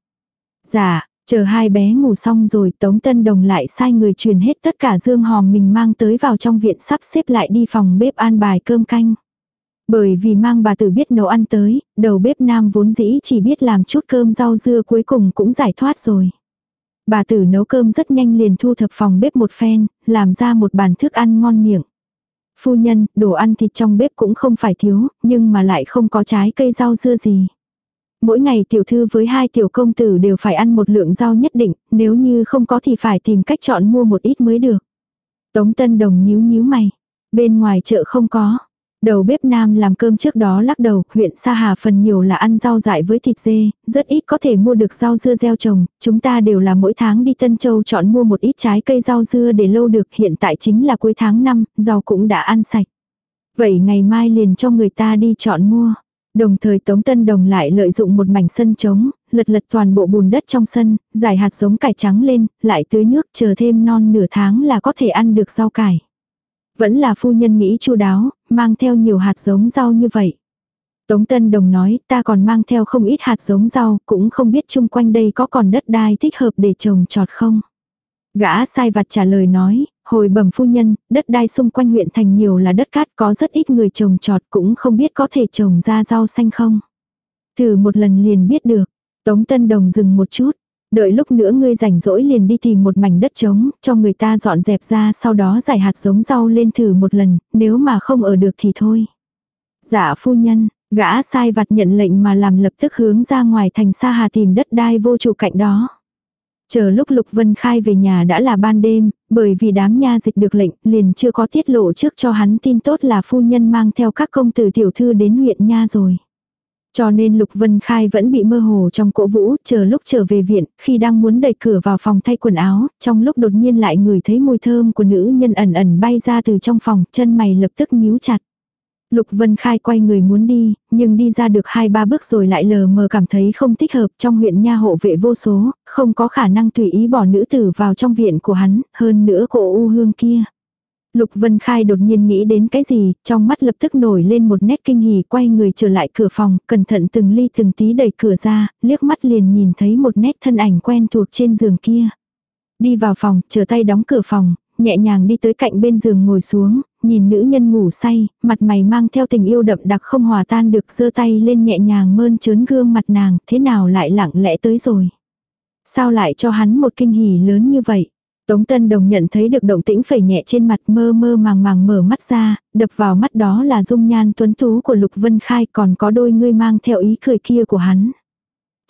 Dạ, Chờ hai bé ngủ xong rồi Tống Tân Đồng lại sai người truyền hết tất cả dương hòm mình mang tới vào trong viện sắp xếp lại đi phòng bếp an bài cơm canh. Bởi vì mang bà tử biết nấu ăn tới, đầu bếp nam vốn dĩ chỉ biết làm chút cơm rau dưa cuối cùng cũng giải thoát rồi. Bà tử nấu cơm rất nhanh liền thu thập phòng bếp một phen, làm ra một bàn thức ăn ngon miệng. Phu nhân, đồ ăn thịt trong bếp cũng không phải thiếu, nhưng mà lại không có trái cây rau dưa gì. Mỗi ngày tiểu thư với hai tiểu công tử đều phải ăn một lượng rau nhất định, nếu như không có thì phải tìm cách chọn mua một ít mới được. Tống Tân Đồng nhíu nhíu mày. Bên ngoài chợ không có. Đầu bếp nam làm cơm trước đó lắc đầu, huyện Sa Hà phần nhiều là ăn rau dại với thịt dê, rất ít có thể mua được rau dưa gieo trồng, chúng ta đều là mỗi tháng đi Tân Châu chọn mua một ít trái cây rau dưa để lâu được, hiện tại chính là cuối tháng 5, rau cũng đã ăn sạch. Vậy ngày mai liền cho người ta đi chọn mua. Đồng thời Tống Tân Đồng lại lợi dụng một mảnh sân trống, lật lật toàn bộ bùn đất trong sân, giải hạt giống cải trắng lên, lại tưới nước chờ thêm non nửa tháng là có thể ăn được rau cải. Vẫn là phu nhân nghĩ chu đáo, mang theo nhiều hạt giống rau như vậy. Tống Tân Đồng nói ta còn mang theo không ít hạt giống rau, cũng không biết chung quanh đây có còn đất đai thích hợp để trồng trọt không. Gã sai vặt trả lời nói, hồi bẩm phu nhân, đất đai xung quanh huyện thành nhiều là đất cát có rất ít người trồng trọt cũng không biết có thể trồng ra rau xanh không. Thử một lần liền biết được. Tống Tân Đồng dừng một chút. Đợi lúc nữa ngươi rảnh rỗi liền đi tìm một mảnh đất trống, cho người ta dọn dẹp ra sau đó giải hạt giống rau lên thử một lần, nếu mà không ở được thì thôi. Dạ phu nhân, gã sai vặt nhận lệnh mà làm lập tức hướng ra ngoài thành xa hà tìm đất đai vô chủ cạnh đó. Chờ lúc Lục Vân Khai về nhà đã là ban đêm, bởi vì đám nha dịch được lệnh, liền chưa có tiết lộ trước cho hắn tin tốt là phu nhân mang theo các công tử tiểu thư đến huyện nha rồi. Cho nên Lục Vân Khai vẫn bị mơ hồ trong cỗ vũ, chờ lúc trở về viện, khi đang muốn đẩy cửa vào phòng thay quần áo, trong lúc đột nhiên lại ngửi thấy mùi thơm của nữ nhân ẩn ẩn bay ra từ trong phòng, chân mày lập tức nhíu chặt. Lục Vân Khai quay người muốn đi, nhưng đi ra được hai ba bước rồi lại lờ mờ cảm thấy không thích hợp trong huyện nha hộ vệ vô số, không có khả năng tùy ý bỏ nữ tử vào trong viện của hắn, hơn nữa cô U Hương kia. Lục Vân Khai đột nhiên nghĩ đến cái gì, trong mắt lập tức nổi lên một nét kinh hỉ quay người trở lại cửa phòng, cẩn thận từng ly từng tí đẩy cửa ra, liếc mắt liền nhìn thấy một nét thân ảnh quen thuộc trên giường kia. Đi vào phòng, chờ tay đóng cửa phòng, nhẹ nhàng đi tới cạnh bên giường ngồi xuống, nhìn nữ nhân ngủ say, mặt mày mang theo tình yêu đậm đặc không hòa tan được giơ tay lên nhẹ nhàng mơn trớn gương mặt nàng, thế nào lại lặng lẽ tới rồi. Sao lại cho hắn một kinh hỉ lớn như vậy? Tống Tân Đồng nhận thấy được động tĩnh phẩy nhẹ trên mặt mơ mơ màng màng mở mắt ra, đập vào mắt đó là dung nhan tuấn tú của Lục Vân Khai còn có đôi ngươi mang theo ý cười kia của hắn.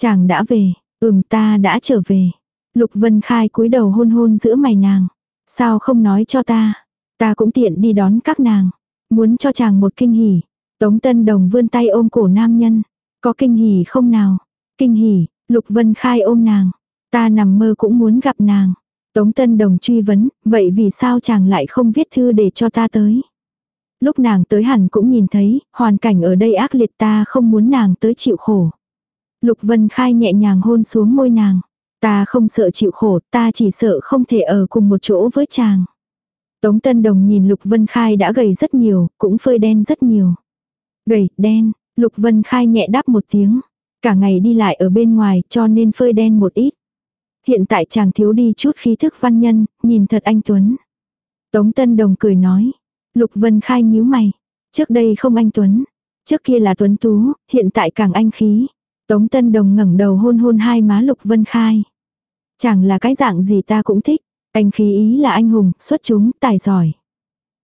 Chàng đã về, ừm ta đã trở về. Lục Vân Khai cúi đầu hôn hôn giữa mày nàng. Sao không nói cho ta? Ta cũng tiện đi đón các nàng. Muốn cho chàng một kinh hỉ. Tống Tân Đồng vươn tay ôm cổ nam nhân. Có kinh hỉ không nào? Kinh hỉ, Lục Vân Khai ôm nàng. Ta nằm mơ cũng muốn gặp nàng. Tống Tân Đồng truy vấn, vậy vì sao chàng lại không viết thư để cho ta tới? Lúc nàng tới hẳn cũng nhìn thấy, hoàn cảnh ở đây ác liệt ta không muốn nàng tới chịu khổ. Lục Vân Khai nhẹ nhàng hôn xuống môi nàng. Ta không sợ chịu khổ, ta chỉ sợ không thể ở cùng một chỗ với chàng. Tống Tân Đồng nhìn Lục Vân Khai đã gầy rất nhiều, cũng phơi đen rất nhiều. Gầy, đen, Lục Vân Khai nhẹ đáp một tiếng. Cả ngày đi lại ở bên ngoài cho nên phơi đen một ít. Hiện tại chàng thiếu đi chút khí thức văn nhân, nhìn thật anh Tuấn. Tống Tân Đồng cười nói. Lục Vân Khai nhíu mày. Trước đây không anh Tuấn. Trước kia là Tuấn Tú, hiện tại càng anh khí. Tống Tân Đồng ngẩng đầu hôn hôn hai má Lục Vân Khai. Chẳng là cái dạng gì ta cũng thích. Anh khí ý là anh hùng, xuất chúng, tài giỏi.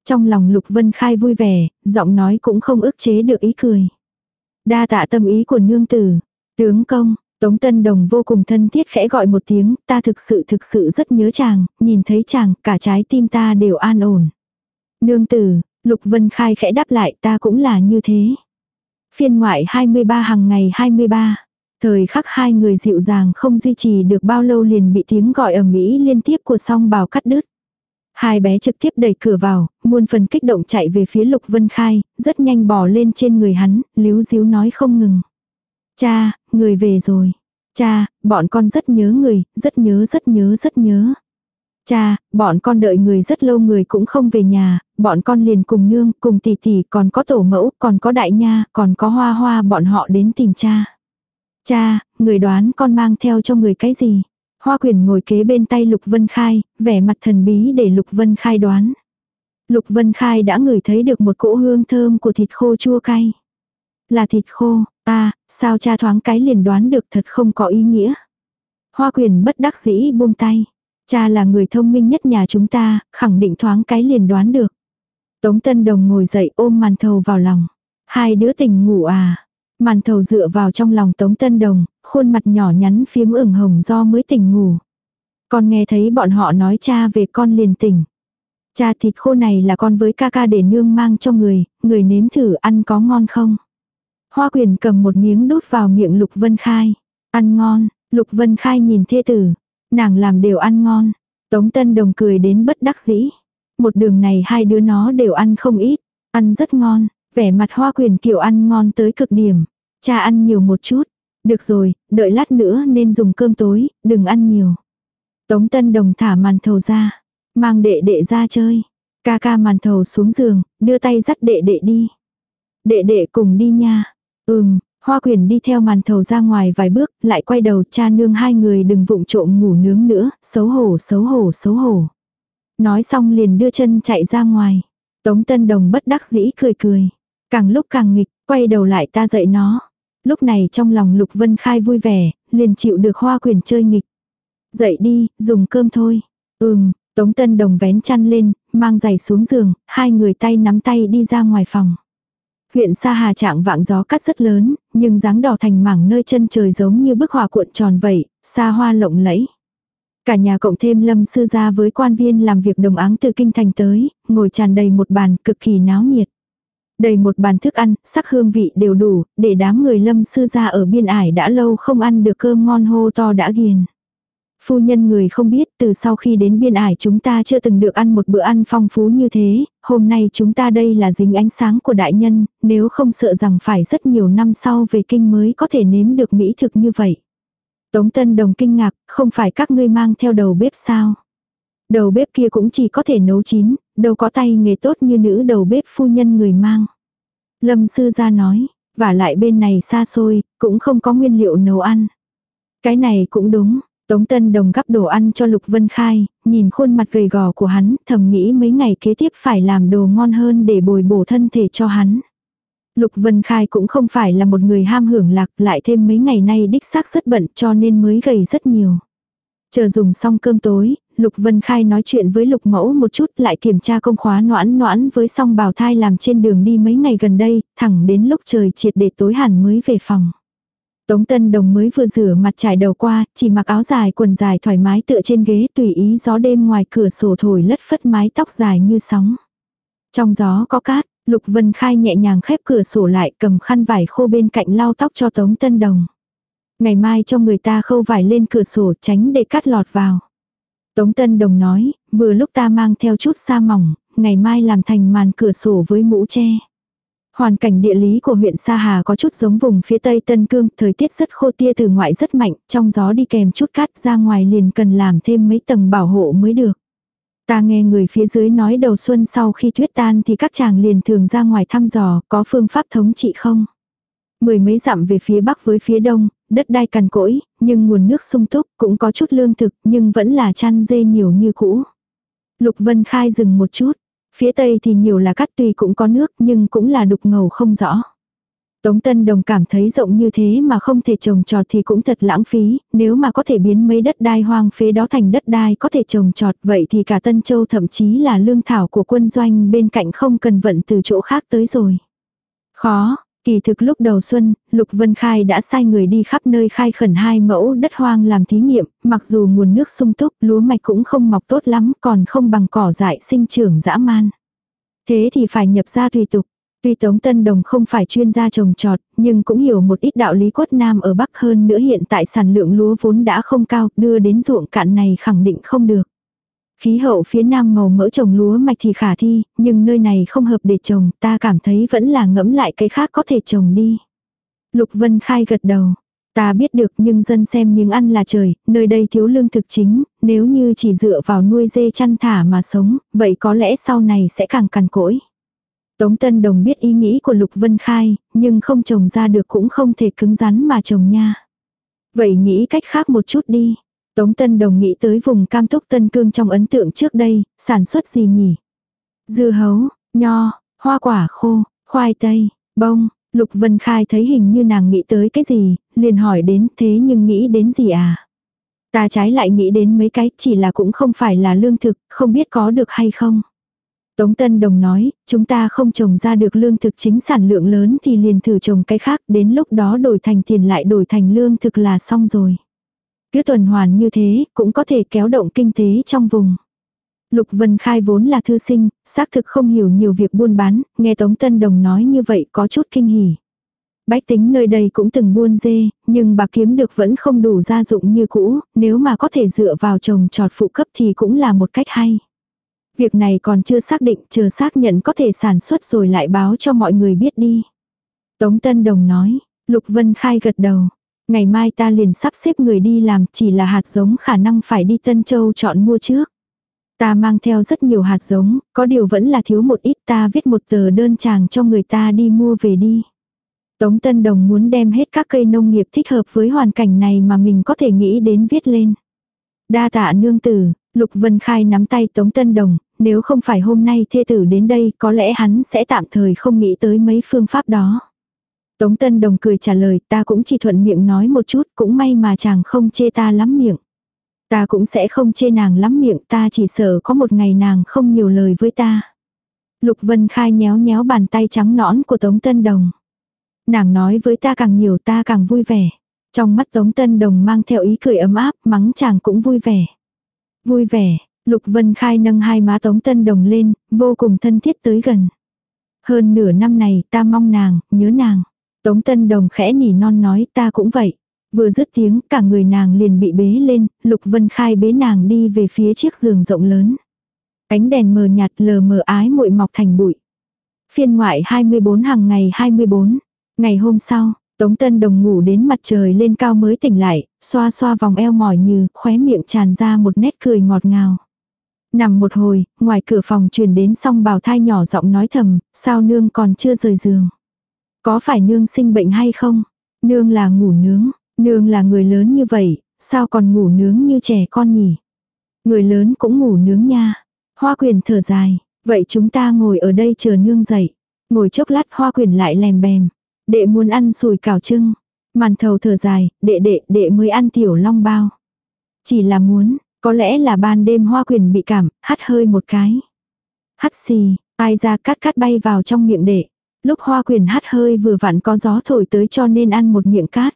Trong lòng Lục Vân Khai vui vẻ, giọng nói cũng không ức chế được ý cười. Đa tạ tâm ý của nương tử. Tướng công, Tống Tân Đồng vô cùng thân thiết khẽ gọi một tiếng, ta thực sự thực sự rất nhớ chàng, nhìn thấy chàng, cả trái tim ta đều an ổn. Nương tử, Lục Vân Khai khẽ đáp lại ta cũng là như thế. Phiên ngoại 23 hàng ngày 23. Thời khắc hai người dịu dàng không duy trì được bao lâu liền bị tiếng gọi ầm ĩ liên tiếp của song bào cắt đứt. Hai bé trực tiếp đẩy cửa vào, muôn phần kích động chạy về phía Lục Vân Khai, rất nhanh bò lên trên người hắn, líu díu nói không ngừng. Cha, người về rồi. Cha, bọn con rất nhớ người, rất nhớ rất nhớ rất nhớ. Cha, bọn con đợi người rất lâu người cũng không về nhà, bọn con liền cùng nương, cùng tỷ tỷ, còn có tổ mẫu, còn có đại nha, còn có hoa hoa bọn họ đến tìm cha. Cha, người đoán con mang theo cho người cái gì? Hoa quyền ngồi kế bên tay Lục Vân Khai, vẻ mặt thần bí để Lục Vân Khai đoán. Lục Vân Khai đã ngửi thấy được một cỗ hương thơm của thịt khô chua cay. Là thịt khô, ta, sao cha thoáng cái liền đoán được thật không có ý nghĩa. Hoa quyền bất đắc dĩ buông tay. Cha là người thông minh nhất nhà chúng ta, khẳng định thoáng cái liền đoán được. Tống Tân Đồng ngồi dậy ôm màn thầu vào lòng. Hai đứa tình ngủ à. Màn thầu dựa vào trong lòng Tống Tân Đồng, khuôn mặt nhỏ nhắn phiếm ửng hồng do mới tỉnh ngủ. Con nghe thấy bọn họ nói cha về con liền tỉnh. Cha thịt khô này là con với ca ca để nương mang cho người, người nếm thử ăn có ngon không? Hoa quyền cầm một miếng đút vào miệng Lục Vân Khai. Ăn ngon, Lục Vân Khai nhìn thê tử. Nàng làm đều ăn ngon. Tống Tân Đồng cười đến bất đắc dĩ. Một đường này hai đứa nó đều ăn không ít. Ăn rất ngon. Vẻ mặt hoa quyền kiểu ăn ngon tới cực điểm. Cha ăn nhiều một chút. Được rồi, đợi lát nữa nên dùng cơm tối, đừng ăn nhiều. Tống Tân Đồng thả màn thầu ra. Mang đệ đệ ra chơi. Ca ca màn thầu xuống giường, đưa tay dắt đệ đệ đi. Đệ đệ cùng đi nha. Ừm, hoa quyền đi theo màn thầu ra ngoài vài bước, lại quay đầu cha nương hai người đừng vụng trộm ngủ nướng nữa, xấu hổ xấu hổ xấu hổ. Nói xong liền đưa chân chạy ra ngoài. Tống Tân Đồng bất đắc dĩ cười cười. Càng lúc càng nghịch, quay đầu lại ta dạy nó. Lúc này trong lòng Lục Vân Khai vui vẻ, liền chịu được hoa quyền chơi nghịch. Dậy đi, dùng cơm thôi. Ừm, Tống Tân Đồng vén chăn lên, mang giày xuống giường, hai người tay nắm tay đi ra ngoài phòng. Huyện Sa Hà trạng vạng gió cắt rất lớn, nhưng dáng đỏ thành mảng nơi chân trời giống như bức họa cuộn tròn vậy, xa hoa lộng lẫy. Cả nhà cộng thêm lâm sư gia với quan viên làm việc đồng áng từ kinh thành tới, ngồi tràn đầy một bàn cực kỳ náo nhiệt. Đầy một bàn thức ăn, sắc hương vị đều đủ, để đám người lâm sư gia ở biên ải đã lâu không ăn được cơm ngon hô to đã ghiền. Phu nhân người không biết từ sau khi đến biên ải chúng ta chưa từng được ăn một bữa ăn phong phú như thế, hôm nay chúng ta đây là dính ánh sáng của đại nhân, nếu không sợ rằng phải rất nhiều năm sau về kinh mới có thể nếm được mỹ thực như vậy. Tống Tân Đồng kinh ngạc, không phải các ngươi mang theo đầu bếp sao? Đầu bếp kia cũng chỉ có thể nấu chín, đâu có tay nghề tốt như nữ đầu bếp phu nhân người mang. Lâm sư gia nói, và lại bên này xa xôi, cũng không có nguyên liệu nấu ăn. Cái này cũng đúng, Tống Tân Đồng gắp đồ ăn cho Lục Vân Khai, nhìn khuôn mặt gầy gò của hắn, thầm nghĩ mấy ngày kế tiếp phải làm đồ ngon hơn để bồi bổ thân thể cho hắn. Lục Vân Khai cũng không phải là một người ham hưởng lạc, lại thêm mấy ngày nay đích xác rất bận cho nên mới gầy rất nhiều. Chờ dùng xong cơm tối, Lục Vân Khai nói chuyện với Lục Mẫu một chút lại kiểm tra công khóa noãn noãn với song bào thai làm trên đường đi mấy ngày gần đây, thẳng đến lúc trời triệt để tối hẳn mới về phòng. Tống Tân Đồng mới vừa rửa mặt trải đầu qua, chỉ mặc áo dài quần dài thoải mái tựa trên ghế tùy ý gió đêm ngoài cửa sổ thổi lất phất mái tóc dài như sóng. Trong gió có cát, Lục Vân Khai nhẹ nhàng khép cửa sổ lại cầm khăn vải khô bên cạnh lau tóc cho Tống Tân Đồng. Ngày mai cho người ta khâu vải lên cửa sổ tránh để cát lọt vào. Tống Tân Đồng nói, vừa lúc ta mang theo chút sa mỏng, ngày mai làm thành màn cửa sổ với mũ tre. Hoàn cảnh địa lý của huyện Sa Hà có chút giống vùng phía tây Tân Cương, thời tiết rất khô tia từ ngoại rất mạnh, trong gió đi kèm chút cát ra ngoài liền cần làm thêm mấy tầng bảo hộ mới được. Ta nghe người phía dưới nói đầu xuân sau khi tuyết tan thì các chàng liền thường ra ngoài thăm dò, có phương pháp thống trị không? Mười mấy dặm về phía bắc với phía đông, đất đai cằn cỗi, nhưng nguồn nước sung túc, cũng có chút lương thực, nhưng vẫn là chăn dê nhiều như cũ. Lục Vân Khai dừng một chút, phía tây thì nhiều là cát tùy cũng có nước nhưng cũng là đục ngầu không rõ. Tống Tân Đồng cảm thấy rộng như thế mà không thể trồng trọt thì cũng thật lãng phí, nếu mà có thể biến mấy đất đai hoang phế đó thành đất đai có thể trồng trọt vậy thì cả Tân Châu thậm chí là lương thảo của quân doanh bên cạnh không cần vận từ chỗ khác tới rồi. Khó, Kỳ thực lúc đầu xuân, Lục Vân Khai đã sai người đi khắp nơi khai khẩn hai mẫu đất hoang làm thí nghiệm, mặc dù nguồn nước sung túc, lúa mạch cũng không mọc tốt lắm, còn không bằng cỏ dại sinh trưởng dã man. Thế thì phải nhập ra tùy tục. Tuy Tống Tân Đồng không phải chuyên gia trồng trọt, nhưng cũng hiểu một ít đạo lý quất nam ở Bắc hơn nữa hiện tại sản lượng lúa vốn đã không cao, đưa đến ruộng cạn này khẳng định không được. Khí hậu phía nam màu mỡ trồng lúa mạch thì khả thi, nhưng nơi này không hợp để trồng, ta cảm thấy vẫn là ngẫm lại cái khác có thể trồng đi. Lục Vân Khai gật đầu. Ta biết được nhưng dân xem miếng ăn là trời, nơi đây thiếu lương thực chính, nếu như chỉ dựa vào nuôi dê chăn thả mà sống, vậy có lẽ sau này sẽ càng cằn cỗi. Tống Tân Đồng biết ý nghĩ của Lục Vân Khai, nhưng không trồng ra được cũng không thể cứng rắn mà trồng nha. Vậy nghĩ cách khác một chút đi. Tống Tân Đồng nghĩ tới vùng cam túc Tân Cương trong ấn tượng trước đây, sản xuất gì nhỉ? Dưa hấu, nho, hoa quả khô, khoai tây, bông. Lục Vân Khai thấy hình như nàng nghĩ tới cái gì, liền hỏi đến thế nhưng nghĩ đến gì à? Ta trái lại nghĩ đến mấy cái chỉ là cũng không phải là lương thực, không biết có được hay không. Tống Tân Đồng nói, chúng ta không trồng ra được lương thực chính sản lượng lớn thì liền thử trồng cái khác, đến lúc đó đổi thành tiền lại đổi thành lương thực là xong rồi. Cứ tuần hoàn như thế, cũng có thể kéo động kinh tế trong vùng. Lục Vân Khai vốn là thư sinh, xác thực không hiểu nhiều việc buôn bán, nghe Tống Tân Đồng nói như vậy có chút kinh hỉ. Bách tính nơi đây cũng từng buôn dê, nhưng bà kiếm được vẫn không đủ gia dụng như cũ, nếu mà có thể dựa vào trồng trọt phụ cấp thì cũng là một cách hay. Việc này còn chưa xác định, chờ xác nhận có thể sản xuất rồi lại báo cho mọi người biết đi. Tống Tân Đồng nói, Lục Vân Khai gật đầu, Ngày mai ta liền sắp xếp người đi làm chỉ là hạt giống khả năng phải đi Tân Châu chọn mua trước. Ta mang theo rất nhiều hạt giống, có điều vẫn là thiếu một ít ta viết một tờ đơn chàng cho người ta đi mua về đi. Tống Tân Đồng muốn đem hết các cây nông nghiệp thích hợp với hoàn cảnh này mà mình có thể nghĩ đến viết lên. Đa tạ nương tử, Lục Vân Khai nắm tay Tống Tân Đồng, nếu không phải hôm nay thê tử đến đây có lẽ hắn sẽ tạm thời không nghĩ tới mấy phương pháp đó. Tống Tân Đồng cười trả lời ta cũng chỉ thuận miệng nói một chút cũng may mà chàng không chê ta lắm miệng. Ta cũng sẽ không chê nàng lắm miệng ta chỉ sợ có một ngày nàng không nhiều lời với ta. Lục Vân Khai nhéo nhéo bàn tay trắng nõn của Tống Tân Đồng. Nàng nói với ta càng nhiều ta càng vui vẻ. Trong mắt Tống Tân Đồng mang theo ý cười ấm áp mắng chàng cũng vui vẻ. Vui vẻ, Lục Vân Khai nâng hai má Tống Tân Đồng lên, vô cùng thân thiết tới gần. Hơn nửa năm này ta mong nàng, nhớ nàng. Tống Tân Đồng khẽ nỉ non nói ta cũng vậy. Vừa dứt tiếng cả người nàng liền bị bế lên, Lục Vân Khai bế nàng đi về phía chiếc giường rộng lớn. Ánh đèn mờ nhạt lờ mờ ái muội mọc thành bụi. Phiên ngoại 24 hàng ngày 24. Ngày hôm sau, Tống Tân Đồng ngủ đến mặt trời lên cao mới tỉnh lại, xoa xoa vòng eo mỏi như, khóe miệng tràn ra một nét cười ngọt ngào. Nằm một hồi, ngoài cửa phòng truyền đến song bào thai nhỏ giọng nói thầm, sao nương còn chưa rời giường. Có phải nương sinh bệnh hay không? Nương là ngủ nướng, nương là người lớn như vậy, sao còn ngủ nướng như trẻ con nhỉ? Người lớn cũng ngủ nướng nha. Hoa quyền thở dài, vậy chúng ta ngồi ở đây chờ nương dậy. Ngồi chốc lát hoa quyền lại lèm bèm. Đệ muốn ăn sùi cảo trưng. Màn thầu thở dài, đệ đệ, đệ mới ăn tiểu long bao. Chỉ là muốn, có lẽ là ban đêm hoa quyền bị cảm, hắt hơi một cái. Hắt xì, ai ra cắt cắt bay vào trong miệng đệ. Lúc hoa quyền hát hơi vừa vặn có gió thổi tới cho nên ăn một miệng cát.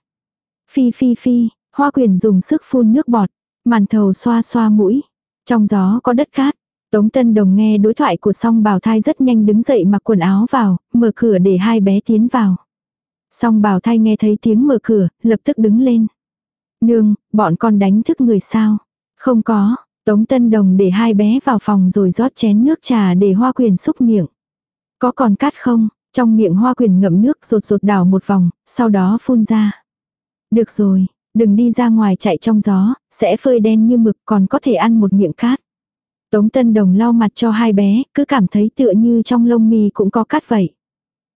Phi phi phi, hoa quyền dùng sức phun nước bọt. Màn thầu xoa xoa mũi. Trong gió có đất cát. Tống Tân Đồng nghe đối thoại của song bào thai rất nhanh đứng dậy mặc quần áo vào, mở cửa để hai bé tiến vào. Song bào thai nghe thấy tiếng mở cửa, lập tức đứng lên. Nương, bọn con đánh thức người sao? Không có, Tống Tân Đồng để hai bé vào phòng rồi rót chén nước trà để hoa quyền xúc miệng. Có còn cát không? Trong miệng hoa quyền ngậm nước rột rột đảo một vòng, sau đó phun ra. Được rồi, đừng đi ra ngoài chạy trong gió, sẽ phơi đen như mực còn có thể ăn một miệng cát. Tống Tân Đồng lau mặt cho hai bé, cứ cảm thấy tựa như trong lông mi cũng có cát vậy.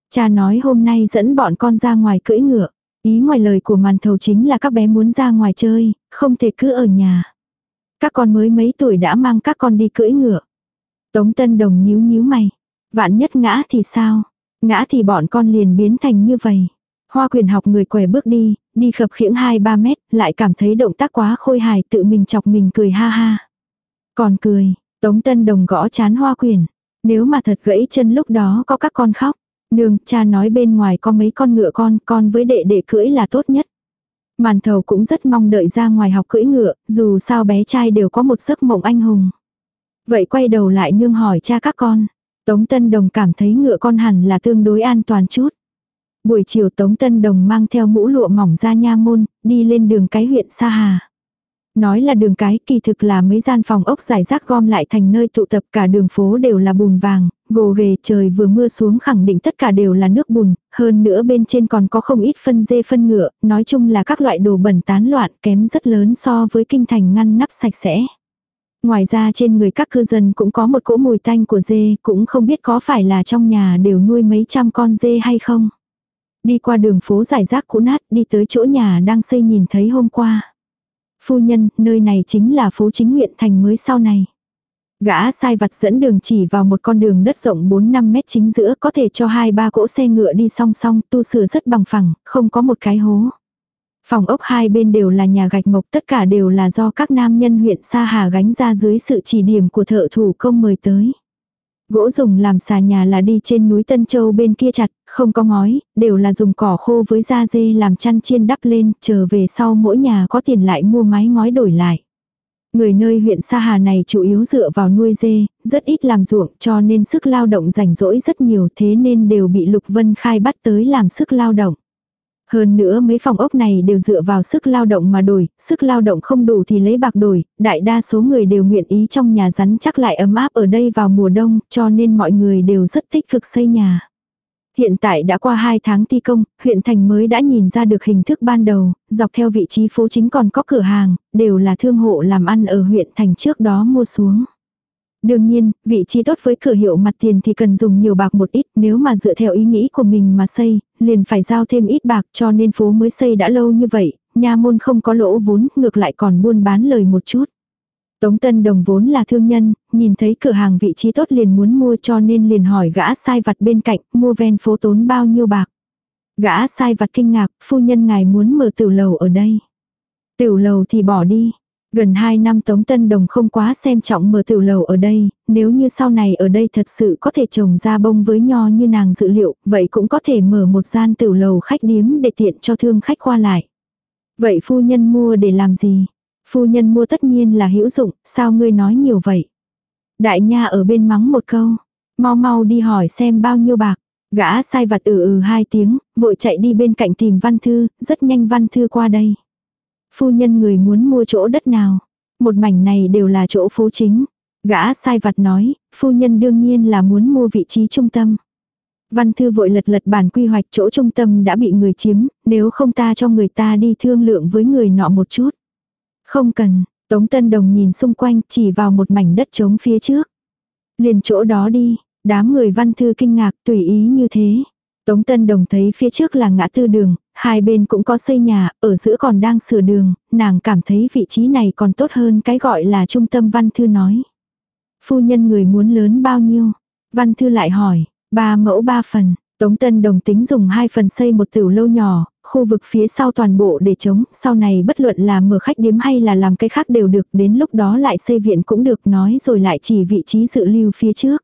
Cha nói hôm nay dẫn bọn con ra ngoài cưỡi ngựa. Ý ngoài lời của màn thầu chính là các bé muốn ra ngoài chơi, không thể cứ ở nhà. Các con mới mấy tuổi đã mang các con đi cưỡi ngựa. Tống Tân Đồng nhíu nhíu mày. Vạn nhất ngã thì sao? Ngã thì bọn con liền biến thành như vậy. Hoa quyền học người quẻ bước đi, đi khập khiễng 2-3 mét, lại cảm thấy động tác quá khôi hài tự mình chọc mình cười ha ha. Còn cười, Tống Tân Đồng gõ chán hoa quyền. Nếu mà thật gãy chân lúc đó có các con khóc. Nương, cha nói bên ngoài có mấy con ngựa con, con với đệ đệ cưỡi là tốt nhất. Màn thầu cũng rất mong đợi ra ngoài học cưỡi ngựa, dù sao bé trai đều có một giấc mộng anh hùng. Vậy quay đầu lại nương hỏi cha các con. Tống Tân Đồng cảm thấy ngựa con hẳn là tương đối an toàn chút. Buổi chiều Tống Tân Đồng mang theo mũ lụa mỏng ra nha môn, đi lên đường cái huyện Sa Hà. Nói là đường cái kỳ thực là mấy gian phòng ốc giải rác gom lại thành nơi tụ tập cả đường phố đều là bùn vàng, gồ ghề trời vừa mưa xuống khẳng định tất cả đều là nước bùn, hơn nữa bên trên còn có không ít phân dê phân ngựa, nói chung là các loại đồ bẩn tán loạn kém rất lớn so với kinh thành ngăn nắp sạch sẽ. Ngoài ra trên người các cư dân cũng có một cỗ mùi tanh của dê, cũng không biết có phải là trong nhà đều nuôi mấy trăm con dê hay không. Đi qua đường phố giải rác cũ nát, đi tới chỗ nhà đang xây nhìn thấy hôm qua. Phu nhân, nơi này chính là phố chính huyện thành mới sau này. Gã sai vặt dẫn đường chỉ vào một con đường đất rộng 4-5 mét chính giữa có thể cho hai ba cỗ xe ngựa đi song song, tu sửa rất bằng phẳng, không có một cái hố. Phòng ốc hai bên đều là nhà gạch mộc tất cả đều là do các nam nhân huyện Sa Hà gánh ra dưới sự chỉ điểm của thợ thủ công mời tới. Gỗ dùng làm xà nhà là đi trên núi Tân Châu bên kia chặt, không có ngói, đều là dùng cỏ khô với da dê làm chăn chiên đắp lên, chờ về sau mỗi nhà có tiền lại mua mái ngói đổi lại. Người nơi huyện Sa Hà này chủ yếu dựa vào nuôi dê, rất ít làm ruộng cho nên sức lao động rảnh rỗi rất nhiều thế nên đều bị Lục Vân Khai bắt tới làm sức lao động. Hơn nữa mấy phòng ốc này đều dựa vào sức lao động mà đổi, sức lao động không đủ thì lấy bạc đổi, đại đa số người đều nguyện ý trong nhà rắn chắc lại ấm áp ở đây vào mùa đông, cho nên mọi người đều rất tích cực xây nhà. Hiện tại đã qua 2 tháng thi công, huyện thành mới đã nhìn ra được hình thức ban đầu, dọc theo vị trí phố chính còn có cửa hàng, đều là thương hộ làm ăn ở huyện thành trước đó mua xuống. Đương nhiên, vị trí tốt với cửa hiệu mặt tiền thì cần dùng nhiều bạc một ít, nếu mà dựa theo ý nghĩ của mình mà xây, liền phải giao thêm ít bạc cho nên phố mới xây đã lâu như vậy, nhà môn không có lỗ vốn, ngược lại còn buôn bán lời một chút. Tống Tân Đồng vốn là thương nhân, nhìn thấy cửa hàng vị trí tốt liền muốn mua cho nên liền hỏi gã sai vặt bên cạnh, mua ven phố tốn bao nhiêu bạc. Gã sai vặt kinh ngạc, phu nhân ngài muốn mở tiểu lầu ở đây. Tiểu lầu thì bỏ đi. Gần 2 năm Tống Tân Đồng không quá xem trọng mở tiểu lầu ở đây, nếu như sau này ở đây thật sự có thể trồng ra bông với nho như nàng dự liệu, vậy cũng có thể mở một gian tiểu lầu khách điếm để tiện cho thương khách qua lại. Vậy phu nhân mua để làm gì? Phu nhân mua tất nhiên là hữu dụng, sao ngươi nói nhiều vậy? Đại nha ở bên mắng một câu, mau mau đi hỏi xem bao nhiêu bạc. Gã sai vặt ừ ừ hai tiếng, vội chạy đi bên cạnh tìm văn thư, rất nhanh văn thư qua đây. Phu nhân người muốn mua chỗ đất nào? Một mảnh này đều là chỗ phố chính. Gã sai vặt nói, phu nhân đương nhiên là muốn mua vị trí trung tâm. Văn thư vội lật lật bản quy hoạch chỗ trung tâm đã bị người chiếm, nếu không ta cho người ta đi thương lượng với người nọ một chút. Không cần, Tống Tân Đồng nhìn xung quanh chỉ vào một mảnh đất trống phía trước. Liền chỗ đó đi, đám người văn thư kinh ngạc tùy ý như thế. Tống Tân Đồng thấy phía trước là ngã tư đường, hai bên cũng có xây nhà, ở giữa còn đang sửa đường, nàng cảm thấy vị trí này còn tốt hơn cái gọi là trung tâm văn thư nói. Phu nhân người muốn lớn bao nhiêu? Văn thư lại hỏi, ba mẫu ba phần, Tống Tân Đồng tính dùng hai phần xây một tiểu lâu nhỏ, khu vực phía sau toàn bộ để chống sau này bất luận là mở khách điếm hay là làm cái khác đều được, đến lúc đó lại xây viện cũng được nói rồi lại chỉ vị trí dự lưu phía trước.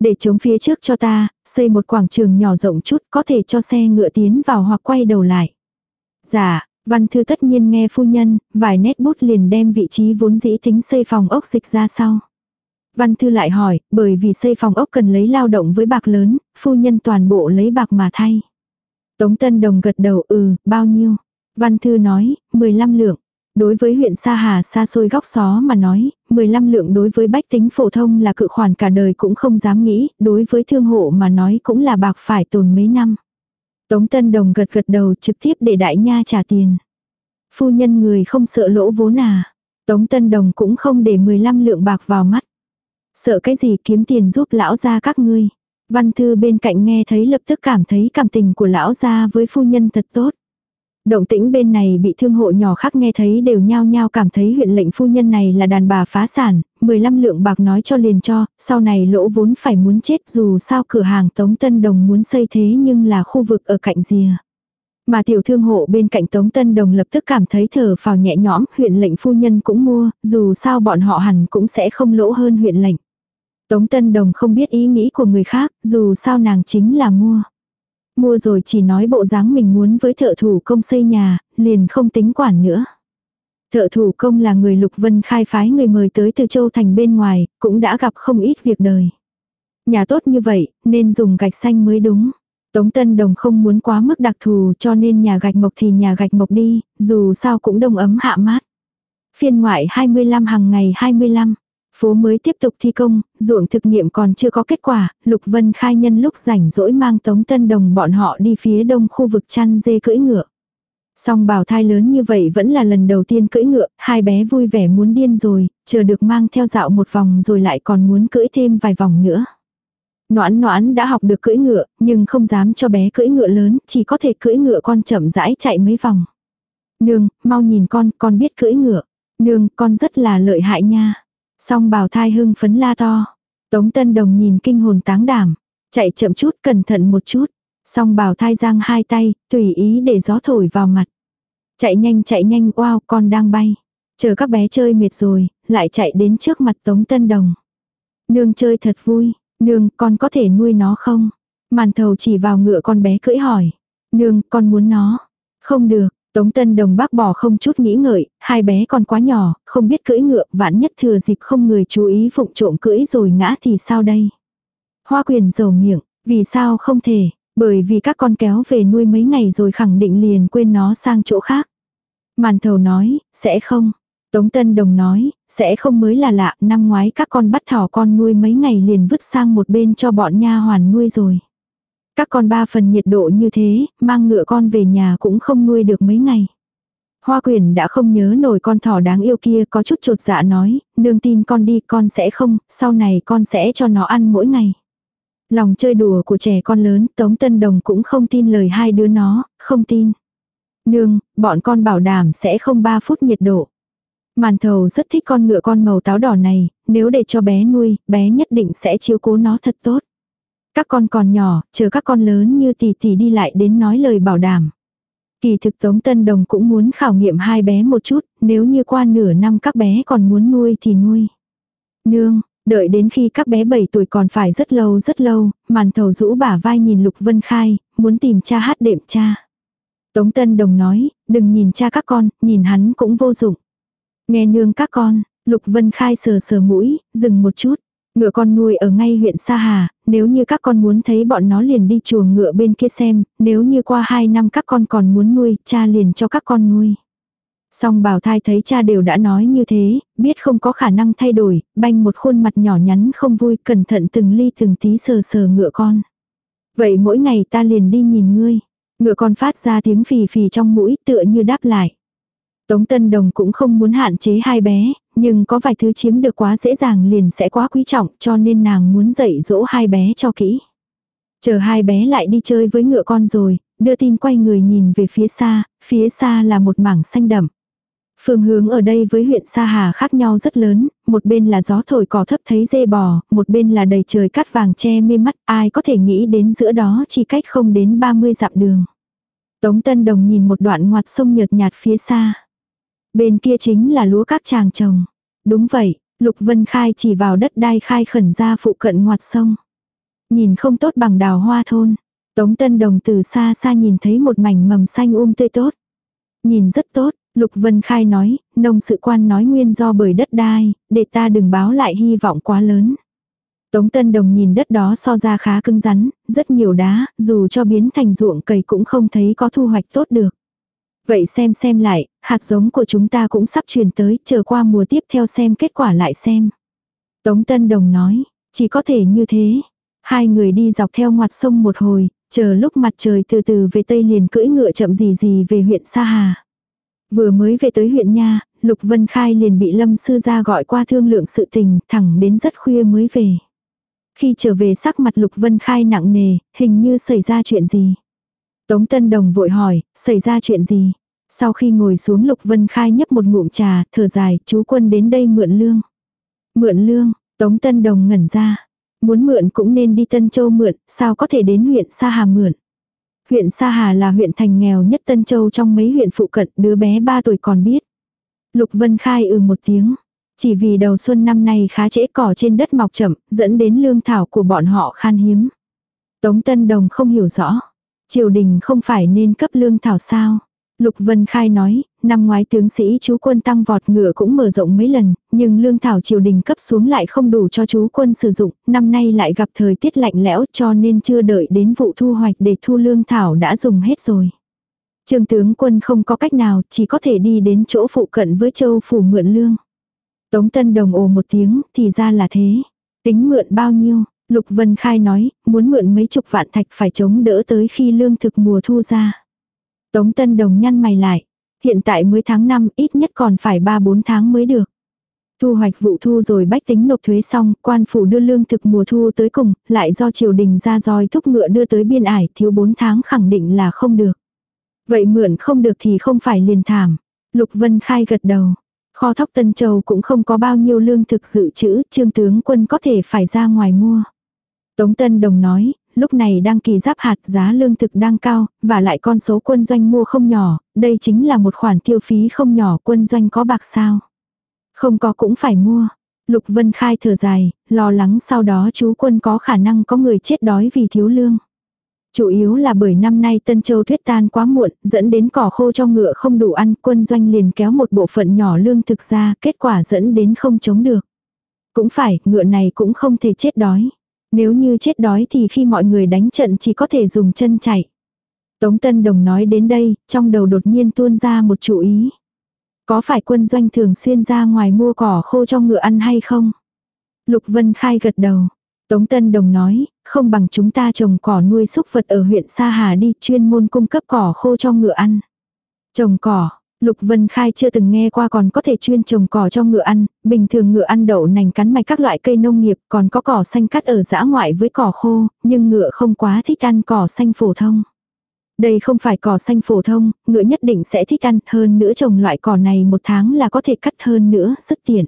Để chống phía trước cho ta, xây một quảng trường nhỏ rộng chút có thể cho xe ngựa tiến vào hoặc quay đầu lại. Dạ, văn thư tất nhiên nghe phu nhân, vài nét bút liền đem vị trí vốn dĩ tính xây phòng ốc dịch ra sau. Văn thư lại hỏi, bởi vì xây phòng ốc cần lấy lao động với bạc lớn, phu nhân toàn bộ lấy bạc mà thay. Tống Tân Đồng gật đầu ừ, bao nhiêu? Văn thư nói, 15 lượng. Đối với huyện Sa Hà xa xôi góc xó mà nói, 15 lượng đối với bách tính phổ thông là cự khoản cả đời cũng không dám nghĩ, đối với thương hộ mà nói cũng là bạc phải tồn mấy năm. Tống Tân Đồng gật gật đầu trực tiếp để đại nha trả tiền. Phu nhân người không sợ lỗ vốn à. Tống Tân Đồng cũng không để 15 lượng bạc vào mắt. Sợ cái gì kiếm tiền giúp lão gia các ngươi. Văn thư bên cạnh nghe thấy lập tức cảm thấy cảm tình của lão gia với phu nhân thật tốt. Động tĩnh bên này bị thương hộ nhỏ khác nghe thấy đều nhao nhao cảm thấy huyện lệnh phu nhân này là đàn bà phá sản, 15 lượng bạc nói cho liền cho, sau này lỗ vốn phải muốn chết dù sao cửa hàng Tống Tân Đồng muốn xây thế nhưng là khu vực ở cạnh rìa. Mà tiểu thương hộ bên cạnh Tống Tân Đồng lập tức cảm thấy thở phào nhẹ nhõm, huyện lệnh phu nhân cũng mua, dù sao bọn họ hẳn cũng sẽ không lỗ hơn huyện lệnh. Tống Tân Đồng không biết ý nghĩ của người khác, dù sao nàng chính là mua. Mua rồi chỉ nói bộ dáng mình muốn với thợ thủ công xây nhà, liền không tính quản nữa. Thợ thủ công là người Lục Vân khai phái người mời tới từ Châu Thành bên ngoài, cũng đã gặp không ít việc đời. Nhà tốt như vậy, nên dùng gạch xanh mới đúng. Tống Tân Đồng không muốn quá mức đặc thù cho nên nhà gạch mộc thì nhà gạch mộc đi, dù sao cũng đông ấm hạ mát. Phiên ngoại 25 hàng ngày 25. Phố mới tiếp tục thi công, ruộng thực nghiệm còn chưa có kết quả, Lục Vân khai nhân lúc rảnh rỗi mang Tống Tân Đồng bọn họ đi phía đông khu vực chăn dê cưỡi ngựa. Song bào thai lớn như vậy vẫn là lần đầu tiên cưỡi ngựa, hai bé vui vẻ muốn điên rồi, chờ được mang theo dạo một vòng rồi lại còn muốn cưỡi thêm vài vòng nữa. Noãn noãn đã học được cưỡi ngựa, nhưng không dám cho bé cưỡi ngựa lớn, chỉ có thể cưỡi ngựa con chậm rãi chạy mấy vòng. Nương, mau nhìn con, con biết cưỡi ngựa. Nương, con rất là lợi hại nha. Song bào thai hưng phấn la to. Tống Tân Đồng nhìn kinh hồn táng đảm. Chạy chậm chút cẩn thận một chút. Song bào thai giang hai tay, tùy ý để gió thổi vào mặt. Chạy nhanh chạy nhanh wow con đang bay. Chờ các bé chơi mệt rồi, lại chạy đến trước mặt Tống Tân Đồng. Nương chơi thật vui, nương con có thể nuôi nó không? Màn thầu chỉ vào ngựa con bé cưỡi hỏi. Nương con muốn nó. Không được, Tống Tân Đồng bác bỏ không chút nghĩ ngợi, hai bé còn quá nhỏ, không biết cưỡi ngựa, vạn nhất thừa dịp không người chú ý phụng trộm cưỡi rồi ngã thì sao đây? Hoa quyền dầu miệng, vì sao không thể, bởi vì các con kéo về nuôi mấy ngày rồi khẳng định liền quên nó sang chỗ khác. Màn thầu nói, sẽ không. Tống Tân Đồng nói, sẽ không mới là lạ, năm ngoái các con bắt thỏ con nuôi mấy ngày liền vứt sang một bên cho bọn nha hoàn nuôi rồi. Các con ba phần nhiệt độ như thế, mang ngựa con về nhà cũng không nuôi được mấy ngày. Hoa quyển đã không nhớ nổi con thỏ đáng yêu kia có chút trột dạ nói, nương tin con đi con sẽ không, sau này con sẽ cho nó ăn mỗi ngày. Lòng chơi đùa của trẻ con lớn, Tống Tân Đồng cũng không tin lời hai đứa nó, không tin. Nương, bọn con bảo đảm sẽ không 3 phút nhiệt độ. Màn thầu rất thích con ngựa con màu táo đỏ này, nếu để cho bé nuôi, bé nhất định sẽ chiếu cố nó thật tốt. Các con còn nhỏ, chờ các con lớn như tỷ tỷ đi lại đến nói lời bảo đảm. Kỳ thực Tống Tân Đồng cũng muốn khảo nghiệm hai bé một chút, nếu như qua nửa năm các bé còn muốn nuôi thì nuôi. Nương, đợi đến khi các bé 7 tuổi còn phải rất lâu rất lâu, màn thầu rũ bả vai nhìn Lục Vân Khai, muốn tìm cha hát đệm cha. Tống Tân Đồng nói, đừng nhìn cha các con, nhìn hắn cũng vô dụng. Nghe nương các con, Lục Vân Khai sờ sờ mũi, dừng một chút. Ngựa con nuôi ở ngay huyện Sa Hà, nếu như các con muốn thấy bọn nó liền đi chuồng ngựa bên kia xem, nếu như qua 2 năm các con còn muốn nuôi, cha liền cho các con nuôi. Song bảo thai thấy cha đều đã nói như thế, biết không có khả năng thay đổi, banh một khuôn mặt nhỏ nhắn không vui cẩn thận từng ly từng tí sờ sờ ngựa con. Vậy mỗi ngày ta liền đi nhìn ngươi. Ngựa con phát ra tiếng phì phì trong mũi tựa như đáp lại. Tống Tân Đồng cũng không muốn hạn chế hai bé, nhưng có vài thứ chiếm được quá dễ dàng liền sẽ quá quý trọng cho nên nàng muốn dạy dỗ hai bé cho kỹ. Chờ hai bé lại đi chơi với ngựa con rồi, đưa tin quay người nhìn về phía xa, phía xa là một mảng xanh đậm. Phương hướng ở đây với huyện Sa Hà khác nhau rất lớn, một bên là gió thổi cỏ thấp thấy dê bò, một bên là đầy trời cát vàng che mê mắt, ai có thể nghĩ đến giữa đó chỉ cách không đến 30 dặm đường. Tống Tân Đồng nhìn một đoạn ngoặt sông nhợt nhạt phía xa. Bên kia chính là lúa các chàng trồng. Đúng vậy, Lục Vân Khai chỉ vào đất đai khai khẩn ra phụ cận ngoặt sông. Nhìn không tốt bằng đào hoa thôn. Tống Tân Đồng từ xa xa nhìn thấy một mảnh mầm xanh um tươi tốt. Nhìn rất tốt, Lục Vân Khai nói, nông sự quan nói nguyên do bởi đất đai, để ta đừng báo lại hy vọng quá lớn. Tống Tân Đồng nhìn đất đó so ra khá cứng rắn, rất nhiều đá, dù cho biến thành ruộng cầy cũng không thấy có thu hoạch tốt được. Vậy xem xem lại, hạt giống của chúng ta cũng sắp truyền tới, chờ qua mùa tiếp theo xem kết quả lại xem. Tống Tân Đồng nói, chỉ có thể như thế. Hai người đi dọc theo ngoặt sông một hồi, chờ lúc mặt trời từ từ về tây liền cưỡi ngựa chậm gì gì về huyện Sa Hà. Vừa mới về tới huyện Nha, Lục Vân Khai liền bị Lâm Sư gia gọi qua thương lượng sự tình, thẳng đến rất khuya mới về. Khi trở về sắc mặt Lục Vân Khai nặng nề, hình như xảy ra chuyện gì. Tống Tân Đồng vội hỏi, xảy ra chuyện gì? Sau khi ngồi xuống Lục Vân Khai nhấp một ngụm trà, thở dài, chú quân đến đây mượn lương. Mượn lương, Tống Tân Đồng ngẩn ra. Muốn mượn cũng nên đi Tân Châu mượn, sao có thể đến huyện Sa Hà mượn. Huyện Sa Hà là huyện thành nghèo nhất Tân Châu trong mấy huyện phụ cận, đứa bé 3 tuổi còn biết. Lục Vân Khai ừ một tiếng. Chỉ vì đầu xuân năm nay khá trễ cỏ trên đất mọc chậm, dẫn đến lương thảo của bọn họ khan hiếm. Tống Tân Đồng không hiểu rõ. Triều đình không phải nên cấp lương thảo sao. Lục Vân Khai nói, năm ngoái tướng sĩ chú quân tăng vọt ngựa cũng mở rộng mấy lần, nhưng lương thảo triều đình cấp xuống lại không đủ cho chú quân sử dụng, năm nay lại gặp thời tiết lạnh lẽo cho nên chưa đợi đến vụ thu hoạch để thu lương thảo đã dùng hết rồi. Trương tướng quân không có cách nào, chỉ có thể đi đến chỗ phụ cận với châu phủ mượn lương. Tống Tân Đồng ồ một tiếng, thì ra là thế. Tính mượn bao nhiêu? Lục Vân Khai nói, muốn mượn mấy chục vạn thạch phải chống đỡ tới khi lương thực mùa thu ra. Tống Tân Đồng nhăn mày lại. Hiện tại mới tháng 5, ít nhất còn phải 3-4 tháng mới được. Thu hoạch vụ thu rồi bách tính nộp thuế xong, quan phủ đưa lương thực mùa thu tới cùng, lại do triều đình ra roi thúc ngựa đưa tới biên ải, thiếu 4 tháng khẳng định là không được. Vậy mượn không được thì không phải liền thảm. Lục Vân Khai gật đầu. Kho thóc Tân Châu cũng không có bao nhiêu lương thực dự trữ, trương tướng quân có thể phải ra ngoài mua. Tống Tân Đồng nói, lúc này đang kỳ giáp hạt giá lương thực đang cao, và lại con số quân doanh mua không nhỏ, đây chính là một khoản tiêu phí không nhỏ quân doanh có bạc sao. Không có cũng phải mua. Lục Vân Khai thở dài, lo lắng sau đó chú quân có khả năng có người chết đói vì thiếu lương. Chủ yếu là bởi năm nay Tân Châu thuyết tan quá muộn, dẫn đến cỏ khô cho ngựa không đủ ăn, quân doanh liền kéo một bộ phận nhỏ lương thực ra, kết quả dẫn đến không chống được. Cũng phải, ngựa này cũng không thể chết đói. Nếu như chết đói thì khi mọi người đánh trận chỉ có thể dùng chân chạy. Tống Tân Đồng nói đến đây, trong đầu đột nhiên tuôn ra một chủ ý. Có phải quân doanh thường xuyên ra ngoài mua cỏ khô cho ngựa ăn hay không? Lục Vân Khai gật đầu. Tống Tân Đồng nói, không bằng chúng ta trồng cỏ nuôi súc vật ở huyện Sa Hà đi chuyên môn cung cấp cỏ khô cho ngựa ăn. Trồng cỏ, Lục Vân Khai chưa từng nghe qua còn có thể chuyên trồng cỏ cho ngựa ăn, bình thường ngựa ăn đậu nành cắn mạch các loại cây nông nghiệp còn có cỏ xanh cắt ở dã ngoại với cỏ khô, nhưng ngựa không quá thích ăn cỏ xanh phổ thông. Đây không phải cỏ xanh phổ thông, ngựa nhất định sẽ thích ăn, hơn nữa trồng loại cỏ này một tháng là có thể cắt hơn nữa, rất tiện.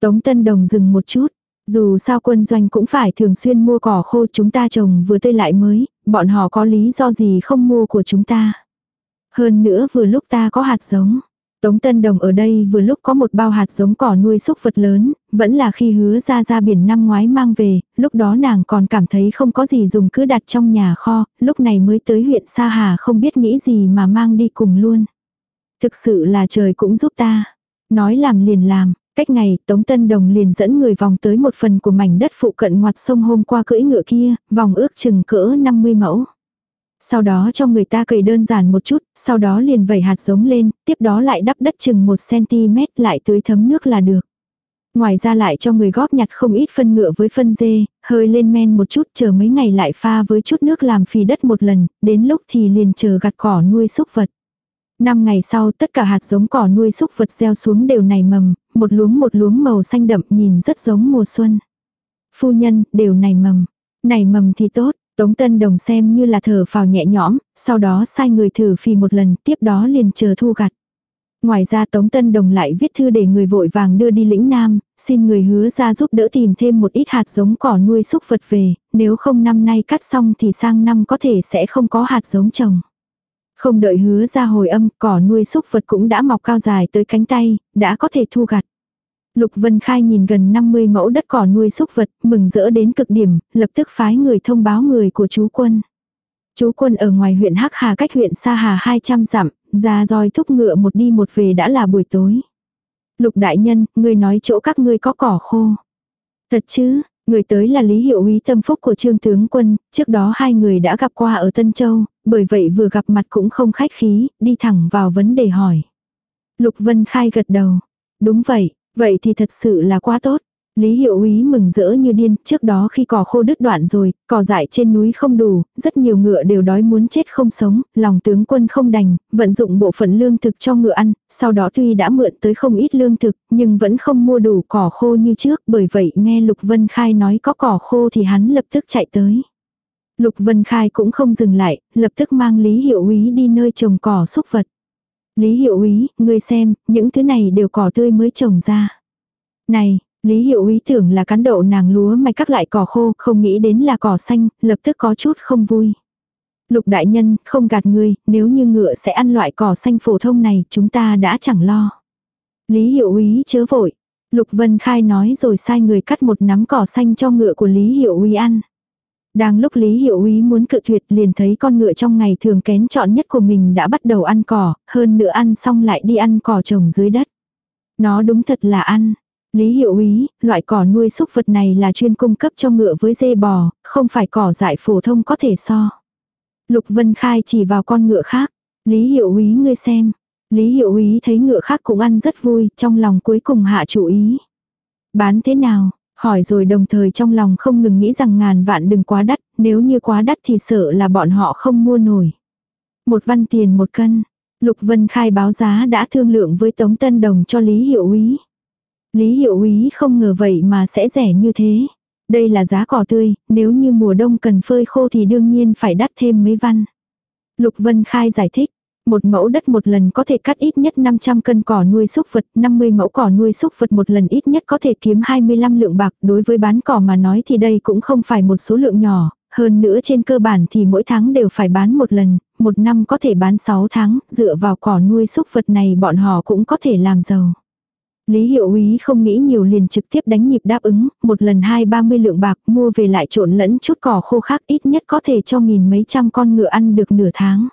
Tống Tân Đồng dừng một chút, dù sao quân doanh cũng phải thường xuyên mua cỏ khô chúng ta trồng vừa tươi lại mới, bọn họ có lý do gì không mua của chúng ta. Hơn nữa vừa lúc ta có hạt giống. Tống Tân Đồng ở đây vừa lúc có một bao hạt giống cỏ nuôi súc vật lớn, vẫn là khi hứa ra ra biển năm ngoái mang về, lúc đó nàng còn cảm thấy không có gì dùng cứ đặt trong nhà kho, lúc này mới tới huyện Sa Hà không biết nghĩ gì mà mang đi cùng luôn. Thực sự là trời cũng giúp ta. Nói làm liền làm, Cách ngày, Tống Tân Đồng liền dẫn người vòng tới một phần của mảnh đất phụ cận ngoặt sông hôm qua cưỡi ngựa kia, vòng ước chừng cỡ 50 mẫu. Sau đó cho người ta cầy đơn giản một chút, sau đó liền vẩy hạt giống lên, tiếp đó lại đắp đất chừng 1cm lại tưới thấm nước là được. Ngoài ra lại cho người góp nhặt không ít phân ngựa với phân dê, hơi lên men một chút chờ mấy ngày lại pha với chút nước làm phì đất một lần, đến lúc thì liền chờ gặt cỏ nuôi súc vật. Năm ngày sau tất cả hạt giống cỏ nuôi súc vật gieo xuống đều nảy mầm, một luống một luống màu xanh đậm nhìn rất giống mùa xuân. Phu nhân, đều nảy mầm. Nảy mầm thì tốt, Tống Tân Đồng xem như là thở phào nhẹ nhõm, sau đó sai người thử phì một lần, tiếp đó liền chờ thu gặt. Ngoài ra Tống Tân Đồng lại viết thư để người vội vàng đưa đi lĩnh Nam, xin người hứa ra giúp đỡ tìm thêm một ít hạt giống cỏ nuôi súc vật về, nếu không năm nay cắt xong thì sang năm có thể sẽ không có hạt giống trồng. Không đợi hứa ra hồi âm, cỏ nuôi súc vật cũng đã mọc cao dài tới cánh tay, đã có thể thu gặt. Lục Vân Khai nhìn gần 50 mẫu đất cỏ nuôi súc vật, mừng rỡ đến cực điểm, lập tức phái người thông báo người của chú quân. Chú quân ở ngoài huyện Hắc Hà cách huyện Sa Hà 200 dặm, ra roi thúc ngựa một đi một về đã là buổi tối. Lục đại nhân, người nói chỗ các ngươi có cỏ khô. Thật chứ, người tới là Lý Hiệu Úy tâm phúc của Trương Tướng Quân, trước đó hai người đã gặp qua ở Tân Châu, bởi vậy vừa gặp mặt cũng không khách khí, đi thẳng vào vấn đề hỏi. Lục Vân Khai gật đầu. Đúng vậy, vậy thì thật sự là quá tốt. Lý Hiệu Úy mừng rỡ như điên, trước đó khi cỏ khô đứt đoạn rồi, cỏ dại trên núi không đủ, rất nhiều ngựa đều đói muốn chết không sống, lòng tướng quân không đành, vận dụng bộ phận lương thực cho ngựa ăn, sau đó tuy đã mượn tới không ít lương thực, nhưng vẫn không mua đủ cỏ khô như trước, bởi vậy nghe Lục Vân Khai nói có cỏ khô thì hắn lập tức chạy tới. Lục Vân Khai cũng không dừng lại, lập tức mang Lý Hiệu Úy đi nơi trồng cỏ xúc vật. Lý Hiệu Úy, ngươi xem, những thứ này đều cỏ tươi mới trồng ra. Này, Lý Hiệu Úy tưởng là cán đậu nàng lúa mày cắt lại cỏ khô, không nghĩ đến là cỏ xanh, lập tức có chút không vui. Lục đại nhân, không gạt ngươi, nếu như ngựa sẽ ăn loại cỏ xanh phổ thông này, chúng ta đã chẳng lo. Lý Hiệu Úy chớ vội. Lục Vân Khai nói rồi sai người cắt một nắm cỏ xanh cho ngựa của Lý Hiệu Úy ăn. Đang lúc Lý Hiệu Úy muốn cự tuyệt liền thấy con ngựa trong ngày thường kén chọn nhất của mình đã bắt đầu ăn cỏ, hơn nữa ăn xong lại đi ăn cỏ trồng dưới đất. Nó đúng thật là ăn. Lý Hiệu Úy, loại cỏ nuôi súc vật này là chuyên cung cấp cho ngựa với dê bò, không phải cỏ dại phổ thông có thể so. Lục Vân Khai chỉ vào con ngựa khác. Lý Hiệu Úy ngươi xem. Lý Hiệu Úy thấy ngựa khác cũng ăn rất vui, trong lòng cuối cùng hạ chủ ý. Bán thế nào? Hỏi rồi đồng thời trong lòng không ngừng nghĩ rằng ngàn vạn đừng quá đắt, nếu như quá đắt thì sợ là bọn họ không mua nổi. Một văn tiền một cân. Lục Vân khai báo giá đã thương lượng với Tống Tân Đồng cho Lý Hiệu Úy. Lý Hiệu Úy không ngờ vậy mà sẽ rẻ như thế. Đây là giá cỏ tươi, nếu như mùa đông cần phơi khô thì đương nhiên phải đắt thêm mấy văn. Lục Vân Khai giải thích, một mẫu đất một lần có thể cắt ít nhất 500 cân cỏ nuôi súc vật, 50 mẫu cỏ nuôi súc vật một lần ít nhất có thể kiếm 25 lượng bạc. Đối với bán cỏ mà nói thì đây cũng không phải một số lượng nhỏ, hơn nữa trên cơ bản thì mỗi tháng đều phải bán một lần, một năm có thể bán 6 tháng, dựa vào cỏ nuôi súc vật này bọn họ cũng có thể làm giàu. Lý Hiệu Úy không nghĩ nhiều liền trực tiếp đánh nhịp đáp ứng, một lần hai ba mươi lượng bạc mua về lại trộn lẫn chút cỏ khô khác ít nhất có thể cho nghìn mấy trăm con ngựa ăn được nửa tháng.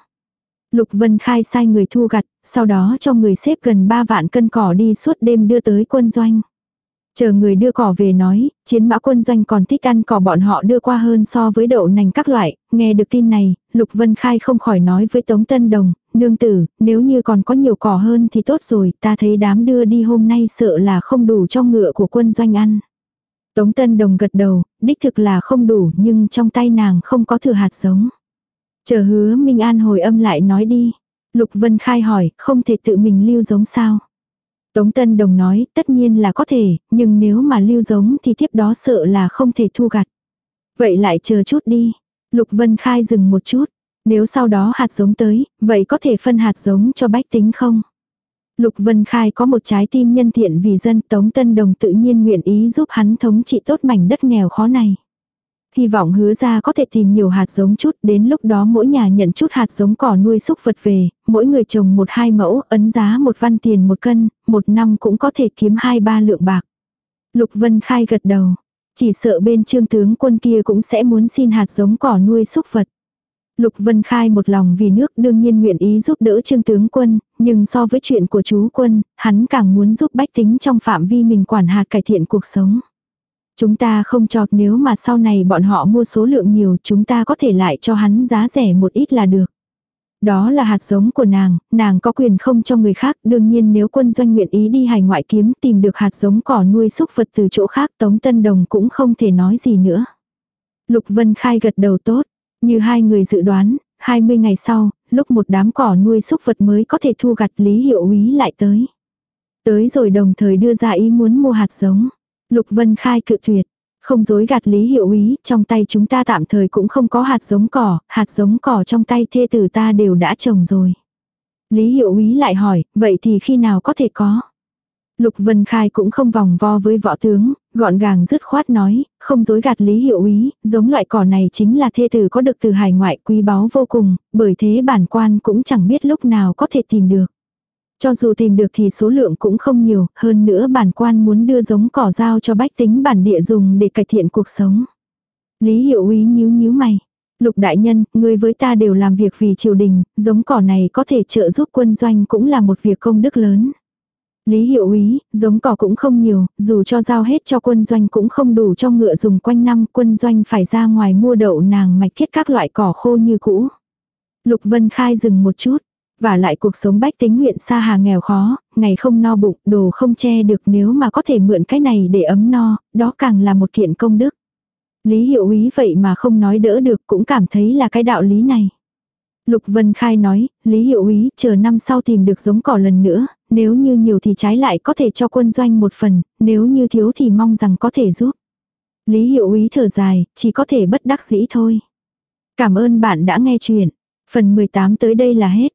Lục Vân Khai sai người thu gặt, sau đó cho người xếp gần 3 vạn cân cỏ đi suốt đêm đưa tới quân doanh. Chờ người đưa cỏ về nói, chiến mã quân doanh còn thích ăn cỏ bọn họ đưa qua hơn so với đậu nành các loại, nghe được tin này, Lục Vân Khai không khỏi nói với Tống Tân Đồng, nương tử, nếu như còn có nhiều cỏ hơn thì tốt rồi, ta thấy đám đưa đi hôm nay sợ là không đủ cho ngựa của quân doanh ăn. Tống Tân Đồng gật đầu, đích thực là không đủ nhưng trong tay nàng không có thừa hạt giống. Chờ hứa Minh An hồi âm lại nói đi. Lục Vân Khai hỏi, không thể tự mình lưu giống sao? Tống Tân Đồng nói, tất nhiên là có thể, nhưng nếu mà lưu giống thì tiếp đó sợ là không thể thu gặt. Vậy lại chờ chút đi. Lục Vân Khai dừng một chút. Nếu sau đó hạt giống tới, vậy có thể phân hạt giống cho bách tính không? Lục Vân Khai có một trái tim nhân thiện vì dân Tống Tân Đồng tự nhiên nguyện ý giúp hắn thống trị tốt mảnh đất nghèo khó này hy vọng hứa ra có thể tìm nhiều hạt giống chút, đến lúc đó mỗi nhà nhận chút hạt giống cỏ nuôi súc vật về, mỗi người trồng một hai mẫu, ấn giá một văn tiền một cân, một năm cũng có thể kiếm hai ba lượng bạc. Lục Vân Khai gật đầu, chỉ sợ bên trương tướng quân kia cũng sẽ muốn xin hạt giống cỏ nuôi súc vật. Lục Vân Khai một lòng vì nước đương nhiên nguyện ý giúp đỡ trương tướng quân, nhưng so với chuyện của chú quân, hắn càng muốn giúp bách tính trong phạm vi mình quản hạt cải thiện cuộc sống. Chúng ta không chọt nếu mà sau này bọn họ mua số lượng nhiều chúng ta có thể lại cho hắn giá rẻ một ít là được. Đó là hạt giống của nàng, nàng có quyền không cho người khác, đương nhiên nếu quân doanh nguyện ý đi hải ngoại kiếm tìm được hạt giống cỏ nuôi súc vật từ chỗ khác Tống Tân Đồng cũng không thể nói gì nữa. Lục Vân Khai gật đầu tốt, như hai người dự đoán, 20 ngày sau, lúc một đám cỏ nuôi súc vật mới có thể thu gặt Lý Hiệu Úy lại tới. Tới rồi đồng thời đưa ra ý muốn mua hạt giống. Lục Vân Khai cự tuyệt. Không dối gạt Lý Hiệu Ý, trong tay chúng ta tạm thời cũng không có hạt giống cỏ, hạt giống cỏ trong tay thê tử ta đều đã trồng rồi. Lý Hiệu Ý lại hỏi, vậy thì khi nào có thể có? Lục Vân Khai cũng không vòng vo với võ tướng, gọn gàng dứt khoát nói, không dối gạt Lý Hiệu Ý, giống loại cỏ này chính là thê tử có được từ hải ngoại quý báu vô cùng, bởi thế bản quan cũng chẳng biết lúc nào có thể tìm được. Cho dù tìm được thì số lượng cũng không nhiều, hơn nữa bản quan muốn đưa giống cỏ dao cho bách tính bản địa dùng để cải thiện cuộc sống. Lý Hiệu Úy nhíu nhíu mày. Lục đại nhân, ngươi với ta đều làm việc vì triều đình, giống cỏ này có thể trợ giúp quân doanh cũng là một việc công đức lớn. Lý hiệu úy, giống cỏ cũng không nhiều, dù cho giao hết cho quân doanh cũng không đủ cho ngựa dùng quanh năm, quân doanh phải ra ngoài mua đậu nàng mạch kết các loại cỏ khô như cũ. Lục Vân Khai dừng một chút, và lại cuộc sống bách tính huyện xa hà nghèo khó, ngày không no bụng, đồ không che được nếu mà có thể mượn cái này để ấm no, đó càng là một kiện công đức. Lý hiệu úy vậy mà không nói đỡ được cũng cảm thấy là cái đạo lý này. Lục Vân Khai nói, Lý Hiệu úy chờ năm sau tìm được giống cỏ lần nữa, nếu như nhiều thì trái lại có thể cho quân doanh một phần, nếu như thiếu thì mong rằng có thể giúp. Lý Hiệu úy thở dài, chỉ có thể bất đắc dĩ thôi. Cảm ơn bạn đã nghe chuyện. Phần 18 tới đây là hết.